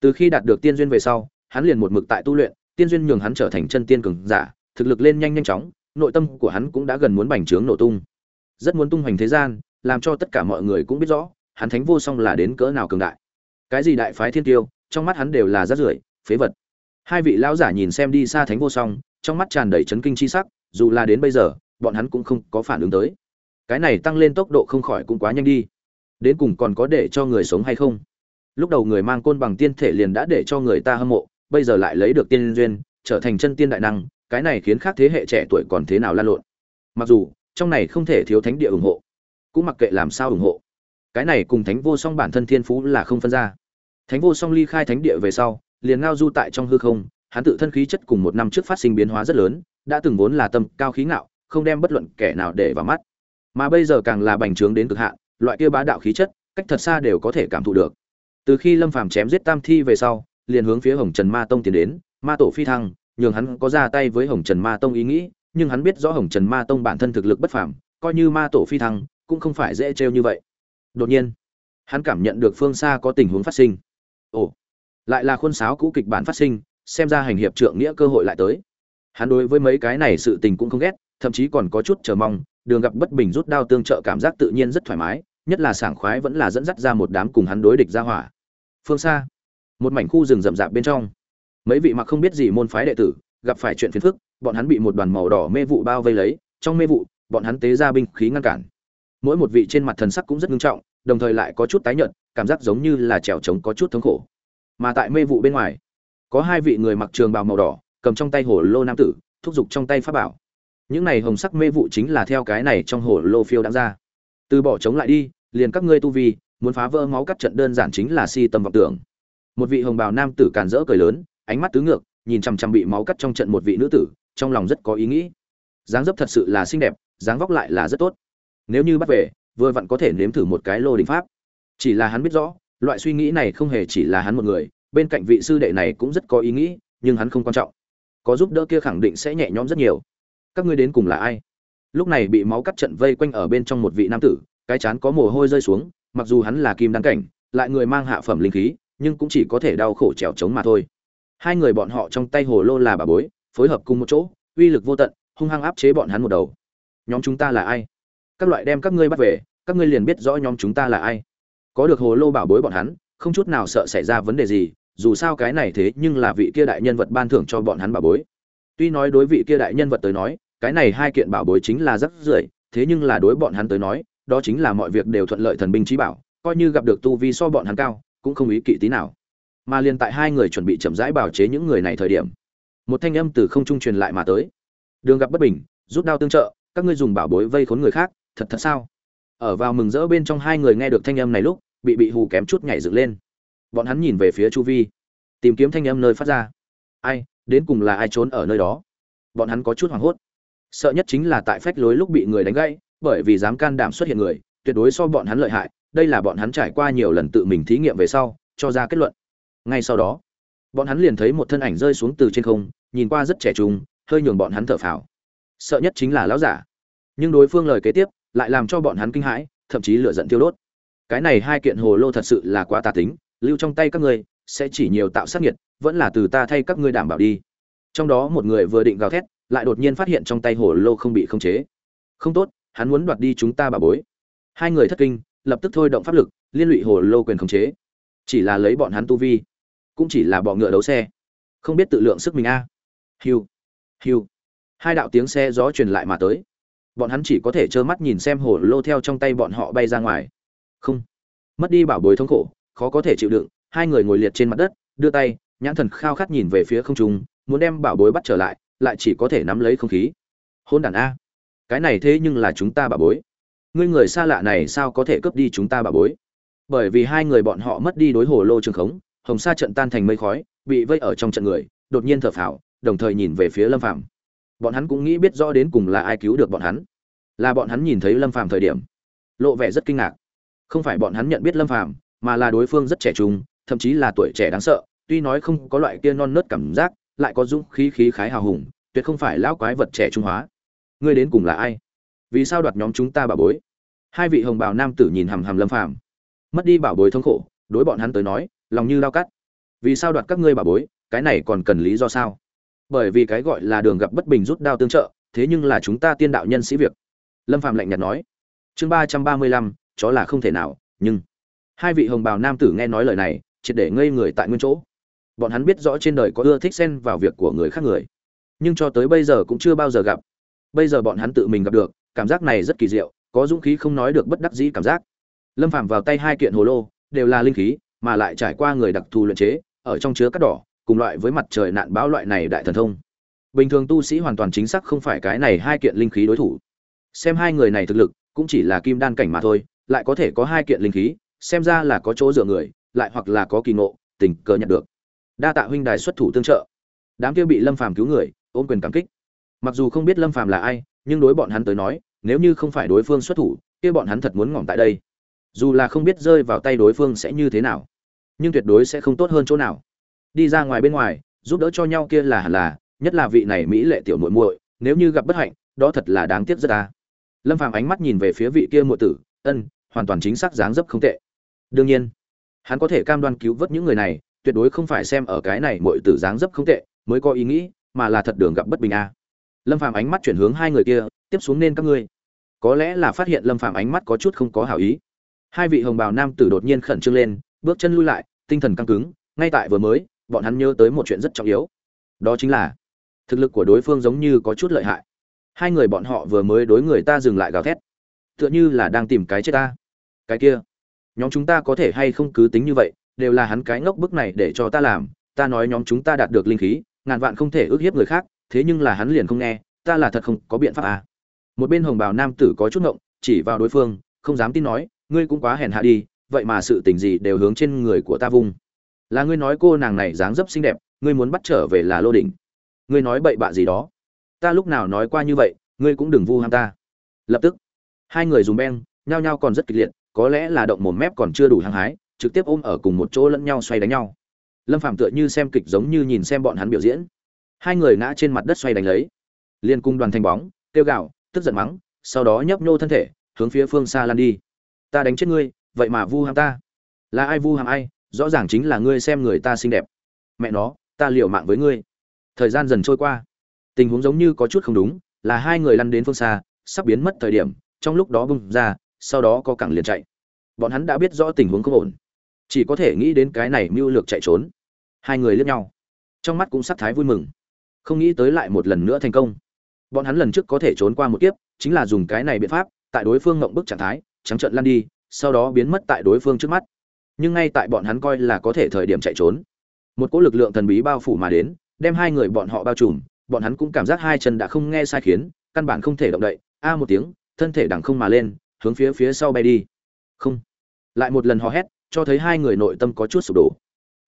Từ khi đạt được tiên duyên về sau, hắn liền một mực tại tu luyện, tiên duyên nhường hắn trở thành chân tiên cường giả, thực lực lên nhanh nhanh chóng, nội tâm của hắn cũng đã gần muốn bành trướng nổ tung. Rất muốn tung hoành thế gian, làm cho tất cả mọi người cũng biết rõ, hắn thánh vô song là đến cỡ nào cường đại. Cái gì đại phái thiên tiêu, trong mắt hắn đều là rát rưởi, phế vật. Hai vị lão giả nhìn xem đi xa thánh vô song trong mắt tràn đầy chấn kinh chi sắc, dù là đến bây giờ, bọn hắn cũng không có phản ứng tới. Cái này tăng lên tốc độ không khỏi cũng quá nhanh đi. Đến cùng còn có để cho người sống hay không? Lúc đầu người mang côn bằng tiên thể liền đã để cho người ta hâm mộ, bây giờ lại lấy được tiên duyên, trở thành chân tiên đại năng, cái này khiến khác thế hệ trẻ tuổi còn thế nào lan lộn? Mặc dù, trong này không thể thiếu thánh địa ủng hộ, cũng mặc kệ làm sao ủng hộ. Cái này cùng thánh vô song bản thân thiên phú là không phân ra. Thánh vô song ly khai thánh địa về sau, liền ngao du tại trong hư không hắn tự thân khí chất cùng một năm trước phát sinh biến hóa rất lớn, đã từng vốn là tâm cao khí ngạo, không đem bất luận kẻ nào để vào mắt. Mà bây giờ càng là bành trướng đến cực hạn, loại kia bá đạo khí chất, cách thật xa đều có thể cảm thụ được. Từ khi lâm phàm chém giết tam thi về sau, liền hướng phía hồng trần ma tông tiến đến, ma tổ phi thăng, nhường hắn có ra tay với hồng trần ma tông ý nghĩ, nhưng hắn biết rõ hồng trần ma tông bản thân thực lực bất phàm, coi như ma tổ phi thăng, cũng không phải dễ trêu như vậy. Đột nhiên, hắn cảm nhận được phương xa có tình huống phát sinh. Ồ, lại là khuôn sáo cũ kịch bản phát sinh xem ra hành hiệp trượng nghĩa cơ hội lại tới. Hắn đối với mấy cái này sự tình cũng không ghét, thậm chí còn có chút chờ mong, đường gặp bất bình rút đao tương trợ cảm giác tự nhiên rất thoải mái, nhất là sảng khoái vẫn là dẫn dắt ra một đám cùng hắn đối địch ra hỏa. Phương xa, một mảnh khu rừng rậm rạp bên trong. Mấy vị mặc không biết gì môn phái đệ tử, gặp phải chuyện phiền phức, bọn hắn bị một đoàn màu đỏ mê vụ bao vây lấy, trong mê vụ, bọn hắn tế ra binh khí ngăn cản. Mỗi một vị trên mặt thần sắc cũng rất nghiêm trọng, đồng thời lại có chút tái nhợt, cảm giác giống như là trèo trống có chút thống khổ. Mà tại mê vụ bên ngoài có hai vị người mặc trường bào màu đỏ, cầm trong tay hồ lô nam tử, thúc giục trong tay pháp bảo. Những này hồng sắc mê vụ chính là theo cái này trong hồ lô phiêu đáng ra. Từ bỏ chống lại đi, liền các ngươi tu vi, muốn phá vỡ máu cắt trận đơn giản chính là si tâm vọng tưởng. Một vị hồng bào nam tử càn rỡ cười lớn, ánh mắt tứ ngược, nhìn chằm chằm bị máu cắt trong trận một vị nữ tử, trong lòng rất có ý nghĩ. Dáng dấp thật sự là xinh đẹp, dáng vóc lại là rất tốt. Nếu như bắt về, vừa vặn có thể nếm thử một cái lô đình pháp. Chỉ là hắn biết rõ, loại suy nghĩ này không hề chỉ là hắn một người bên cạnh vị sư đệ này cũng rất có ý nghĩ, nhưng hắn không quan trọng. Có giúp đỡ kia khẳng định sẽ nhẹ nhõm rất nhiều. Các ngươi đến cùng là ai? Lúc này bị máu cắt trận vây quanh ở bên trong một vị nam tử, cái chán có mồ hôi rơi xuống, mặc dù hắn là kim đăng cảnh, lại người mang hạ phẩm linh khí, nhưng cũng chỉ có thể đau khổ trèo trống mà thôi. Hai người bọn họ trong tay hồ lô là bà bối, phối hợp cùng một chỗ, uy lực vô tận, hung hăng áp chế bọn hắn một đầu. Nhóm chúng ta là ai? Các loại đem các ngươi bắt về, các ngươi liền biết rõ nhóm chúng ta là ai. Có được hồ lô bảo bối bọn hắn, không chút nào sợ xảy ra vấn đề gì dù sao cái này thế nhưng là vị kia đại nhân vật ban thưởng cho bọn hắn bảo bối. Tuy nói đối vị kia đại nhân vật tới nói, cái này hai kiện bảo bối chính là rất rưởi, thế nhưng là đối bọn hắn tới nói, đó chính là mọi việc đều thuận lợi thần binh trí bảo, coi như gặp được tu vi so bọn hắn cao, cũng không ý kỵ tí nào. Mà liền tại hai người chuẩn bị chậm rãi bảo chế những người này thời điểm, một thanh âm từ không trung truyền lại mà tới. Đường gặp bất bình, rút đao tương trợ, các ngươi dùng bảo bối vây khốn người khác, thật thật sao? Ở vào mừng rỡ bên trong hai người nghe được thanh âm này lúc, bị bị hù kém chút nhảy dựng lên bọn hắn nhìn về phía chu vi, tìm kiếm thanh âm nơi phát ra. Ai, đến cùng là ai trốn ở nơi đó? Bọn hắn có chút hoảng hốt. Sợ nhất chính là tại phách lối lúc bị người đánh gãy, bởi vì dám can đảm xuất hiện người, tuyệt đối so bọn hắn lợi hại, đây là bọn hắn trải qua nhiều lần tự mình thí nghiệm về sau, cho ra kết luận. Ngay sau đó, bọn hắn liền thấy một thân ảnh rơi xuống từ trên không, nhìn qua rất trẻ trung, hơi nhường bọn hắn thở phào. Sợ nhất chính là lão giả. Nhưng đối phương lời kế tiếp lại làm cho bọn hắn kinh hãi, thậm chí lựa giận tiêu đốt. Cái này hai kiện hồ lô thật sự là quá tà tính lưu trong tay các ngươi, sẽ chỉ nhiều tạo sát nhiệt vẫn là từ ta thay các ngươi đảm bảo đi. Trong đó một người vừa định gào thét, lại đột nhiên phát hiện trong tay hồ lô không bị khống chế. Không tốt, hắn muốn đoạt đi chúng ta bà bối. Hai người thất kinh, lập tức thôi động pháp lực, liên lụy hồ lô quyền khống chế. Chỉ là lấy bọn hắn tu vi, cũng chỉ là bọ ngựa đấu xe. Không biết tự lượng sức mình a. À. hiu hiu. Hai đạo tiếng xe gió truyền lại mà tới. Bọn hắn chỉ có thể trơ mắt nhìn xem hồ lô theo trong tay bọn họ bay ra ngoài. Không. Mất đi bảo bối thống khổ khó có thể chịu đựng, hai người ngồi liệt trên mặt đất, đưa tay, nhãn thần khao khát nhìn về phía không trung, muốn đem bảo bối bắt trở lại lại chỉ có thể nắm lấy không khí. Hôn đàn a. Cái này thế nhưng là chúng ta bảo bối. Ngươi người xa lạ này sao có thể cướp đi chúng ta bảo bối? Bởi vì hai người bọn họ mất đi đối hồ lô trường khống, hồng sa trận tan thành mây khói, bị vây ở trong trận người, đột nhiên thở phào, đồng thời nhìn về phía lâm phàm. Bọn hắn cũng nghĩ biết rõ đến cùng là ai cứu được bọn hắn. Là bọn hắn nhìn thấy lâm phàm thời điểm, lộ vẻ rất kinh ngạc. Không phải bọn hắn nhận biết lâm phàm mà là đối phương rất trẻ trung, thậm chí là tuổi trẻ đáng sợ, tuy nói không có loại kia non nớt cảm giác, lại có dũng khí khí khái hào hùng, tuyệt không phải lão quái vật trẻ trung hóa. Ngươi đến cùng là ai? Vì sao đoạt nhóm chúng ta bảo bối? Hai vị hồng bào nam tử nhìn hằm hằm lâm phàm. Mất đi bảo bối thống khổ, đối bọn hắn tới nói, lòng như lao cắt. Vì sao đoạt các ngươi bảo bối? Cái này còn cần lý do sao? Bởi vì cái gọi là đường gặp bất bình rút đao tương trợ, thế nhưng là chúng ta tiên đạo nhân sĩ việc. Lâm phạm lạnh nhạt nói. Chương ba trăm ba mươi lăm, chó là không thể nào, nhưng hai vị hồng bào nam tử nghe nói lời này, triệt để ngây người tại nguyên chỗ. Bọn hắn biết rõ trên đời có ưa thích xen vào việc của người khác người. Nhưng cho tới bây giờ cũng chưa bao giờ gặp. Bây giờ bọn hắn tự mình gặp được, cảm giác này rất kỳ diệu, có dũng khí không nói được bất đắc dĩ cảm giác. Lâm phạm vào tay hai kiện hồ lô, đều là linh khí, mà lại trải qua người đặc thù luyện chế, ở trong chứa cắt đỏ, cùng loại với mặt trời nạn bão loại này đại thần thông. Bình thường tu sĩ hoàn toàn chính xác không phải cái này hai kiện linh khí đối thủ. Xem hai người này thực lực, cũng chỉ là kim đan cảnh mà thôi, lại có thể có hai kiện linh khí xem ra là có chỗ dựa người, lại hoặc là có kỳ ngộ, tình cờ nhận được. Đa tạ huynh đài xuất thủ tương trợ. Đám kia bị lâm phàm cứu người, ôm quyền cảm kích. Mặc dù không biết lâm phàm là ai, nhưng đối bọn hắn tới nói, nếu như không phải đối phương xuất thủ, kia bọn hắn thật muốn ngỏm tại đây. Dù là không biết rơi vào tay đối phương sẽ như thế nào, nhưng tuyệt đối sẽ không tốt hơn chỗ nào. Đi ra ngoài bên ngoài, giúp đỡ cho nhau kia là hẳn là, nhất là vị này mỹ lệ tiểu muội muội, nếu như gặp bất hạnh, đó thật là đáng tiếc rất ta lâm phàm ánh mắt nhìn về phía vị kia muội tử, ân, hoàn toàn chính xác dáng dấp không tệ đương nhiên, hắn có thể cam đoan cứu vớt những người này, tuyệt đối không phải xem ở cái này muội tử dáng dấp không tệ, mới có ý nghĩ, mà là thật đường gặp bất bình a. Lâm phàm ánh mắt chuyển hướng hai người kia, tiếp xuống nên các ngươi. Có lẽ là phát hiện lâm phàm ánh mắt có chút không có hảo ý. Hai vị hồng bào nam tử đột nhiên khẩn trương lên, bước chân lui lại, tinh thần căng cứng, ngay tại vừa mới, bọn hắn nhớ tới một chuyện rất trọng yếu. Đó chính là, thực lực của đối phương giống như có chút lợi hại. Hai người bọn họ vừa mới đối người ta dừng lại gào thét. Tựa như là đang tìm cái chết ta. Cái kia nhóm chúng ta có thể hay không cứ tính như vậy, đều là hắn cái ngốc bức này để cho ta làm, ta nói nhóm chúng ta đạt được linh khí, ngàn vạn không thể ước hiếp người khác, thế nhưng là hắn liền không nghe, ta là thật không có biện pháp à. Một bên hồng bào nam tử có chút ngộng, chỉ vào đối phương, không dám tin nói, ngươi cũng quá hèn hạ đi, vậy mà sự tình gì đều hướng trên người của ta vung. Là ngươi nói cô nàng này dáng dấp xinh đẹp, ngươi muốn bắt trở về là lô đỉnh. Ngươi nói bậy bạ gì đó. Ta lúc nào nói qua như vậy, ngươi cũng đừng vu ham ta. Lập tức, hai người dùng beng, nhao nhao còn rất kịch liệt có lẽ là động mồm mép còn chưa đủ hăng hái, trực tiếp ôm ở cùng một chỗ lẫn nhau xoay đánh nhau. Lâm phạm tựa như xem kịch giống như nhìn xem bọn hắn biểu diễn. Hai người ngã trên mặt đất xoay đánh lấy. Liên cung đoàn thanh bóng tiêu gạo tức giận mắng, sau đó nhấp nhô thân thể, hướng phía phương xa lan đi. Ta đánh chết ngươi, vậy mà vu ham ta. Là ai vu ham ai, rõ ràng chính là ngươi xem người ta xinh đẹp. Mẹ nó, ta liều mạng với ngươi. Thời gian dần trôi qua. Tình huống giống như có chút không đúng, là hai người lăn đến phương xa, sắp biến mất thời điểm, trong lúc đó bung ra sau đó có cẳng liền chạy. Bọn hắn đã biết rõ tình huống không ổn. Chỉ có thể nghĩ đến cái này mưu lược chạy trốn. Hai người liếc nhau. Trong mắt cũng sắc thái vui mừng. Không nghĩ tới lại một lần nữa thành công. Bọn hắn lần trước có thể trốn qua một kiếp, chính là dùng cái này biện pháp, tại đối phương ngộng bức trạng thái, trắng trận lăn đi, sau đó biến mất tại đối phương trước mắt. Nhưng ngay tại bọn hắn coi là có thể thời điểm chạy trốn, một cỗ lực lượng thần bí bao phủ mà đến, đem hai người bọn họ bao trùm, bọn hắn cũng cảm giác hai chân đã không nghe sai khiến, căn bản không thể động đậy. A một tiếng, thân thể đằng không mà lên hướng phía phía sau bay đi. Không. Lại một lần hò hét, cho thấy hai người nội tâm có chút sụp đổ.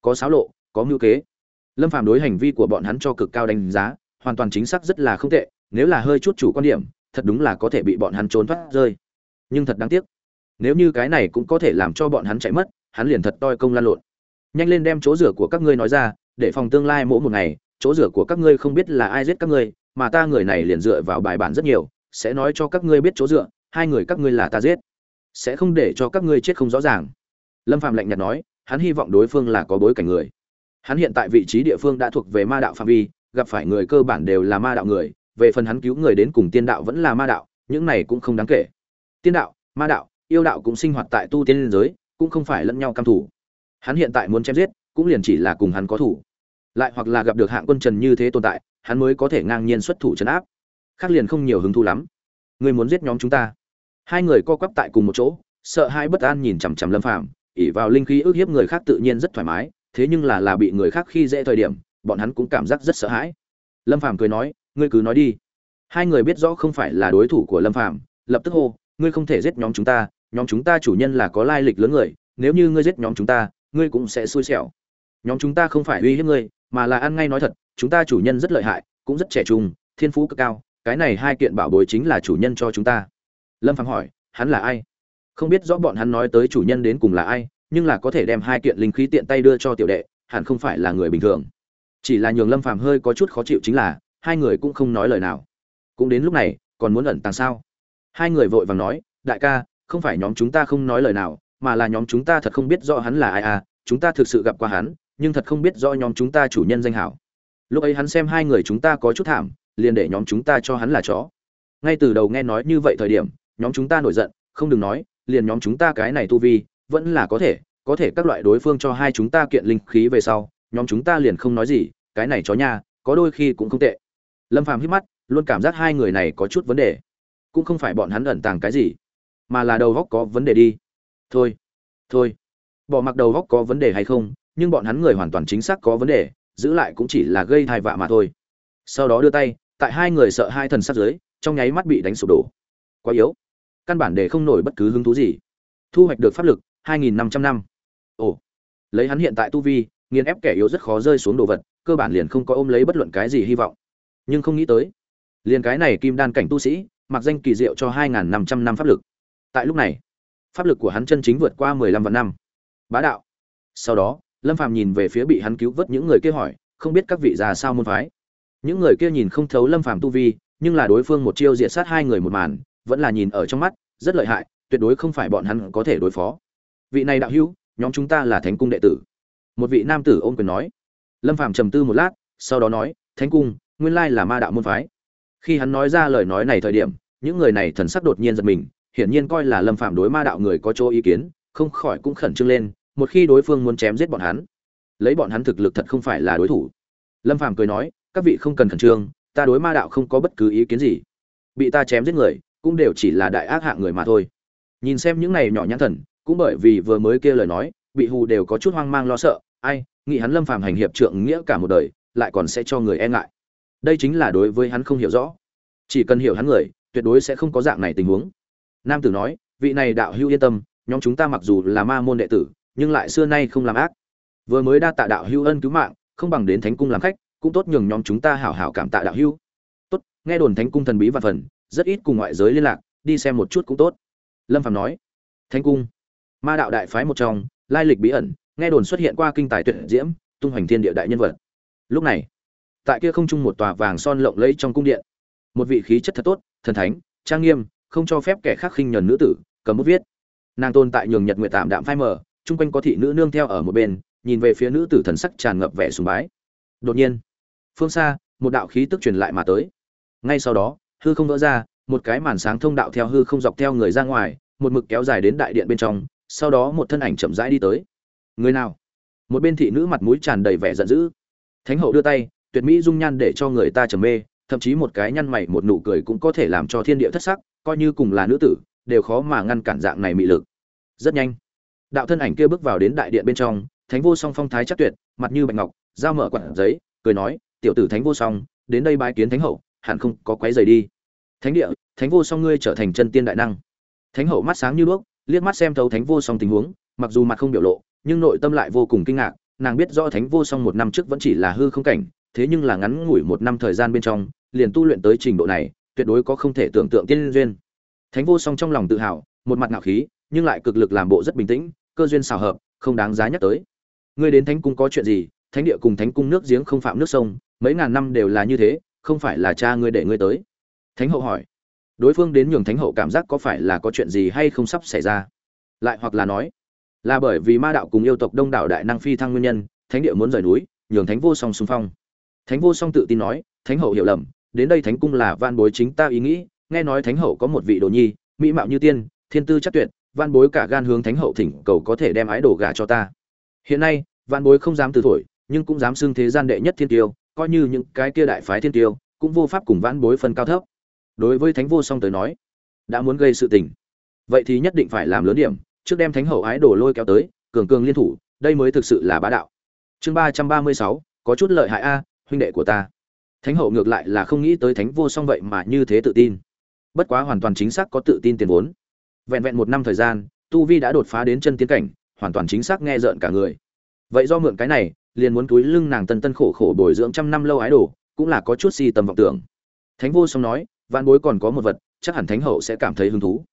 Có xáo lộ, có mưu kế. Lâm phàm đối hành vi của bọn hắn cho cực cao đánh giá, hoàn toàn chính xác rất là không tệ, nếu là hơi chút chủ quan điểm, thật đúng là có thể bị bọn hắn trốn thoát rơi. Nhưng thật đáng tiếc, nếu như cái này cũng có thể làm cho bọn hắn chạy mất, hắn liền thật toi công lan lộn. Nhanh lên đem chỗ rửa của các ngươi nói ra, để phòng tương lai mỗi một ngày, chỗ rửa của các ngươi không biết là ai giết các ngươi, mà ta người này liền dựa vào bài bản rất nhiều, sẽ nói cho các ngươi biết chỗ dựa hai người các ngươi là ta giết, sẽ không để cho các ngươi chết không rõ ràng. Lâm phạm lạnh nhạt nói, hắn hy vọng đối phương là có bối cảnh người. Hắn hiện tại vị trí địa phương đã thuộc về ma đạo phạm vi, gặp phải người cơ bản đều là ma đạo người, về phần hắn cứu người đến cùng tiên đạo vẫn là ma đạo, những này cũng không đáng kể. Tiên đạo, ma đạo, yêu đạo cũng sinh hoạt tại tu tiên liên giới, cũng không phải lẫn nhau căm thủ hắn hiện tại muốn chém giết, cũng liền chỉ là cùng hắn có thủ. Lại hoặc là gặp được hạng quân trần như thế tồn tại, hắn mới có thể ngang nhiên xuất thủ trấn áp. Khác liền không nhiều hứng thú lắm. Người muốn giết nhóm chúng ta? Hai người co quắp tại cùng một chỗ, sợ hai bất an nhìn chằm chằm lâm phàm ỉ vào linh khí ức hiếp người khác tự nhiên rất thoải mái, thế nhưng là là bị người khác khi dễ thời điểm, bọn hắn cũng cảm giác rất sợ hãi. Lâm phàm cười nói, ngươi cứ nói đi. Hai người biết rõ không phải là đối thủ của lâm phàm, lập tức hô, ngươi không thể giết nhóm chúng ta, nhóm chúng ta chủ nhân là có lai lịch lớn người, nếu như ngươi giết nhóm chúng ta, ngươi cũng sẽ xui xẻo. Nhóm chúng ta không phải uy hiếp ngươi, mà là ăn ngay nói thật, chúng ta chủ nhân rất lợi hại, cũng rất trẻ trung, thiên phú cực cao, cái này hai kiện bảo bối chính là chủ nhân cho chúng ta lâm phạm hỏi, hắn là ai? Không biết rõ bọn hắn nói tới chủ nhân đến cùng là ai, nhưng là có thể đem hai kiện linh khí tiện tay đưa cho tiểu đệ, hẳn không phải là người bình thường. Chỉ là nhường lâm phàm hơi có chút khó chịu chính là, hai người cũng không nói lời nào. Cũng đến lúc này, còn muốn ẩn tàng sao? Hai người vội vàng nói, đại ca, không phải nhóm chúng ta không nói lời nào, mà là nhóm chúng ta thật không biết rõ hắn là ai à chúng ta thực sự gặp qua hắn, nhưng thật không biết rõ nhóm chúng ta chủ nhân danh hảo. Lúc ấy hắn xem hai người chúng ta có chút thảm, liền để nhóm chúng ta cho hắn là chó. Ngay từ đầu nghe nói như vậy thời điểm nhóm chúng ta nổi giận, không đừng nói, liền nhóm chúng ta cái này tu vi, vẫn là có thể có thể các loại đối phương cho hai chúng ta kiện linh khí về sau, nhóm chúng ta liền không nói gì, cái này chó nha, có đôi khi cũng không tệ. Lâm phàm hít mắt, luôn cảm giác hai người này có chút vấn đề. Cũng không phải bọn hắn ẩn tàng cái gì, mà là đầu góc có vấn đề đi. Thôi thôi, bỏ mặc đầu góc có vấn đề hay không, nhưng bọn hắn người hoàn toàn chính xác có vấn đề, giữ lại cũng chỉ là gây thai vạ mà thôi. Sau đó đưa tay, tại hai người sợ hai thần sát dưới, trong nháy mắt bị đánh sụp đổ. Quá yếu căn bản để không nổi bất cứ hứng thú gì. Thu hoạch được pháp lực 2.500 năm ồ, lấy hắn hiện tại tu vi, nghiền ép kẻ yếu rất khó rơi xuống đồ vật, cơ bản liền không có ôm lấy bất luận cái gì hy vọng. Nhưng không nghĩ tới, liền cái này kim đan cảnh tu sĩ, mặc danh kỳ diệu cho 2.500 năm pháp lực. Tại lúc này, pháp lực của hắn chân chính vượt qua 15 vạn năm. Bá đạo. Sau đó, lâm phàm nhìn về phía bị hắn cứu vớt những người kia hỏi, không biết các vị già sao môn phái? Những người kia nhìn không thấu lâm phàm tu vi, nhưng là đối phương một chiêu diệt sát hai người một màn, vẫn là nhìn ở trong mắt rất lợi hại, tuyệt đối không phải bọn hắn có thể đối phó. Vị này đạo hữu, nhóm chúng ta là thánh cung đệ tử. Một vị nam tử ôm quyền nói. Lâm phàm trầm tư một lát, sau đó nói, thánh cung, nguyên lai là ma đạo môn phái. Khi hắn nói ra lời nói này thời điểm, những người này thần sắc đột nhiên giật mình, hiển nhiên coi là lâm phàm đối ma đạo người có chỗ ý kiến, không khỏi cũng khẩn trương lên, một khi đối phương muốn chém giết bọn hắn, lấy bọn hắn thực lực thật không phải là đối thủ. Lâm phàm cười nói, các vị không cần khẩn trương, ta đối ma đạo không có bất cứ ý kiến gì. Bị ta chém giết người cũng đều chỉ là đại ác hạng người mà thôi. Nhìn xem những này nhỏ nhãn thần, cũng bởi vì vừa mới kia lời nói, bị hù đều có chút hoang mang lo sợ, ai, nghĩ hắn lâm phàm hành hiệp trượng nghĩa cả một đời, lại còn sẽ cho người e ngại. Đây chính là đối với hắn không hiểu rõ. Chỉ cần hiểu hắn người, tuyệt đối sẽ không có dạng này tình huống. Nam tử nói, vị này đạo hữu yên tâm, nhóm chúng ta mặc dù là ma môn đệ tử, nhưng lại xưa nay không làm ác. Vừa mới đa tạ đạo hữu ân cứu mạng, không bằng đến thánh cung làm khách, cũng tốt nhường nhóm chúng ta hảo hảo cảm tạ đạo hữu. Tốt, nghe đồn thánh cung thần bí và phần rất ít cùng ngoại giới liên lạc, đi xem một chút cũng tốt. Lâm phạm nói, thánh cung, ma đạo đại phái một trong, lai lịch bí ẩn, nghe đồn xuất hiện qua kinh tài tuyệt diễm, tung hoành thiên địa đại nhân vật. Lúc này, tại kia không trung một tòa vàng son lộng lẫy trong cung điện, một vị khí chất thật tốt, thần thánh, trang nghiêm, không cho phép kẻ khác khinh nhẫn nữ tử, cầm bút viết. Nàng tồn tại nhường nhật nguyệt tạm đạm phai mờ, chung quanh có thị nữ nương theo ở một bên, nhìn về phía nữ tử thần sắc tràn ngập vẻ sùng bái. Đột nhiên, phương xa, một đạo khí tức truyền lại mà tới. Ngay sau đó hư không vỡ ra, một cái màn sáng thông đạo theo hư không dọc theo người ra ngoài, một mực kéo dài đến đại điện bên trong, sau đó một thân ảnh chậm rãi đi tới. Người nào? Một bên thị nữ mặt mũi tràn đầy vẻ giận dữ. Thánh hậu đưa tay, tuyệt mỹ dung nhan để cho người ta trầm mê, thậm chí một cái nhăn mày, một nụ cười cũng có thể làm cho thiên địa thất sắc, coi như cùng là nữ tử, đều khó mà ngăn cản dạng này mị lực. Rất nhanh, đạo thân ảnh kia bước vào đến đại điện bên trong, thánh vô song phong thái chắc tuyệt, mặt như bạch ngọc, dao mở quặn giấy, cười nói, tiểu tử thánh vô song, đến đây bái kiến thánh hậu hẳn không có quấy rầy đi. Thánh địa, thánh vô song ngươi trở thành chân tiên đại năng. Thánh hậu mắt sáng như đuốc, liếc mắt xem thấu thánh vô song tình huống, mặc dù mặt không biểu lộ, nhưng nội tâm lại vô cùng kinh ngạc, nàng biết rõ thánh vô song một năm trước vẫn chỉ là hư không cảnh, thế nhưng là ngắn ngủi một năm thời gian bên trong, liền tu luyện tới trình độ này, tuyệt đối có không thể tưởng tượng tiên duyên. Thánh vô song trong lòng tự hào, một mặt ngạo khí, nhưng lại cực lực làm bộ rất bình tĩnh, cơ duyên xào hợp, không đáng giá nhắc tới. Ngươi đến thánh cung có chuyện gì? Thánh địa cùng thánh cung nước giếng không phạm nước sông, mấy ngàn năm đều là như thế không phải là cha ngươi để ngươi tới. Thánh hậu hỏi. Đối phương đến nhường thánh hậu cảm giác có phải là có chuyện gì hay không sắp xảy ra? Lại hoặc là nói, là bởi vì ma đạo cùng yêu tộc đông đảo đại năng phi thăng nguyên nhân, thánh địa muốn rời núi, nhường thánh vô song xung phong. Thánh vô song tự tin nói, thánh hậu hiểu lầm, đến đây thánh cung là van bối chính ta ý nghĩ, nghe nói thánh hậu có một vị đồ nhi, mỹ mạo như tiên, thiên tư chắc tuyệt, van bối cả gan hướng thánh hậu thỉnh cầu có thể đem ái đồ gà cho ta. Hiện nay, van bối không dám từ thổi, nhưng cũng dám xưng thế gian đệ nhất thiên tiêu coi như những cái kia đại phái thiên tiêu, cũng vô pháp cùng vãn bối phân cao thấp. Đối với thánh vô song tới nói, đã muốn gây sự tình. Vậy thì nhất định phải làm lớn điểm, trước đem thánh hậu ái đổ lôi kéo tới, cường cường liên thủ, đây mới thực sự là bá đạo. Chương ba trăm ba mươi sáu, có chút lợi hại a, huynh đệ của ta. Thánh hậu ngược lại là không nghĩ tới thánh vô song vậy mà như thế tự tin. Bất quá hoàn toàn chính xác có tự tin tiền vốn. Vẹn vẹn một năm thời gian, tu vi đã đột phá đến chân tiến cảnh, hoàn toàn chính xác nghe rợn cả người. Vậy do mượn cái này liền muốn túi lưng nàng tân tân khổ khổ bồi dưỡng trăm năm lâu ái đồ, cũng là có chút si tầm vọng tưởng. Thánh vô song nói, vạn bối còn có một vật, chắc hẳn thánh hậu sẽ cảm thấy hứng thú.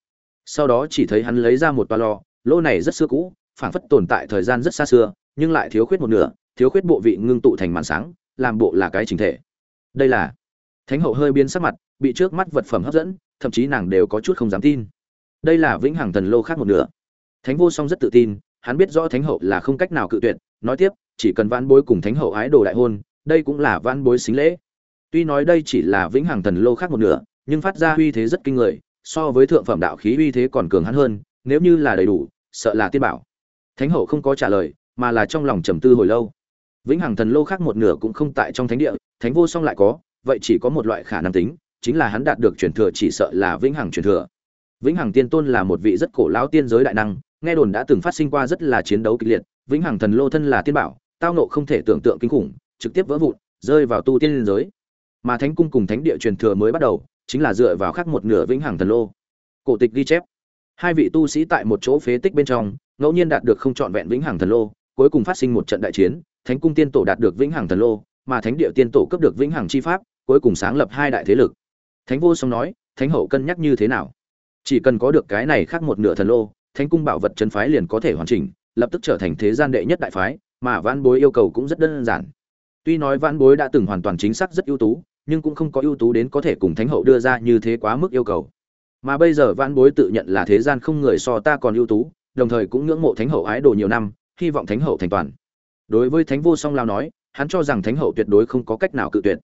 Sau đó chỉ thấy hắn lấy ra một ba lò, lô này rất xưa cũ, phảng phất tồn tại thời gian rất xa xưa, nhưng lại thiếu khuyết một nửa, thiếu khuyết bộ vị ngưng tụ thành màn sáng, làm bộ là cái chính thể. Đây là thánh hậu hơi biến sắc mặt, bị trước mắt vật phẩm hấp dẫn, thậm chí nàng đều có chút không dám tin. Đây là vĩnh hằng thần lô khác một nửa. Thánh vô song rất tự tin, hắn biết rõ thánh hậu là không cách nào cự tuyệt, nói tiếp chỉ cần vãn bối cùng thánh hậu ái đồ đại hôn, đây cũng là vãn bối xính lễ. Tuy nói đây chỉ là vĩnh hằng thần lô khác một nửa, nhưng phát ra uy thế rất kinh người, so với thượng phẩm đạo khí uy thế còn cường hắn hơn, nếu như là đầy đủ, sợ là tiên bảo. Thánh hậu không có trả lời, mà là trong lòng trầm tư hồi lâu. Vĩnh hằng thần lô khác một nửa cũng không tại trong thánh địa, thánh vô song lại có, vậy chỉ có một loại khả năng tính, chính là hắn đạt được truyền thừa chỉ sợ là vĩnh hằng truyền thừa. Vĩnh hằng tiên tôn là một vị rất cổ lão tiên giới đại năng, nghe đồn đã từng phát sinh qua rất là chiến đấu kịch liệt, vĩnh hằng thần lô thân là tiên bảo tao nộ không thể tưởng tượng kinh khủng, trực tiếp vỡ vụn, rơi vào tu tiên giới. Mà thánh cung cùng thánh địa truyền thừa mới bắt đầu, chính là dựa vào khác một nửa vĩnh hằng thần lô. Cổ tịch ghi chép. Hai vị tu sĩ tại một chỗ phế tích bên trong, ngẫu nhiên đạt được không trọn vẹn vĩnh hằng thần lô, cuối cùng phát sinh một trận đại chiến, thánh cung tiên tổ đạt được vĩnh hằng thần lô, mà thánh địa tiên tổ cấp được vĩnh hằng chi pháp, cuối cùng sáng lập hai đại thế lực. Thánh vô song nói, thánh hậu cân nhắc như thế nào? Chỉ cần có được cái này khác một nửa thần lô, thánh cung bảo vật chân phái liền có thể hoàn chỉnh, lập tức trở thành thế gian đệ nhất đại phái mà vãn bối yêu cầu cũng rất đơn giản. Tuy nói vãn bối đã từng hoàn toàn chính xác rất ưu tú, nhưng cũng không có ưu tú đến có thể cùng thánh hậu đưa ra như thế quá mức yêu cầu. Mà bây giờ vãn bối tự nhận là thế gian không người so ta còn ưu tú, đồng thời cũng ngưỡng mộ thánh hậu ái đồ nhiều năm, hy vọng thánh hậu thành toàn. Đối với thánh vô song lao nói, hắn cho rằng thánh hậu tuyệt đối không có cách nào cự tuyệt.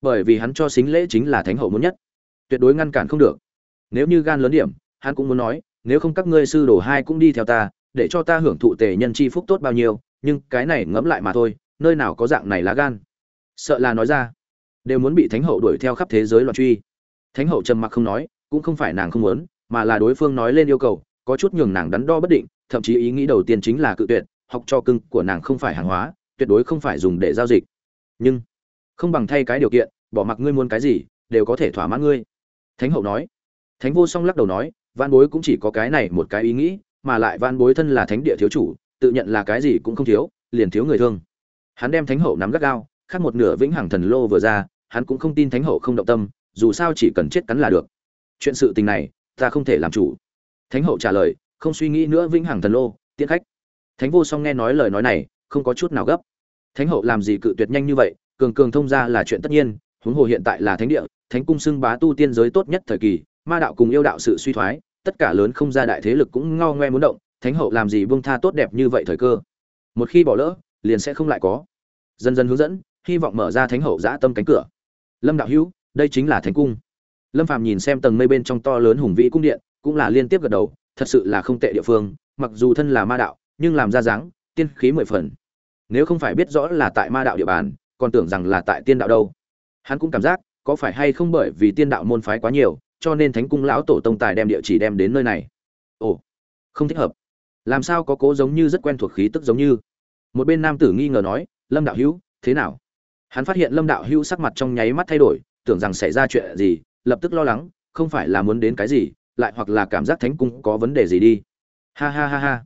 Bởi vì hắn cho xính lễ chính là thánh hậu muốn nhất. Tuyệt đối ngăn cản không được. Nếu như gan lớn điểm, hắn cũng muốn nói, nếu không các ngươi sư đồ hai cũng đi theo ta, để cho ta hưởng thụ tề nhân chi phúc tốt bao nhiêu nhưng cái này ngẫm lại mà thôi, nơi nào có dạng này lá gan? Sợ là nói ra, đều muốn bị thánh hậu đuổi theo khắp thế giới loạn truy. Thánh hậu trầm mặc không nói, cũng không phải nàng không muốn, mà là đối phương nói lên yêu cầu, có chút nhường nàng đắn đo bất định, thậm chí ý nghĩ đầu tiên chính là cự tuyệt, học cho cưng của nàng không phải hàng hóa, tuyệt đối không phải dùng để giao dịch. Nhưng, không bằng thay cái điều kiện, bỏ mặc ngươi muốn cái gì, đều có thể thỏa mãn ngươi. Thánh hậu nói. Thánh vô song lắc đầu nói văn bối cũng chỉ có cái này một cái ý nghĩ, mà lại văn bối thân là thánh địa thiếu chủ tự nhận là cái gì cũng không thiếu, liền thiếu người thương. Hắn đem thánh hậu nắm gắt gao, khác một nửa vĩnh hằng thần lô vừa ra, hắn cũng không tin thánh hậu không động tâm, dù sao chỉ cần chết cắn là được. Chuyện sự tình này, ta không thể làm chủ. Thánh hậu trả lời, không suy nghĩ nữa vĩnh hằng thần lô, tiễn khách. Thánh vô song nghe nói lời nói này, không có chút nào gấp. Thánh hậu làm gì cự tuyệt nhanh như vậy, cường cường thông ra là chuyện tất nhiên, huống hồ hiện tại là thánh địa, thánh cung xưng bá tu tiên giới tốt nhất thời kỳ, ma đạo cùng yêu đạo sự suy thoái, tất cả lớn không ra đại thế lực cũng ngao ngoe muốn động thánh hậu làm gì buông tha tốt đẹp như vậy thời cơ? Một khi bỏ lỡ, liền sẽ không lại có. Dần dần hướng dẫn, hy vọng mở ra thánh hậu dã tâm cánh cửa. Lâm đạo hữu, đây chính là thánh cung. Lâm phàm nhìn xem tầng mây bên trong to lớn hùng vĩ cung điện, cũng là liên tiếp gật đầu, thật sự là không tệ địa phương, mặc dù thân là ma đạo, nhưng làm ra dáng, tiên khí mười phần. Nếu không phải biết rõ là tại ma đạo địa bàn, còn tưởng rằng là tại tiên đạo đâu. Hắn cũng cảm giác, có phải hay không bởi vì tiên đạo môn phái quá nhiều, cho nên thánh cung lão tổ tông tài đem địa chỉ đem đến nơi này. Ồ, không thích hợp làm sao có cố giống như rất quen thuộc khí tức giống như? Một bên nam tử nghi ngờ nói, lâm đạo hữu, thế nào? Hắn phát hiện lâm đạo hữu sắc mặt trong nháy mắt thay đổi, tưởng rằng xảy ra chuyện gì, lập tức lo lắng, không phải là muốn đến cái gì, lại hoặc là cảm giác thánh cung có vấn đề gì đi. Ha ha ha ha.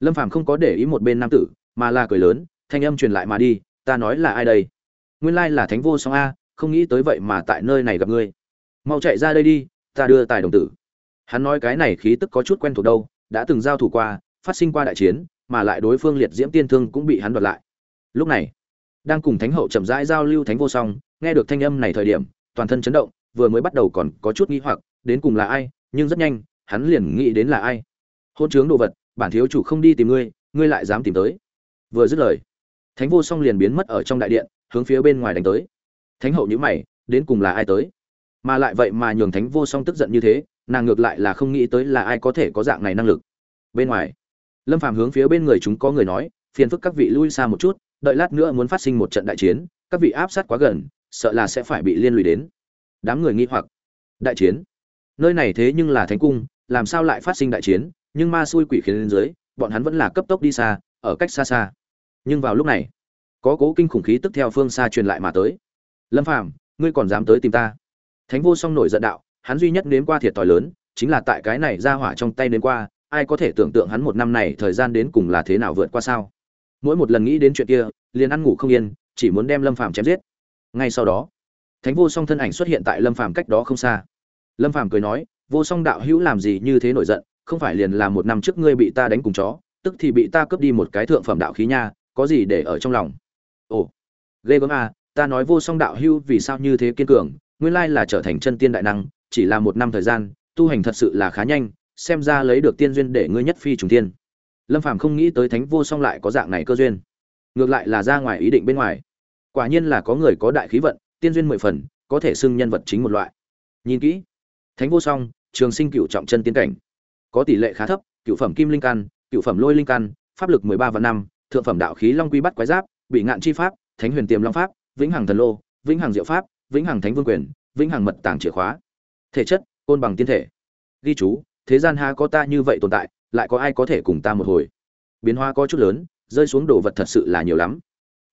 Lâm phàm không có để ý một bên nam tử, mà là cười lớn, thanh âm truyền lại mà đi, ta nói là ai đây? Nguyên lai là thánh vô song a, không nghĩ tới vậy mà tại nơi này gặp ngươi. Mau chạy ra đây đi, ta đưa tài đồng tử. Hắn nói cái này khí tức có chút quen thuộc đâu, đã từng giao thủ qua phát sinh qua đại chiến, mà lại đối phương liệt diễm tiên thương cũng bị hắn đoạt lại. Lúc này, đang cùng thánh hậu chậm rãi giao lưu thánh vô song, nghe được thanh âm này thời điểm, toàn thân chấn động, vừa mới bắt đầu còn có chút nghi hoặc, đến cùng là ai, nhưng rất nhanh, hắn liền nghĩ đến là ai. Hôn chướng đồ vật, bản thiếu chủ không đi tìm ngươi ngươi lại dám tìm tới. Vừa dứt lời, thánh vô song liền biến mất ở trong đại điện, hướng phía bên ngoài đánh tới. Thánh hậu nhữ mày, đến cùng là ai tới? Mà lại vậy mà nhường thánh vô song tức giận như thế, nàng ngược lại là không nghĩ tới là ai có thể có dạng này năng lực. Bên ngoài lâm phàm hướng phía bên người chúng có người nói, phiền phức các vị lui xa một chút, đợi lát nữa muốn phát sinh một trận đại chiến, các vị áp sát quá gần, sợ là sẽ phải bị liên lụy đến. Đám người nghi hoặc. Đại chiến? Nơi này thế nhưng là thánh cung, làm sao lại phát sinh đại chiến? Nhưng ma xui quỷ khiến lên dưới, bọn hắn vẫn là cấp tốc đi xa, ở cách xa xa. Nhưng vào lúc này, có cố kinh khủng khí tức theo phương xa truyền lại mà tới. Lâm phàm, ngươi còn dám tới tìm ta? Thánh vô song nổi giận đạo, hắn duy nhất nếm qua thiệt thòi lớn, chính là tại cái này ra hỏa trong tay nếm qua ai có thể tưởng tượng hắn một năm này thời gian đến cùng là thế nào vượt qua sao? Mỗi một lần nghĩ đến chuyện kia, liền ăn ngủ không yên, chỉ muốn đem lâm phàm chém giết. Ngay sau đó, thánh vô song thân ảnh xuất hiện tại lâm phàm cách đó không xa. Lâm phàm cười nói, vô song đạo hữu làm gì như thế nổi giận, không phải liền là một năm trước ngươi bị ta đánh cùng chó, tức thì bị ta cướp đi một cái thượng phẩm đạo khí nha, có gì để ở trong lòng? Ồ, ghê gớm à ta nói vô song đạo hữu vì sao như thế kiên cường, nguyên lai là trở thành chân tiên đại năng, chỉ là một năm thời gian, tu hành thật sự là khá nhanh xem ra lấy được tiên duyên để ngươi nhất phi trùng tiên lâm phàm không nghĩ tới thánh vô song lại có dạng này cơ duyên. Ngược lại là ra ngoài ý định bên ngoài. Quả nhiên là có người có đại khí vận, tiên duyên mười phần, có thể xưng nhân vật chính một loại. Nhìn kỹ. Thánh vô song, trường sinh cựu trọng chân tiên cảnh. Có tỷ lệ khá thấp, cựu phẩm kim linh căn, cựu phẩm lôi linh căn, pháp lực mười ba và năm, thượng phẩm đạo khí long quy bắt quái giáp, bị ngạn chi pháp, thánh huyền tiềm long pháp, vĩnh hằng thần lô, vĩnh hằng diệu pháp, vĩnh hằng thánh vương quyền, vĩnh hằng mật tàng chìa khóa. Thể chất, côn bằng tiên thể. Ghi chú thế gian ha có ta như vậy tồn tại, lại có ai có thể cùng ta một hồi? Biến hóa có chút lớn, rơi xuống đồ vật thật sự là nhiều lắm.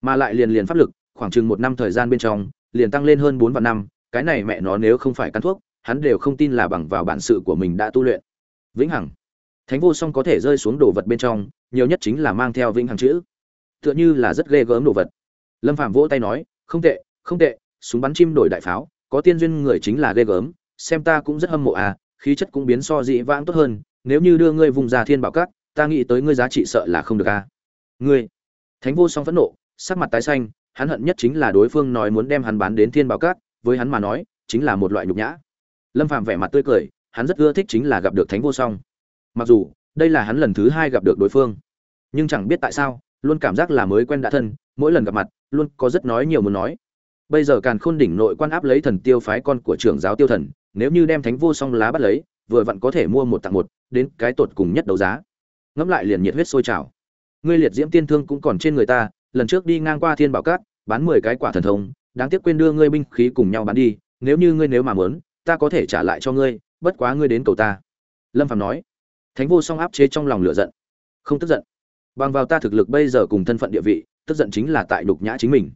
Mà lại liền liền pháp lực, khoảng chừng một năm thời gian bên trong, liền tăng lên hơn bốn vạn năm, cái này mẹ nó nếu không phải căn thuốc, hắn đều không tin là bằng vào bản sự của mình đã tu luyện. Vĩnh hằng. Thánh vô song có thể rơi xuống đồ vật bên trong, nhiều nhất chính là mang theo vĩnh hằng chữ. Tựa như là rất ghê gớm đồ vật. Lâm phạm vỗ tay nói, không tệ không tệ, súng bắn chim đổi đại pháo, có tiên duyên người chính là ghê gớm, xem ta cũng rất hâm mộ à khí chất cũng biến so dị vãng tốt hơn, nếu như đưa ngươi vùng ra thiên bảo cát ta nghĩ tới ngươi giá trị sợ là không được à. Ngươi, thánh vô song phẫn nộ, sắc mặt tái xanh, hắn hận nhất chính là đối phương nói muốn đem hắn bán đến thiên bảo cát với hắn mà nói, chính là một loại nhục nhã. Lâm phạm vẻ mặt tươi cười, hắn rất ưa thích chính là gặp được thánh vô song. Mặc dù, đây là hắn lần thứ hai gặp được đối phương. Nhưng chẳng biết tại sao, luôn cảm giác là mới quen đã thân, mỗi lần gặp mặt, luôn có rất nói nhiều muốn nói. Bây giờ càn khôn đỉnh nội quan áp lấy thần tiêu phái con của trưởng giáo tiêu thần nếu như đem thánh vô song lá bắt lấy, vừa vặn có thể mua một tặng một, đến cái tột cùng nhất đấu giá. Ngẫm lại liền nhiệt huyết sôi trào. Ngươi liệt diễm tiên thương cũng còn trên người ta, lần trước đi ngang qua thiên bảo cát, bán mười cái quả thần thông, đáng tiếc quên đưa ngươi binh khí cùng nhau bán đi, nếu như ngươi nếu mà muốn, ta có thể trả lại cho ngươi, bất quá ngươi đến cầu ta. Lâm phạm nói. Thánh vô song áp chế trong lòng lửa giận. Không tức giận. Bằng vào ta thực lực bây giờ cùng thân phận địa vị, tức giận chính là tại đục nhã chính mình.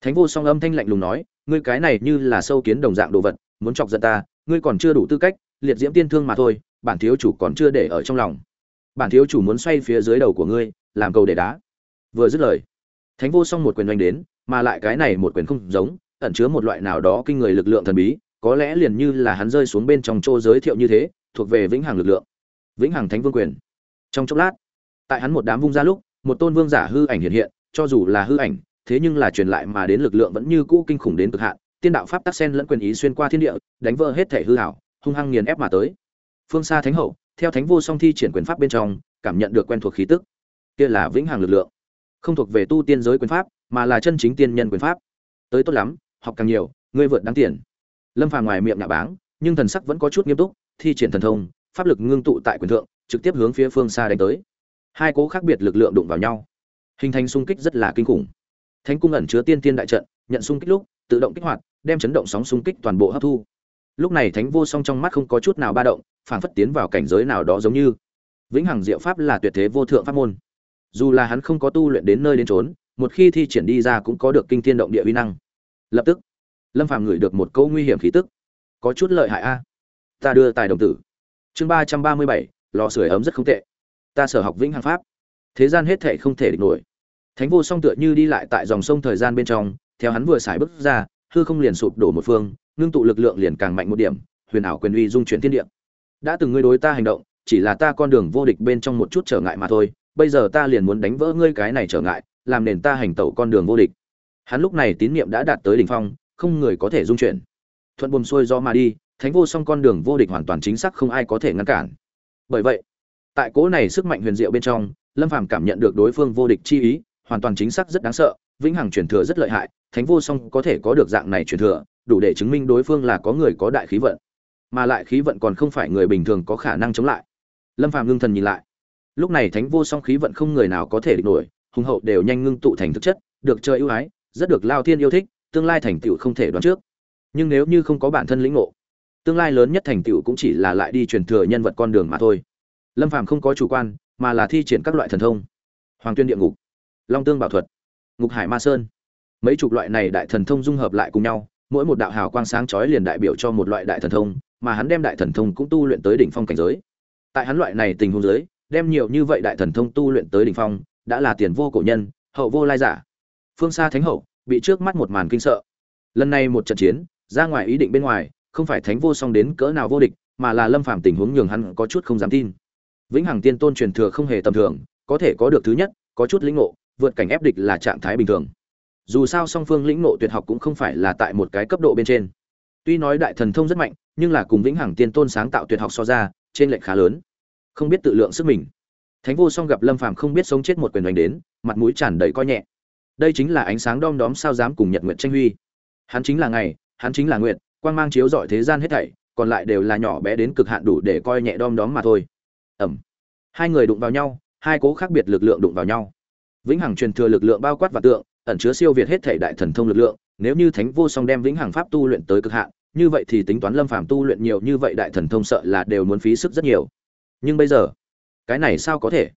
Thánh vô song âm thanh lạnh lùng nói, ngươi cái này như là sâu kiến đồng dạng đồ vật, muốn chọc giận ta ngươi còn chưa đủ tư cách, liệt diễm tiên thương mà thôi, bản thiếu chủ còn chưa để ở trong lòng. Bản thiếu chủ muốn xoay phía dưới đầu của ngươi, làm cầu để đá. Vừa dứt lời, thánh vô song một quyền đánh đến, mà lại cái này một quyền không giống, ẩn chứa một loại nào đó kinh người lực lượng thần bí, có lẽ liền như là hắn rơi xuống bên trong chỗ giới thiệu như thế, thuộc về vĩnh hằng lực lượng. Vĩnh hằng thánh vương quyền. Trong chốc lát, tại hắn một đám vung ra lúc, một tôn vương giả hư ảnh hiện hiện, cho dù là hư ảnh, thế nhưng là truyền lại mà đến lực lượng vẫn như cũ kinh khủng đến cực hạn tiên đạo pháp tắc sen lẫn quyền ý xuyên qua thiên địa, đánh vỡ hết thể hư hảo, hung hăng nghiền ép mà tới. Phương xa thánh hậu, theo thánh vô song thi triển quyền pháp bên trong, cảm nhận được quen thuộc khí tức. Kia là vĩnh hằng lực lượng. Không thuộc về tu tiên giới quyền pháp, mà là chân chính tiên nhân quyền pháp. Tới tốt lắm, học càng nhiều, ngươi vượt đáng tiền. Lâm phàm ngoài miệng nhạ báng, nhưng thần sắc vẫn có chút nghiêm túc, thi triển thần thông, pháp lực ngưng tụ tại quyền thượng, trực tiếp hướng phía phương xa đánh tới. Hai cố khác biệt lực lượng đụng vào nhau. Hình thành xung kích rất là kinh khủng. Thánh cung ẩn chứa tiên tiên đại trận, nhận xung kích lúc tự động kích hoạt, đem chấn động sóng xung kích toàn bộ hấp thu. Lúc này thánh vô song trong mắt không có chút nào ba động phản phất tiến vào cảnh giới nào đó giống như. Vĩnh hằng diệu pháp là tuyệt thế vô thượng pháp môn. Dù là hắn không có tu luyện đến nơi đến trốn một khi thi triển đi ra cũng có được kinh thiên động địa uy năng. Lập tức, lâm phàm ngửi được một câu nguy hiểm khí tức. Có chút lợi hại a. Ta đưa tài đồng tử. Chương ba trăm ba mươi bảy, lò sưởi ấm rất không tệ. Ta sở học vĩnh hằng pháp. Thế gian hết thệ không thể địch nổi. Thánh vô song tựa như đi lại tại dòng sông thời gian bên trong theo hắn vừa xài bước ra, hư không liền sụp đổ một phương, ngưng tụ lực lượng liền càng mạnh một điểm, huyền ảo quyền uy dung chuyển thiên địa. Đã từng ngươi đối ta hành động, chỉ là ta con đường vô địch bên trong một chút trở ngại mà thôi, bây giờ ta liền muốn đánh vỡ ngươi cái này trở ngại, làm nền ta hành tẩu con đường vô địch. Hắn lúc này tín niệm đã đạt tới đỉnh phong, không người có thể dung chuyển. Thuận buồm xuôi do mà đi, thánh vô song con đường vô địch hoàn toàn chính xác không ai có thể ngăn cản. Bởi vậy, tại cố này sức mạnh huyền diệu bên trong, lâm phàm cảm nhận được đối phương vô địch chi ý, hoàn toàn chính xác rất đáng sợ, vĩnh hằng truyền thừa rất lợi hại thánh vô song có thể có được dạng này truyền thừa, đủ để chứng minh đối phương là có người có đại khí vận. Mà lại khí vận còn không phải người bình thường có khả năng chống lại. Lâm phàm ngưng thần nhìn lại. Lúc này thánh vô song khí vận không người nào có thể địch nổi, hùng hậu đều nhanh ngưng tụ thành thực chất, được chơi ưu ái, rất được lao thiên yêu thích, tương lai thành tựu không thể đoán trước. Nhưng nếu như không có bản thân lĩnh ngộ, tương lai lớn nhất thành tựu cũng chỉ là lại đi truyền thừa nhân vật con đường mà thôi. Lâm phàm không có chủ quan, mà là thi triển các loại thần thông. Hoàng tuyên địa ngục, long tương bảo thuật, ngục hải ma sơn mấy chục loại này đại thần thông dung hợp lại cùng nhau, mỗi một đạo hào quang sáng chói liền đại biểu cho một loại đại thần thông, mà hắn đem đại thần thông cũng tu luyện tới đỉnh phong cảnh giới. Tại hắn loại này tình huống giới, đem nhiều như vậy đại thần thông tu luyện tới đỉnh phong, đã là tiền vô cổ nhân, hậu vô lai giả. Phương xa thánh hậu bị trước mắt một màn kinh sợ. Lần này một trận chiến, ra ngoài ý định bên ngoài, không phải thánh vô song đến cỡ nào vô địch, mà là lâm phàm tình huống nhường hắn có chút không dám tin. Vĩnh hằng tiên tôn truyền thừa không hề tầm thường, có thể có được thứ nhất, có chút lĩnh ngộ, vượt cảnh ép địch là trạng thái bình thường dù sao song phương lĩnh ngộ tuyệt học cũng không phải là tại một cái cấp độ bên trên. Tuy nói đại thần thông rất mạnh, nhưng là cùng vĩnh hằng tiên tôn sáng tạo tuyệt học so ra, trên lệch khá lớn. Không biết tự lượng sức mình. Thánh vô song gặp lâm phàm không biết sống chết một quyền đánh đến, mặt mũi tràn đầy coi nhẹ. Đây chính là ánh sáng đom đóm sao dám cùng nhật nguyện tranh huy. Hắn chính là ngày, hắn chính là nguyện quang mang chiếu rọi thế gian hết thảy, còn lại đều là nhỏ bé đến cực hạn đủ để coi nhẹ đom đóm mà thôi. Ẩm. Hai người đụng vào nhau, hai cố khác biệt lực lượng đụng vào nhau. Vĩnh hằng truyền thừa lực lượng bao quát và tượng ẩn chứa siêu việt hết thể đại thần thông lực lượng, nếu như thánh vô song đem vĩnh hằng pháp tu luyện tới cực hạn, như vậy thì tính toán lâm phàm tu luyện nhiều như vậy đại thần thông sợ là đều muốn phí sức rất nhiều. Nhưng bây giờ, cái này sao có thể?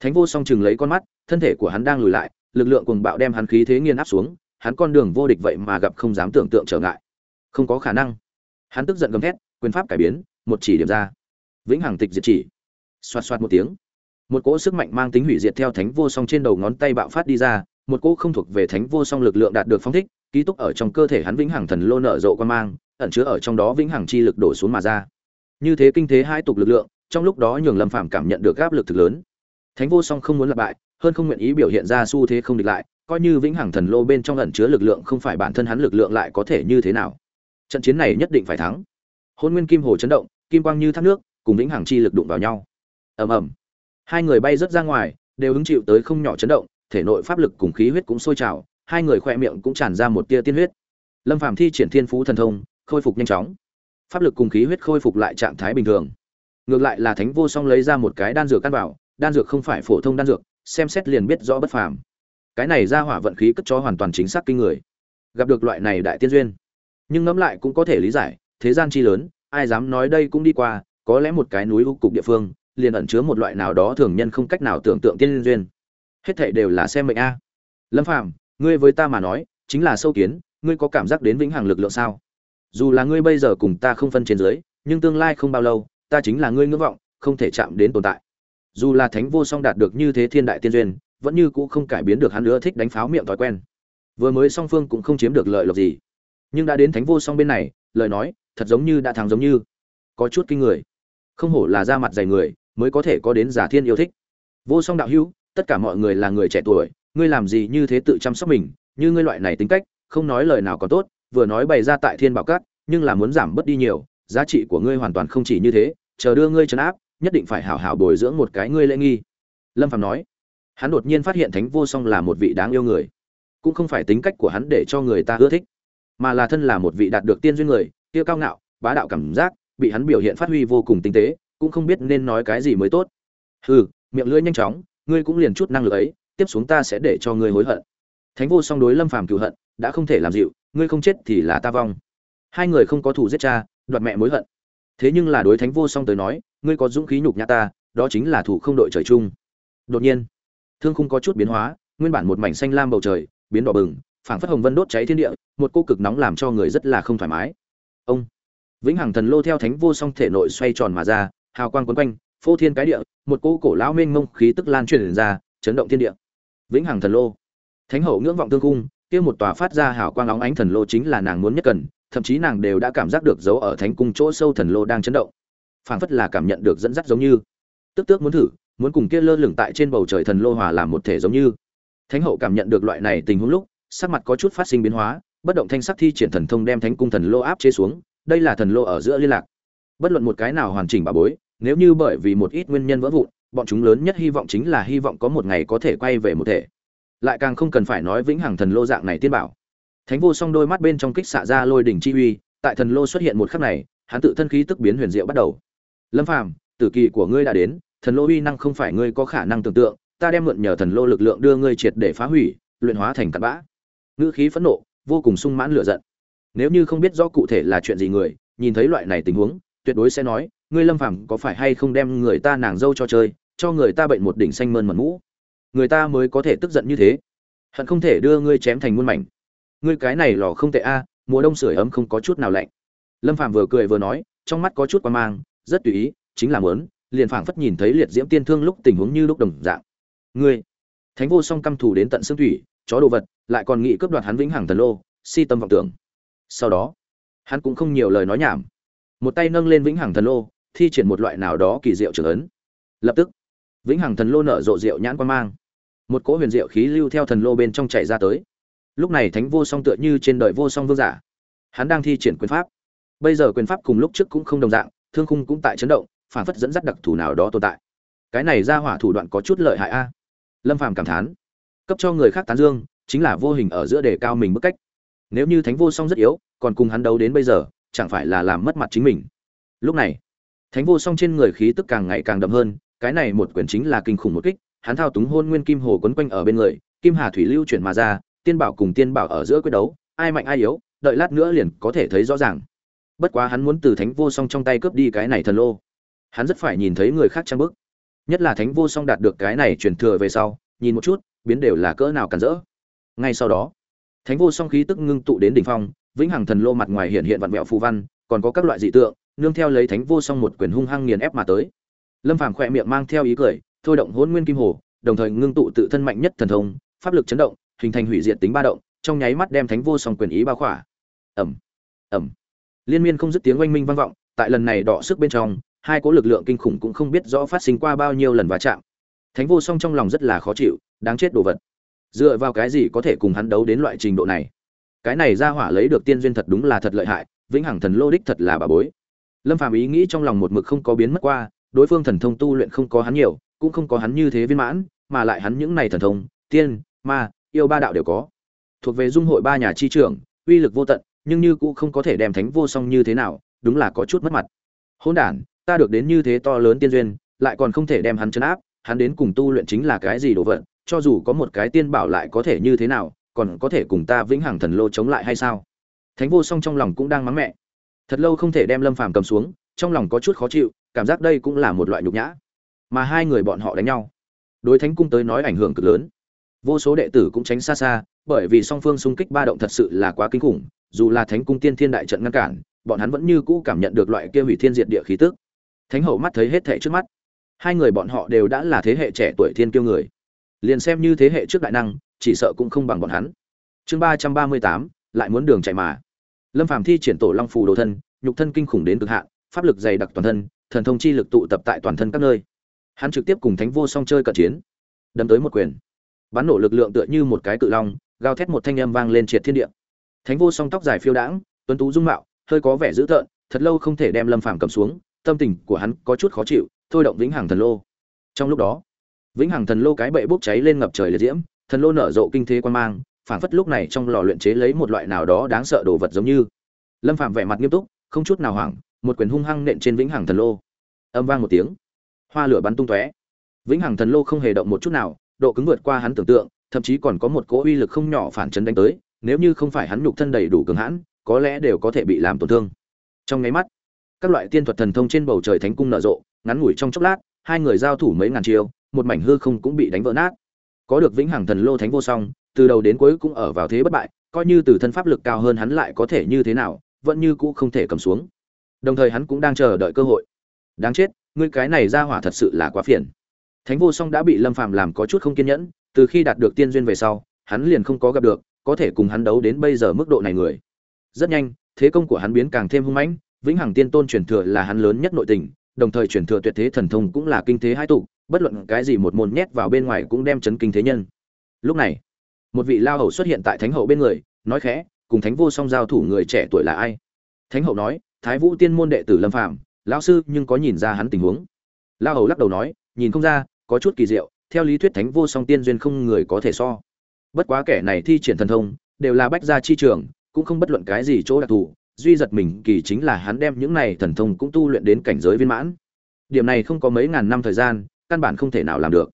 Thánh vô song chừng lấy con mắt, thân thể của hắn đang lùi lại, lực lượng cuồng bạo đem hắn khí thế nghiền áp xuống, hắn con đường vô địch vậy mà gặp không dám tưởng tượng trở ngại. Không có khả năng. Hắn tức giận gầm thét, quyền pháp cải biến, một chỉ điểm ra. Vĩnh hằng tịch diệt chỉ. Xoạt xoạt một tiếng. Một cỗ sức mạnh mang tính hủy diệt theo thánh vô song trên đầu ngón tay bạo phát đi ra một cỗ không thuộc về thánh vô song lực lượng đạt được phong thích, ký túc ở trong cơ thể hắn vĩnh hằng thần lô nở rộ quan mang, ẩn chứa ở trong đó vĩnh hằng chi lực đổ xuống mà ra. Như thế kinh thế hai tục lực lượng, trong lúc đó nhường lâm phạm cảm nhận được áp lực thực lớn. Thánh vô song không muốn lặp bại, hơn không nguyện ý biểu hiện ra xu thế không địch lại, coi như vĩnh hằng thần lô bên trong ẩn chứa lực lượng không phải bản thân hắn lực lượng lại có thể như thế nào. Trận chiến này nhất định phải thắng. Hôn nguyên kim hồ chấn động, kim quang như thác nước, cùng vĩnh hằng chi lực đụng vào nhau. Ầm ầm. Hai người bay rất ra ngoài, đều hứng chịu tới không nhỏ chấn động thể nội pháp lực cùng khí huyết cũng sôi trào, hai người khoe miệng cũng tràn ra một tia tiên huyết. Lâm phàm thi triển thiên phú thần thông, khôi phục nhanh chóng. Pháp lực cùng khí huyết khôi phục lại trạng thái bình thường. Ngược lại là thánh vô song lấy ra một cái đan dược căn bảo, đan dược không phải phổ thông đan dược, xem xét liền biết rõ bất phàm. Cái này ra hỏa vận khí cất cho hoàn toàn chính xác kinh người. Gặp được loại này đại tiên duyên. Nhưng ngẫm lại cũng có thể lý giải, thế gian chi lớn, ai dám nói đây cũng đi qua, có lẽ một cái núi u cục địa phương, liền ẩn chứa một loại nào đó thường nhân không cách nào tưởng tượng tiên duyên hết thảy đều là xem mệnh a. Lâm phàm, ngươi với ta mà nói, chính là sâu kiến, ngươi có cảm giác đến vĩnh hằng lực lượng sao? Dù là ngươi bây giờ cùng ta không phân trên dưới, nhưng tương lai không bao lâu, ta chính là ngươi ngưỡng vọng, không thể chạm đến tồn tại. Dù là thánh vô song đạt được như thế thiên đại tiên duyên, vẫn như cũ không cải biến được hắn nữa thích đánh pháo miệng thói quen. Vừa mới song phương cũng không chiếm được lợi lộc gì. Nhưng đã đến thánh vô song bên này, lời nói, thật giống như đã thắng giống như. Có chút kinh người. Không hổ là ra mặt dày người, mới có thể có đến giả thiên yêu thích. Vô song đạo hữu tất cả mọi người là người trẻ tuổi, ngươi làm gì như thế tự chăm sóc mình, như ngươi loại này tính cách, không nói lời nào còn tốt, vừa nói bày ra tại thiên bảo cát nhưng là muốn giảm bớt đi nhiều, giá trị của ngươi hoàn toàn không chỉ như thế, chờ đưa ngươi trấn áp, nhất định phải hảo hảo bồi dưỡng một cái ngươi lễ nghi. Lâm phạm nói. Hắn đột nhiên phát hiện thánh vô song là một vị đáng yêu người, cũng không phải tính cách của hắn để cho người ta ưa thích, mà là thân là một vị đạt được tiên duyên người, kia cao ngạo, bá đạo cảm giác, bị hắn biểu hiện phát huy vô cùng tinh tế, cũng không biết nên nói cái gì mới tốt. Hừ, miệng lưỡi nhanh chóng ngươi cũng liền chút năng lực ấy, tiếp xuống ta sẽ để cho ngươi hối hận. Thánh vô song đối lâm phàm cựu hận, đã không thể làm dịu, ngươi không chết thì là ta vong. Hai người không có thủ giết cha, đoạt mẹ mối hận. Thế nhưng là đối thánh vô song tới nói, ngươi có dũng khí nhục nhã ta, đó chính là thủ không đội trời chung. Đột nhiên, thương khung có chút biến hóa, nguyên bản một mảnh xanh lam bầu trời, biến đỏ bừng, phảng phất hồng vân đốt cháy thiên địa, một cô cực nóng làm cho người rất là không thoải mái. Ông, vĩnh hằng thần lô theo thánh vô song thể nội xoay tròn mà ra, hào quang quấn quanh, phô thiên cái địa một cỗ cổ lão mênh mông khí tức lan truyền ra, chấn động thiên địa. Vĩnh hằng thần lô. Thánh hậu ngưỡng vọng tương cung, kia một tòa phát ra hào quang óng ánh thần lô chính là nàng muốn nhất cần, thậm chí nàng đều đã cảm giác được dấu ở thánh cung chỗ sâu thần lô đang chấn động. Phảng phất là cảm nhận được dẫn dắt giống như. Tức tước muốn thử, muốn cùng kia lơ lửng tại trên bầu trời thần lô hòa làm một thể giống như. Thánh hậu cảm nhận được loại này tình huống lúc, sắc mặt có chút phát sinh biến hóa, bất động thanh sắc thi triển thần thông đem thánh cung thần lô áp chế xuống, đây là thần lô ở giữa liên lạc. Bất luận một cái nào hoàn chỉnh bà bối nếu như bởi vì một ít nguyên nhân vỡ vụn, bọn chúng lớn nhất hy vọng chính là hy vọng có một ngày có thể quay về một thể. Lại càng không cần phải nói vĩnh hằng thần lô dạng này tiên bảo. Thánh vô song đôi mắt bên trong kích xạ ra lôi đỉnh chi uy, tại thần lô xuất hiện một khắc này, hắn tự thân khí tức biến huyền diệu bắt đầu. Lâm phàm, tử kỳ của ngươi đã đến, thần lô uy năng không phải ngươi có khả năng tưởng tượng, ta đem mượn nhờ thần lô lực lượng đưa ngươi triệt để phá hủy, luyện hóa thành cặn bã. Ngữ khí phẫn nộ, vô cùng sung mãn lửa giận. Nếu như không biết rõ cụ thể là chuyện gì người, nhìn thấy loại này tình huống, tuyệt đối sẽ nói ngươi lâm phàm có phải hay không đem người ta nàng dâu cho chơi, cho người ta bệnh một đỉnh xanh mơn mật mũ? Người ta mới có thể tức giận như thế. Hận không thể đưa ngươi chém thành muôn mảnh. Ngươi cái này lò không tệ a, mùa đông sưởi ấm không có chút nào lạnh. Lâm phàm vừa cười vừa nói, trong mắt có chút quan mang, rất tùy ý, chính là muốn, liền phảng phất nhìn thấy liệt diễm tiên thương lúc tình huống như lúc đồng dạng. Ngươi, thánh vô song căm thù đến tận xương thủy, chó đồ vật, lại còn nghĩ cướp đoạt hắn vĩnh hằng thần lô, si tâm vọng tưởng. Sau đó, hắn cũng không nhiều lời nói nhảm. Một tay nâng lên vĩnh hằng thần lô thi triển một loại nào đó kỳ diệu trưởng ấn. Lập tức, vĩnh hằng thần lô nở rộ rượu nhãn quan mang. Một cỗ huyền diệu khí lưu theo thần lô bên trong chạy ra tới. Lúc này thánh vô song tựa như trên đời vô song vương giả. Hắn đang thi triển quyền pháp. Bây giờ quyền pháp cùng lúc trước cũng không đồng dạng, thương khung cũng tại chấn động, phản phất dẫn dắt đặc thù nào đó tồn tại. Cái này ra hỏa thủ đoạn có chút lợi hại a. Lâm phàm cảm thán. Cấp cho người khác tán dương, chính là vô hình ở giữa đề cao mình bức cách. Nếu như thánh vô song rất yếu, còn cùng hắn đấu đến bây giờ, chẳng phải là làm mất mặt chính mình. Lúc này thánh vô song trên người khí tức càng ngày càng đậm hơn, cái này một quyền chính là kinh khủng một kích, hắn thao túng hôn nguyên kim hồ quấn quanh ở bên người, kim hà thủy lưu chuyển mà ra, tiên bảo cùng tiên bảo ở giữa quyết đấu, ai mạnh ai yếu, đợi lát nữa liền có thể thấy rõ ràng. Bất quá hắn muốn từ thánh vô song trong tay cướp đi cái này thần lô. Hắn rất phải nhìn thấy người khác trang bức. Nhất là thánh vô song đạt được cái này truyền thừa về sau, nhìn một chút, biến đều là cỡ nào cản rỡ. Ngay sau đó, thánh vô song khí tức ngưng tụ đến đỉnh phong, vĩnh hằng thần lô mặt ngoài hiện hiện vạn vẹo phù văn, còn có các loại dị tượng nương theo lấy thánh vô song một quyền hung hăng nghiền ép mà tới. Lâm phàm khỏe miệng mang theo ý cười, thôi động hôn nguyên kim hồ, đồng thời ngưng tụ tự thân mạnh nhất thần thông, pháp lực chấn động, hình thành hủy diệt tính ba động, trong nháy mắt đem thánh vô song quyền ý bao khỏa. Ẩm ẩm liên miên không dứt tiếng oanh minh vang vọng, tại lần này đọ sức bên trong, hai cỗ lực lượng kinh khủng cũng không biết rõ phát sinh qua bao nhiêu lần va chạm. Thánh vô song trong lòng rất là khó chịu, đáng chết đồ vật. Dựa vào cái gì có thể cùng hắn đấu đến loại trình độ này? Cái này ra hỏa lấy được tiên duyên thật đúng là thật lợi hại, vĩnh hằng thần lô đích thật là bà bối lâm phàm ý nghĩ trong lòng một mực không có biến mất qua, đối phương thần thông tu luyện không có hắn nhiều, cũng không có hắn như thế viên mãn, mà lại hắn những này thần thông, tiên, ma, yêu ba đạo đều có. Thuộc về dung hội ba nhà chi trưởng, uy lực vô tận, nhưng như cũng không có thể đem thánh vô song như thế nào, đúng là có chút mất mặt. Hỗn đản, ta được đến như thế to lớn tiên duyên, lại còn không thể đem hắn chấn áp, hắn đến cùng tu luyện chính là cái gì đồ vật, cho dù có một cái tiên bảo lại có thể như thế nào, còn có thể cùng ta vĩnh hằng thần lô chống lại hay sao? Thánh vô song trong lòng cũng đang mắng mẹ thật lâu không thể đem lâm phàm cầm xuống, trong lòng có chút khó chịu, cảm giác đây cũng là một loại nhục nhã. Mà hai người bọn họ đánh nhau. Đối thánh cung tới nói ảnh hưởng cực lớn. Vô số đệ tử cũng tránh xa xa, bởi vì song phương xung kích ba động thật sự là quá kinh khủng, dù là thánh cung tiên thiên đại trận ngăn cản, bọn hắn vẫn như cũ cảm nhận được loại kia hủy thiên diệt địa khí tức. Thánh hậu mắt thấy hết thệ trước mắt. Hai người bọn họ đều đã là thế hệ trẻ tuổi thiên kiêu người. Liền xem như thế hệ trước đại năng, chỉ sợ cũng không bằng bọn hắn. Chương ba trăm ba mươi tám, lại muốn đường chạy mà lâm phàm thi triển tổ long phù đồ thân, nhục thân kinh khủng đến cực hạn, pháp lực dày đặc toàn thân, thần thông chi lực tụ tập tại toàn thân các nơi. Hắn trực tiếp cùng thánh vô song chơi cận chiến đâm tới một quyền. Bắn nổ lực lượng tựa như một cái cự long, gào thét một thanh âm vang lên triệt thiên địa. Thánh vô song tóc dài phiêu đãng, tuấn tú dung mạo, hơi có vẻ dữ tợn, thật lâu không thể đem lâm phàm cầm xuống, tâm tình của hắn có chút khó chịu, thôi động vĩnh hằng thần lô. Trong lúc đó, vĩnh hằng thần lô cái bệ bốc cháy lên ngập trời liệt diễm, thần lô nở rộ kinh thế quan mang phảng phất lúc này trong lò luyện chế lấy một loại nào đó đáng sợ đồ vật giống như. Lâm phạm vẻ mặt nghiêm túc, không chút nào hoảng, một quyền hung hăng nện trên vĩnh hằng thần lô. Âm vang một tiếng. Hoa lửa bắn tung tóe. Vĩnh hằng thần lô không hề động một chút nào, độ cứng vượt qua hắn tưởng tượng, thậm chí còn có một cỗ uy lực không nhỏ phản chấn đánh tới, nếu như không phải hắn nhục thân đầy đủ cường hãn, có lẽ đều có thể bị làm tổn thương. Trong nháy mắt, các loại tiên thuật thần thông trên bầu trời thánh cung nở rộ, ngắn ngủi trong chốc lát, hai người giao thủ mấy ngàn chiêu, một mảnh hư không cũng bị đánh vỡ nát. Có được vĩnh hằng thần lô thánh vô song từ đầu đến cuối cũng ở vào thế bất bại, coi như từ thân pháp lực cao hơn hắn lại có thể như thế nào, vẫn như cũ không thể cầm xuống. Đồng thời hắn cũng đang chờ đợi cơ hội. Đáng chết, ngươi cái này ra hỏa thật sự là quá phiền. Thánh vô song đã bị lâm phàm làm có chút không kiên nhẫn, từ khi đạt được tiên duyên về sau, hắn liền không có gặp được, có thể cùng hắn đấu đến bây giờ mức độ này người. Rất nhanh, thế công của hắn biến càng thêm hung mãnh, vĩnh hằng tiên tôn truyền thừa là hắn lớn nhất nội tình, đồng thời truyền thừa tuyệt thế thần thông cũng là kinh thế hai tụ, bất luận cái gì một môn nhét vào bên ngoài cũng đem chấn kinh thế nhân. Lúc này một vị lao hầu xuất hiện tại thánh hậu bên người, nói khẽ, cùng thánh vô song giao thủ người trẻ tuổi là ai? Thánh hậu nói, thái vũ tiên môn đệ tử lâm phạm lão sư nhưng có nhìn ra hắn tình huống. Lao hầu lắc đầu nói, nhìn không ra, có chút kỳ diệu, theo lý thuyết thánh vô song tiên duyên không người có thể so. Bất quá kẻ này thi triển thần thông, đều là bách gia chi trường, cũng không bất luận cái gì chỗ đặc thù, duy giật mình kỳ chính là hắn đem những này thần thông cũng tu luyện đến cảnh giới viên mãn. Điểm này không có mấy ngàn năm thời gian, căn bản không thể nào làm được.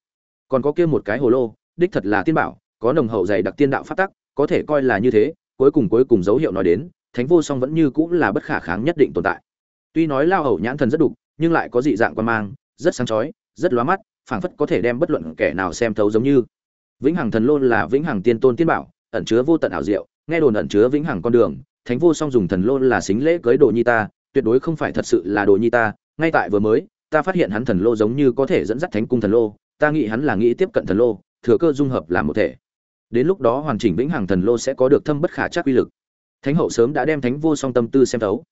Còn có kia một cái hồ lô, đích thật là tiên bảo có nồng hậu dày đặc tiên đạo phát tắc, có thể coi là như thế, cuối cùng cuối cùng dấu hiệu nói đến, thánh vô song vẫn như cũng là bất khả kháng nhất định tồn tại. Tuy nói lao hậu nhãn thần rất đục, nhưng lại có dị dạng quan mang, rất sáng chói, rất lóa mắt, phảng phất có thể đem bất luận kẻ nào xem thấu giống như. Vĩnh hằng thần lô là vĩnh hằng tiên tôn tiên bảo, ẩn chứa vô tận ảo diệu, nghe đồn ẩn chứa vĩnh hằng con đường, thánh vô song dùng thần lô là xính lễ cưới đồ nhi ta, tuyệt đối không phải thật sự là đồ nhi ta, ngay tại vừa mới, ta phát hiện hắn thần lô giống như có thể dẫn dắt thánh cung thần lô, ta nghĩ hắn là nghĩ tiếp cận thần lô, thừa cơ dung hợp làm một thể đến lúc đó hoàn chỉnh vĩnh hằng thần lô sẽ có được thâm bất khả chắc uy lực. Thánh hậu sớm đã đem thánh vô song tâm tư xem thấu.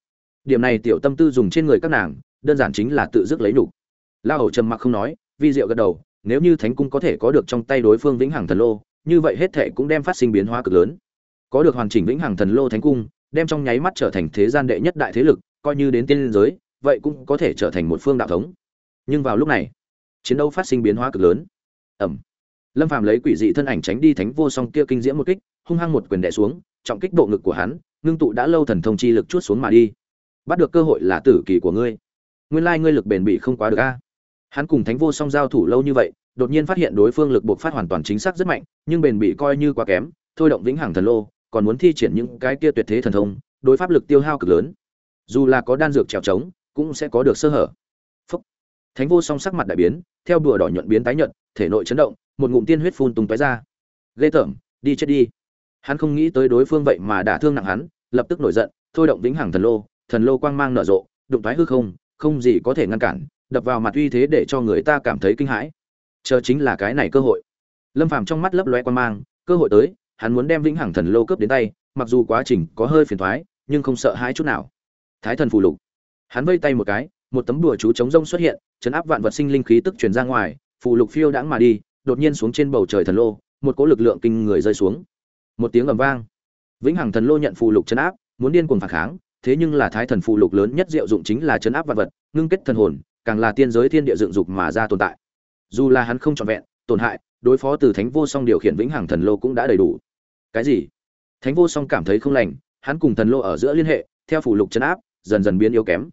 Điểm này tiểu tâm tư dùng trên người các nàng, đơn giản chính là tự dứt lấy đủ. la hầu trầm mặc không nói, vi diệu gật đầu, nếu như thánh cung có thể có được trong tay đối phương vĩnh hằng thần lô, như vậy hết thệ cũng đem phát sinh biến hóa cực lớn. Có được hoàn chỉnh vĩnh hằng thần lô thánh cung, đem trong nháy mắt trở thành thế gian đệ nhất đại thế lực, coi như đến tiên giới, vậy cũng có thể trở thành một phương đạo thống. Nhưng vào lúc này, chiến đấu phát sinh biến hóa cực lớn. Ẩm lâm phàm lấy quỷ dị thân ảnh tránh đi thánh vô song kia kinh diễm một kích, hung hăng một quyền đè xuống, trọng kích bộ ngực của hắn, ngưng tụ đã lâu thần thông chi lực chuốt xuống mà đi. Bắt được cơ hội là tử kỳ của ngươi. Nguyên lai ngươi lực bền bỉ không quá được a. Hắn cùng thánh vô song giao thủ lâu như vậy, đột nhiên phát hiện đối phương lực buộc phát hoàn toàn chính xác rất mạnh, nhưng bền bỉ coi như quá kém, thôi động vĩnh hằng thần lô, còn muốn thi triển những cái kia tuyệt thế thần thông, đối pháp lực tiêu hao cực lớn. Dù là có đan dược trèo trống, cũng sẽ có được sơ hở. Phúc. thánh vô song sắc mặt đại biến, theo đùa đỏ nhuận biến tái nhuận thể nội chấn động một ngụm tiên huyết phun tung tóe ra. Ghê tởm, đi chết đi. Hắn không nghĩ tới đối phương vậy mà đả thương nặng hắn, lập tức nổi giận, thôi động vĩnh hằng thần lô thần lô quang mang nở rộ, đụng thoái hư không không gì có thể ngăn cản, đập vào mặt uy thế để cho người ta cảm thấy kinh hãi. Chờ chính là cái này cơ hội. Lâm phàm trong mắt lấp loe quang mang, cơ hội tới, hắn muốn đem vĩnh hằng thần lô cướp đến tay, mặc dù quá trình có hơi phiền thoái, nhưng không sợ hãi chút nào. Thái thần phù lục. Hắn vây tay một cái, một tấm đùa chú chống rông xuất hiện, chấn áp vạn vật sinh linh khí tức truyền ra ngoài, phù lục phiêu đãng mà đi đột nhiên xuống trên bầu trời thần lô, một cỗ lực lượng kinh người rơi xuống. Một tiếng ầm vang. Vĩnh hằng thần lô nhận phù lục chấn áp, muốn điên cuồng phản kháng, thế nhưng là thái thần phù lục lớn nhất diệu dụng chính là chấn áp vật vật, ngưng kết thần hồn, càng là tiên giới thiên địa dựng dục mà ra tồn tại. Dù là hắn không trọn vẹn, tổn hại, đối phó từ thánh vô song điều khiển vĩnh hằng thần lô cũng đã đầy đủ. Cái gì? Thánh vô song cảm thấy không lành, hắn cùng thần lô ở giữa liên hệ, theo phủ lục chấn áp, dần dần biến yếu kém.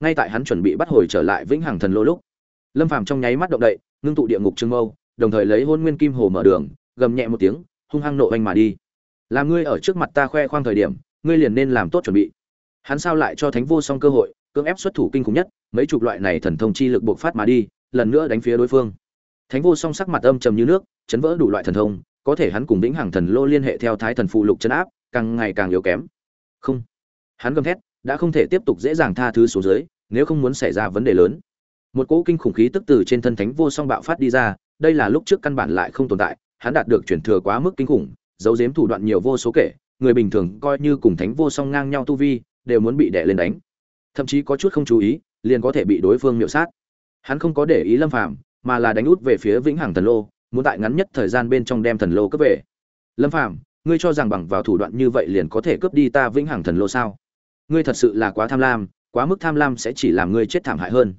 Ngay tại hắn chuẩn bị bắt hồi trở lại vĩnh hằng thần lô lúc, lâm phàm trong nháy mắt động đậy, ngưng tụ địa ngục trương mâu đồng thời lấy hôn nguyên kim hồ mở đường, gầm nhẹ một tiếng, hung hăng nộ anh mà đi. Làm ngươi ở trước mặt ta khoe khoang thời điểm, ngươi liền nên làm tốt chuẩn bị. Hắn sao lại cho thánh vô song cơ hội, cưỡng ép xuất thủ kinh khủng nhất, mấy chục loại này thần thông chi lực buộc phát mà đi, lần nữa đánh phía đối phương. Thánh vô song sắc mặt âm trầm như nước, chấn vỡ đủ loại thần thông, có thể hắn cùng vĩnh hằng thần lô liên hệ theo thái thần phụ lục chấn áp, càng ngày càng yếu kém. Không. Hắn gầm thét, đã không thể tiếp tục dễ dàng tha thứ số dưới nếu không muốn xảy ra vấn đề lớn. Một cỗ kinh khủng khí tức từ trên thân thánh vô song bạo phát đi ra đây là lúc trước căn bản lại không tồn tại, hắn đạt được chuyển thừa quá mức kinh khủng, giấu giếm thủ đoạn nhiều vô số kể, người bình thường coi như cùng thánh vô song ngang nhau tu vi, đều muốn bị đè lên đánh. Thậm chí có chút không chú ý, liền có thể bị đối phương miệu sát. Hắn không có để ý lâm phàm, mà là đánh út về phía vĩnh hằng thần lô, muốn tại ngắn nhất thời gian bên trong đem thần lô cướp về. Lâm phàm, ngươi cho rằng bằng vào thủ đoạn như vậy liền có thể cướp đi ta vĩnh hằng thần lô sao? Ngươi thật sự là quá tham lam, quá mức tham lam sẽ chỉ làm ngươi chết thảm hại hơn.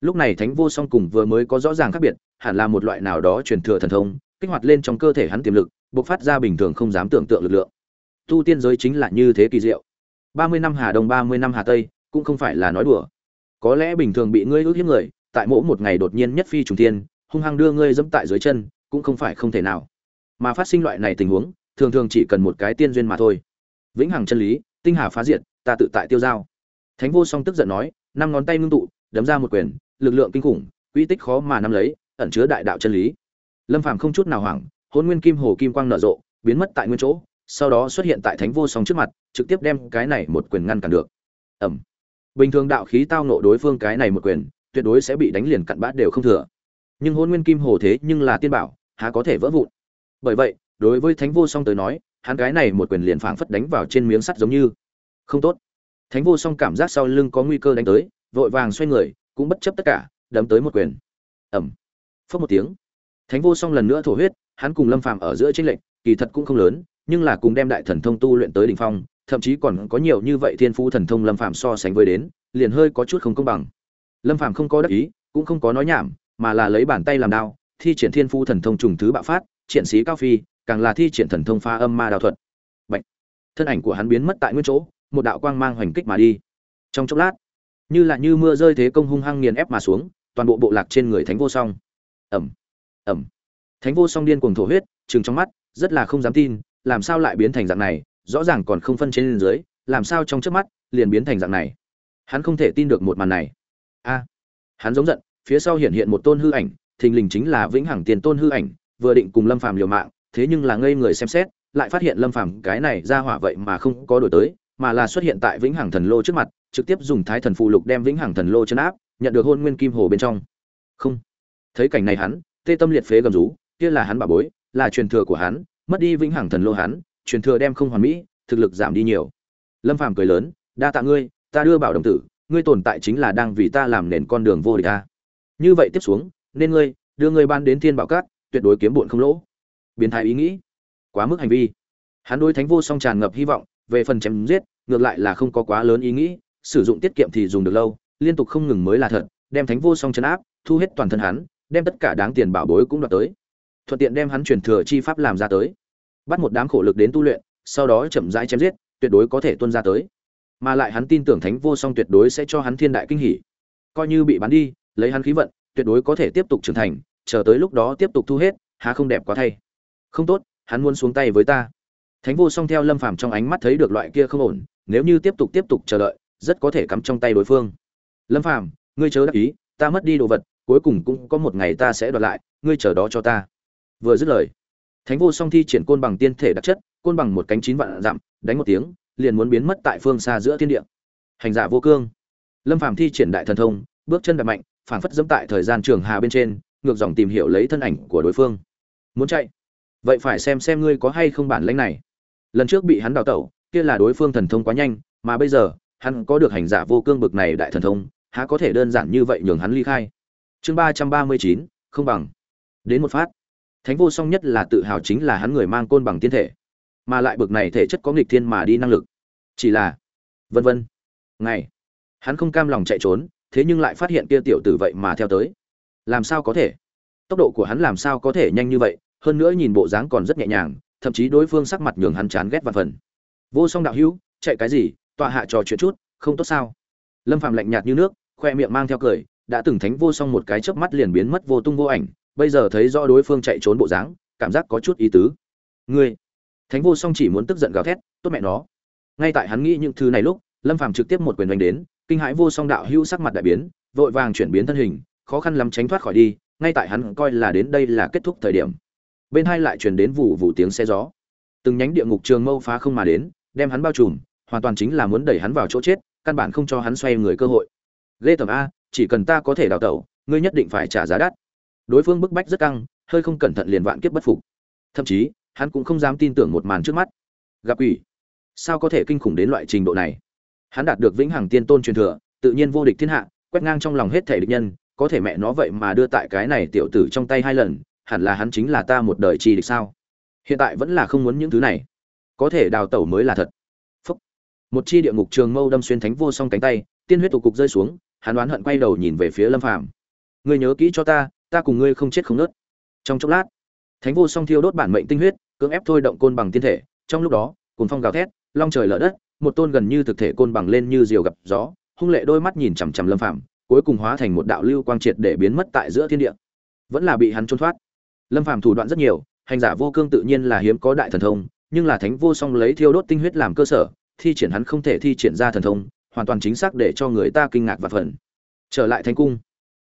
Lúc này thánh vô song cùng vừa mới có rõ ràng khác biệt hẳn là một loại nào đó truyền thừa thần thông, kích hoạt lên trong cơ thể hắn tiềm lực, bộc phát ra bình thường không dám tưởng tượng lực lượng. Tu tiên giới chính là như thế kỳ diệu. Ba mươi năm hà đông, ba mươi năm hà tây, cũng không phải là nói đùa. Có lẽ bình thường bị ngươi ước hiếp người, tại mỗi một ngày đột nhiên nhất phi trùng tiên hung hăng đưa ngươi dẫm tại dưới chân, cũng không phải không thể nào. Mà phát sinh loại này tình huống, thường thường chỉ cần một cái tiên duyên mà thôi. Vĩnh hằng chân lý, tinh hà phá diệt, ta tự tại tiêu giao. Thánh vô song tức giận nói, năm ngón tay ngưng tụ, đấm ra một quyền, lực lượng kinh khủng uy tích khó mà nắm lấy ẩn chứa đại đạo chân lý. Lâm phàm không chút nào hoảng, hôn nguyên kim hồ kim quang nở rộ, biến mất tại nguyên chỗ, sau đó xuất hiện tại thánh vô song trước mặt, trực tiếp đem cái này một quyền ngăn cản được. Ẩm bình thường đạo khí tao nộ đối phương cái này một quyền, tuyệt đối sẽ bị đánh liền cặn bát đều không thừa. Nhưng hôn nguyên kim hồ thế nhưng là tiên bảo, há có thể vỡ vụn. Bởi vậy, đối với thánh vô song tới nói, hắn cái này một quyền liền phảng phất đánh vào trên miếng sắt giống như. Không tốt. Thánh vô song cảm giác sau lưng có nguy cơ đánh tới, vội vàng xoay người, cũng bất chấp tất cả, đấm tới một quyền. Ẩm phớt một tiếng. Thánh vô song lần nữa thổ huyết, hắn cùng lâm phàm ở giữa tranh lệch, kỳ thật cũng không lớn, nhưng là cùng đem đại thần thông tu luyện tới đỉnh phong, thậm chí còn có nhiều như vậy thiên phú thần thông lâm phàm so sánh với đến, liền hơi có chút không công bằng. Lâm phàm không có đắc ý, cũng không có nói nhảm, mà là lấy bàn tay làm đao, thi triển thiên phú thần thông trùng thứ bạo phát, triển sĩ cao phi, càng là thi triển thần thông pha âm ma đào thuật. Bạch. thân ảnh của hắn biến mất tại nguyên chỗ, một đạo quang mang hoành kích mà đi. Trong chốc lát, như là như mưa rơi thế công hung hăng nghiền ép mà xuống, toàn bộ bộ lạc trên người thánh vô song ẩm ẩm thánh vô song điên cuồng thổ huyết chừng trong mắt, rất là không dám tin, làm sao lại biến thành dạng này, rõ ràng còn không phân trên dưới, làm sao trong trước mắt liền biến thành dạng này. Hắn không thể tin được một màn này. A, hắn giống giận, phía sau hiện hiện một tôn hư ảnh, thình lình chính là vĩnh hằng tiền tôn hư ảnh, vừa định cùng lâm phàm liều mạng, thế nhưng là ngây người xem xét, lại phát hiện lâm phàm cái này ra hỏa vậy mà không có đổi tới, mà là xuất hiện tại vĩnh hằng thần lô trước mặt, trực tiếp dùng thái thần phụ lục đem vĩnh hằng thần lô chấn áp, nhận được hôn nguyên kim hồ bên trong. Không thấy cảnh này hắn, tê tâm liệt phế gầm rú, kia là hắn bà bối, là truyền thừa của hắn, mất đi vĩnh hằng thần lô hắn, truyền thừa đem không hoàn mỹ, thực lực giảm đi nhiều. Lâm phàm cười lớn, đa tạ ngươi, ta đưa bảo đồng tử, ngươi tồn tại chính là đang vì ta làm nền con đường vô địch ta như vậy tiếp xuống, nên ngươi, đưa ngươi ban đến thiên bảo cát tuyệt đối kiếm bụn không lỗ. Biến thái ý nghĩ. Quá mức hành vi. Hắn đối thánh vô song tràn ngập hy vọng, về phần chém giết, ngược lại là không có quá lớn ý nghĩ, sử dụng tiết kiệm thì dùng được lâu, liên tục không ngừng mới là thật, đem thánh vô song chấn áp, thu hết toàn thân hắn đem tất cả đáng tiền bảo bối cũng đoạt tới. Thuận tiện đem hắn truyền thừa chi pháp làm ra tới. Bắt một đám khổ lực đến tu luyện, sau đó chậm rãi chém giết, tuyệt đối có thể tuân ra tới. Mà lại hắn tin tưởng thánh vô song tuyệt đối sẽ cho hắn thiên đại kinh hỉ. Coi như bị bắn đi, lấy hắn khí vận, tuyệt đối có thể tiếp tục trưởng thành, chờ tới lúc đó tiếp tục thu hết, há không đẹp quá thay. Không tốt, hắn muốn xuống tay với ta. Thánh vô song theo lâm phàm trong ánh mắt thấy được loại kia không ổn, nếu như tiếp tục tiếp tục chờ đợi, rất có thể cắm trong tay đối phương. Lâm phàm, ngươi chớ đắc ý, ta mất đi đồ vật cuối cùng cũng có một ngày ta sẽ đoạt lại, ngươi chờ đó cho ta. Vừa dứt lời, thánh vô song thi triển côn bằng tiên thể đặc chất, côn bằng một cánh chín vạn dặm, đánh một tiếng, liền muốn biến mất tại phương xa giữa thiên địa. Hành giả vô cương. Lâm phàm thi triển đại thần thông, bước chân đạp mạnh, phảng phất dẫm tại thời gian trường hà bên trên, ngược dòng tìm hiểu lấy thân ảnh của đối phương. Muốn chạy? Vậy phải xem xem ngươi có hay không bản lĩnh này. Lần trước bị hắn đào tẩu, kia là đối phương thần thông quá nhanh, mà bây giờ, hắn có được hành giả vô cương bực này đại thần thông, há có thể đơn giản như vậy nhường hắn ly khai? Chương ba trăm ba mươi chín, không bằng. Đến một phát. Thánh vô song nhất là tự hào chính là hắn người mang côn bằng tiên thể. Mà lại bực này thể chất có nghịch thiên mà đi năng lực. Chỉ là, vân vân. Ngày, hắn không cam lòng chạy trốn, thế nhưng lại phát hiện kia tiểu tử vậy mà theo tới. Làm sao có thể? Tốc độ của hắn làm sao có thể nhanh như vậy? Hơn nữa nhìn bộ dáng còn rất nhẹ nhàng, thậm chí đối phương sắc mặt nhường hắn chán ghét và phần. Vô song đạo hữu, chạy cái gì? Tọa hạ trò chuyện chút, không tốt sao? Lâm phạm lạnh nhạt như nước, khoe miệng mang theo cười đã từng thánh vô song một cái chớp mắt liền biến mất vô tung vô ảnh, bây giờ thấy rõ đối phương chạy trốn bộ dáng, cảm giác có chút ý tứ. Ngươi, thánh vô song chỉ muốn tức giận gào thét, tốt mẹ nó. Ngay tại hắn nghĩ những thứ này lúc, lâm phàm trực tiếp một quyền đánh đến, kinh hãi vô song đạo hữu sắc mặt đại biến, vội vàng chuyển biến thân hình, khó khăn lắm tránh thoát khỏi đi, ngay tại hắn coi là đến đây là kết thúc thời điểm. Bên hai lại truyền đến vụ vụ tiếng xe gió. Từng nhánh địa ngục trường mâu phá không mà đến, đem hắn bao trùm, hoàn toàn chính là muốn đẩy hắn vào chỗ chết, căn bản không cho hắn xoay người cơ hội. Lê tầm a chỉ cần ta có thể đào tẩu, ngươi nhất định phải trả giá đắt. Đối phương bức bách rất căng, hơi không cẩn thận liền vạn kiếp bất phục. Thậm chí, hắn cũng không dám tin tưởng một màn trước mắt. Gặp ủy sao có thể kinh khủng đến loại trình độ này? Hắn đạt được vĩnh hằng tiên tôn truyền thừa, tự nhiên vô địch thiên hạ, quét ngang trong lòng hết thể địch nhân, có thể mẹ nó vậy mà đưa tại cái này tiểu tử trong tay hai lần, hẳn là hắn chính là ta một đời chi địch sao? Hiện tại vẫn là không muốn những thứ này. Có thể đào tẩu mới là thật. Phúc. một chi địa ngục trường mâu đâm xuyên thánh vô song cánh tay, tiên huyết tụ cục rơi xuống hắn đoán hận quay đầu nhìn về phía lâm phàm. Ngươi nhớ kỹ cho ta ta cùng ngươi không chết không nớt. Trong chốc lát, thánh vô song thiêu đốt bản mệnh tinh huyết, cưỡng ép thôi động côn bằng tiên thể. Trong lúc đó cùng phong gào thét, long trời lở đất, một tôn gần như thực thể côn bằng lên như diều gặp gió, hung lệ đôi mắt nhìn chằm chằm lâm phàm, cuối cùng hóa thành một đạo lưu quang triệt để biến mất tại giữa thiên địa. Vẫn là bị hắn trốn thoát. Lâm phàm thủ đoạn rất nhiều, hành giả vô cương tự nhiên là hiếm có đại thần thông, nhưng là thánh vô song lấy thiêu đốt tinh huyết làm cơ sở, thi triển hắn không thể thi triển ra thần thông hoàn toàn chính xác để cho người ta kinh ngạc và phần trở lại thánh cung,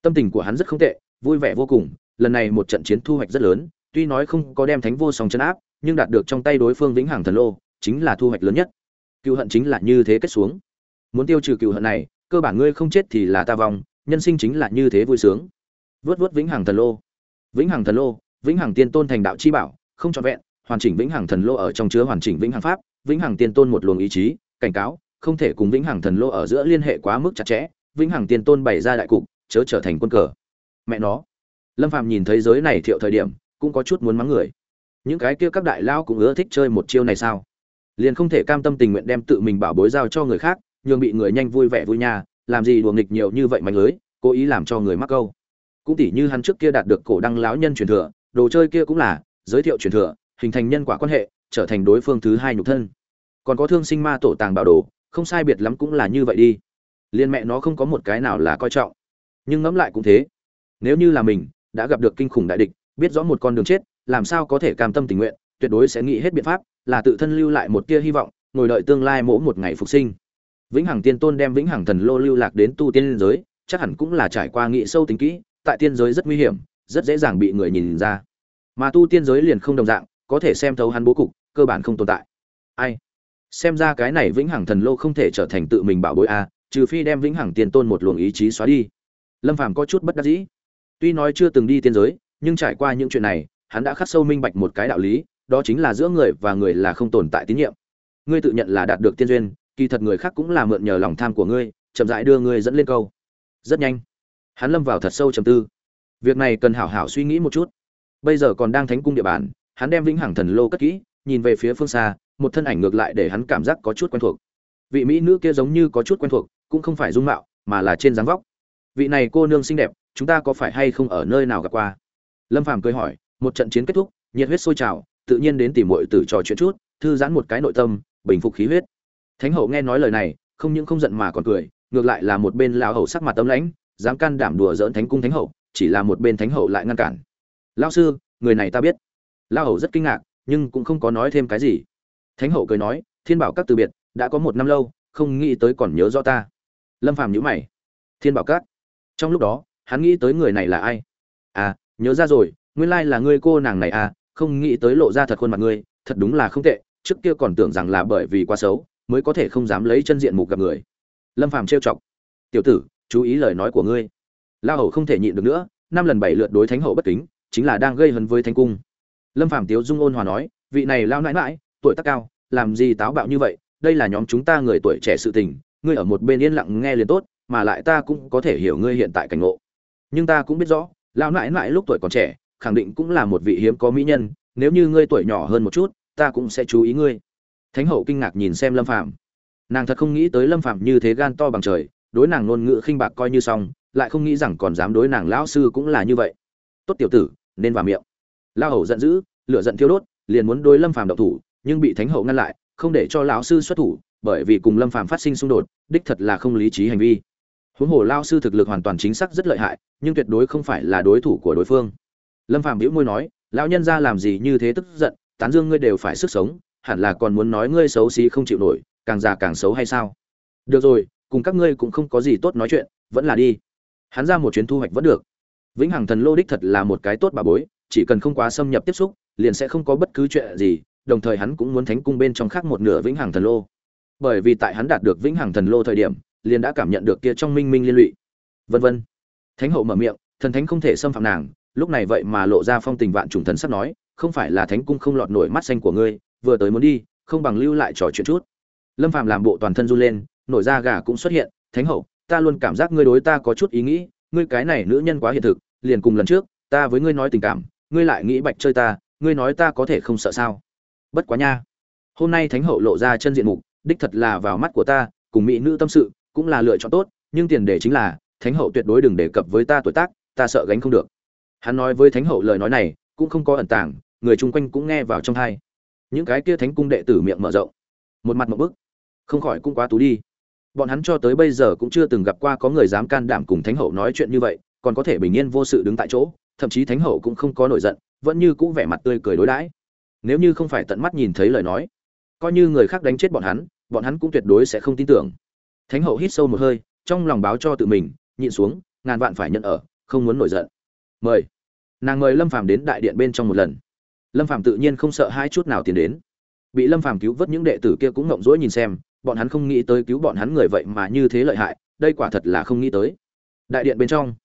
tâm tình của hắn rất không tệ, vui vẻ vô cùng. Lần này một trận chiến thu hoạch rất lớn, tuy nói không có đem thánh vô song chấn áp, nhưng đạt được trong tay đối phương vĩnh hằng thần lô, chính là thu hoạch lớn nhất. Cựu hận chính là như thế kết xuống. Muốn tiêu trừ cựu hận này, cơ bản ngươi không chết thì là ta vong, nhân sinh chính là như thế vui sướng. Vớt vớt vĩnh hằng thần lô. Vĩnh hằng thần lô, vĩnh hằng tiên tôn thành đạo chi bảo, không trọn vẹn, hoàn chỉnh vĩnh hằng thần lô ở trong chứa hoàn chỉnh vĩnh hằng pháp, vĩnh hằng tiên tôn một luồng ý chí, cảnh cáo không thể cùng vĩnh hằng thần lô ở giữa liên hệ quá mức chặt chẽ, vĩnh hằng tiên tôn bày ra đại cục, chớ trở thành quân cờ. Mẹ nó. Lâm phàm nhìn thấy giới này thiệu thời điểm, cũng có chút muốn mắng người. Những cái kia các đại lao cũng ưa thích chơi một chiêu này sao? Liền không thể cam tâm tình nguyện đem tự mình bảo bối giao cho người khác, nhường bị người nhanh vui vẻ vui nhà, làm gì đùa nghịch nhiều như vậy mạnh lưới, cố ý làm cho người mắc câu. Cũng tỉ như hắn trước kia đạt được cổ đăng lão nhân truyền thừa, đồ chơi kia cũng là, giới thiệu truyền thừa, hình thành nhân quả quan hệ, trở thành đối phương thứ hai nhục thân. Còn có thương sinh ma tổ tàng bảo đồ không sai biệt lắm cũng là như vậy đi. Liên mẹ nó không có một cái nào là coi trọng. Nhưng ngẫm lại cũng thế. Nếu như là mình, đã gặp được kinh khủng đại địch, biết rõ một con đường chết, làm sao có thể cam tâm tình nguyện, tuyệt đối sẽ nghĩ hết biện pháp, là tự thân lưu lại một tia hy vọng, ngồi đợi tương lai mỗi một ngày phục sinh. Vĩnh hằng tiên tôn đem vĩnh hằng thần lô lưu lạc đến tu tiên giới, chắc hẳn cũng là trải qua nghị sâu tính kỹ, tại tiên giới rất nguy hiểm, rất dễ dàng bị người nhìn ra. Mà tu tiên giới liền không đồng dạng, có thể xem thấu hắn bố cục, cơ bản không tồn tại. Ai? Xem ra cái này vĩnh hằng thần lô không thể trở thành tự mình bảo bối a trừ phi đem vĩnh hằng tiên tôn một luồng ý chí xóa đi. Lâm phàm có chút bất đắc dĩ. Tuy nói chưa từng đi tiên giới, nhưng trải qua những chuyện này, hắn đã khắc sâu minh bạch một cái đạo lý, đó chính là giữa người và người là không tồn tại tín nhiệm. Ngươi tự nhận là đạt được tiên duyên, kỳ thật người khác cũng là mượn nhờ lòng tham của ngươi, chậm rãi đưa ngươi dẫn lên câu. Rất nhanh, hắn lâm vào thật sâu trầm tư. Việc này cần hảo hảo suy nghĩ một chút. Bây giờ còn đang thánh cung địa bàn, hắn đem vĩnh hằng thần lô cất kỹ nhìn về phía phương xa, một thân ảnh ngược lại để hắn cảm giác có chút quen thuộc. Vị mỹ nữ kia giống như có chút quen thuộc, cũng không phải dung mạo, mà là trên dáng vóc. Vị này cô nương xinh đẹp, chúng ta có phải hay không ở nơi nào gặp qua? Lâm phàm cười hỏi, một trận chiến kết thúc, nhiệt huyết sôi trào, tự nhiên đến tìm muội tử trò chuyện chút, thư giãn một cái nội tâm, bình phục khí huyết. Thánh hậu nghe nói lời này, không những không giận mà còn cười, ngược lại là một bên lão hậu sắc mặt tâm lãnh, dám can đảm đùa dỡn thánh cung thánh hậu, chỉ là một bên thánh hậu lại ngăn cản. Lão sư, người này ta biết. Lão hậu rất kinh ngạc nhưng cũng không có nói thêm cái gì. Thánh hậu cười nói, thiên bảo các từ biệt, đã có một năm lâu, không nghĩ tới còn nhớ rõ ta. Lâm phàm nhíu mày. Thiên bảo các? Trong lúc đó, hắn nghĩ tới người này là ai? À nhớ ra rồi, nguyên lai là ngươi cô nàng này à không nghĩ tới lộ ra thật khuôn mặt ngươi, thật đúng là không tệ, trước kia còn tưởng rằng là bởi vì quá xấu, mới có thể không dám lấy chân diện mục gặp người. Lâm phàm trêu chọc. Tiểu tử, chú ý lời nói của ngươi. La hầu không thể nhịn được nữa, năm lần bảy lượt đối thánh hậu bất kính, chính là đang gây hấn với thánh cung lâm phàm tiếu dung ôn hòa nói, vị này lao nãi mãi tuổi tác cao, làm gì táo bạo như vậy? Đây là nhóm chúng ta người tuổi trẻ sự tình, ngươi ở một bên yên lặng nghe liền tốt, mà lại ta cũng có thể hiểu ngươi hiện tại cảnh ngộ. Nhưng ta cũng biết rõ, lao nãi mãi lúc tuổi còn trẻ, khẳng định cũng là một vị hiếm có mỹ nhân, nếu như ngươi tuổi nhỏ hơn một chút, ta cũng sẽ chú ý ngươi. Thánh hậu kinh ngạc nhìn xem lâm phàm. Nàng thật không nghĩ tới lâm phàm như thế gan to bằng trời, đối nàng ngôn ngữ khinh bạc coi như xong, lại không nghĩ rằng còn dám đối nàng lão sư cũng là như vậy. Tốt tiểu tử, nên vào miệng lao hầu giận dữ, lửa giận thiêu đốt, liền muốn đối lâm phàm độc thủ, nhưng bị thánh hậu ngăn lại, không để cho lão sư xuất thủ, bởi vì cùng lâm phàm phát sinh xung đột, đích thật là không lý trí hành vi. Huống hồ lao sư thực lực hoàn toàn chính xác rất lợi hại, nhưng tuyệt đối không phải là đối thủ của đối phương. Lâm phàm bĩu môi nói, lão nhân ra làm gì như thế tức giận, tán dương ngươi đều phải sức sống, hẳn là còn muốn nói ngươi xấu xí không chịu nổi, càng già càng xấu hay sao? Được rồi, cùng các ngươi cũng không có gì tốt nói chuyện, vẫn là đi. Hắn ra một chuyến thu hoạch vẫn được. Vĩnh hằng thần lô đích thật là một cái tốt bà bối chỉ cần không quá xâm nhập tiếp xúc, liền sẽ không có bất cứ chuyện gì, đồng thời hắn cũng muốn thánh cung bên trong khác một nửa vĩnh hằng thần lô. Bởi vì tại hắn đạt được vĩnh hằng thần lô thời điểm, liền đã cảm nhận được kia trong minh minh liên lụy. Vân vân. Thánh hậu mở miệng, thần thánh không thể xâm phạm nàng, lúc này vậy mà lộ ra phong tình vạn trùng thần sắp nói, không phải là thánh cung không lọt nổi mắt xanh của ngươi, vừa tới muốn đi, không bằng lưu lại trò chuyện chút. Lâm phàm làm bộ toàn thân run lên, nổi da gà cũng xuất hiện, thánh hậu, ta luôn cảm giác ngươi đối ta có chút ý nghĩ, ngươi cái này nữ nhân quá hiện thực, liền cùng lần trước, ta với ngươi nói tình cảm ngươi lại nghĩ bạch chơi ta, ngươi nói ta có thể không sợ sao? Bất quá nha. Hôm nay thánh hậu lộ ra chân diện mục, đích thật là vào mắt của ta, cùng mỹ nữ tâm sự cũng là lựa chọn tốt, nhưng tiền đề chính là, thánh hậu tuyệt đối đừng đề cập với ta tuổi tác, ta sợ gánh không được. Hắn nói với thánh hậu lời nói này, cũng không có ẩn tàng, người chung quanh cũng nghe vào trong thai những cái kia thánh cung đệ tử miệng mở rộng. Một mặt một bức. Không khỏi cũng quá tú đi. Bọn hắn cho tới bây giờ cũng chưa từng gặp qua có người dám can đảm cùng thánh hậu nói chuyện như vậy, còn có thể bình yên vô sự đứng tại chỗ thậm chí thánh hậu cũng không có nổi giận, vẫn như cũ vẻ mặt tươi cười đối đãi. Nếu như không phải tận mắt nhìn thấy lời nói, coi như người khác đánh chết bọn hắn bọn hắn cũng tuyệt đối sẽ không tin tưởng. Thánh hậu hít sâu một hơi, trong lòng báo cho tự mình, nhịn xuống, ngàn vạn phải nhận ở, không muốn nổi giận. Mời. Nàng mời lâm phàm đến đại điện bên trong một lần. Lâm phàm tự nhiên không sợ hai chút nào tiến đến. Bị lâm phàm cứu vớt những đệ tử kia cũng ngộng rỗi nhìn xem, bọn hắn không nghĩ tới cứu bọn hắn người vậy mà như thế lợi hại, đây quả thật là không nghĩ tới. Đại điện bên trong,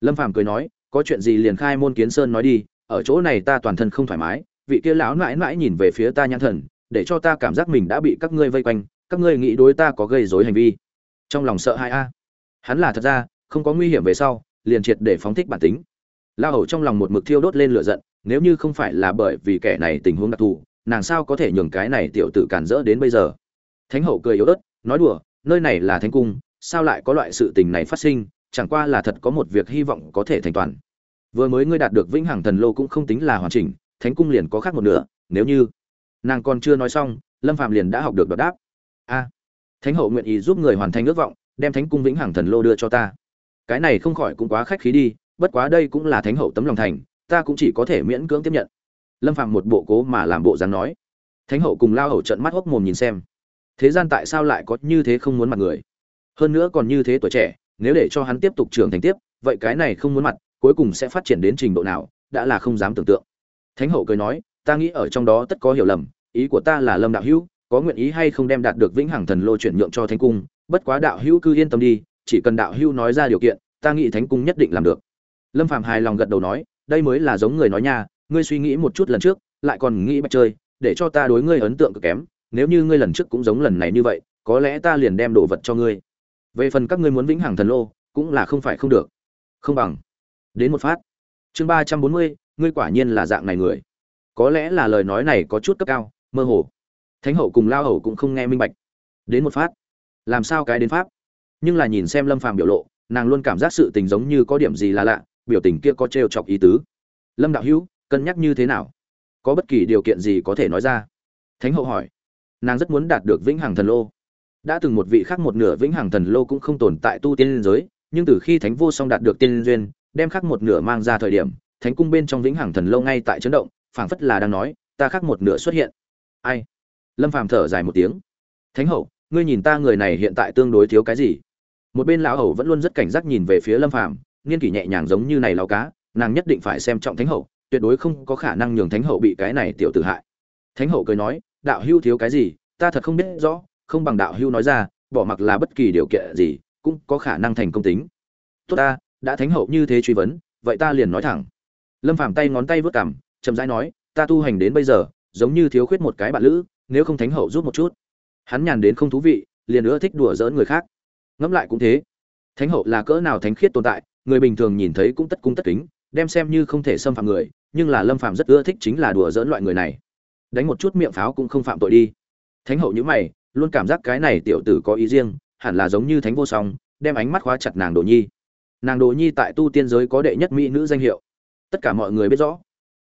lâm phàm cười nói có chuyện gì liền khai môn kiến sơn nói đi, ở chỗ này ta toàn thân không thoải mái, vị kia lão mãi mãi nhìn về phía ta nhãn thần, để cho ta cảm giác mình đã bị các ngươi vây quanh, các ngươi nghĩ đối ta có gây rối hành vi. Trong lòng sợ hai a. Hắn là thật ra, không có nguy hiểm về sau, liền triệt để phóng thích bản tính. La hầu trong lòng một mực thiêu đốt lên lửa giận, nếu như không phải là bởi vì kẻ này tình huống đặc thù, nàng sao có thể nhường cái này tiểu tử cản rỡ đến bây giờ? Thánh hậu cười yếu ớt, nói đùa, nơi này là thánh cung, sao lại có loại sự tình này phát sinh, chẳng qua là thật có một việc hy vọng có thể thành toàn vừa mới ngươi đạt được vĩnh hằng thần lô cũng không tính là hoàn chỉnh, thánh cung liền có khác một nửa, nếu như nàng còn chưa nói xong, lâm phạm liền đã học được đọc đáp. A, thánh hậu nguyện ý giúp người hoàn thành ước vọng, đem thánh cung vĩnh hằng thần lô đưa cho ta. Cái này không khỏi cũng quá khách khí đi, bất quá đây cũng là thánh hậu tấm lòng thành, ta cũng chỉ có thể miễn cưỡng tiếp nhận. Lâm phạm một bộ cố mà làm bộ dáng nói. Thánh hậu cùng lao hậu trận mắt hốc mồm nhìn xem. Thế gian tại sao lại có như thế không muốn mặt người? Hơn nữa còn như thế tuổi trẻ, nếu để cho hắn tiếp tục trưởng thành tiếp, vậy cái này không muốn mặt cuối cùng sẽ phát triển đến trình độ nào, đã là không dám tưởng tượng. Thánh hậu cười nói, ta nghĩ ở trong đó tất có hiểu lầm, ý của ta là lâm đạo hữu, có nguyện ý hay không đem đạt được vĩnh hằng thần lô chuyển nhượng cho thánh cung, bất quá đạo hữu cứ yên tâm đi, chỉ cần đạo hữu nói ra điều kiện, ta nghĩ thánh cung nhất định làm được. Lâm phạm hài lòng gật đầu nói, đây mới là giống người nói nha, ngươi suy nghĩ một chút lần trước, lại còn nghĩ bạch chơi, để cho ta đối ngươi ấn tượng cực kém, nếu như ngươi lần trước cũng giống lần này như vậy, có lẽ ta liền đem đồ vật cho ngươi. Về phần các ngươi muốn vĩnh hằng thần lô, cũng là không phải không được. Không bằng đến một phát. Chương ba trăm bốn mươi, ngươi quả nhiên là dạng này người. Có lẽ là lời nói này có chút cấp cao, mơ hồ. Thánh hậu cùng lao hầu cũng không nghe minh bạch. Đến một phát. Làm sao cái đến pháp? Nhưng là nhìn xem lâm phàm biểu lộ, nàng luôn cảm giác sự tình giống như có điểm gì là lạ, biểu tình kia có trêu chọc ý tứ. Lâm đạo hữu, cân nhắc như thế nào? Có bất kỳ điều kiện gì có thể nói ra? Thánh hậu hỏi. Nàng rất muốn đạt được vĩnh hằng thần lô. Đã từng một vị khác một nửa vĩnh hằng thần lô cũng không tồn tại tu tiên giới, nhưng từ khi thánh vô song đạt được tiên duyên đem khắc một nửa mang ra thời điểm, thánh cung bên trong vĩnh hằng thần lâu ngay tại chấn động, phảng phất là đang nói, ta khắc một nửa xuất hiện. Ai? Lâm phàm thở dài một tiếng. Thánh hậu, ngươi nhìn ta người này hiện tại tương đối thiếu cái gì? Một bên lão hậu vẫn luôn rất cảnh giác nhìn về phía lâm phàm niên kỷ nhẹ nhàng giống như này lao cá, nàng nhất định phải xem trọng thánh hậu, tuyệt đối không có khả năng nhường thánh hậu bị cái này tiểu tử hại. Thánh hậu cười nói, đạo hưu thiếu cái gì, ta thật không biết rõ, không bằng đạo hưu nói ra, bỏ mặc là bất kỳ điều kiện gì, cũng có khả năng thành công tính. Tốt ta đã thánh hậu như thế truy vấn, vậy ta liền nói thẳng. Lâm phàm tay ngón tay vớt cảm chậm rãi nói, ta tu hành đến bây giờ, giống như thiếu khuyết một cái bạn lữ, nếu không thánh hậu giúp một chút. Hắn nhàn đến không thú vị, liền nữa thích đùa giỡn người khác. Ngẫm lại cũng thế. Thánh hậu là cỡ nào thánh khiết tồn tại, người bình thường nhìn thấy cũng tất cung tất kính, đem xem như không thể xâm phạm người, nhưng là lâm phạm rất ưa thích chính là đùa giỡn loại người này. Đánh một chút miệng pháo cũng không phạm tội đi. Thánh hậu như mày, luôn cảm giác cái này tiểu tử có ý riêng, hẳn là giống như thánh vô song, đem ánh mắt khóa chặt nàng đồ nhi nàng đồ nhi tại tu tiên giới có đệ nhất mỹ nữ danh hiệu. Tất cả mọi người biết rõ.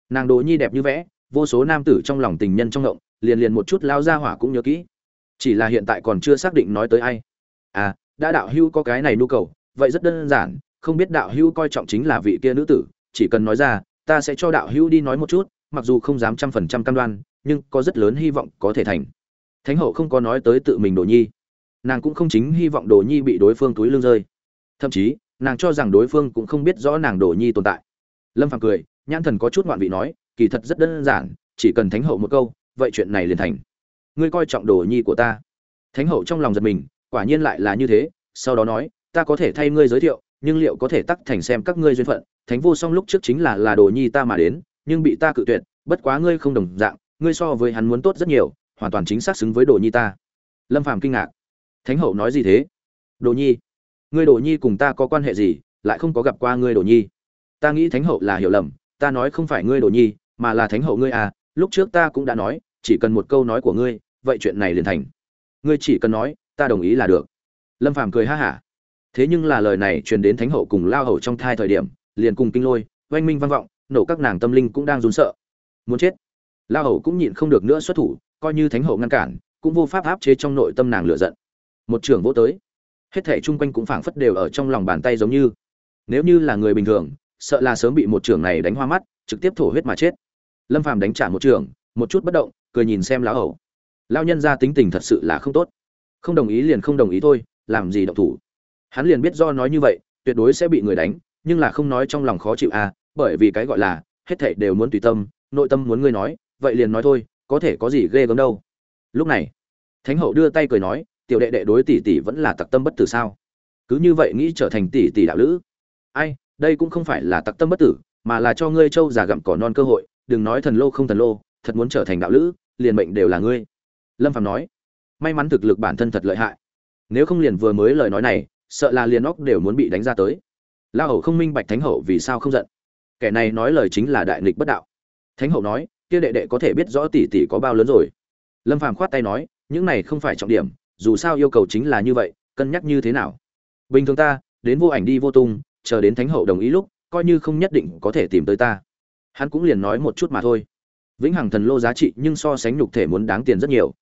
Nàng đồ nhi đẹp như vẽ, vô số nam tử trong lòng tình nhân trong ngộng, liền liền một chút lao ra hỏa cũng nhớ kỹ. Chỉ là hiện tại còn chưa xác định nói tới ai. À đã đạo hưu có cái này nhu cầu, vậy rất đơn giản, không biết đạo hưu coi trọng chính là vị kia nữ tử, chỉ cần nói ra, ta sẽ cho đạo hưu đi nói một chút, mặc dù không dám trăm phần trăm cam đoan, nhưng có rất lớn hy vọng có thể thành. Thánh hậu không có nói tới tự mình đồ nhi. Nàng cũng không chính hy vọng đồ nhi bị đối phương túi lương rơi. Thậm chí nàng cho rằng đối phương cũng không biết rõ nàng đồ nhi tồn tại. Lâm phàm cười, nhãn thần có chút ngoạn vị nói, kỳ thật rất đơn giản, chỉ cần thánh hậu một câu, vậy chuyện này liền thành. Ngươi coi trọng đồ nhi của ta. Thánh hậu trong lòng giật mình, quả nhiên lại là như thế, sau đó nói, ta có thể thay ngươi giới thiệu, nhưng liệu có thể tắc thành xem các ngươi duyên phận. Thánh vô song lúc trước chính là là đồ nhi ta mà đến, nhưng bị ta cự tuyệt, bất quá ngươi không đồng dạng, ngươi so với hắn muốn tốt rất nhiều, hoàn toàn chính xác xứng với đồ nhi ta. Lâm phàm kinh ngạc. Thánh hậu nói gì thế? Đồ nhi ngươi đồ nhi cùng ta có quan hệ gì, lại không có gặp qua ngươi đồ nhi? Ta nghĩ thánh hậu là hiểu lầm, ta nói không phải ngươi đồ nhi, mà là thánh hậu ngươi à lúc trước ta cũng đã nói, chỉ cần một câu nói của ngươi, vậy chuyện này liền thành. Ngươi chỉ cần nói, ta đồng ý là được. Lâm phàm cười ha hả. Thế nhưng là lời này truyền đến thánh hậu cùng lao Hầu trong thai thời điểm, liền cùng kinh lôi, oanh minh vang vọng, nổ các nàng tâm linh cũng đang run sợ. Muốn chết. Lao Hầu cũng nhịn không được nữa xuất thủ, coi như thánh hậu ngăn cản, cũng vô pháp áp chế trong nội tâm nàng lựa giận. Một trưởng vô tới hết thể chung quanh cũng phảng phất đều ở trong lòng bàn tay giống như. Nếu như là người bình thường, sợ là sớm bị một trưởng này đánh hoa mắt, trực tiếp thổ huyết mà chết. Lâm phàm đánh trả một trưởng, một chút bất động, cười nhìn xem lão hậu lao nhân ra tính tình thật sự là không tốt. Không đồng ý liền không đồng ý thôi, làm gì động thủ? Hắn liền biết do nói như vậy, tuyệt đối sẽ bị người đánh, nhưng là không nói trong lòng khó chịu à bởi vì cái gọi là, hết thảy đều muốn tùy tâm, nội tâm muốn ngươi nói, vậy liền nói thôi, có thể có gì ghê gớm đâu. Lúc này, thánh hậu đưa tay cười nói tiểu đệ đệ đối tỷ tỷ vẫn là tặc tâm bất tử sao? Cứ như vậy nghĩ trở thành tỷ tỷ đạo lữ. Ai, đây cũng không phải là tặc tâm bất tử, mà là cho ngươi trâu già gặm cỏ non cơ hội, đừng nói thần lô không thần lô, thật muốn trở thành đạo lữ, liền mệnh đều là ngươi. Lâm phạm nói. May mắn thực lực bản thân thật lợi hại. Nếu không liền vừa mới lời nói này, sợ là liền óc đều muốn bị đánh ra tới. La hầu không minh bạch thánh hậu vì sao không giận. Kẻ này nói lời chính là đại nghịch bất đạo. Thánh hậu nói, kia đệ đệ có thể biết rõ tỷ tỷ có bao lớn rồi. Lâm phàm khoát tay nói, những này không phải trọng điểm dù sao yêu cầu chính là như vậy, cân nhắc như thế nào? Bình thường ta, đến vô ảnh đi vô tung, chờ đến thánh hậu đồng ý lúc, coi như không nhất định có thể tìm tới ta. Hắn cũng liền nói một chút mà thôi. Vĩnh hằng thần lô giá trị nhưng so sánh nhục thể muốn đáng tiền rất nhiều.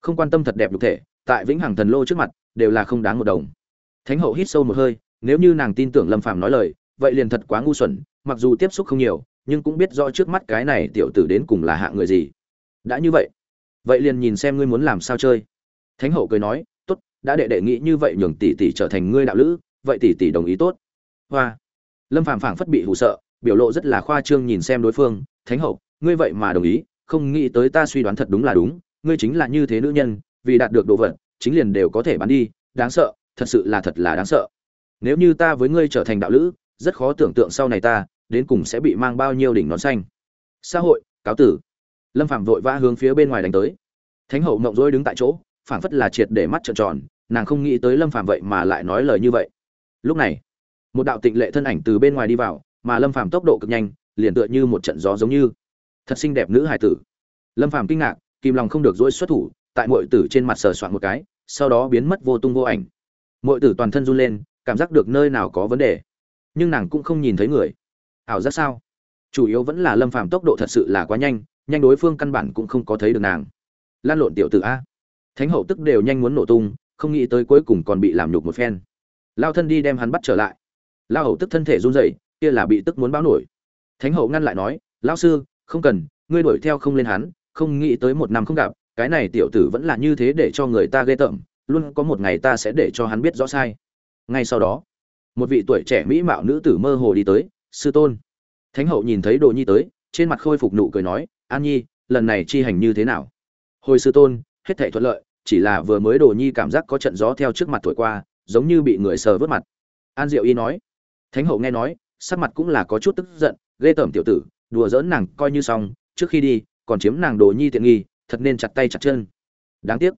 Không quan tâm thật đẹp nhục thể, tại vĩnh hằng thần lô trước mặt, đều là không đáng một đồng. Thánh hậu hít sâu một hơi, nếu như nàng tin tưởng lâm phàm nói lời, vậy liền thật quá ngu xuẩn, mặc dù tiếp xúc không nhiều, nhưng cũng biết rõ trước mắt cái này tiểu tử đến cùng là hạ người gì. Đã như vậy vậy liền nhìn xem ngươi muốn làm sao chơi thánh hậu cười nói, tốt, đã đệ đệ nghĩ như vậy nhường tỷ tỷ trở thành ngươi đạo lữ, vậy tỷ tỷ đồng ý tốt. Hoa. Lâm phàm phảng phất bị hù sợ, biểu lộ rất là khoa trương nhìn xem đối phương, thánh hậu, ngươi vậy mà đồng ý, không nghĩ tới ta suy đoán thật đúng là đúng, ngươi chính là như thế nữ nhân, vì đạt được đồ vật, chính liền đều có thể bán đi, đáng sợ, thật sự là thật là đáng sợ. Nếu như ta với ngươi trở thành đạo lữ, rất khó tưởng tượng sau này ta, đến cùng sẽ bị mang bao nhiêu đỉnh nón xanh. Xã hội, cáo tử. Lâm phạm vội vã hướng phía bên ngoài đánh tới. Thánh hậu mộng rỗi đứng tại chỗ phảng phất là triệt để mắt trợn tròn, nàng không nghĩ tới lâm phàm vậy mà lại nói lời như vậy. Lúc này, một đạo tịnh lệ thân ảnh từ bên ngoài đi vào, mà lâm phàm tốc độ cực nhanh, liền tựa như một trận gió giống như. Thật xinh đẹp nữ hài tử. Lâm phàm kinh ngạc, kìm lòng không được dỗi xuất thủ, tại muội tử trên mặt sờ soạn một cái, sau đó biến mất vô tung vô ảnh. Muội tử toàn thân run lên, cảm giác được nơi nào có vấn đề. Nhưng nàng cũng không nhìn thấy người. Ảo giác sao? Chủ yếu vẫn là lâm phàm tốc độ thật sự là quá nhanh nhanh đối phương căn bản cũng không có thấy được nàng. Lan lộn tiểu tử a thánh hậu tức đều nhanh muốn nổ tung, không nghĩ tới cuối cùng còn bị làm nhục một phen. Lao thân đi đem hắn bắt trở lại. Lao hậu tức thân thể run rẩy, kia là bị tức muốn báo nổi. Thánh hậu ngăn lại nói lao sư, không cần, ngươi đuổi theo không lên hắn, không nghĩ tới một năm không gặp, cái này tiểu tử vẫn là như thế để cho người ta ghê tởm, luôn có một ngày ta sẽ để cho hắn biết rõ sai. Ngay sau đó, một vị tuổi trẻ mỹ mạo nữ tử mơ hồ đi tới, sư tôn. Thánh hậu nhìn thấy đồ nhi tới, trên mặt khôi phục nụ cười nói, an nhi, lần này chi hành như thế nào? Hồi sư tôn, hết thể thuận lợi chỉ là vừa mới đồ nhi cảm giác có trận gió theo trước mặt thổi qua, giống như bị người sờ vớt mặt. An diệu y nói, thánh hậu nghe nói, sắc mặt cũng là có chút tức giận, ghê tởm tiểu tử, đùa giỡn nàng coi như xong, trước khi đi, còn chiếm nàng đồ nhi tiện nghi, thật nên chặt tay chặt chân. Đáng tiếc,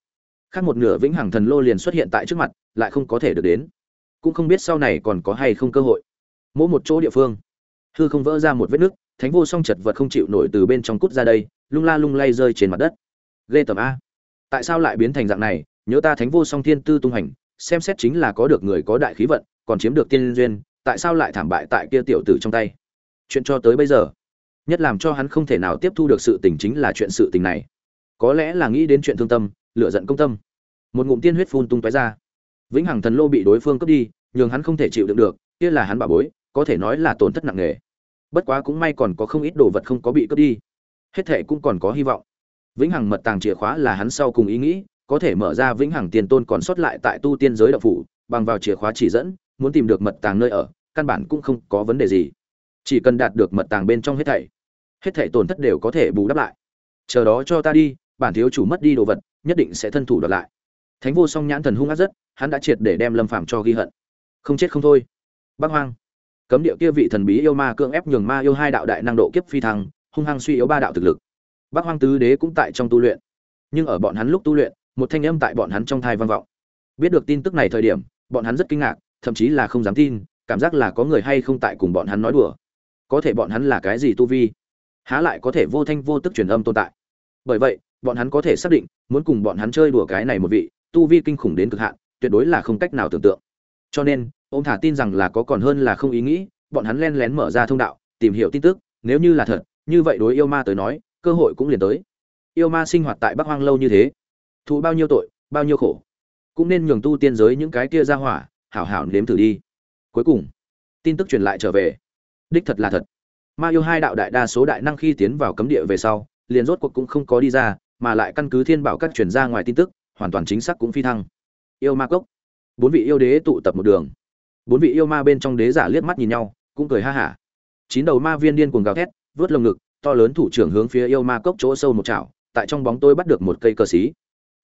khác một nửa vĩnh hằng thần lô liền xuất hiện tại trước mặt, lại không có thể được đến. Cũng không biết sau này còn có hay không cơ hội. Mỗi một chỗ địa phương, hư không vỡ ra một vết nứt, thánh vô song chật vật không chịu nổi từ bên trong cút ra đây, lung la lung lay rơi trên mặt đất. Ghê tởm a tại sao lại biến thành dạng này, nhớ ta thánh vô song thiên tư tung hành, xem xét chính là có được người có đại khí vận, còn chiếm được tiên duyên, tại sao lại thảm bại tại kia tiểu tử trong tay? Chuyện cho tới bây giờ, nhất làm cho hắn không thể nào tiếp thu được sự tình chính là chuyện sự tình này. Có lẽ là nghĩ đến chuyện thương tâm lựa giận công tâm. Một ngụm tiên huyết phun tung tóe ra. Vĩnh hằng thần lô bị đối phương cướp đi, nhường hắn không thể chịu đựng được, kia là hắn bà bối, có thể nói là tổn thất nặng nề. Bất quá cũng may còn có không ít đồ vật không có bị cướp đi. Hết thệ cũng còn có hy vọng vĩnh hằng mật tàng chìa khóa là hắn sau cùng ý nghĩ, có thể mở ra vĩnh hằng tiền tôn còn sót lại tại tu tiên giới đạo phủ, bằng vào chìa khóa chỉ dẫn, muốn tìm được mật tàng nơi ở, căn bản cũng không có vấn đề gì. Chỉ cần đạt được mật tàng bên trong hết thảy hết thảy tổn thất đều có thể bù đắp lại. Chờ đó cho ta đi, bản thiếu chủ mất đi đồ vật, nhất định sẽ thân thủ đoạt lại. Thánh vô song nhãn thần hung ác rất, hắn đã triệt để đem lâm phàm cho ghi hận. Không chết không thôi. Bác hoang. Cấm địa kia vị thần bí yêu ma cưỡng ép nhường ma yêu hai đạo đại năng độ kiếp phi thăng, hung hăng suy yếu ba đạo thực lực bác hoang tứ đế cũng tại trong tu luyện. Nhưng ở bọn hắn lúc tu luyện, một thanh âm tại bọn hắn trong thai vang vọng. Biết được tin tức này thời điểm, bọn hắn rất kinh ngạc, thậm chí là không dám tin, cảm giác là có người hay không tại cùng bọn hắn nói đùa. Có thể bọn hắn là cái gì tu vi? Há lại có thể vô thanh vô tức truyền âm tồn tại? Bởi vậy, bọn hắn có thể xác định, muốn cùng bọn hắn chơi đùa cái này một vị, tu vi kinh khủng đến cực hạn, tuyệt đối là không cách nào tưởng tượng. Cho nên, ông thả tin rằng là có còn hơn là không ý nghĩ, bọn hắn len lén mở ra thông đạo, tìm hiểu tin tức, nếu như là thật, như vậy đối yêu ma tới nói cơ hội cũng liền tới. Yêu ma sinh hoạt tại bắc hoang lâu như thế, thụ bao nhiêu tội, bao nhiêu khổ, cũng nên nhường tu tiên giới những cái kia ra hỏa, hảo hảo nếm thử đi. Cuối cùng, tin tức truyền lại trở về. Đích thật là thật. Ma yêu hai đạo đại đa số đại năng khi tiến vào cấm địa về sau, liền rốt cuộc cũng không có đi ra, mà lại căn cứ thiên bảo các truyền ra ngoài tin tức, hoàn toàn chính xác cũng phi thăng. Yêu ma cốc. Bốn vị yêu đế tụ tập một đường. Bốn vị yêu ma bên trong đế giả liếc mắt nhìn nhau, cũng cười ha hả. Chín đầu ma viên điên cuồng gào thét, vớt lồng ngực to lớn thủ trưởng hướng phía yêu ma cốc chỗ sâu một chảo, tại trong bóng tôi bắt được một cây cờ xí.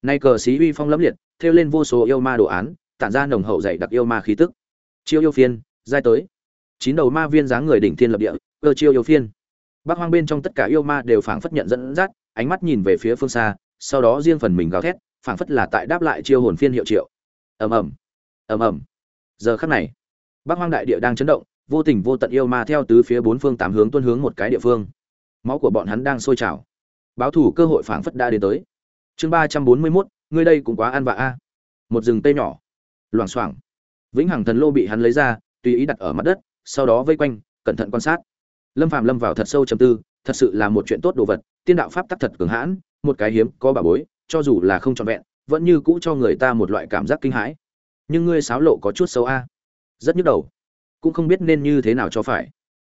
Nay cờ xí uy phong lẫm liệt, thêu lên vô số yêu ma đồ án, tản ra nồng hậu dày đặc yêu ma khí tức. Chiêu yêu phiên, giai tới. Chín đầu ma viên dáng người đỉnh thiên lập địa, cơ chiêu yêu phiên. Bác hoang bên trong tất cả yêu ma đều phảng phất nhận dẫn dắt, ánh mắt nhìn về phía phương xa, sau đó riêng phần mình gào thét, phảng phất là tại đáp lại chiêu hồn phiên hiệu triệu. Ầm ầm. Ầm ầm. Giờ khắc này, bác hoang đại địa đang chấn động, vô tình vô tận yêu ma theo tứ phía bốn phương tám hướng tuân hướng một cái địa phương máu của bọn hắn đang sôi trào. Báo thủ cơ hội phảng phất đã đến tới. Chương ba trăm bốn mươi mốt, ngươi đây cũng quá ăn vạ a. Một rừng tây nhỏ. Loảng xoảng. Vĩnh hằng thần lô bị hắn lấy ra, tùy ý đặt ở mặt đất, sau đó vây quanh, cẩn thận quan sát. Lâm phàm lâm vào thật sâu trầm tư, thật sự là một chuyện tốt đồ vật, tiên đạo pháp tắc thật cường hãn, một cái hiếm, có bà bối, cho dù là không trọn vẹn, vẫn như cũ cho người ta một loại cảm giác kinh hãi. Nhưng ngươi sáo lộ có chút xấu a. Rất nhức đầu. Cũng không biết nên như thế nào cho phải.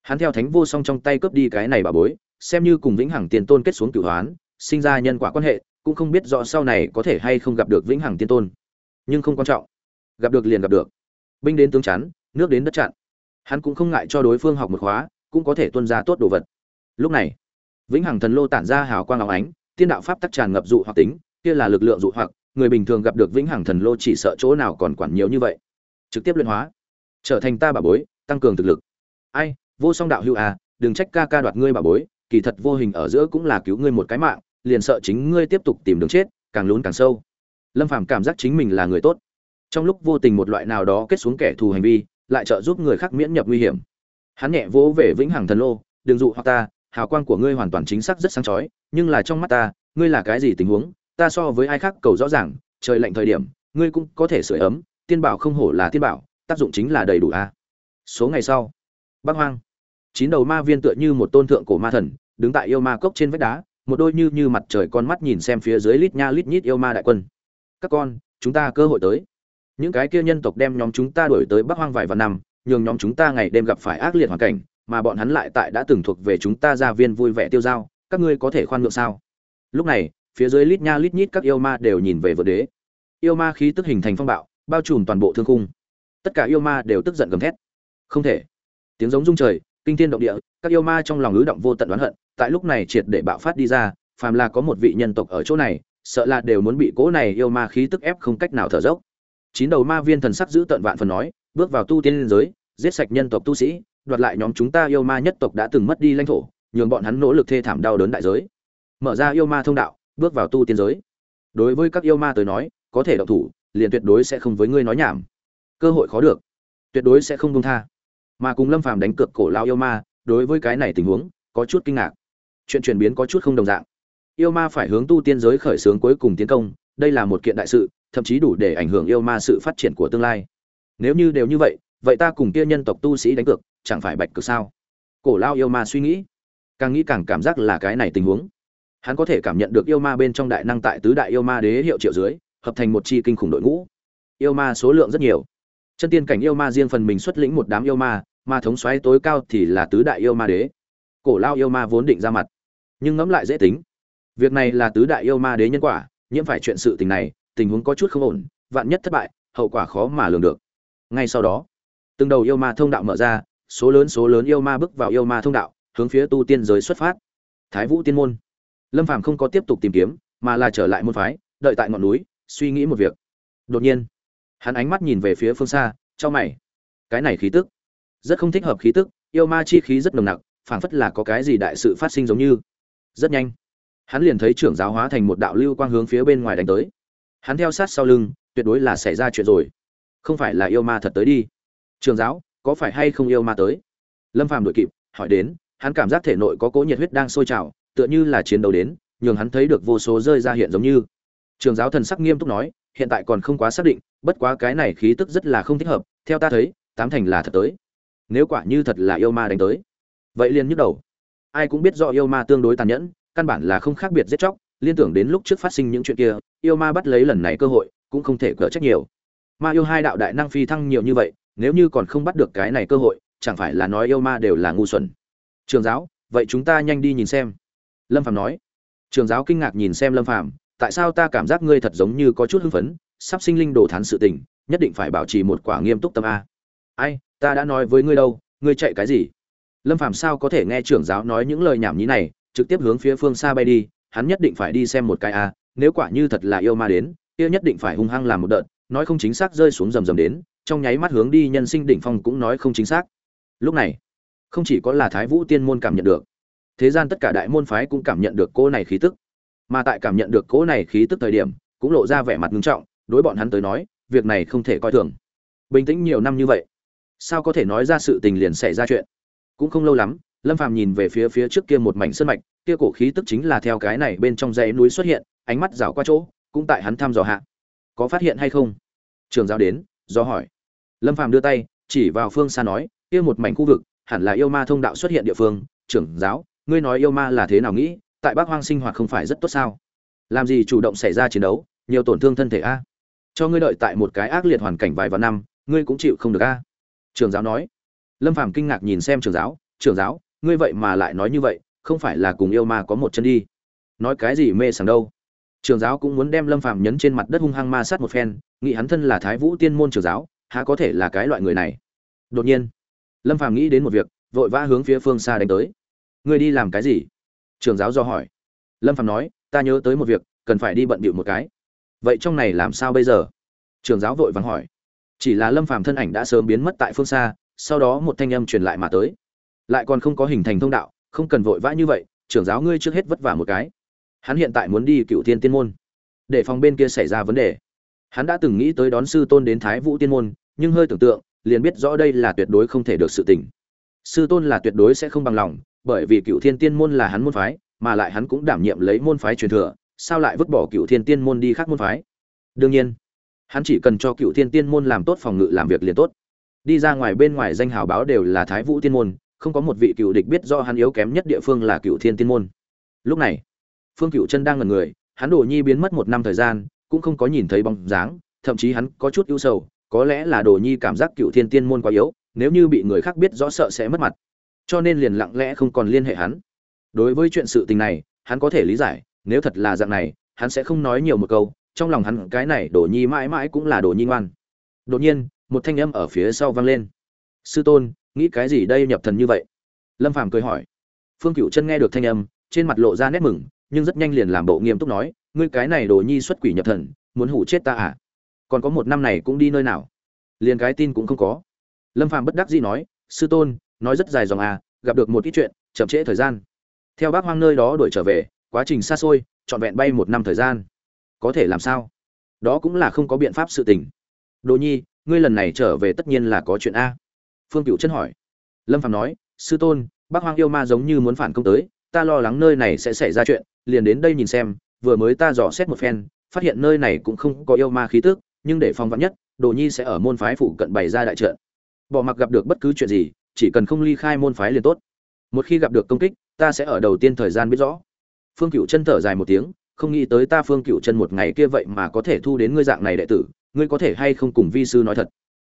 Hắn theo thánh vô song trong tay cướp đi cái này bà bối xem như cùng vĩnh hằng tiền tôn kết xuống cửu hoán, sinh ra nhân quả quan hệ, cũng không biết rõ sau này có thể hay không gặp được vĩnh hằng tiên tôn. Nhưng không quan trọng. Gặp được liền gặp được. Binh đến tướng chắn, nước đến đất chặn. Hắn cũng không ngại cho đối phương học một khóa, cũng có thể tuân ra tốt đồ vật. Lúc này, vĩnh hằng thần lô tản ra hào quang áo ánh, tiên đạo pháp tắc tràn ngập dụ hoặc tính, kia là lực lượng dụ hoặc, người bình thường gặp được vĩnh hằng thần lô chỉ sợ chỗ nào còn quản nhiều như vậy. Trực tiếp luyện hóa. Trở thành ta bà bối, tăng cường thực lực. Ai, vô song đạo hữu à đừng trách ca ca đoạt ngươi bà bối kỳ thật vô hình ở giữa cũng là cứu ngươi một cái mạng, liền sợ chính ngươi tiếp tục tìm đường chết, càng lún càng sâu. Lâm phàm cảm giác chính mình là người tốt. Trong lúc vô tình một loại nào đó kết xuống kẻ thù hành vi, lại trợ giúp người khác miễn nhập nguy hiểm. Hắn nhẹ vỗ về vĩnh hằng thần lô, đừng dụ hoặc ta, hào quang của ngươi hoàn toàn chính xác rất sáng chói, nhưng là trong mắt ta, ngươi là cái gì tình huống, ta so với ai khác cầu rõ ràng, trời lạnh thời điểm, ngươi cũng có thể sưởi ấm, tiên bảo không hổ là tiên bảo, tác dụng chính là đầy đủ a. Số ngày sau bắc hoang chín đầu ma viên tựa như một tôn thượng cổ ma thần, đứng tại yêu ma cốc trên vách đá, một đôi như như mặt trời con mắt nhìn xem phía dưới lít nha lít nhít yêu ma đại quân. Các con, chúng ta cơ hội tới. Những cái kia nhân tộc đem nhóm chúng ta đuổi tới bắc hoang vài vạn năm, nhường nhóm chúng ta ngày đêm gặp phải ác liệt hoàn cảnh, mà bọn hắn lại tại đã từng thuộc về chúng ta gia viên vui vẻ tiêu dao, các ngươi có thể khoan nhượng sao? Lúc này, phía dưới lít nha lít nhít các yêu ma đều nhìn về vợ đế. Yêu ma khí tức hình thành phong bạo, bao trùm toàn bộ thương khung. Tất cả yêu ma đều tức giận gầm thét. Không thể. Tiếng giống rung trời kinh thiên động địa, các yêu ma trong lòng ứ động vô tận oán hận, tại lúc này triệt để bạo phát đi ra, phàm là có một vị nhân tộc ở chỗ này, sợ là đều muốn bị cỗ này yêu ma khí tức ép không cách nào thở dốc. Chín đầu ma viên thần sắc giữ tận vạn phần nói, bước vào tu tiên liên giới, giết sạch nhân tộc tu sĩ, đoạt lại nhóm chúng ta yêu ma nhất tộc đã từng mất đi lãnh thổ, nhường bọn hắn nỗ lực thê thảm đau đớn đại giới. Mở ra yêu ma thông đạo, bước vào tu tiên giới. Đối với các yêu ma tới nói, có thể động thủ, liền tuyệt đối sẽ không với ngươi nói nhảm. Cơ hội khó được, tuyệt đối sẽ không buông tha mà cùng lâm phàm đánh cược cổ lao yêu ma, đối với cái này tình huống, có chút kinh ngạc. Chuyện chuyển biến có chút không đồng dạng. Yêu ma phải hướng tu tiên giới khởi xướng cuối cùng tiến công, đây là một kiện đại sự, thậm chí đủ để ảnh hưởng yêu ma sự phát triển của tương lai. Nếu như đều như vậy vậy ta cùng kia nhân tộc tu sĩ đánh cược, chẳng phải bạch cực sao? Cổ lao yêu ma suy nghĩ, càng nghĩ càng cảm giác là cái này tình huống. Hắn có thể cảm nhận được yêu ma bên trong đại năng tại tứ đại yêu ma đế hiệu triệu dưới, hợp thành một chi kinh khủng đội ngũ. Yêu ma số lượng rất nhiều chân tiên cảnh yêu ma riêng phần mình xuất lĩnh một đám yêu ma ma thống xoáy tối cao thì là tứ đại yêu ma đế. Cổ lao yêu ma vốn định ra mặt, nhưng ngẫm lại dễ tính. Việc này là tứ đại yêu ma đế nhân quả, nhiễm phải chuyện sự tình này, tình huống có chút không ổn, vạn nhất thất bại, hậu quả khó mà lường được. Ngay sau đó, từng đầu yêu ma thông đạo mở ra, số lớn số lớn yêu ma bước vào yêu ma thông đạo, hướng phía tu tiên giới xuất phát. Thái vũ tiên môn. Lâm phàm không có tiếp tục tìm kiếm, mà là trở lại môn phái, đợi tại ngọn núi, suy nghĩ một việc. Đột nhiên hắn ánh mắt nhìn về phía phương xa cho mày. Cái này khí tức, rất không thích hợp khí tức, yêu ma chi khí rất nồng nặc, phảng phất là có cái gì đại sự phát sinh giống như. Rất nhanh, hắn liền thấy trưởng giáo hóa thành một đạo lưu quang hướng phía bên ngoài đánh tới. Hắn theo sát sau lưng, tuyệt đối là xảy ra chuyện rồi. Không phải là yêu ma thật tới đi. Trường giáo, có phải hay không yêu ma tới? Lâm phàm đội kịp, hỏi đến, hắn cảm giác thể nội có cỗ nhiệt huyết đang sôi trào, tựa như là chiến đấu đến, nhường hắn thấy được vô số rơi ra hiện giống như. Trường giáo thần sắc nghiêm túc nói hiện tại còn không quá xác định, bất quá cái này khí tức rất là không thích hợp, theo ta thấy, tám thành là thật tới. Nếu quả như thật là yêu ma đánh tới, vậy liền nhức đầu. Ai cũng biết rõ yêu ma tương đối tàn nhẫn, căn bản là không khác biệt giết chóc, liên tưởng đến lúc trước phát sinh những chuyện kia, yêu ma bắt lấy lần này cơ hội, cũng không thể cỡ trách nhiều. Ma yêu hai đạo đại năng phi thăng nhiều như vậy, nếu như còn không bắt được cái này cơ hội, chẳng phải là nói yêu ma đều là ngu xuẩn. Trường giáo, vậy chúng ta nhanh đi nhìn xem. Lâm phạm nói. Trường giáo kinh ngạc nhìn xem lâm phạm tại sao ta cảm giác ngươi thật giống như có chút hưng phấn, sắp sinh linh đồ thán sự tình, nhất định phải bảo trì một quả nghiêm túc tâm a. Ai, ta đã nói với ngươi đâu, ngươi chạy cái gì? Lâm phạm sao có thể nghe trưởng giáo nói những lời nhảm nhí này, trực tiếp hướng phía phương xa bay đi, hắn nhất định phải đi xem một cái a, nếu quả như thật là yêu ma đến, kia nhất định phải hung hăng làm một đợt, nói không chính xác rơi xuống rầm rầm đến, trong nháy mắt hướng đi nhân sinh đỉnh phong cũng nói không chính xác. Lúc này, không chỉ có là thái vũ tiên môn cảm nhận được, thế gian tất cả đại môn phái cũng cảm nhận được cô này khí tức mà tại cảm nhận được cỗ này khí tức thời điểm, cũng lộ ra vẻ mặt nghiêm trọng, đối bọn hắn tới nói, việc này không thể coi thường. Bình tĩnh nhiều năm như vậy, sao có thể nói ra sự tình liền xảy ra chuyện? Cũng không lâu lắm, lâm phàm nhìn về phía phía trước kia một mảnh sơn mạch, kia cổ khí tức chính là theo cái này bên trong dãy núi xuất hiện, ánh mắt rảo qua chỗ, cũng tại hắn thăm dò hạ. Có phát hiện hay không? Trường giáo đến, do hỏi. Lâm phàm đưa tay, chỉ vào phương xa nói, kia một mảnh khu vực, hẳn là yêu ma thông đạo xuất hiện địa phương. Trưởng giáo, ngươi nói yêu ma là thế nào nghĩ? Tại bắc hoang sinh hoạt không phải rất tốt sao? Làm gì chủ động xảy ra chiến đấu, nhiều tổn thương thân thể a? Cho ngươi đợi tại một cái ác liệt hoàn cảnh vài vạn năm, ngươi cũng chịu không được a. Trường giáo nói. Lâm phàm kinh ngạc nhìn xem trường giáo trường giáo, ngươi vậy mà lại nói như vậy, không phải là cùng yêu ma có một chân đi? Nói cái gì mê sảng đâu? Trường giáo cũng muốn đem lâm phàm nhấn trên mặt đất hung hăng ma sát một phen, nghĩ hắn thân là thái vũ tiên môn trường giáo, há có thể là cái loại người này? Đột nhiên, lâm phàm nghĩ đến một việc, vội vã hướng phía phương xa đánh tới. Ngươi đi làm cái gì? Trường giáo do hỏi. Lâm Phạm nói, ta nhớ tới một việc, cần phải đi bận bịu một cái. Vậy trong này làm sao bây giờ? Trường giáo vội vàng hỏi. Chỉ là lâm phàm thân ảnh đã sớm biến mất tại phương xa, sau đó một thanh âm truyền lại mà tới. Lại còn không có hình thành thông đạo, không cần vội vã như vậy trưởng giáo ngươi trước hết vất vả một cái. Hắn hiện tại muốn đi cựu thiên tiên môn, để phòng bên kia xảy ra vấn đề. Hắn đã từng nghĩ tới đón sư tôn đến thái vũ tiên môn, nhưng hơi tưởng tượng, liền biết rõ đây là tuyệt đối không thể được sự tình. Sư tôn là tuyệt đối sẽ không bằng lòng bởi vì cựu thiên tiên môn là hắn môn phái, mà lại hắn cũng đảm nhiệm lấy môn phái truyền thừa, sao lại vứt bỏ cựu thiên tiên môn đi khác môn phái? Đương nhiên, hắn chỉ cần cho cựu thiên tiên môn làm tốt phòng ngự làm việc liền tốt. Đi ra ngoài bên ngoài danh hào báo đều là thái vũ tiên môn, không có một vị cựu địch biết do hắn yếu kém nhất địa phương là cựu thiên tiên môn. Lúc này, phương cựu chân đang ngần người, hắn đồ nhi biến mất một năm thời gian, cũng không có nhìn thấy bóng dáng, thậm chí hắn có chút ưu sầu, có lẽ là đồ nhi cảm giác cựu thiên tiên môn quá yếu, nếu như bị người khác biết rõ sợ sẽ mất mặt cho nên liền lặng lẽ không còn liên hệ hắn. Đối với chuyện sự tình này, hắn có thể lý giải, nếu thật là dạng này, hắn sẽ không nói nhiều một câu, trong lòng hắn cái này đồ nhi mãi mãi cũng là đồ nhi ngoan. Đột nhiên, một thanh âm ở phía sau vang lên. Sư tôn, nghĩ cái gì đây nhập thần như vậy? Lâm phàm cười hỏi. Phương cựu chân nghe được thanh âm, trên mặt lộ ra nét mừng, nhưng rất nhanh liền làm bộ nghiêm túc nói, ngươi cái này đồ nhi xuất quỷ nhập thần, muốn hủ chết ta à? Còn có một năm này cũng đi nơi nào? Liền cái tin cũng không có. Lâm phàm bất đắc dĩ nói, sư tôn nói rất dài dòng à gặp được một ít chuyện, chậm trễ thời gian. Theo bác hoang nơi đó đuổi trở về, quá trình xa xôi, trọn vẹn bay một năm thời gian. Có thể làm sao? Đó cũng là không có biện pháp sự tình. Đồ nhi, ngươi lần này trở về tất nhiên là có chuyện a. Phương cựu chân hỏi. Lâm phạm nói, sư tôn, bác hoang yêu ma giống như muốn phản công tới, ta lo lắng nơi này sẽ xảy ra chuyện, liền đến đây nhìn xem, vừa mới ta dò xét một phen, phát hiện nơi này cũng không có yêu ma khí tức, nhưng để phòng vắn nhất, đồ nhi sẽ ở môn phái phụ cận bày ra đại trận. Bỏ mặc gặp được bất cứ chuyện gì chỉ cần không ly khai môn phái liền tốt. Một khi gặp được công kích, ta sẽ ở đầu tiên thời gian biết rõ. Phương cựu chân thở dài một tiếng, không nghĩ tới ta phương cựu chân một ngày kia vậy mà có thể thu đến ngươi dạng này đệ tử, ngươi có thể hay không cùng vi sư nói thật?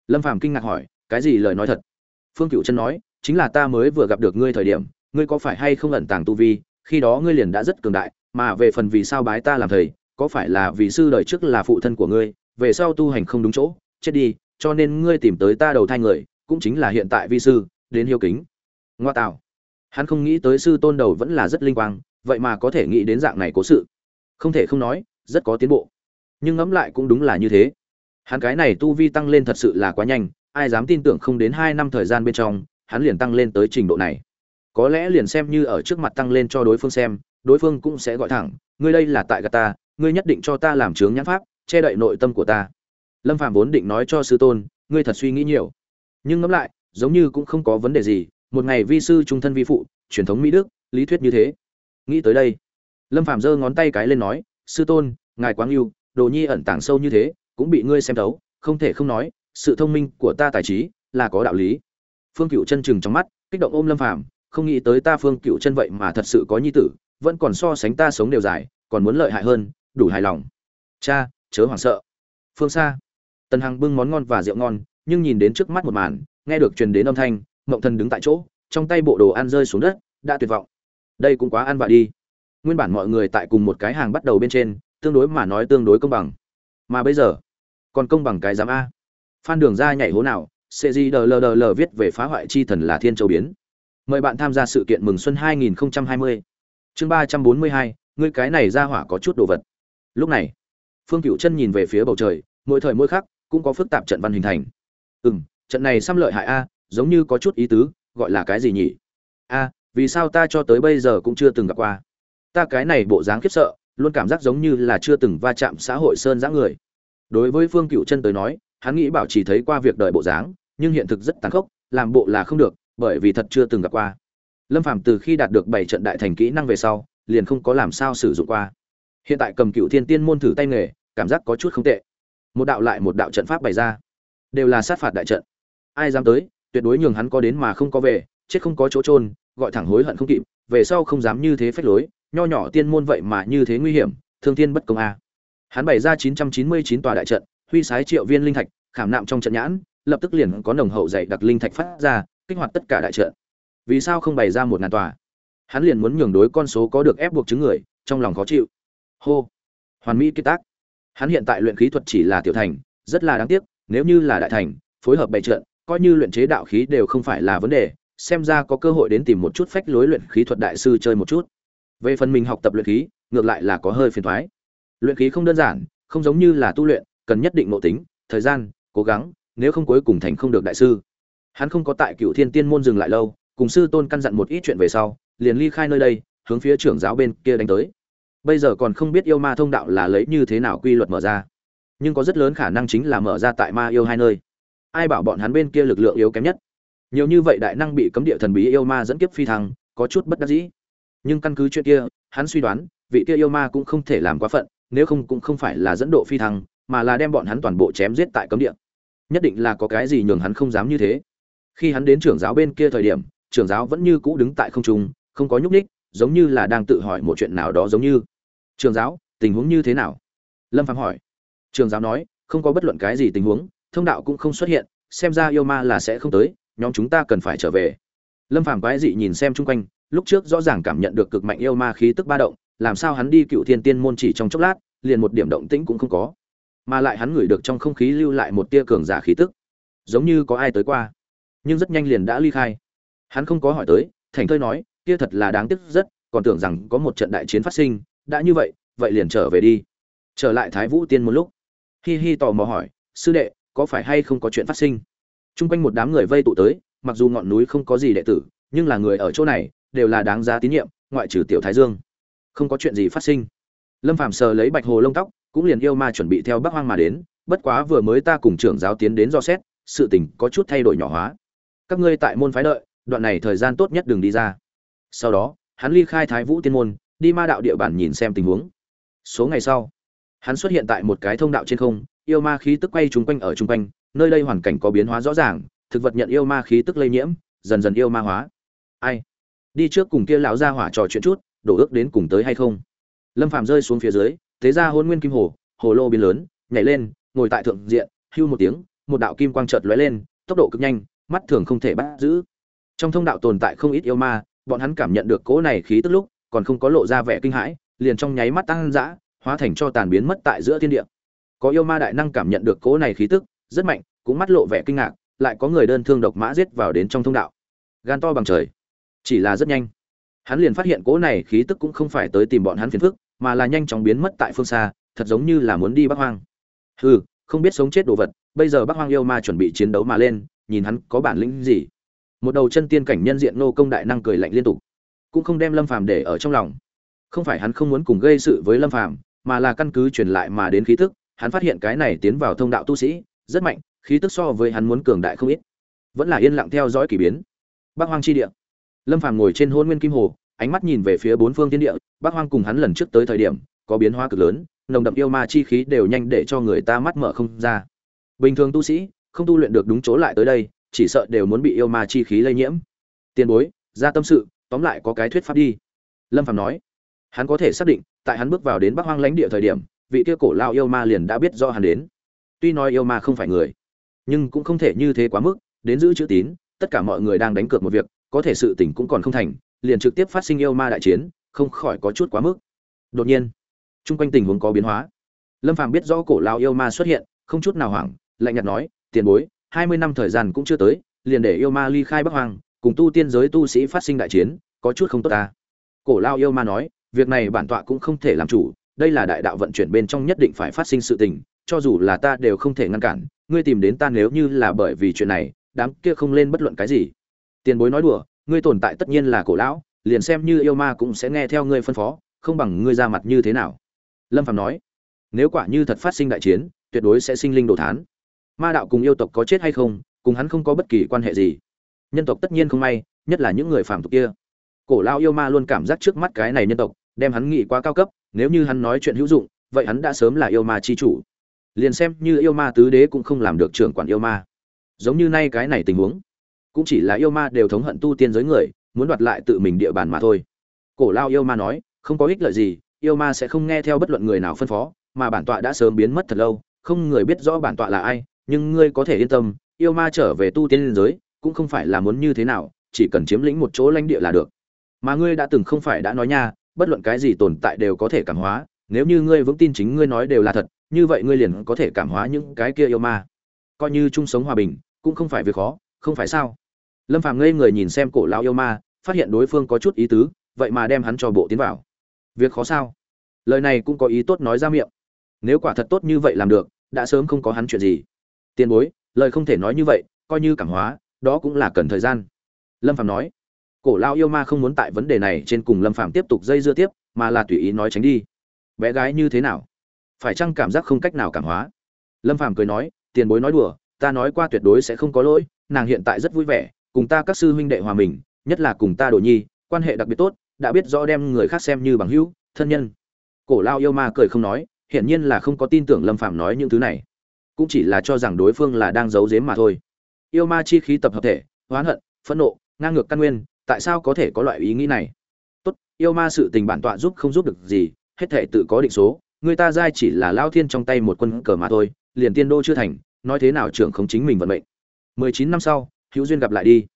Lâm phàm kinh ngạc hỏi, cái gì lời nói thật? Phương cựu chân nói, chính là ta mới vừa gặp được ngươi thời điểm, ngươi có phải hay không ẩn tàng tu vi, khi đó ngươi liền đã rất cường đại, mà về phần vì sao bái ta làm thầy, có phải là vì sư đời trước là phụ thân của ngươi, về sau tu hành không đúng chỗ, chết đi, cho nên ngươi tìm tới ta đầu thai người, cũng chính là hiện tại vi sư đến hiếu kính. Ngoa tạo hắn không nghĩ tới sư tôn đầu vẫn là rất linh quang, vậy mà có thể nghĩ đến dạng này cố sự. Không thể không nói, rất có tiến bộ. Nhưng ngẫm lại cũng đúng là như thế. Hắn cái này tu vi tăng lên thật sự là quá nhanh, ai dám tin tưởng không đến hai năm thời gian bên trong, hắn liền tăng lên tới trình độ này. Có lẽ liền xem như ở trước mặt tăng lên cho đối phương xem, đối phương cũng sẽ gọi thẳng, ngươi đây là tại gà ta, ngươi nhất định cho ta làm chướng nhãn pháp, che đậy nội tâm của ta. Lâm phạm vốn định nói cho sư tôn, ngươi thật suy nghĩ nhiều. Nhưng ngẫm lại giống như cũng không có vấn đề gì, một ngày vi sư trung thân vi phụ, truyền thống mỹ đức, lý thuyết như thế. Nghĩ tới đây, lâm phạm giơ ngón tay cái lên nói, sư tôn, ngài quáng yêu, đồ nhi ẩn tàng sâu như thế, cũng bị ngươi xem thấu, không thể không nói, sự thông minh của ta tài trí là có đạo lý. Phương cựu chân chừng trong mắt, kích động ôm lâm phạm không nghĩ tới ta phương cựu chân vậy mà thật sự có nhi tử, vẫn còn so sánh ta sống đều dài, còn muốn lợi hại hơn, đủ hài lòng. Cha, chớ hoảng sợ. Phương xa tần hằng bưng món ngon và rượu ngon, nhưng nhìn đến trước mắt một màn nghe được truyền đến âm thanh mộng thần đứng tại chỗ trong tay bộ đồ ăn rơi xuống đất đã tuyệt vọng. Đây cũng quá ăn vạ đi. Nguyên bản mọi người tại cùng một cái hàng bắt đầu bên trên tương đối mà nói tương đối công bằng. Mà bây giờ còn công bằng cái giám a. Phan đường ra nhảy hố nào cgdll viết về phá hoại chi thần là thiên châu biến. Mời bạn tham gia sự kiện mừng xuân 2020. chương 342, ngươi cái này ra hỏa có chút đồ vật. Lúc này phương cựu chân nhìn về phía bầu trời mỗi thời mỗi khắc cũng có phức tạp trận văn hình thành. Ừ m trận này xăm lợi hại a, giống như có chút ý tứ, gọi là cái gì nhỉ? A, vì sao ta cho tới bây giờ cũng chưa từng gặp qua? Ta cái này bộ dáng khiếp sợ, luôn cảm giác giống như là chưa từng va chạm xã hội sơn giã người. Đối với phương cựu chân tới nói, hắn nghĩ bảo chỉ thấy qua việc đợi bộ dáng, nhưng hiện thực rất tàn khốc, làm bộ là không được, bởi vì thật chưa từng gặp qua. Lâm phàm từ khi đạt được bảy trận đại thành kỹ năng về sau, liền không có làm sao sử dụng qua. Hiện tại cầm cựu thiên tiên môn thử tay nghề, cảm giác có chút không tệ. Một đạo lại một đạo trận pháp bày ra. Đều là sát phạt đại trận ai dám tới, tuyệt đối nhường hắn có đến mà không có về, chết không có chỗ trôn gọi thẳng hối hận không kịp, về sau không dám như thế phách lối, nho nhỏ tiên môn vậy mà như thế nguy hiểm, thương thiên bất công a. Hắn bày ra 999 tòa đại trận, huy sái triệu viên linh thạch, khảm nạm trong trận nhãn, lập tức liền có nồng hậu dày đặc linh thạch phát ra, kích hoạt tất cả đại trận. Vì sao không bày ra một ngàn tòa? Hắn liền muốn nhường đối con số có được ép buộc chứng người, trong lòng khó chịu. Hô. Hoàn mỹ kết tác. Hắn hiện tại luyện khí thuật chỉ là tiểu thành, rất là đáng tiếc, nếu như là đại thành, phối hợp bày trận coi như luyện chế đạo khí đều không phải là vấn đề, xem ra có cơ hội đến tìm một chút phách lối luyện khí thuật đại sư chơi một chút. Về phần mình học tập luyện khí, ngược lại là có hơi phiền thoái luyện khí không đơn giản, không giống như là tu luyện, cần nhất định nội tính, thời gian, cố gắng, nếu không cuối cùng thành không được đại sư. Hắn không có tại cựu thiên tiên môn dừng lại lâu, cùng sư tôn căn dặn một ít chuyện về sau, liền ly khai nơi đây, hướng phía trưởng giáo bên kia đánh tới. Bây giờ còn không biết yêu ma thông đạo là lấy như thế nào quy luật mở ra. Nhưng có rất lớn khả năng chính là mở ra tại ma yêu hai nơi ai bảo bọn hắn bên kia lực lượng yếu kém nhất. Nhiều như vậy đại năng bị cấm địa thần bí yêu ma dẫn kiếp phi thăng, có chút bất đắc dĩ. Nhưng căn cứ chuyện kia, hắn suy đoán, vị kia yêu ma cũng không thể làm quá phận, nếu không cũng không phải là dẫn độ phi thăng, mà là đem bọn hắn toàn bộ chém giết tại cấm địa. Nhất định là có cái gì nhường hắn không dám như thế. Khi hắn đến trưởng giáo bên kia thời điểm, trưởng giáo vẫn như cũ đứng tại không trung, không có nhúc ních giống như là đang tự hỏi một chuyện nào đó giống như. Trường giáo, tình huống như thế nào? Lâm phạm hỏi. Trường giáo nói, không có bất luận cái gì tình huống thông đạo cũng không xuất hiện, xem ra yêu ma là sẽ không tới, nhóm chúng ta cần phải trở về. Lâm phàm quái dị nhìn xem chung quanh, lúc trước rõ ràng cảm nhận được cực mạnh yêu ma khí tức ba động, làm sao hắn đi cựu thiên tiên môn chỉ trong chốc lát, liền một điểm động tĩnh cũng không có. Mà lại hắn ngửi được trong không khí lưu lại một tia cường giả khí tức. Giống như có ai tới qua, nhưng rất nhanh liền đã ly khai. Hắn không có hỏi tới, thành thơi nói, kia thật là đáng tiếc rất, còn tưởng rằng có một trận đại chiến phát sinh, đã như vậy vậy liền trở về đi. Trở lại thái vũ tiên một lúc, hi hi tò mò hỏi, sư đệ có phải hay không có chuyện phát sinh? Chung quanh một đám người vây tụ tới, mặc dù ngọn núi không có gì đệ tử, nhưng là người ở chỗ này, đều là đáng giá tín nhiệm, ngoại trừ tiểu thái dương. Không có chuyện gì phát sinh. Lâm phạm sờ lấy bạch hồ lông tóc, cũng liền yêu ma chuẩn bị theo bắc hoang mà đến, bất quá vừa mới ta cùng trưởng giáo tiến đến do xét, sự tình có chút thay đổi nhỏ hóa. Các ngươi tại môn phái đợi, đoạn này thời gian tốt nhất đừng đi ra. Sau đó, hắn ly khai thái vũ tiên môn, đi ma đạo địa bàn nhìn xem tình huống. Số ngày sau, hắn xuất hiện tại một cái thông đạo trên không yêu ma khí tức quay chúng quanh ở chung quanh, nơi đây hoàn cảnh có biến hóa rõ ràng, thực vật nhận yêu ma khí tức lây nhiễm, dần dần yêu ma hóa. Ai? Đi trước cùng kia lão gia hỏa trò chuyện chút, đổ ước đến cùng tới hay không? Lâm phạm rơi xuống phía dưới, thế ra hôn nguyên kim hồ hồ lô biến lớn, nhảy lên, ngồi tại thượng diện, hưu một tiếng, một đạo kim quang chợt lóe lên, tốc độ cực nhanh, mắt thường không thể bắt giữ. Trong thông đạo tồn tại không ít yêu ma, bọn hắn cảm nhận được cỗ này khí tức lúc, còn không có lộ ra vẻ kinh hãi, liền trong nháy mắt tăng dã, hóa thành cho tàn biến mất tại giữa thiên địa có yêu ma đại năng cảm nhận được cỗ này khí tức, rất mạnh, cũng mắt lộ vẻ kinh ngạc, lại có người đơn thương độc mã giết vào đến trong thông đạo. Gan to bằng trời. Chỉ là rất nhanh. Hắn liền phát hiện cỗ này khí tức cũng không phải tới tìm bọn hắn phiền phức, mà là nhanh chóng biến mất tại phương xa, thật giống như là muốn đi bắc hoang. Hừ, không biết sống chết đồ vật, bây giờ bắc hoang yêu ma chuẩn bị chiến đấu mà lên, nhìn hắn có bản lĩnh gì. Một đầu chân tiên cảnh nhân diện nô công đại năng cười lạnh liên tục. Cũng không đem lâm phàm để ở trong lòng. Không phải hắn không muốn cùng gây sự với lâm phàm, mà là căn cứ truyền lại mà đến khí tức hắn phát hiện cái này tiến vào thông đạo tu sĩ, rất mạnh, khí tức so với hắn muốn cường đại không ít. Vẫn là yên lặng theo dõi kỳ biến. Bắc hoang chi địa. Lâm phàm ngồi trên hôn nguyên kim hồ, ánh mắt nhìn về phía bốn phương thiên địa bắc hoang cùng hắn lần trước tới thời điểm, có biến hóa cực lớn, nồng đậm yêu ma chi khí đều nhanh để cho người ta mắt mở không ra. Bình thường tu sĩ, không tu luyện được đúng chỗ lại tới đây, chỉ sợ đều muốn bị yêu ma chi khí lây nhiễm. Tiền bối, ra tâm sự, tóm lại có cái thuyết pháp đi. Lâm phàm nói. Hắn có thể xác định, tại hắn bước vào đến bắc hoang lãnh địa thời điểm vị kia cổ lao yêu ma liền đã biết do hắn đến. Tuy nói yêu ma không phải người, nhưng cũng không thể như thế quá mức, đến giữ chữ tín, tất cả mọi người đang đánh cược một việc, có thể sự tình cũng còn không thành, liền trực tiếp phát sinh yêu ma đại chiến, không khỏi có chút quá mức. Đột nhiên, chung quanh tình huống có biến hóa. Lâm phàm biết rõ cổ lao yêu ma xuất hiện, không chút nào hoảng, lạnh nhạt nói, tiền bối, hai mươi năm thời gian cũng chưa tới, liền để yêu ma ly khai bắc hoàng cùng tu tiên giới tu sĩ phát sinh đại chiến, có chút không tốt ta. Cổ lao yêu ma nói, việc này bản tọa cũng không thể làm chủ đây là đại đạo vận chuyển bên trong nhất định phải phát sinh sự tình, cho dù là ta đều không thể ngăn cản, ngươi tìm đến ta nếu như là bởi vì chuyện này, đám kia không lên bất luận cái gì. Tiền bối nói đùa, ngươi tồn tại tất nhiên là cổ lão, liền xem như yêu ma cũng sẽ nghe theo ngươi phân phó, không bằng ngươi ra mặt như thế nào. Lâm phạm nói, nếu quả như thật phát sinh đại chiến, tuyệt đối sẽ sinh linh đồ thán. Ma đạo cùng yêu tộc có chết hay không, cùng hắn không có bất kỳ quan hệ gì. Nhân tộc tất nhiên không may, nhất là những người phàm tục kia. Cổ lao yêu ma luôn cảm giác trước mắt cái này nhân tộc, đem hắn nghĩ quá cao cấp nếu như hắn nói chuyện hữu dụng, vậy hắn đã sớm là yêu ma chi chủ. Liền xem như yêu ma tứ đế cũng không làm được trưởng quản yêu ma. Giống như nay cái này tình huống, cũng chỉ là yêu ma đều thống hận tu tiên giới người, muốn đoạt lại tự mình địa bàn mà thôi. Cổ lao yêu ma nói, không có ích lợi gì, yêu ma sẽ không nghe theo bất luận người nào phân phó, mà bản tọa đã sớm biến mất thật lâu, không người biết rõ bản tọa là ai, nhưng ngươi có thể yên tâm, yêu ma trở về tu tiên giới, cũng không phải là muốn như thế nào, chỉ cần chiếm lĩnh một chỗ lãnh địa là được. Mà ngươi đã từng không phải đã nói nha bất luận cái gì tồn tại đều có thể cảm hóa, nếu như ngươi vững tin chính ngươi nói đều là thật, như vậy ngươi liền có thể cảm hóa những cái kia yêu ma. Coi như chung sống hòa bình, cũng không phải việc khó, không phải sao? Lâm phàm ngây người nhìn xem cổ lão yêu ma, phát hiện đối phương có chút ý tứ, vậy mà đem hắn cho bộ tiến vào. Việc khó sao? Lời này cũng có ý tốt nói ra miệng. Nếu quả thật tốt như vậy làm được, đã sớm không có hắn chuyện gì. Tiền bối, lời không thể nói như vậy, coi như cảm hóa, đó cũng là cần thời gian. Lâm phàm nói cổ lao yêu ma không muốn tại vấn đề này trên cùng lâm phàm tiếp tục dây dưa tiếp, mà là tùy ý nói tránh đi. Bé gái như thế nào? Phải chăng cảm giác không cách nào cảm hóa? Lâm phàm cười nói, tiền bối nói đùa, ta nói qua tuyệt đối sẽ không có lỗi, nàng hiện tại rất vui vẻ, cùng ta các sư huynh đệ hòa mình, nhất là cùng ta đồ nhi, quan hệ đặc biệt tốt, đã biết rõ đem người khác xem như bằng hữu, thân nhân. Cổ lao yêu ma cười không nói, hiển nhiên là không có tin tưởng lâm phạm nói những thứ này. Cũng chỉ là cho rằng đối phương là đang giấu giếm mà thôi. Yêu ma chi khí tập hợp thể, hoán hận, phẫn nộ, ngang ngược căn nguyên tại sao có thể có loại ý nghĩ này? Tốt, yêu ma sự tình bản tọa giúp không giúp được gì, hết thể tự có định số, người ta giai chỉ là lao thiên trong tay một quân cờ mà thôi, liền tiên đô chưa thành, nói thế nào trưởng không chính mình vận mệnh. Mười chín năm sau, hữu duyên gặp lại đi.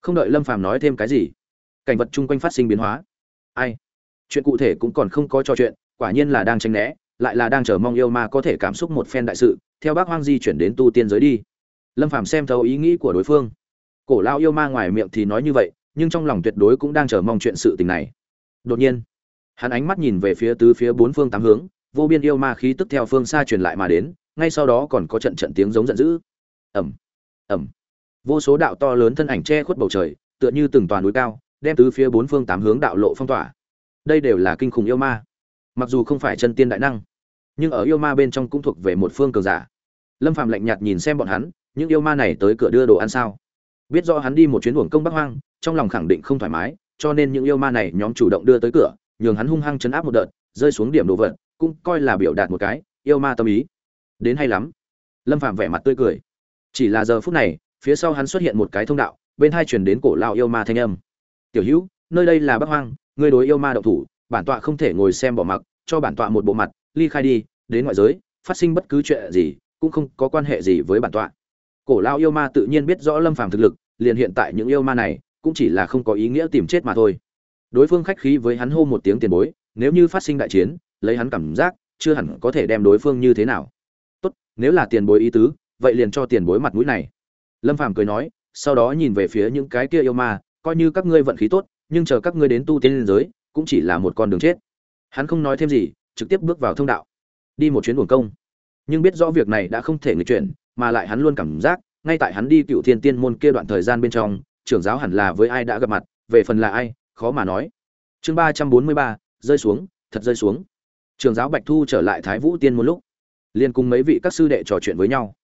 Không đợi lâm phàm nói thêm cái gì, cảnh vật chung quanh phát sinh biến hóa. Ai? Chuyện cụ thể cũng còn không có trò chuyện, quả nhiên là đang tranh né, lại là đang chờ mong yêu ma có thể cảm xúc một phen đại sự, theo bác hoang di chuyển đến tu tiên giới đi. Lâm phàm xem thấu ý nghĩ của đối phương. Cổ lao yêu ma ngoài miệng thì nói như vậy nhưng trong lòng tuyệt đối cũng đang chờ mong chuyện sự tình này. Đột nhiên, hắn ánh mắt nhìn về phía tứ phía bốn phương tám hướng, vô biên yêu ma khí tức theo phương xa truyền lại mà đến, ngay sau đó còn có trận trận tiếng giống giận dữ. Ẩm ẩm vô số đạo to lớn thân ảnh che khuất bầu trời, tựa như từng toàn núi cao, đem tứ phía bốn phương tám hướng đạo lộ phong tỏa. Đây đều là kinh khủng yêu ma. Mặc dù không phải chân tiên đại năng, nhưng ở yêu ma bên trong cũng thuộc về một phương cường giả. Lâm phạm lạnh nhạt nhìn xem bọn hắn, những yêu ma này tới cửa đưa đồ ăn sao? Biết do hắn đi một chuyến uổng công bắc hoang trong lòng khẳng định không thoải mái, cho nên những yêu ma này nhóm chủ động đưa tới cửa, nhường hắn hung hăng chấn áp một đợt, rơi xuống điểm đồ vật, cũng coi là biểu đạt một cái, yêu ma tâm ý. Đến hay lắm. Lâm phạm vẻ mặt tươi cười. Chỉ là giờ phút này, phía sau hắn xuất hiện một cái thông đạo, bên hai truyền đến cổ lao yêu ma thanh âm. Tiểu hữu, nơi đây là bắc hoang, ngươi đối yêu ma động thủ, bản tọa không thể ngồi xem bỏ mặc, cho bản tọa một bộ mặt, ly khai đi, đến ngoại giới, phát sinh bất cứ chuyện gì, cũng không có quan hệ gì với bản tọa. Cổ lao yêu ma tự nhiên biết rõ lâm phàm thực lực, liền hiện tại những yêu ma này cũng chỉ là không có ý nghĩa tìm chết mà thôi. Đối phương khách khí với hắn hô một tiếng tiền bối, nếu như phát sinh đại chiến, lấy hắn cảm giác, chưa hẳn có thể đem đối phương như thế nào. Tốt, nếu là tiền bối ý tứ, vậy liền cho tiền bối mặt mũi này. Lâm phàm cười nói, sau đó nhìn về phía những cái kia yêu ma, coi như các ngươi vận khí tốt, nhưng chờ các ngươi đến tu tiên liên giới, cũng chỉ là một con đường chết. Hắn không nói thêm gì, trực tiếp bước vào thông đạo. Đi một chuyến buồng công. Nhưng biết rõ việc này đã không thể người chuyển, mà lại hắn luôn cảm giác, ngay tại hắn đi cựu thiên tiên môn kia đoạn thời gian bên trong trưởng giáo hẳn là với ai đã gặp mặt, về phần là ai, khó mà nói. Chương ba trăm bốn mươi ba, rơi xuống, thật rơi xuống. Trường giáo bạch thu trở lại thái vũ tiên một lúc. Liền cùng mấy vị các sư đệ trò chuyện với nhau.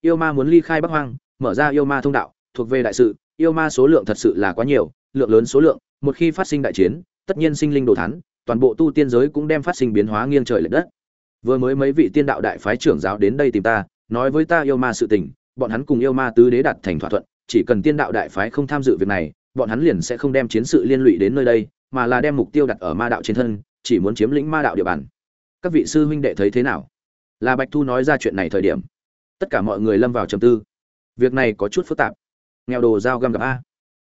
Yêu ma muốn ly khai bắc hoang, mở ra yêu ma thông đạo, thuộc về đại sự, yêu ma số lượng thật sự là quá nhiều, lượng lớn số lượng, một khi phát sinh đại chiến, tất nhiên sinh linh đồ thán, toàn bộ tu tiên giới cũng đem phát sinh biến hóa nghiêng trời lệch đất. Vừa mới mấy vị tiên đạo đại phái trưởng giáo đến đây tìm ta, nói với ta yêu ma sự tình, bọn hắn cùng yêu ma tứ đế đặt thành thỏa thuận chỉ cần tiên đạo đại phái không tham dự việc này, bọn hắn liền sẽ không đem chiến sự liên lụy đến nơi đây, mà là đem mục tiêu đặt ở ma đạo trên thân, chỉ muốn chiếm lĩnh ma đạo địa bàn. Các vị sư huynh đệ thấy thế nào? Là bạch thu nói ra chuyện này thời điểm, tất cả mọi người lâm vào trầm tư. Việc này có chút phức tạp. Nghèo đồ giao găm gặp a.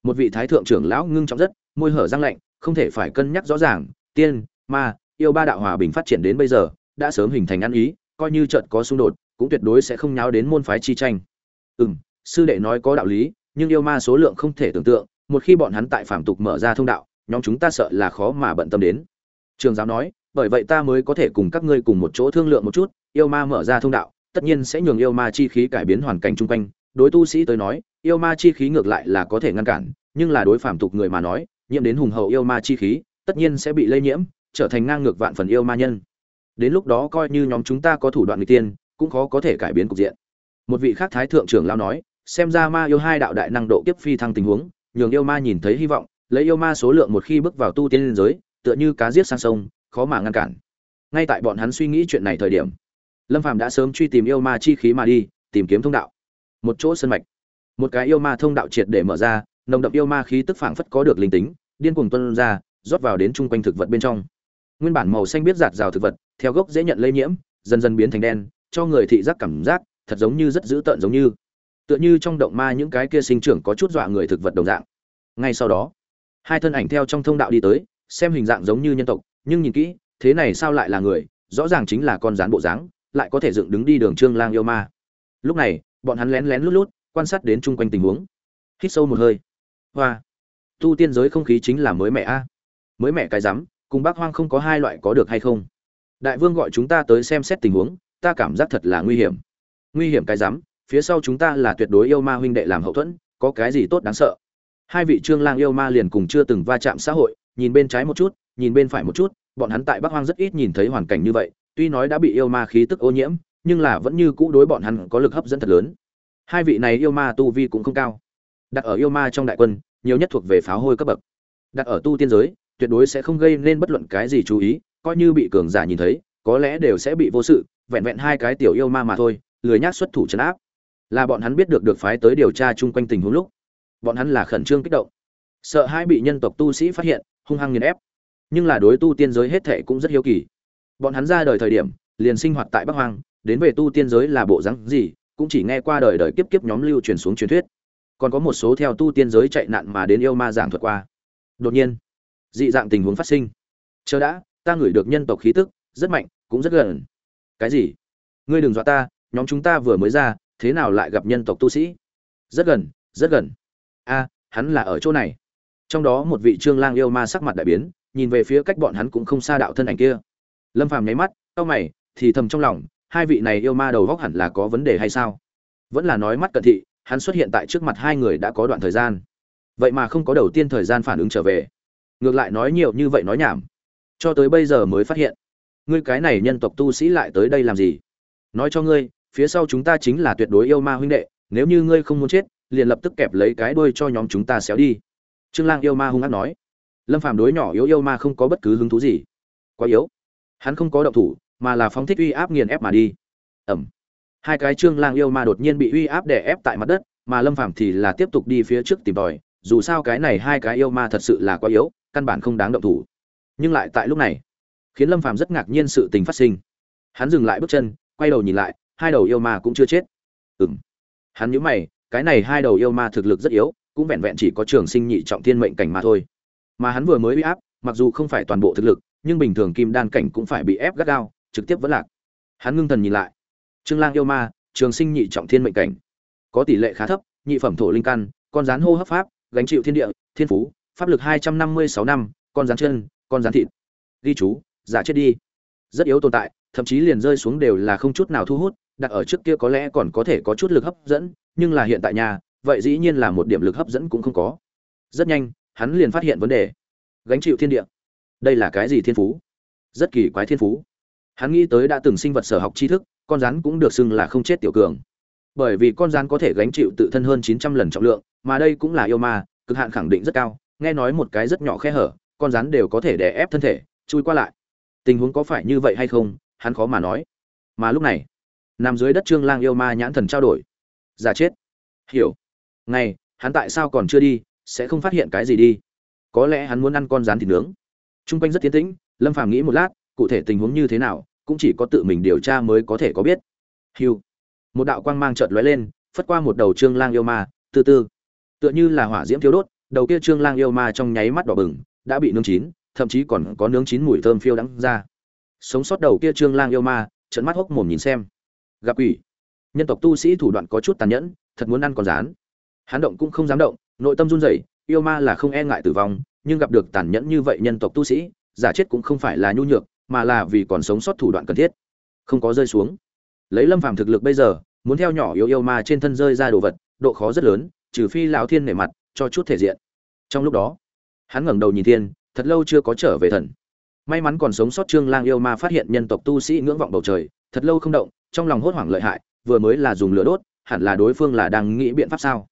Một vị thái thượng trưởng lão ngưng trọng rất, môi hở răng lạnh, không thể phải cân nhắc rõ ràng, tiên, ma, yêu ba đạo hòa bình phát triển đến bây giờ, đã sớm hình thành ăn ý, coi như trận có xung đột, cũng tuyệt đối sẽ không nháo đến môn phái chi tranh. Ừ m sư đệ nói có đạo lý, nhưng yêu ma số lượng không thể tưởng tượng, một khi bọn hắn tại phạm tục mở ra thông đạo, nhóm chúng ta sợ là khó mà bận tâm đến. Trường giáo nói, bởi vậy ta mới có thể cùng các ngươi cùng một chỗ thương lượng một chút, yêu ma mở ra thông đạo, tất nhiên sẽ nhường yêu ma chi khí cải biến hoàn cảnh chung quanh. Đối tu sĩ tới nói, yêu ma chi khí ngược lại là có thể ngăn cản, nhưng là đối phạm tục người mà nói, nhiễm đến hùng hậu yêu ma chi khí, tất nhiên sẽ bị lây nhiễm, trở thành ngang ngược vạn phần yêu ma nhân. Đến lúc đó coi như nhóm chúng ta có thủ đoạn người tiên, cũng khó có thể cải biến cục diện. Một vị khác thái thượng trưởng lao nói xem ra ma yêu hai đạo đại năng độ kiếp phi thăng tình huống, nhường yêu ma nhìn thấy hy vọng, lấy yêu ma số lượng một khi bước vào tu tiên liên giới, tựa như cá giết sang sông, khó mà ngăn cản. Ngay tại bọn hắn suy nghĩ chuyện này thời điểm, lâm phàm đã sớm truy tìm yêu ma chi khí mà đi, tìm kiếm thông đạo. Một chỗ sân mạch. Một cái yêu ma thông đạo triệt để mở ra, nồng đậm yêu ma khí tức phảng phất có được linh tính, điên cuồng tuân ra, rót vào đến chung quanh thực vật bên trong. Nguyên bản màu xanh biết giạt rào thực vật, theo gốc dễ nhận lây nhiễm, dần dần biến thành đen, cho người thị giác cảm giác, thật giống như rất dữ tợn giống như tựa như trong động ma những cái kia sinh trưởng có chút dọa người thực vật đồng dạng. Ngay sau đó, hai thân ảnh theo trong thông đạo đi tới, xem hình dạng giống như nhân tộc, nhưng nhìn kỹ, thế này sao lại là người? Rõ ràng chính là con rán bộ dáng, lại có thể dựng đứng đi đường trương lang yêu ma. Lúc này, bọn hắn lén lén lút lút quan sát đến chung quanh tình huống. Hít sâu một hơi. Hoa, tu tiên giới không khí chính là mới mẹ a. Mới mẹ cái rắm, cùng bác hoang không có hai loại có được hay không? Đại vương gọi chúng ta tới xem xét tình huống, ta cảm giác thật là nguy hiểm. Nguy hiểm cái rắm phía sau chúng ta là tuyệt đối yêu ma huynh đệ làm hậu thuẫn, có cái gì tốt đáng sợ? Hai vị trương lang yêu ma liền cùng chưa từng va chạm xã hội, nhìn bên trái một chút, nhìn bên phải một chút, bọn hắn tại bắc hoang rất ít nhìn thấy hoàn cảnh như vậy, tuy nói đã bị yêu ma khí tức ô nhiễm, nhưng là vẫn như cũ đối bọn hắn có lực hấp dẫn thật lớn. Hai vị này yêu ma tu vi cũng không cao. Đặt ở yêu ma trong đại quân, nhiều nhất thuộc về pháo hôi cấp bậc. Đặt ở tu tiên giới, tuyệt đối sẽ không gây nên bất luận cái gì chú ý, coi như bị cường giả nhìn thấy, có lẽ đều sẽ bị vô sự, vẹn vẹn hai cái tiểu yêu ma mà thôi, lười nhác xuất thủ trấn áp là bọn hắn biết được được phái tới điều tra chung quanh tình huống lúc. Bọn hắn là khẩn trương kích động. Sợ hai bị nhân tộc tu sĩ phát hiện, hung hăng nghiền ép. Nhưng là đối tu tiên giới hết thệ cũng rất hiếu kỳ. Bọn hắn ra đời thời điểm, liền sinh hoạt tại bắc hoang, đến về tu tiên giới là bộ rắn gì, cũng chỉ nghe qua đời đời kiếp kiếp nhóm lưu truyền xuống truyền thuyết. Còn có một số theo tu tiên giới chạy nạn mà đến yêu ma giảng thuật qua. Đột nhiên, dị dạng tình huống phát sinh. Chờ đã, ta ngửi được nhân tộc khí tức, rất mạnh, cũng rất gần. Cái gì? Ngươi đừng dọa ta, nhóm chúng ta vừa mới ra thế nào lại gặp nhân tộc tu sĩ? Rất gần rất gần. A, hắn là ở chỗ này. Trong đó một vị trương lang yêu ma sắc mặt đại biến, nhìn về phía cách bọn hắn cũng không xa đạo thân ảnh kia. Lâm phàm nháy mắt, cau mày, thì thầm trong lòng, hai vị này yêu ma đầu góc hẳn là có vấn đề hay sao? Vẫn là nói mắt cận thị, hắn xuất hiện tại trước mặt hai người đã có đoạn thời gian. Vậy mà không có đầu tiên thời gian phản ứng trở về. Ngược lại nói nhiều như vậy nói nhảm. Cho tới bây giờ mới phát hiện. Ngươi cái này nhân tộc tu sĩ lại tới đây làm gì? Nói cho ngươi phía sau chúng ta chính là tuyệt đối yêu ma huynh đệ, nếu như ngươi không muốn chết, liền lập tức kẹp lấy cái đuôi cho nhóm chúng ta xéo đi. Trương lang yêu ma hung ác nói. Lâm phàm đối nhỏ yếu yêu ma không có bất cứ hứng thú gì. Quá yếu. Hắn không có động thủ, mà là phóng thích uy áp nghiền ép mà đi. Ẩm. Hai cái trương lang yêu ma đột nhiên bị uy áp đè ép tại mặt đất, mà lâm phàm thì là tiếp tục đi phía trước tìm tòi, dù sao cái này hai cái yêu ma thật sự là quá yếu, căn bản không đáng động thủ. Nhưng lại tại lúc này, khiến lâm phàm rất ngạc nhiên sự tình phát sinh. Hắn dừng lại bước chân, quay đầu nhìn lại hai đầu yêu ma cũng chưa chết. Ừng hắn nhớ mày, cái này hai đầu yêu ma thực lực rất yếu, cũng vẹn vẹn chỉ có trường sinh nhị trọng thiên mệnh cảnh mà thôi. Mà hắn vừa mới uy áp, mặc dù không phải toàn bộ thực lực, nhưng bình thường kim đan cảnh cũng phải bị ép gắt gao, trực tiếp vẫn lạc. Hắn ngưng thần nhìn lại. Trương lang yêu ma, trường sinh nhị trọng thiên mệnh cảnh. Có tỷ lệ khá thấp, nhị phẩm thổ linh căn, con rán hô hấp pháp, gánh chịu thiên địa, thiên phú, pháp lực hai trăm năm mươi sáu năm, con rán chân, con rán thịt. Ghi chú, giả chết đi. Rất yếu tồn tại, thậm chí liền rơi xuống đều là không chút nào thu hút đặt ở trước kia có lẽ còn có thể có chút lực hấp dẫn, nhưng là hiện tại nhà, vậy dĩ nhiên là một điểm lực hấp dẫn cũng không có. Rất nhanh, hắn liền phát hiện vấn đề. Gánh chịu thiên địa. Đây là cái gì thiên phú? Rất kỳ quái thiên phú. Hắn nghĩ tới đã từng sinh vật sở học tri thức, con rắn cũng được xưng là không chết tiểu cường. Bởi vì con rắn có thể gánh chịu tự thân hơn chín trăm lần trọng lượng, mà đây cũng là yêu ma, cực hạn khẳng định rất cao. Nghe nói một cái rất nhỏ khe hở, con rắn đều có thể đè ép thân thể, chui qua lại. Tình huống có phải như vậy hay không, hắn khó mà nói. Mà lúc này nằm dưới đất trương lang yêu ma nhãn thần trao đổi. Giả chết. Hiểu. Ngay hắn tại sao còn chưa đi, sẽ không phát hiện cái gì đi? Có lẽ hắn muốn ăn con rán thịt nướng. T r u n g quanh rất tiến tĩnh, lâm phàm nghĩ một lát, cụ thể tình huống như thế nào, cũng chỉ có tự mình điều tra mới có thể có biết. Hiu một đạo quang mang trợt lóe lên, phất qua một đầu trương lang yêu ma, từ từ. Tựa như là hỏa diễm thiếu đốt, đầu kia trương lang yêu ma trong nháy mắt đỏ bừng, đã bị nướng chín, thậm chí còn có nướng chín mùi thơm phiêu đắng ra. Sống sót đầu kia trương lang yêu ma trận mắt hốc mồm nhìn xem gặp quỷ. Nhân tộc tu sĩ thủ đoạn có chút tàn nhẫn, thật muốn ăn còn rán. Hắn động cũng không dám động, nội tâm run rẩy, yêu ma là không e ngại tử vong, nhưng gặp được tàn nhẫn như vậy nhân tộc tu sĩ, giả chết cũng không phải là nhu nhược, mà là vì còn sống sót thủ đoạn cần thiết. Không có rơi xuống. Lấy lâm phàm thực lực bây giờ, muốn theo nhỏ yêu yêu ma trên thân rơi ra đồ vật, độ khó rất lớn, trừ phi lão thiên nể mặt, cho chút thể diện. Trong lúc đó, hắn ngẩng đầu nhìn thiên, thật lâu chưa có trở về thần. May mắn còn sống sót trương lang yêu ma phát hiện nhân tộc tu sĩ ngưỡng vọng bầu trời thật lâu không động, trong lòng hốt hoảng lợi hại, vừa mới là dùng lửa đốt, hẳn là đối phương là đang nghĩ biện pháp sao?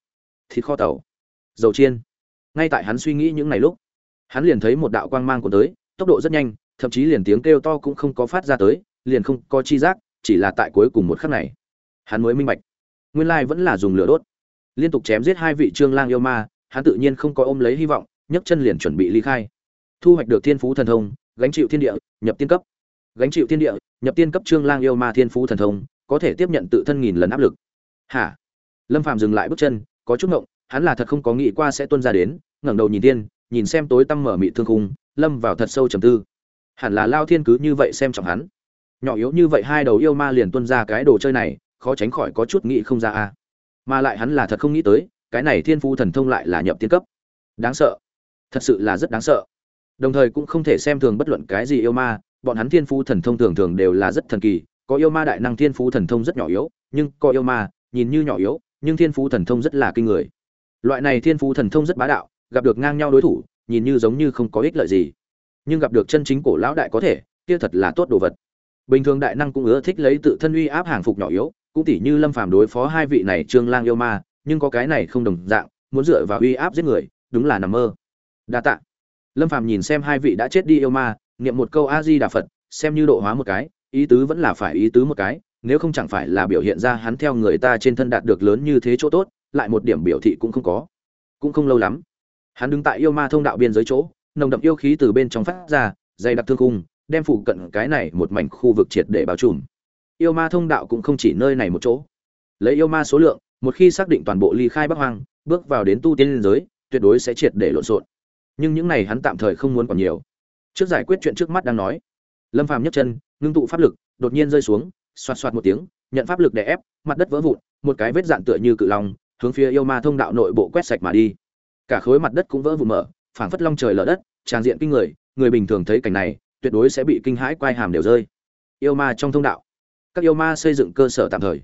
Thịt kho tàu. Dầu chiên. Ngay tại hắn suy nghĩ những ngày lúc, hắn liền thấy một đạo quang mang của tới, tốc độ rất nhanh, thậm chí liền tiếng kêu to cũng không có phát ra tới, liền không có chi giác, chỉ là tại cuối cùng một khắc này, hắn mới minh bạch. Nguyên lai vẫn là dùng lửa đốt. Liên tục chém giết hai vị trương lang yêu ma, hắn tự nhiên không có ôm lấy hy vọng, nhấc chân liền chuẩn bị ly khai. Thu hoạch được thiên phú thần thông, gánh chịu thiên địa, nhập tiên cấp gánh chịu thiên địa, nhập tiên cấp trương lang yêu ma thiên phú thần thông, có thể tiếp nhận tự thân nghìn lần áp lực. Hả? Lâm phàm dừng lại bước chân, có chút ngộng, hắn là thật không có nghĩ qua sẽ tuân ra đến, ngẩng đầu nhìn tiên, nhìn xem tối tăm mở mị thương khung, lâm vào thật sâu trầm tư. Hẳn là lao thiên cứ như vậy xem trọng hắn. Nhỏ yếu như vậy hai đầu yêu ma liền tuân ra cái đồ chơi này, khó tránh khỏi có chút nghĩ không ra a. Mà lại hắn là thật không nghĩ tới, cái này thiên phu thần thông lại là nhập tiên cấp. Đáng sợ. Thật sự là rất đáng sợ. Đồng thời cũng không thể xem thường bất luận cái gì yêu ma bọn hắn thiên phú thần thông thường thường đều là rất thần kỳ, có yêu ma đại năng thiên phú thần thông rất nhỏ yếu, nhưng có yêu ma, nhìn như nhỏ yếu, nhưng thiên phú thần thông rất là kinh người. Loại này thiên phú thần thông rất bá đạo, gặp được ngang nhau đối thủ, nhìn như giống như không có ích lợi gì. Nhưng gặp được chân chính cổ lão đại có thể, kia thật là tốt đồ vật. Bình thường đại năng cũng ưa thích lấy tự thân uy áp hàng phục nhỏ yếu, cũng tỉ như lâm phàm đối phó hai vị này trương lang yêu ma, nhưng có cái này không đồng dạng, muốn dựa vào uy áp giết người, đúng là nằm mơ. Đa tạ. Lâm phàm nhìn xem hai vị đã chết đi yêu ma niệm một câu a di đà phật, xem như độ hóa một cái, ý tứ vẫn là phải ý tứ một cái, nếu không chẳng phải là biểu hiện ra hắn theo người ta trên thân đạt được lớn như thế chỗ tốt, lại một điểm biểu thị cũng không có. Cũng không lâu lắm, hắn đứng tại yêu ma thông đạo biên giới chỗ, nồng đậm yêu khí từ bên trong phát ra, dày đặc thương cung đem phụ cận cái này một mảnh khu vực triệt để bao trùm. Yêu ma thông đạo cũng không chỉ nơi này một chỗ. Lấy yêu ma số lượng, một khi xác định toàn bộ ly khai bắc hoang, bước vào đến tu tiên liên giới, tuyệt đối sẽ triệt để lộn xộn. Nhưng những này hắn tạm thời không muốn còn nhiều trước giải quyết chuyện trước mắt đang nói. Lâm phàm nhấc chân, ngưng tụ pháp lực, đột nhiên rơi xuống, xoạt xoạt một tiếng, nhận pháp lực đè ép, mặt đất vỡ vụn, một cái vết dạn tựa như cự long, hướng phía yêu ma thông đạo nội bộ quét sạch mà đi. Cả khối mặt đất cũng vỡ vụn mở, phảng phất long trời lở đất, tràn diện kinh người người bình thường thấy cảnh này, tuyệt đối sẽ bị kinh hãi quai hàm đều rơi. Yêu ma trong thông đạo. Các yêu ma xây dựng cơ sở tạm thời.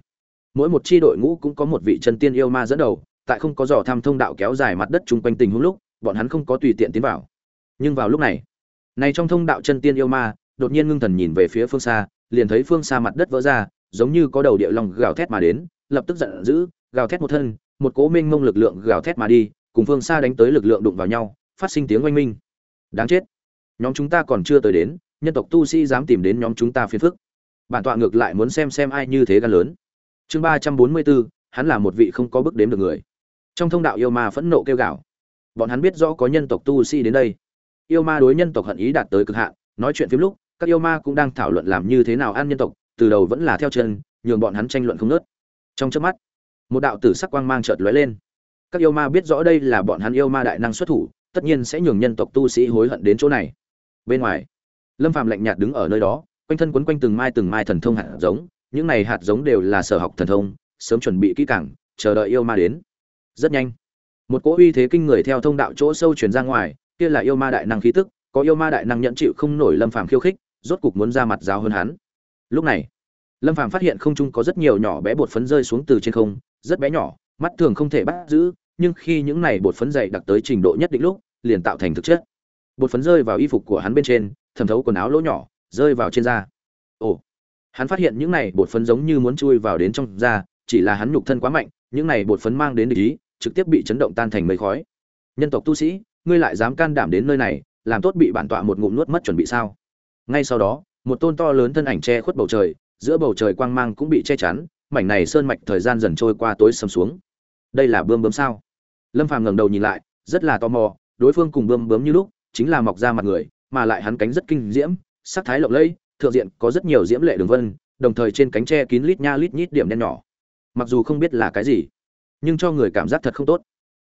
Mỗi một chi đội ngũ cũng có một vị chân tiên yêu ma dẫn đầu, tại không có dò thăm thông đạo kéo dài mặt đất chung quanh tình huống lúc, bọn hắn không có tùy tiện tiến vào. Nhưng vào lúc này này trong thông đạo chân tiên yêu ma, đột nhiên ngưng thần nhìn về phía phương xa, liền thấy phương xa mặt đất vỡ ra, giống như có đầu địa long gào thét mà đến, lập tức giận dữ, gào thét một thân, một cỗ minh mông lực lượng gào thét mà đi, cùng phương xa đánh tới lực lượng đụng vào nhau, phát sinh tiếng oanh minh. Đáng chết. Nhóm chúng ta còn chưa tới đến, nhân tộc tu sĩ dám tìm đến nhóm chúng ta phiền phức. Bản tọa ngược lại muốn xem xem ai như thế gan lớn. Chương ba trăm bốn mươi bốn hắn là một vị không có bước đếm được người. Trong thông đạo yêu ma phẫn nộ kêu gào. Bọn hắn biết rõ có nhân tộc tu sĩ đến đây yêu ma đối nhân tộc hận ý đạt tới cực hạn, nói chuyện phim lúc, các yêu ma cũng đang thảo luận làm như thế nào ăn nhân tộc, từ đầu vẫn là theo chân, nhường bọn hắn tranh luận không nớt trong chớp mắt, một đạo tử sắc quang mang chợt lóe lên. Các yêu ma biết rõ đây là bọn hắn yêu ma đại năng xuất thủ, tất nhiên sẽ nhường nhân tộc tu sĩ hối hận đến chỗ này. Bên ngoài, lâm phàm lạnh nhạt đứng ở nơi đó, quanh thân quấn quanh từng mai từng mai thần thông hạt giống, những này hạt giống đều là sở học thần thông, sớm chuẩn bị kỹ càng, chờ đợi yêu ma đến. Rất nhanh, một cỗ uy thế kinh người theo thông đạo chỗ sâu truyền ra ngoài kia là yêu ma đại năng khí tức, có yêu ma đại năng nhận chịu không nổi lâm phàm khiêu khích, rốt cục muốn ra mặt giáo hơn hắn. Lúc này, lâm phàm phát hiện không trung có rất nhiều nhỏ bé bột phấn rơi xuống từ trên không, rất bé nhỏ, mắt thường không thể bắt giữ, nhưng khi những này bột phấn dày đặc tới trình độ nhất định lúc, liền tạo thành thực chất. Bột phấn rơi vào y phục của hắn bên trên, thẩm thấu quần áo lỗ nhỏ, rơi vào trên da. Ồ, hắn phát hiện những này bột phấn giống như muốn chui vào đến trong da, chỉ là hắn nhục thân quá mạnh, những này bột phấn mang đến địch ý, trực tiếp bị chấn động tan thành mây khói. Nhân tộc tu sĩ ngươi lại dám can đảm đến nơi này, làm tốt bị bản tọa một ngụm nuốt mất chuẩn bị sao? Ngay sau đó, một tôn to lớn thân ảnh che khuất bầu trời, giữa bầu trời quang mang cũng bị che chắn, mảnh này sơn mạch thời gian dần trôi qua tối sầm xuống. Đây là bươm bướm sao? Lâm phàm ngẩng đầu nhìn lại, rất là tò mò, đối phương cùng bươm bướm như lúc, chính là mọc ra mặt người, mà lại hắn cánh rất kinh diễm, sắc thái lộng lẫy, thượng diện có rất nhiều diễm lệ đường vân, đồng thời trên cánh tre kín lít nha lít nhít điểm đen nhỏ. Mặc dù không biết là cái gì, nhưng cho người cảm giác thật không tốt.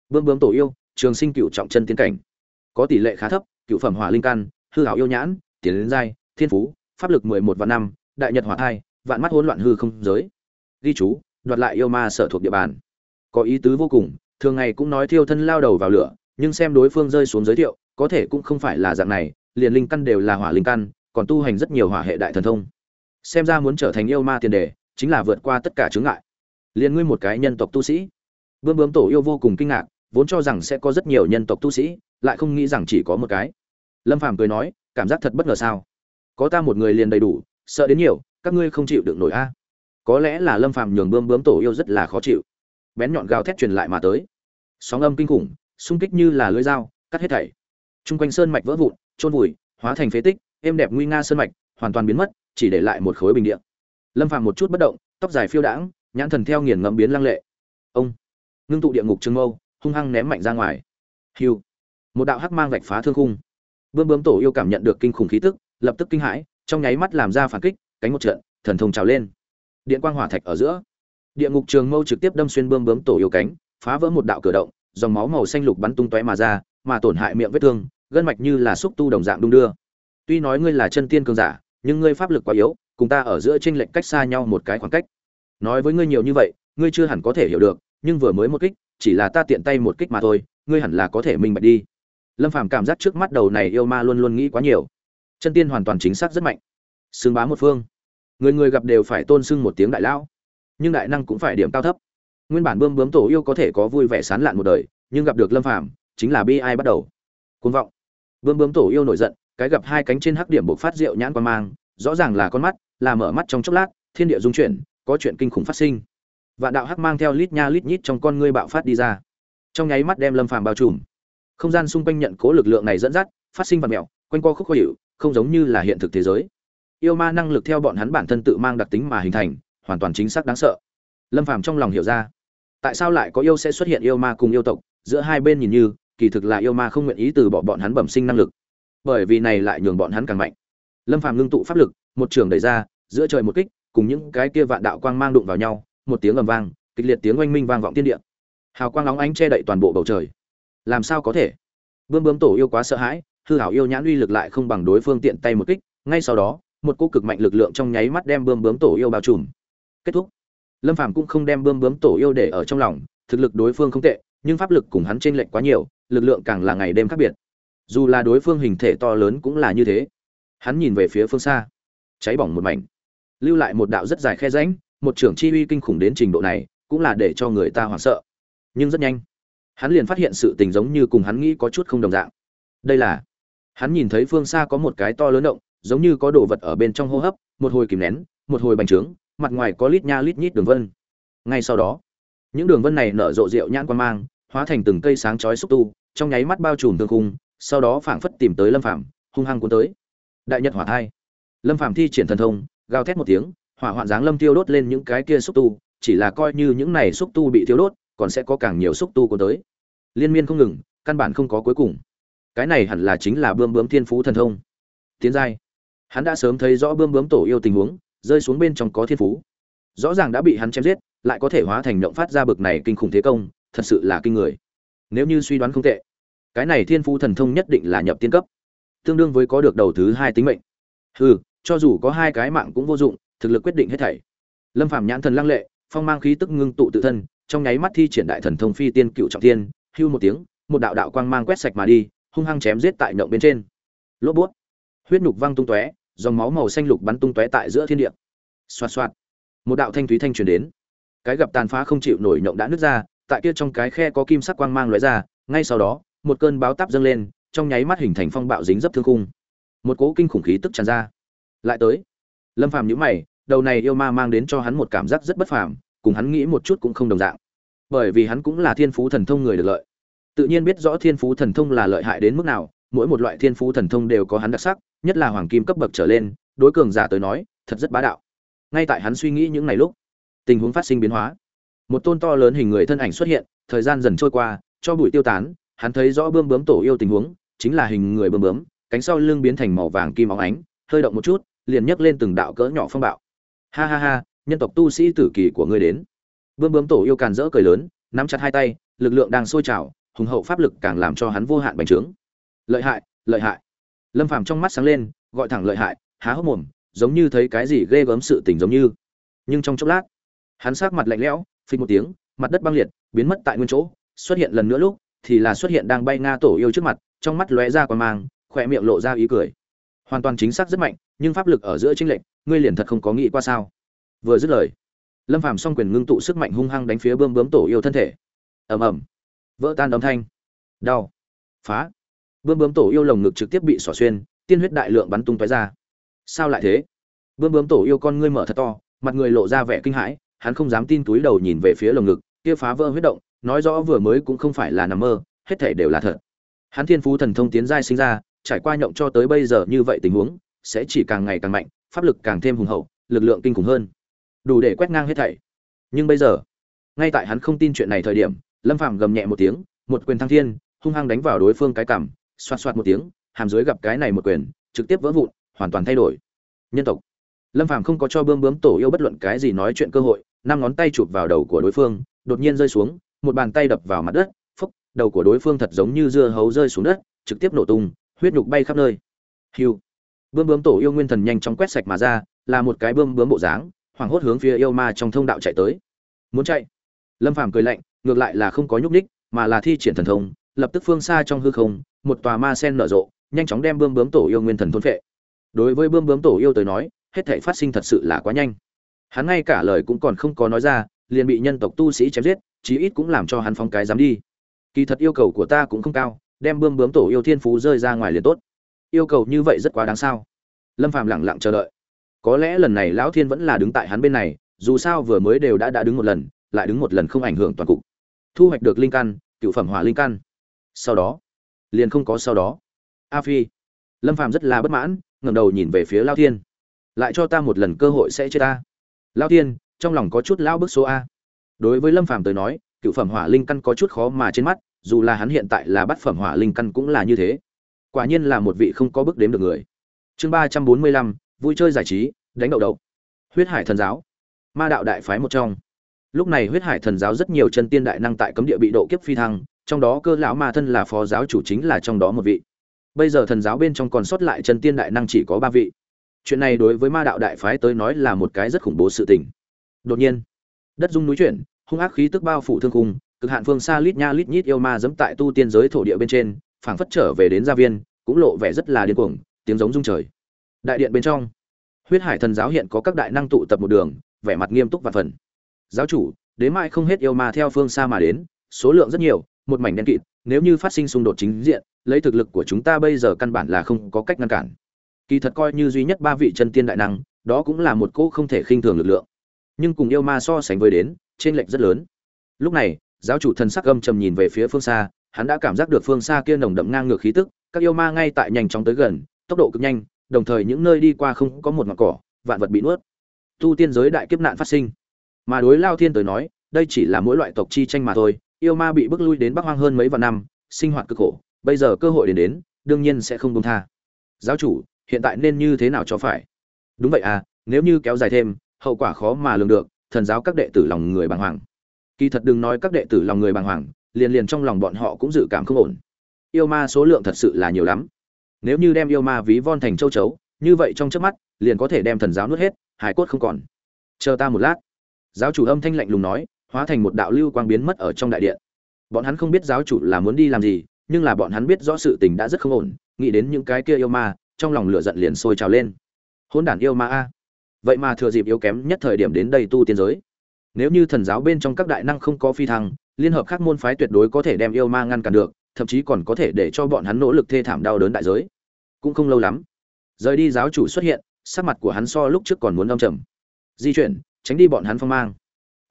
Bươm bướm tổ yêu trường sinh cựu trọng chân tiến cảnh. Có tỷ lệ khá thấp, cựu phẩm hỏa linh căn, hư hảo yêu nhãn, tiến đến giai, thiên phú, pháp lực mười một và năm, đại nhật hỏa thai, vạn mắt hỗn loạn hư không giới. Ghi chú, đoạt lại yêu ma sở thuộc địa bàn. Có ý tứ vô cùng, thường ngày cũng nói thiêu thân lao đầu vào lửa, nhưng xem đối phương rơi xuống giới thiệu, có thể cũng không phải là dạng này, liền linh căn đều là hỏa linh căn, còn tu hành rất nhiều hỏa hệ đại thần thông. Xem ra muốn trở thành yêu ma tiền đề, chính là vượt qua tất cả chướng ngại. Liền ngươi một cái nhân tộc tu sĩ. Bươm bướm tổ yêu vô cùng kinh ngạc vốn cho rằng sẽ có rất nhiều nhân tộc tu sĩ, lại không nghĩ rằng chỉ có một cái. Lâm phàm cười nói, cảm giác thật bất ngờ sao? Có ta một người liền đầy đủ, sợ đến nhiều, các ngươi không chịu được nổi a. Có lẽ là lâm phàm nhường bươm bướm tổ yêu rất là khó chịu. Bén nhọn gào thét truyền lại mà tới. Sóng âm kinh khủng, xung kích như là lưỡi dao, cắt hết thảy. Trung quanh sơn mạch vỡ vụn trôn vùi, hóa thành phế tích, êm đẹp nguy nga sơn mạch, hoàn toàn biến mất, chỉ để lại một khối bình địa. Lâm phàm một chút bất động, tóc dài phiêu đãng, nhãn thần theo nghiền ngẫm biến lăng lệ. Ông, ngưng tụ địa ngục trường mâu hung hăng ném mạnh ra ngoài. Hiu. Một đạo hắc mang vạch phá thương khung. Bươm bướm tổ yêu cảm nhận được kinh khủng khí tức, lập tức kinh hãi, trong nháy mắt làm ra phản kích, cánh một trận, thần thông trào lên. Điện quang hỏa thạch ở giữa. Địa ngục trường mâu trực tiếp đâm xuyên bươm bướm tổ yêu cánh, phá vỡ một đạo cửa động, dòng máu màu xanh lục bắn tung tóe mà ra, mà tổn hại miệng vết thương, gân mạch như là xúc tu đồng dạng đung đưa. Tuy nói ngươi là chân tiên cường giả, nhưng ngươi pháp lực quá yếu, cùng ta ở giữa trên lệch cách xa nhau một cái khoảng cách. Nói với ngươi nhiều như vậy, ngươi chưa hẳn có thể hiểu được, nhưng vừa mới một kích chỉ là ta tiện tay một kích mà thôi, ngươi hẳn là có thể minh bạch đi. Lâm phàm cảm giác trước mắt đầu này yêu ma luôn luôn nghĩ quá nhiều. Chân tiên hoàn toàn chính xác rất mạnh. Xương bá một phương. Người người gặp đều phải tôn sưng một tiếng đại lão. Nhưng đại năng cũng phải điểm cao thấp. Nguyên bản bươm bướm tổ yêu có thể có vui vẻ sán lạn một đời, nhưng gặp được lâm phàm, chính là bi ai bắt đầu. Cuồng vọng. Bướm bướm tổ yêu nổi giận, cái gặp hai cánh trên hắc điểm bộc phát rượu nhãn quan mang, rõ ràng là con mắt, là mở mắt trong chốc lát, thiên địa dung chuyển, có chuyện kinh khủng phát sinh vạn đạo hắc mang theo lít nha lít nhít trong con ngươi bạo phát đi ra. Trong nháy mắt đem lâm phàm bao trùm. Không gian xung quanh nhận cố lực lượng này dẫn dắt, phát sinh vật mẹo quanh co khúc khó hiệu, không giống như là hiện thực thế giới. Yêu ma năng lực theo bọn hắn bản thân tự mang đặc tính mà hình thành, hoàn toàn chính xác đáng sợ. Lâm phàm trong lòng hiểu ra, tại sao lại có yêu sẽ xuất hiện yêu ma cùng yêu tộc, giữa hai bên nhìn như, kỳ thực là yêu ma không nguyện ý từ bỏ bọn hắn bẩm sinh năng lực. Bởi vì này lại nhường bọn hắn càng mạnh. Lâm phàm ngưng tụ pháp lực, một trường đẩy ra, giữa trời một kích, cùng những cái kia vạn đạo quang mang đụng vào nhau một tiếng ầm vang, kịch liệt tiếng oanh minh vang vọng thiên địa. Hào quang óng ánh che đậy toàn bộ bầu trời. Làm sao có thể? Bươm bướm tổ yêu quá sợ hãi, hư hảo yêu nhãn uy lực lại không bằng đối phương tiện tay một kích, ngay sau đó, một cú cực mạnh lực lượng trong nháy mắt đem bươm bướm tổ yêu bao trùm. Kết thúc. Lâm phàm cũng không đem bươm bướm tổ yêu để ở trong lòng, thực lực đối phương không tệ, nhưng pháp lực cùng hắn chênh lệch quá nhiều, lực lượng càng là ngày đêm khác biệt. Dù là đối phương hình thể to lớn cũng là như thế. Hắn nhìn về phía phương xa. Cháy bỏng một mảnh. Lưu lại một đạo rất dài khe rãnh một trưởng chi uy kinh khủng đến trình độ này, cũng là để cho người ta hoảng sợ. Nhưng rất nhanh, hắn liền phát hiện sự tình giống như cùng hắn nghĩ có chút không đồng dạng. Đây là, hắn nhìn thấy phương xa có một cái to lớn động, giống như có đồ vật ở bên trong hô hấp, một hồi kìm nén, một hồi bành trướng, mặt ngoài có lít nha lít nhít đường vân. Ngay sau đó, những đường vân này nở rộ rượu nhãn quan mang, hóa thành từng cây sáng chói xúc tu, trong nháy mắt bao trùm thương khung, sau đó phảng phất tìm tới lâm phạm hung hăng cuốn tới. Đại nhật hỏa thai. Lâm phạm thi triển thần thông, gào thét một tiếng hỏa hoạn dáng lâm tiêu đốt lên những cái kia xúc tu, chỉ là coi như những này xúc tu bị tiêu đốt, còn sẽ có càng nhiều xúc tu của tới. Liên miên không ngừng, căn bản không có cuối cùng. Cái này hẳn là chính là bươm bướm thiên phú thần thông. Tiến giai. Hắn đã sớm thấy rõ bươm bướm tổ yêu tình huống, rơi xuống bên trong có thiên phú. Rõ ràng đã bị hắn chém giết, lại có thể hóa thành động phát ra bực này kinh khủng thế công, thật sự là kinh người. Nếu như suy đoán không tệ, cái này thiên phú thần thông nhất định là nhập tiên cấp. Tương đương với có được đầu thứ hai tính mệnh. Ừ cho dù có hai cái mạng cũng vô dụng thực lực quyết định hết thảy. Lâm phạm nhãn thần lăng lệ phong mang khí tức ngưng tụ tự thân trong nháy mắt thi triển đại thần thông phi tiên cựu trọng thiên, hưu một tiếng một đạo đạo quang mang quét sạch mà đi hung hăng chém giết tại nhộng bên trên. Lốp bút. Huyết nhục văng tung tóe dòng máu màu xanh lục bắn tung tóe tại giữa thiên địa. Xoạt xoạt. Một đạo thanh thúy thanh truyền đến. Cái gặp tàn phá không chịu nổi nhộng đã nứt ra tại kia trong cái khe có kim sắc quang mang lóe ra ngay sau đó một cơn báo táp dâng lên trong nháy mắt hình thành phong bạo dính dấp thương khung. Một cỗ kinh khủng khí tức tràn ra. Lại tới lâm phàm nhíu mày, đầu này yêu ma mang đến cho hắn một cảm giác rất bất phàm, cùng hắn nghĩ một chút cũng không đồng dạng. Bởi vì hắn cũng là thiên phú thần thông người được lợi. Tự nhiên biết rõ thiên phú thần thông là lợi hại đến mức nào, mỗi một loại thiên phú thần thông đều có hắn đặc sắc, nhất là hoàng kim cấp bậc trở lên, đối cường giả tới nói, thật rất bá đạo. Ngay tại hắn suy nghĩ những ngày lúc, tình huống phát sinh biến hóa. Một tôn to lớn hình người thân ảnh xuất hiện, thời gian dần trôi qua, cho bụi tiêu tán, hắn thấy rõ bươm bướm tổ yêu tình huống, chính là hình người bươm bướm, cánh sau lưng biến thành màu vàng kim óng ánh, hơi động một chút liền nhấc lên từng đạo cỡ nhỏ phong bạo. Ha ha ha, nhân tộc tu sĩ tử kỳ của ngươi đến. Bươm bướm tổ yêu càn rỡ cười lớn, nắm chặt hai tay, lực lượng đang sôi trào, hùng hậu pháp lực càng làm cho hắn vô hạn bành trướng. Lợi hại lợi hại. Lâm phàm trong mắt sáng lên, gọi thẳng lợi hại, há hốc mồm, giống như thấy cái gì ghê gớm sự tình giống như. Nhưng trong chốc lát, hắn sát mặt lạnh lẽo, phịch một tiếng, mặt đất băng liệt, biến mất tại nguyên chỗ, xuất hiện lần nữa lúc, thì là xuất hiện đang bay nga tổ yêu trước mặt, trong mắt lóe ra quan mang, khỏe miệng lộ ra ý cười. Hoàn toàn chính xác rất mạnh nhưng pháp lực ở giữa chính lệnh ngươi liền thật không có nghĩ qua sao? Vừa dứt lời, lâm phàm song quyền ngưng tụ sức mạnh hung hăng đánh phía bơm bướm tổ yêu thân thể. Ầm ầm. Vỡ tan âm thanh. Đau. Phá. Bươm bướm tổ yêu lồng ngực trực tiếp bị xỏ xuyên, tiên huyết đại lượng bắn tung tóe ra. Sao lại thế? Bươm bướm tổ yêu con ngươi mở thật to, mặt người lộ ra vẻ kinh hãi, hắn không dám tin túi đầu nhìn về phía lồng ngực, kia phá vỡ huyết động, nói rõ vừa mới cũng không phải là nằm mơ, hết thảy đều là thật. Hắn thiên phú thần thông tiến giai sinh ra, trải qua nhộng cho tới bây giờ như vậy tình huống sẽ chỉ càng ngày càng mạnh, pháp lực càng thêm hùng hậu, lực lượng kinh khủng hơn. Đủ để quét ngang hết thảy. Nhưng bây giờ, ngay tại hắn không tin chuyện này thời điểm, lâm phàm gầm nhẹ một tiếng, một quyền thăng thiên, hung hăng đánh vào đối phương cái cằm, xoạt xoạt một tiếng, hàm dưới gặp cái này một quyền, trực tiếp vỡ vụn, hoàn toàn thay đổi. Nhân tộc. Lâm phàm không có cho bươm bướm tổ yêu bất luận cái gì nói chuyện cơ hội, năm ngón tay chụp vào đầu của đối phương, đột nhiên rơi xuống, một bàn tay đập vào mặt đất phúc đầu của đối phương thật giống như dưa hấu rơi xuống đất, trực tiếp nổ tung, huyết nhục bay khắp nơi. Hiu bươm bướm tổ yêu nguyên thần nhanh chóng quét sạch mà ra, là một cái bươm bướm bộ dáng, hoảng hốt hướng phía yêu ma trong thông đạo chạy tới. Muốn chạy? Lâm phàm cười lạnh, ngược lại là không có nhúc ních mà là thi triển thần thông, lập tức phương xa trong hư không, một tòa ma sen nở rộ, nhanh chóng đem bươm bướm tổ yêu nguyên thần thôn phệ. Đối với bươm bướm tổ yêu tới nói, hết thảy phát sinh thật sự là quá nhanh. Hắn ngay cả lời cũng còn không có nói ra, liền bị nhân tộc tu sĩ chém giết, chí ít cũng làm cho hắn phong cái dám đi. Kỳ thật yêu cầu của ta cũng không cao, đem bươm bướm tổ yêu thiên phú rơi ra ngoài liền tốt yêu cầu như vậy rất quá đáng sao? Lâm phàm lẳng lặng chờ đợi. Có lẽ lần này lão thiên vẫn là đứng tại hắn bên này, dù sao vừa mới đều đã đã đứng một lần, lại đứng một lần không ảnh hưởng toàn cục. Thu hoạch được linh căn, cựu phẩm hỏa linh căn. Sau đó, liền không có sau đó. A phi. Lâm phàm rất là bất mãn, ngẩng đầu nhìn về phía lao thiên. Lại cho ta một lần cơ hội sẽ chết ta. Lao thiên, trong lòng có chút lão bức số a. Đối với lâm phàm tới nói, cựu phẩm hỏa linh căn có chút khó mà trên mắt, dù là hắn hiện tại là bát phẩm hỏa linh căn cũng là như thế quả nhiên là một vị không có bước đếm được người. Chương ba trăm bốn mươi lăm, vui chơi giải trí, đánh đậu đậu. Huyết hải thần giáo. Ma đạo đại phái một trong. Lúc này huyết hải thần giáo rất nhiều chân tiên đại năng tại cấm địa bị độ kiếp phi thăng, trong đó cơ lão ma thân là phó giáo chủ chính là trong đó một vị. Bây giờ thần giáo bên trong còn sót lại chân tiên đại năng chỉ có ba vị. Chuyện này đối với ma đạo đại phái tới nói là một cái rất khủng bố sự tình. Đột nhiên, đất rung núi chuyển, hung ác khí tức bao phủ thương khung, cực hạn phương xa lít nha lít nhít yêu ma dẫm tại tu tiên giới thổ địa bên trên phảng phất trở về đến gia viên, cũng lộ vẻ rất là điên cuồng, tiếng giống rung trời. Đại điện bên trong, huyết hải thần giáo hiện có các đại năng tụ tập một đường, vẻ mặt nghiêm túc và phần. Giáo chủ đến mai không hết yêu ma theo phương xa mà đến, số lượng rất nhiều, một mảnh đen kịt, nếu như phát sinh xung đột chính diện, lấy thực lực của chúng ta bây giờ căn bản là không có cách ngăn cản. Kỳ thật coi như duy nhất ba vị chân tiên đại năng, đó cũng là một cỗ không thể khinh thường lực lượng. Nhưng cùng yêu ma so sánh với đến trên lệnh rất lớn. Lúc này, giáo chủ thần sắc âm trầm nhìn về phía phương xa hắn đã cảm giác được phương xa kia nồng đậm ngang ngược khí tức, các yêu ma ngay tại nhanh chóng tới gần, tốc độ cực nhanh, đồng thời những nơi đi qua không có một ngọn cỏ, vạn vật bị nuốt. Tu tiên giới đại kiếp nạn phát sinh. Mà đối lao thiên tới nói, đây chỉ là mỗi loại tộc chi tranh mà thôi, yêu ma bị bức lui đến bắc hoang hơn mấy vạn năm, sinh hoạt cực khổ, bây giờ cơ hội đến đến, đương nhiên sẽ không buông tha. Giáo chủ, hiện tại nên như thế nào cho phải? Đúng vậy à nếu như kéo dài thêm, hậu quả khó mà lường được, thần giáo các đệ tử lòng người bàng hoàng. Kỳ thật đừng nói các đệ tử lòng người bàng hoàng liền liền trong lòng bọn họ cũng dự cảm không ổn. Yêu ma số lượng thật sự là nhiều lắm. Nếu như đem yêu ma ví von thành châu chấu, như vậy trong chớp mắt, liền có thể đem thần giáo nuốt hết, hải cốt không còn. Chờ ta một lát. Giáo chủ âm thanh lạnh lùng nói, hóa thành một đạo lưu quang biến mất ở trong đại điện. Bọn hắn không biết giáo chủ là muốn đi làm gì, nhưng là bọn hắn biết rõ sự tình đã rất không ổn, nghĩ đến những cái kia yêu ma, trong lòng lửa giận liền sôi trào lên. Hôn đản yêu ma a. Vậy mà thừa dịp yếu kém nhất thời điểm đến đây tu tiên giới. Nếu như thần giáo bên trong các đại năng không có phi thăng liên hợp các môn phái tuyệt đối có thể đem yêu ma ngăn cản được, thậm chí còn có thể để cho bọn hắn nỗ lực thê thảm đau đớn đại giới. Cũng không lâu lắm, rời đi giáo chủ xuất hiện, sắc mặt của hắn so lúc trước còn muốn đông trầm. Di chuyển, tránh đi bọn hắn phong mang.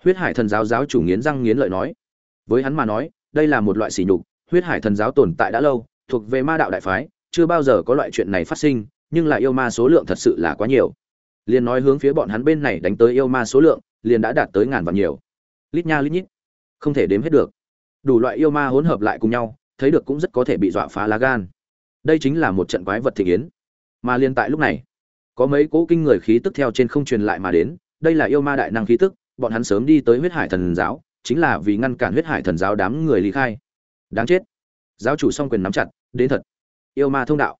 Huyết hải thần giáo giáo chủ nghiến răng nghiến lợi nói, với hắn mà nói, đây là một loại sỉ nhục, huyết hải thần giáo tồn tại đã lâu, thuộc về ma đạo đại phái, chưa bao giờ có loại chuyện này phát sinh, nhưng lại yêu ma số lượng thật sự là quá nhiều. Liền nói hướng phía bọn hắn bên này đánh tới yêu ma số lượng, liền đã đạt tới ngàn và nhiều. Lít nha lít nhít không thể đếm hết được. Đủ loại yêu ma hỗn hợp lại cùng nhau, thấy được cũng rất có thể bị dọa phá lá gan. Đây chính là một trận quái vật thị yến. Mà liên tại lúc này, có mấy cỗ kinh người khí tức theo trên không truyền lại mà đến. Đây là yêu ma đại năng khí tức, bọn hắn sớm đi tới huyết hải thần giáo, chính là vì ngăn cản huyết hải thần giáo đám người lý khai. Đáng chết. Giáo chủ song quyền nắm chặt, đến thật. Yêu ma thông đạo.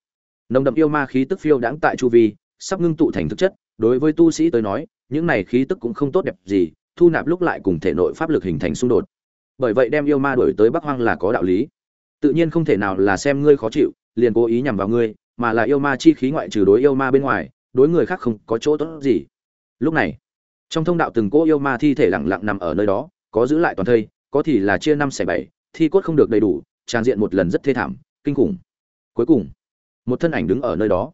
Nồng đậm yêu ma khí tức phiêu đãng tại chu vi, sắp ngưng tụ thành thực chất. Đối với tu sĩ tới nói, những này khí tức cũng không tốt đẹp gì thu nạp lúc lại cùng thể nội pháp lực hình thành xung đột. Bởi vậy đem yêu ma đuổi tới bắc hoang là có đạo lý. Tự nhiên không thể nào là xem ngươi khó chịu, liền cố ý nhằm vào ngươi, mà là yêu ma chi khí ngoại trừ đối yêu ma bên ngoài, đối người khác không có chỗ tốt gì. Lúc này, trong thông đạo từng cỗ yêu ma thi thể lặng lặng nằm ở nơi đó, có giữ lại toàn thây, có thì là chia năm xẻ bảy, thi cốt không được đầy đủ, trang diện một lần rất thê thảm, kinh khủng. Cuối cùng, một thân ảnh đứng ở nơi đó.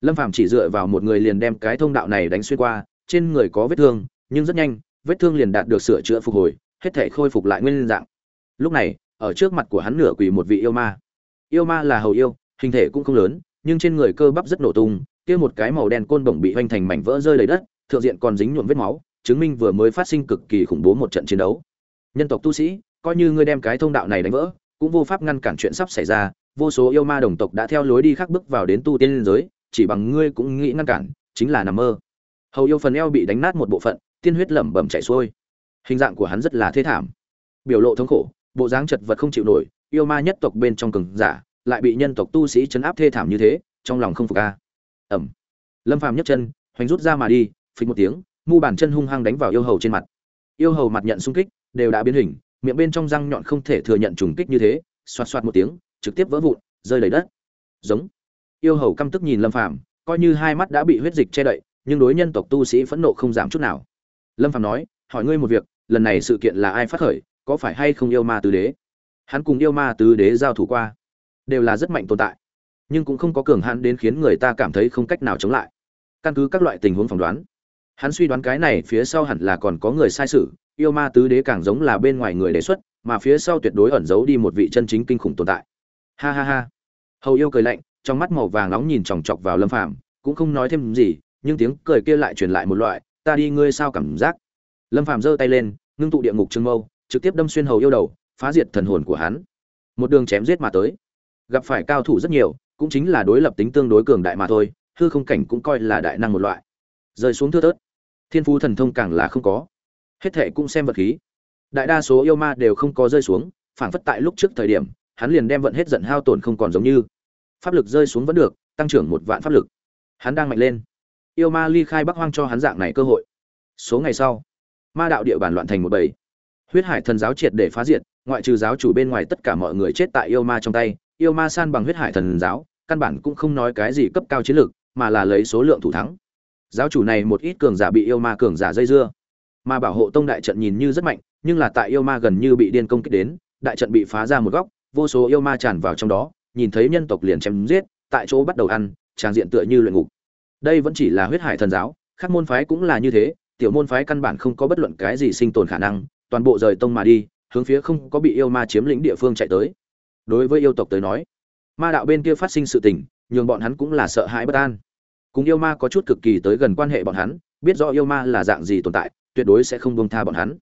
Lâm phàm chỉ dựa vào một người liền đem cái thông đạo này đánh xuyên qua, trên người có vết thương, nhưng rất nhanh vết thương liền đạt được sửa chữa phục hồi, hết thể khôi phục lại nguyên dạng. Lúc này, ở trước mặt của hắn nửa quỳ một vị yêu ma. Yêu ma là hầu yêu, hình thể cũng không lớn, nhưng trên người cơ bắp rất nổ tung, kia một cái màu đen côn bổng bị hoành thành mảnh vỡ rơi đầy đất, thượng diện còn dính nhuộm vết máu, chứng minh vừa mới phát sinh cực kỳ khủng bố một trận chiến đấu. Nhân tộc tu sĩ, coi như ngươi đem cái thông đạo này đánh vỡ, cũng vô pháp ngăn cản chuyện sắp xảy ra, vô số yêu ma đồng tộc đã theo lối đi khác bước vào đến tu tiên liên giới, chỉ bằng ngươi cũng nghĩ ngăn cản, chính là nằm mơ. Hầu yêu phần eo bị đánh nát một bộ phận tiên huyết lẩm bẩm chảy xuôi. Hình dạng của hắn rất là thê thảm. Biểu lộ thống khổ, bộ dáng chật vật không chịu nổi, yêu ma nhất tộc bên trong cường giả, lại bị nhân tộc tu sĩ chấn áp thê thảm như thế, trong lòng không phục a. Ẩm lâm phàm nhấc chân, hoành rút ra mà đi, phịch một tiếng, mu bàn chân hung hăng đánh vào yêu hầu trên mặt. Yêu hầu mặt nhận xung kích, đều đã biến hình, miệng bên trong răng nhọn không thể thừa nhận trùng kích như thế, xoạt xoạt một tiếng, trực tiếp vỡ vụn, rơi đầy đất. Giống. Yêu hầu căm tức nhìn lâm phàm, coi như hai mắt đã bị huyết dịch che đậy, nhưng đối nhân tộc tu sĩ phẫn nộ không giảm chút nào lâm Phạm nói, hỏi ngươi một việc, lần này sự kiện là ai phát khởi, có phải hay không yêu ma tứ đế? Hắn cùng yêu ma tứ đế giao thủ qua, đều là rất mạnh tồn tại, nhưng cũng không có cường hãn đến khiến người ta cảm thấy không cách nào chống lại. Căn cứ các loại tình huống phỏng đoán, hắn suy đoán cái này phía sau hẳn là còn có người sai sự, yêu ma tứ đế càng giống là bên ngoài người đề xuất, mà phía sau tuyệt đối ẩn giấu đi một vị chân chính kinh khủng tồn tại. Ha ha ha. Hầu yêu cười lạnh, trong mắt màu vàng nóng nhìn chòng chọc vào lâm phàm, cũng không nói thêm gì, nhưng tiếng cười kia lại truyền lại một loại ta đi ngươi sao cảm giác? Lâm phàm giơ tay lên, ngưng tụ địa ngục trương mâu, trực tiếp đâm xuyên hầu yêu đầu, phá diệt thần hồn của hắn. Một đường chém giết mà tới. Gặp phải cao thủ rất nhiều, cũng chính là đối lập tính tương đối cường đại mà thôi, hư không cảnh cũng coi là đại năng một loại. Rơi xuống thưa tớt thiên phú thần thông càng là không có. Hết thệ cũng xem vật khí. Đại đa số yêu ma đều không có rơi xuống phản phất tại lúc trước thời điểm, hắn liền đem vận hết giận hao tổn không còn giống như. Pháp lực rơi xuống vẫn được, tăng trưởng một vạn pháp lực. Hắn đang mạnh lên yêu ma ly khai bắc hoang cho hắn dạng này cơ hội. Số ngày sau, ma đạo địa bàn loạn thành một bầy. Huyết hải thần giáo triệt để phá diệt, ngoại trừ giáo chủ bên ngoài tất cả mọi người chết tại yêu ma trong tay, yêu ma san bằng huyết hải thần giáo, căn bản cũng không nói cái gì cấp cao chiến lược, mà là lấy số lượng thủ thắng. Giáo chủ này một ít cường giả bị yêu ma cường giả dây dưa. Mà bảo hộ tông đại trận nhìn như rất mạnh, nhưng là tại yêu ma gần như bị điên công kích đến, đại trận bị phá ra một góc, vô số yêu ma tràn vào trong đó, nhìn thấy nhân tộc liền chém giết, tại chỗ bắt đầu ăn, tràng diện tựa như luyện ngục đây vẫn chỉ là huyết hải thần giáo các môn phái cũng là như thế, tiểu môn phái căn bản không có bất luận cái gì sinh tồn khả năng, toàn bộ rời tông mà đi, hướng phía không có bị yêu ma chiếm lĩnh địa phương chạy tới. Đối với yêu tộc tới nói, ma đạo bên kia phát sinh sự tình, nhường bọn hắn cũng là sợ hãi bất an. Cùng yêu ma có chút cực kỳ tới gần quan hệ bọn hắn, biết rõ yêu ma là dạng gì tồn tại, tuyệt đối sẽ không buông tha bọn hắn.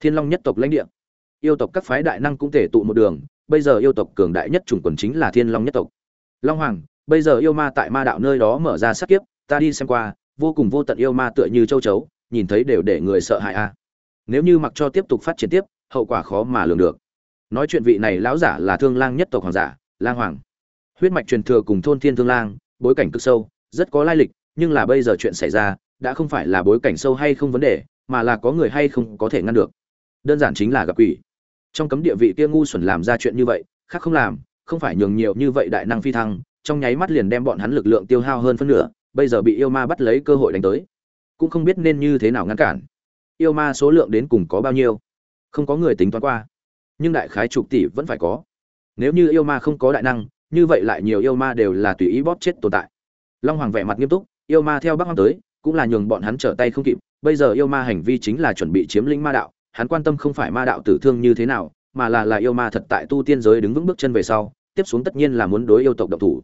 Thiên long nhất tộc lãnh địa. Yêu tộc các phái đại năng cũng thể tụ một đường, bây giờ yêu tộc cường đại nhất chủng quần chính là thiên long nhất tộc. Long hoàng, bây giờ yêu ma tại ma đạo nơi đó mở ra sát kiếp ta đi xem qua, vô cùng vô tận yêu ma tựa như châu chấu, nhìn thấy đều để người sợ hãi a. Nếu như mặc cho tiếp tục phát triển tiếp, hậu quả khó mà lường được. Nói chuyện vị này lão giả là thương lang nhất tộc hoàng giả, lang hoàng. Huyết mạch truyền thừa cùng thôn thiên thương lang, bối cảnh cực sâu, rất có lai lịch, nhưng là bây giờ chuyện xảy ra, đã không phải là bối cảnh sâu hay không vấn đề, mà là có người hay không có thể ngăn được. Đơn giản chính là gặp quỷ. Trong cấm địa vị kia ngu xuẩn làm ra chuyện như vậy, khác không làm, không phải nhường nhiều như vậy đại năng phi thăng, trong nháy mắt liền đem bọn hắn lực lượng tiêu hao hơn phân nửa bây giờ bị yêu ma bắt lấy cơ hội đánh tới. Cũng không biết nên như thế nào ngăn cản. Yêu ma số lượng đến cùng có bao nhiêu? Không có người tính toán qua. Nhưng đại khái chục tỷ vẫn phải có. Nếu như yêu ma không có đại năng, như vậy lại nhiều yêu ma đều là tùy ý bóp chết tồn tại. Long hoàng vẻ mặt nghiêm túc, yêu ma theo bắc hoàng tới, cũng là nhường bọn hắn trở tay không kịp. Bây giờ yêu ma hành vi chính là chuẩn bị chiếm lĩnh ma đạo, hắn quan tâm không phải ma đạo tử thương như thế nào, mà là là yêu ma thật tại tu tiên giới đứng vững bước chân về sau, tiếp xuống tất nhiên là muốn đối yêu tộc động thủ.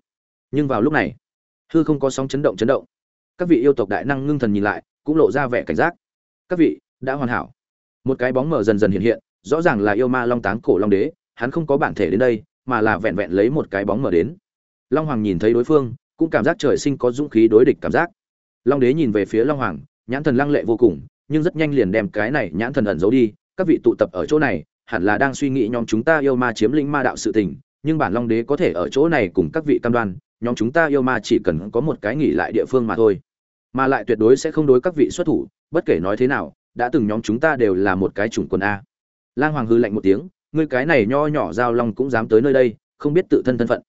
Nhưng vào lúc này hư không có sóng chấn động chấn động. Các vị yêu tộc đại năng ngưng thần nhìn lại, cũng lộ ra vẻ cảnh giác. Các vị, đã hoàn hảo. Một cái bóng mờ dần dần hiện hiện, rõ ràng là yêu ma long táng cổ long đế, hắn không có bản thể đến đây, mà là vẹn vẹn lấy một cái bóng mờ đến. Long hoàng nhìn thấy đối phương, cũng cảm giác trời sinh có dũng khí đối địch cảm giác. Long đế nhìn về phía long hoàng, nhãn thần lăng lệ vô cùng, nhưng rất nhanh liền đem cái này nhãn thần ẩn giấu đi. Các vị tụ tập ở chỗ này, hẳn là đang suy nghĩ nhóm chúng ta yêu ma chiếm lĩnh ma đạo sự tình, nhưng bản long đế có thể ở chỗ này cùng các vị cam đoan nhóm chúng ta yêu ma chỉ cần có một cái nghỉ lại địa phương mà thôi. Mà lại tuyệt đối sẽ không đối các vị xuất thủ, bất kể nói thế nào, đã từng nhóm chúng ta đều là một cái chủng quân a. Lang hoàng hư lạnh một tiếng, ngươi cái này nho nhỏ giao long cũng dám tới nơi đây, không biết tự thân thân phận.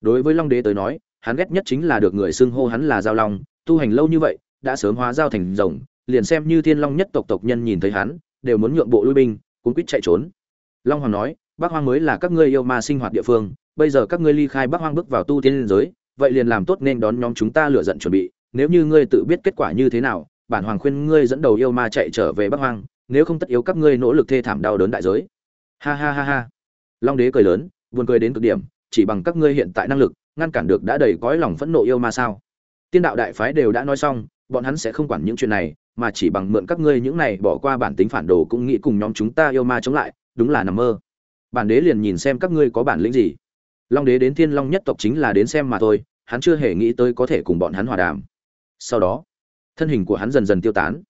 Đối với long đế tới nói, hắn ghét nhất chính là được người xưng hô hắn là giao long, tu hành lâu như vậy, đã sớm hóa giao thành rồng, liền xem như thiên long nhất tộc tộc nhân nhìn thấy hắn, đều muốn nhượng bộ lui binh, cuốn quýt chạy trốn. Long hoàng nói bắc hoang mới là các ngươi yêu ma sinh hoạt địa phương, bây giờ các ngươi ly khai bắc hoang bước vào tu tiên giới, vậy liền làm tốt nên đón nhóm chúng ta lựa giận chuẩn bị. Nếu như ngươi tự biết kết quả như thế nào, bản hoàng khuyên ngươi dẫn đầu yêu ma chạy trở về bắc hoang, nếu không tất yếu các ngươi nỗ lực thê thảm đau đớn đại giới. Ha ha ha ha. Long đế cười lớn, buồn cười đến cực điểm, chỉ bằng các ngươi hiện tại năng lực, ngăn cản được đã đầy cõi lòng phẫn nộ yêu ma sao? Tiên đạo đại phái đều đã nói xong, bọn hắn sẽ không quản những chuyện này, mà chỉ bằng mượn các ngươi những này bỏ qua bản tính phản đồ cũng nghĩ cùng nhóm chúng ta yêu ma chống lại, đúng là nằm mơ bản đế liền nhìn xem các ngươi có bản lĩnh gì. Long đế đến thiên long nhất tộc chính là đến xem mà thôi, hắn chưa hề nghĩ tới có thể cùng bọn hắn hòa đàm. Sau đó, thân hình của hắn dần dần tiêu tán.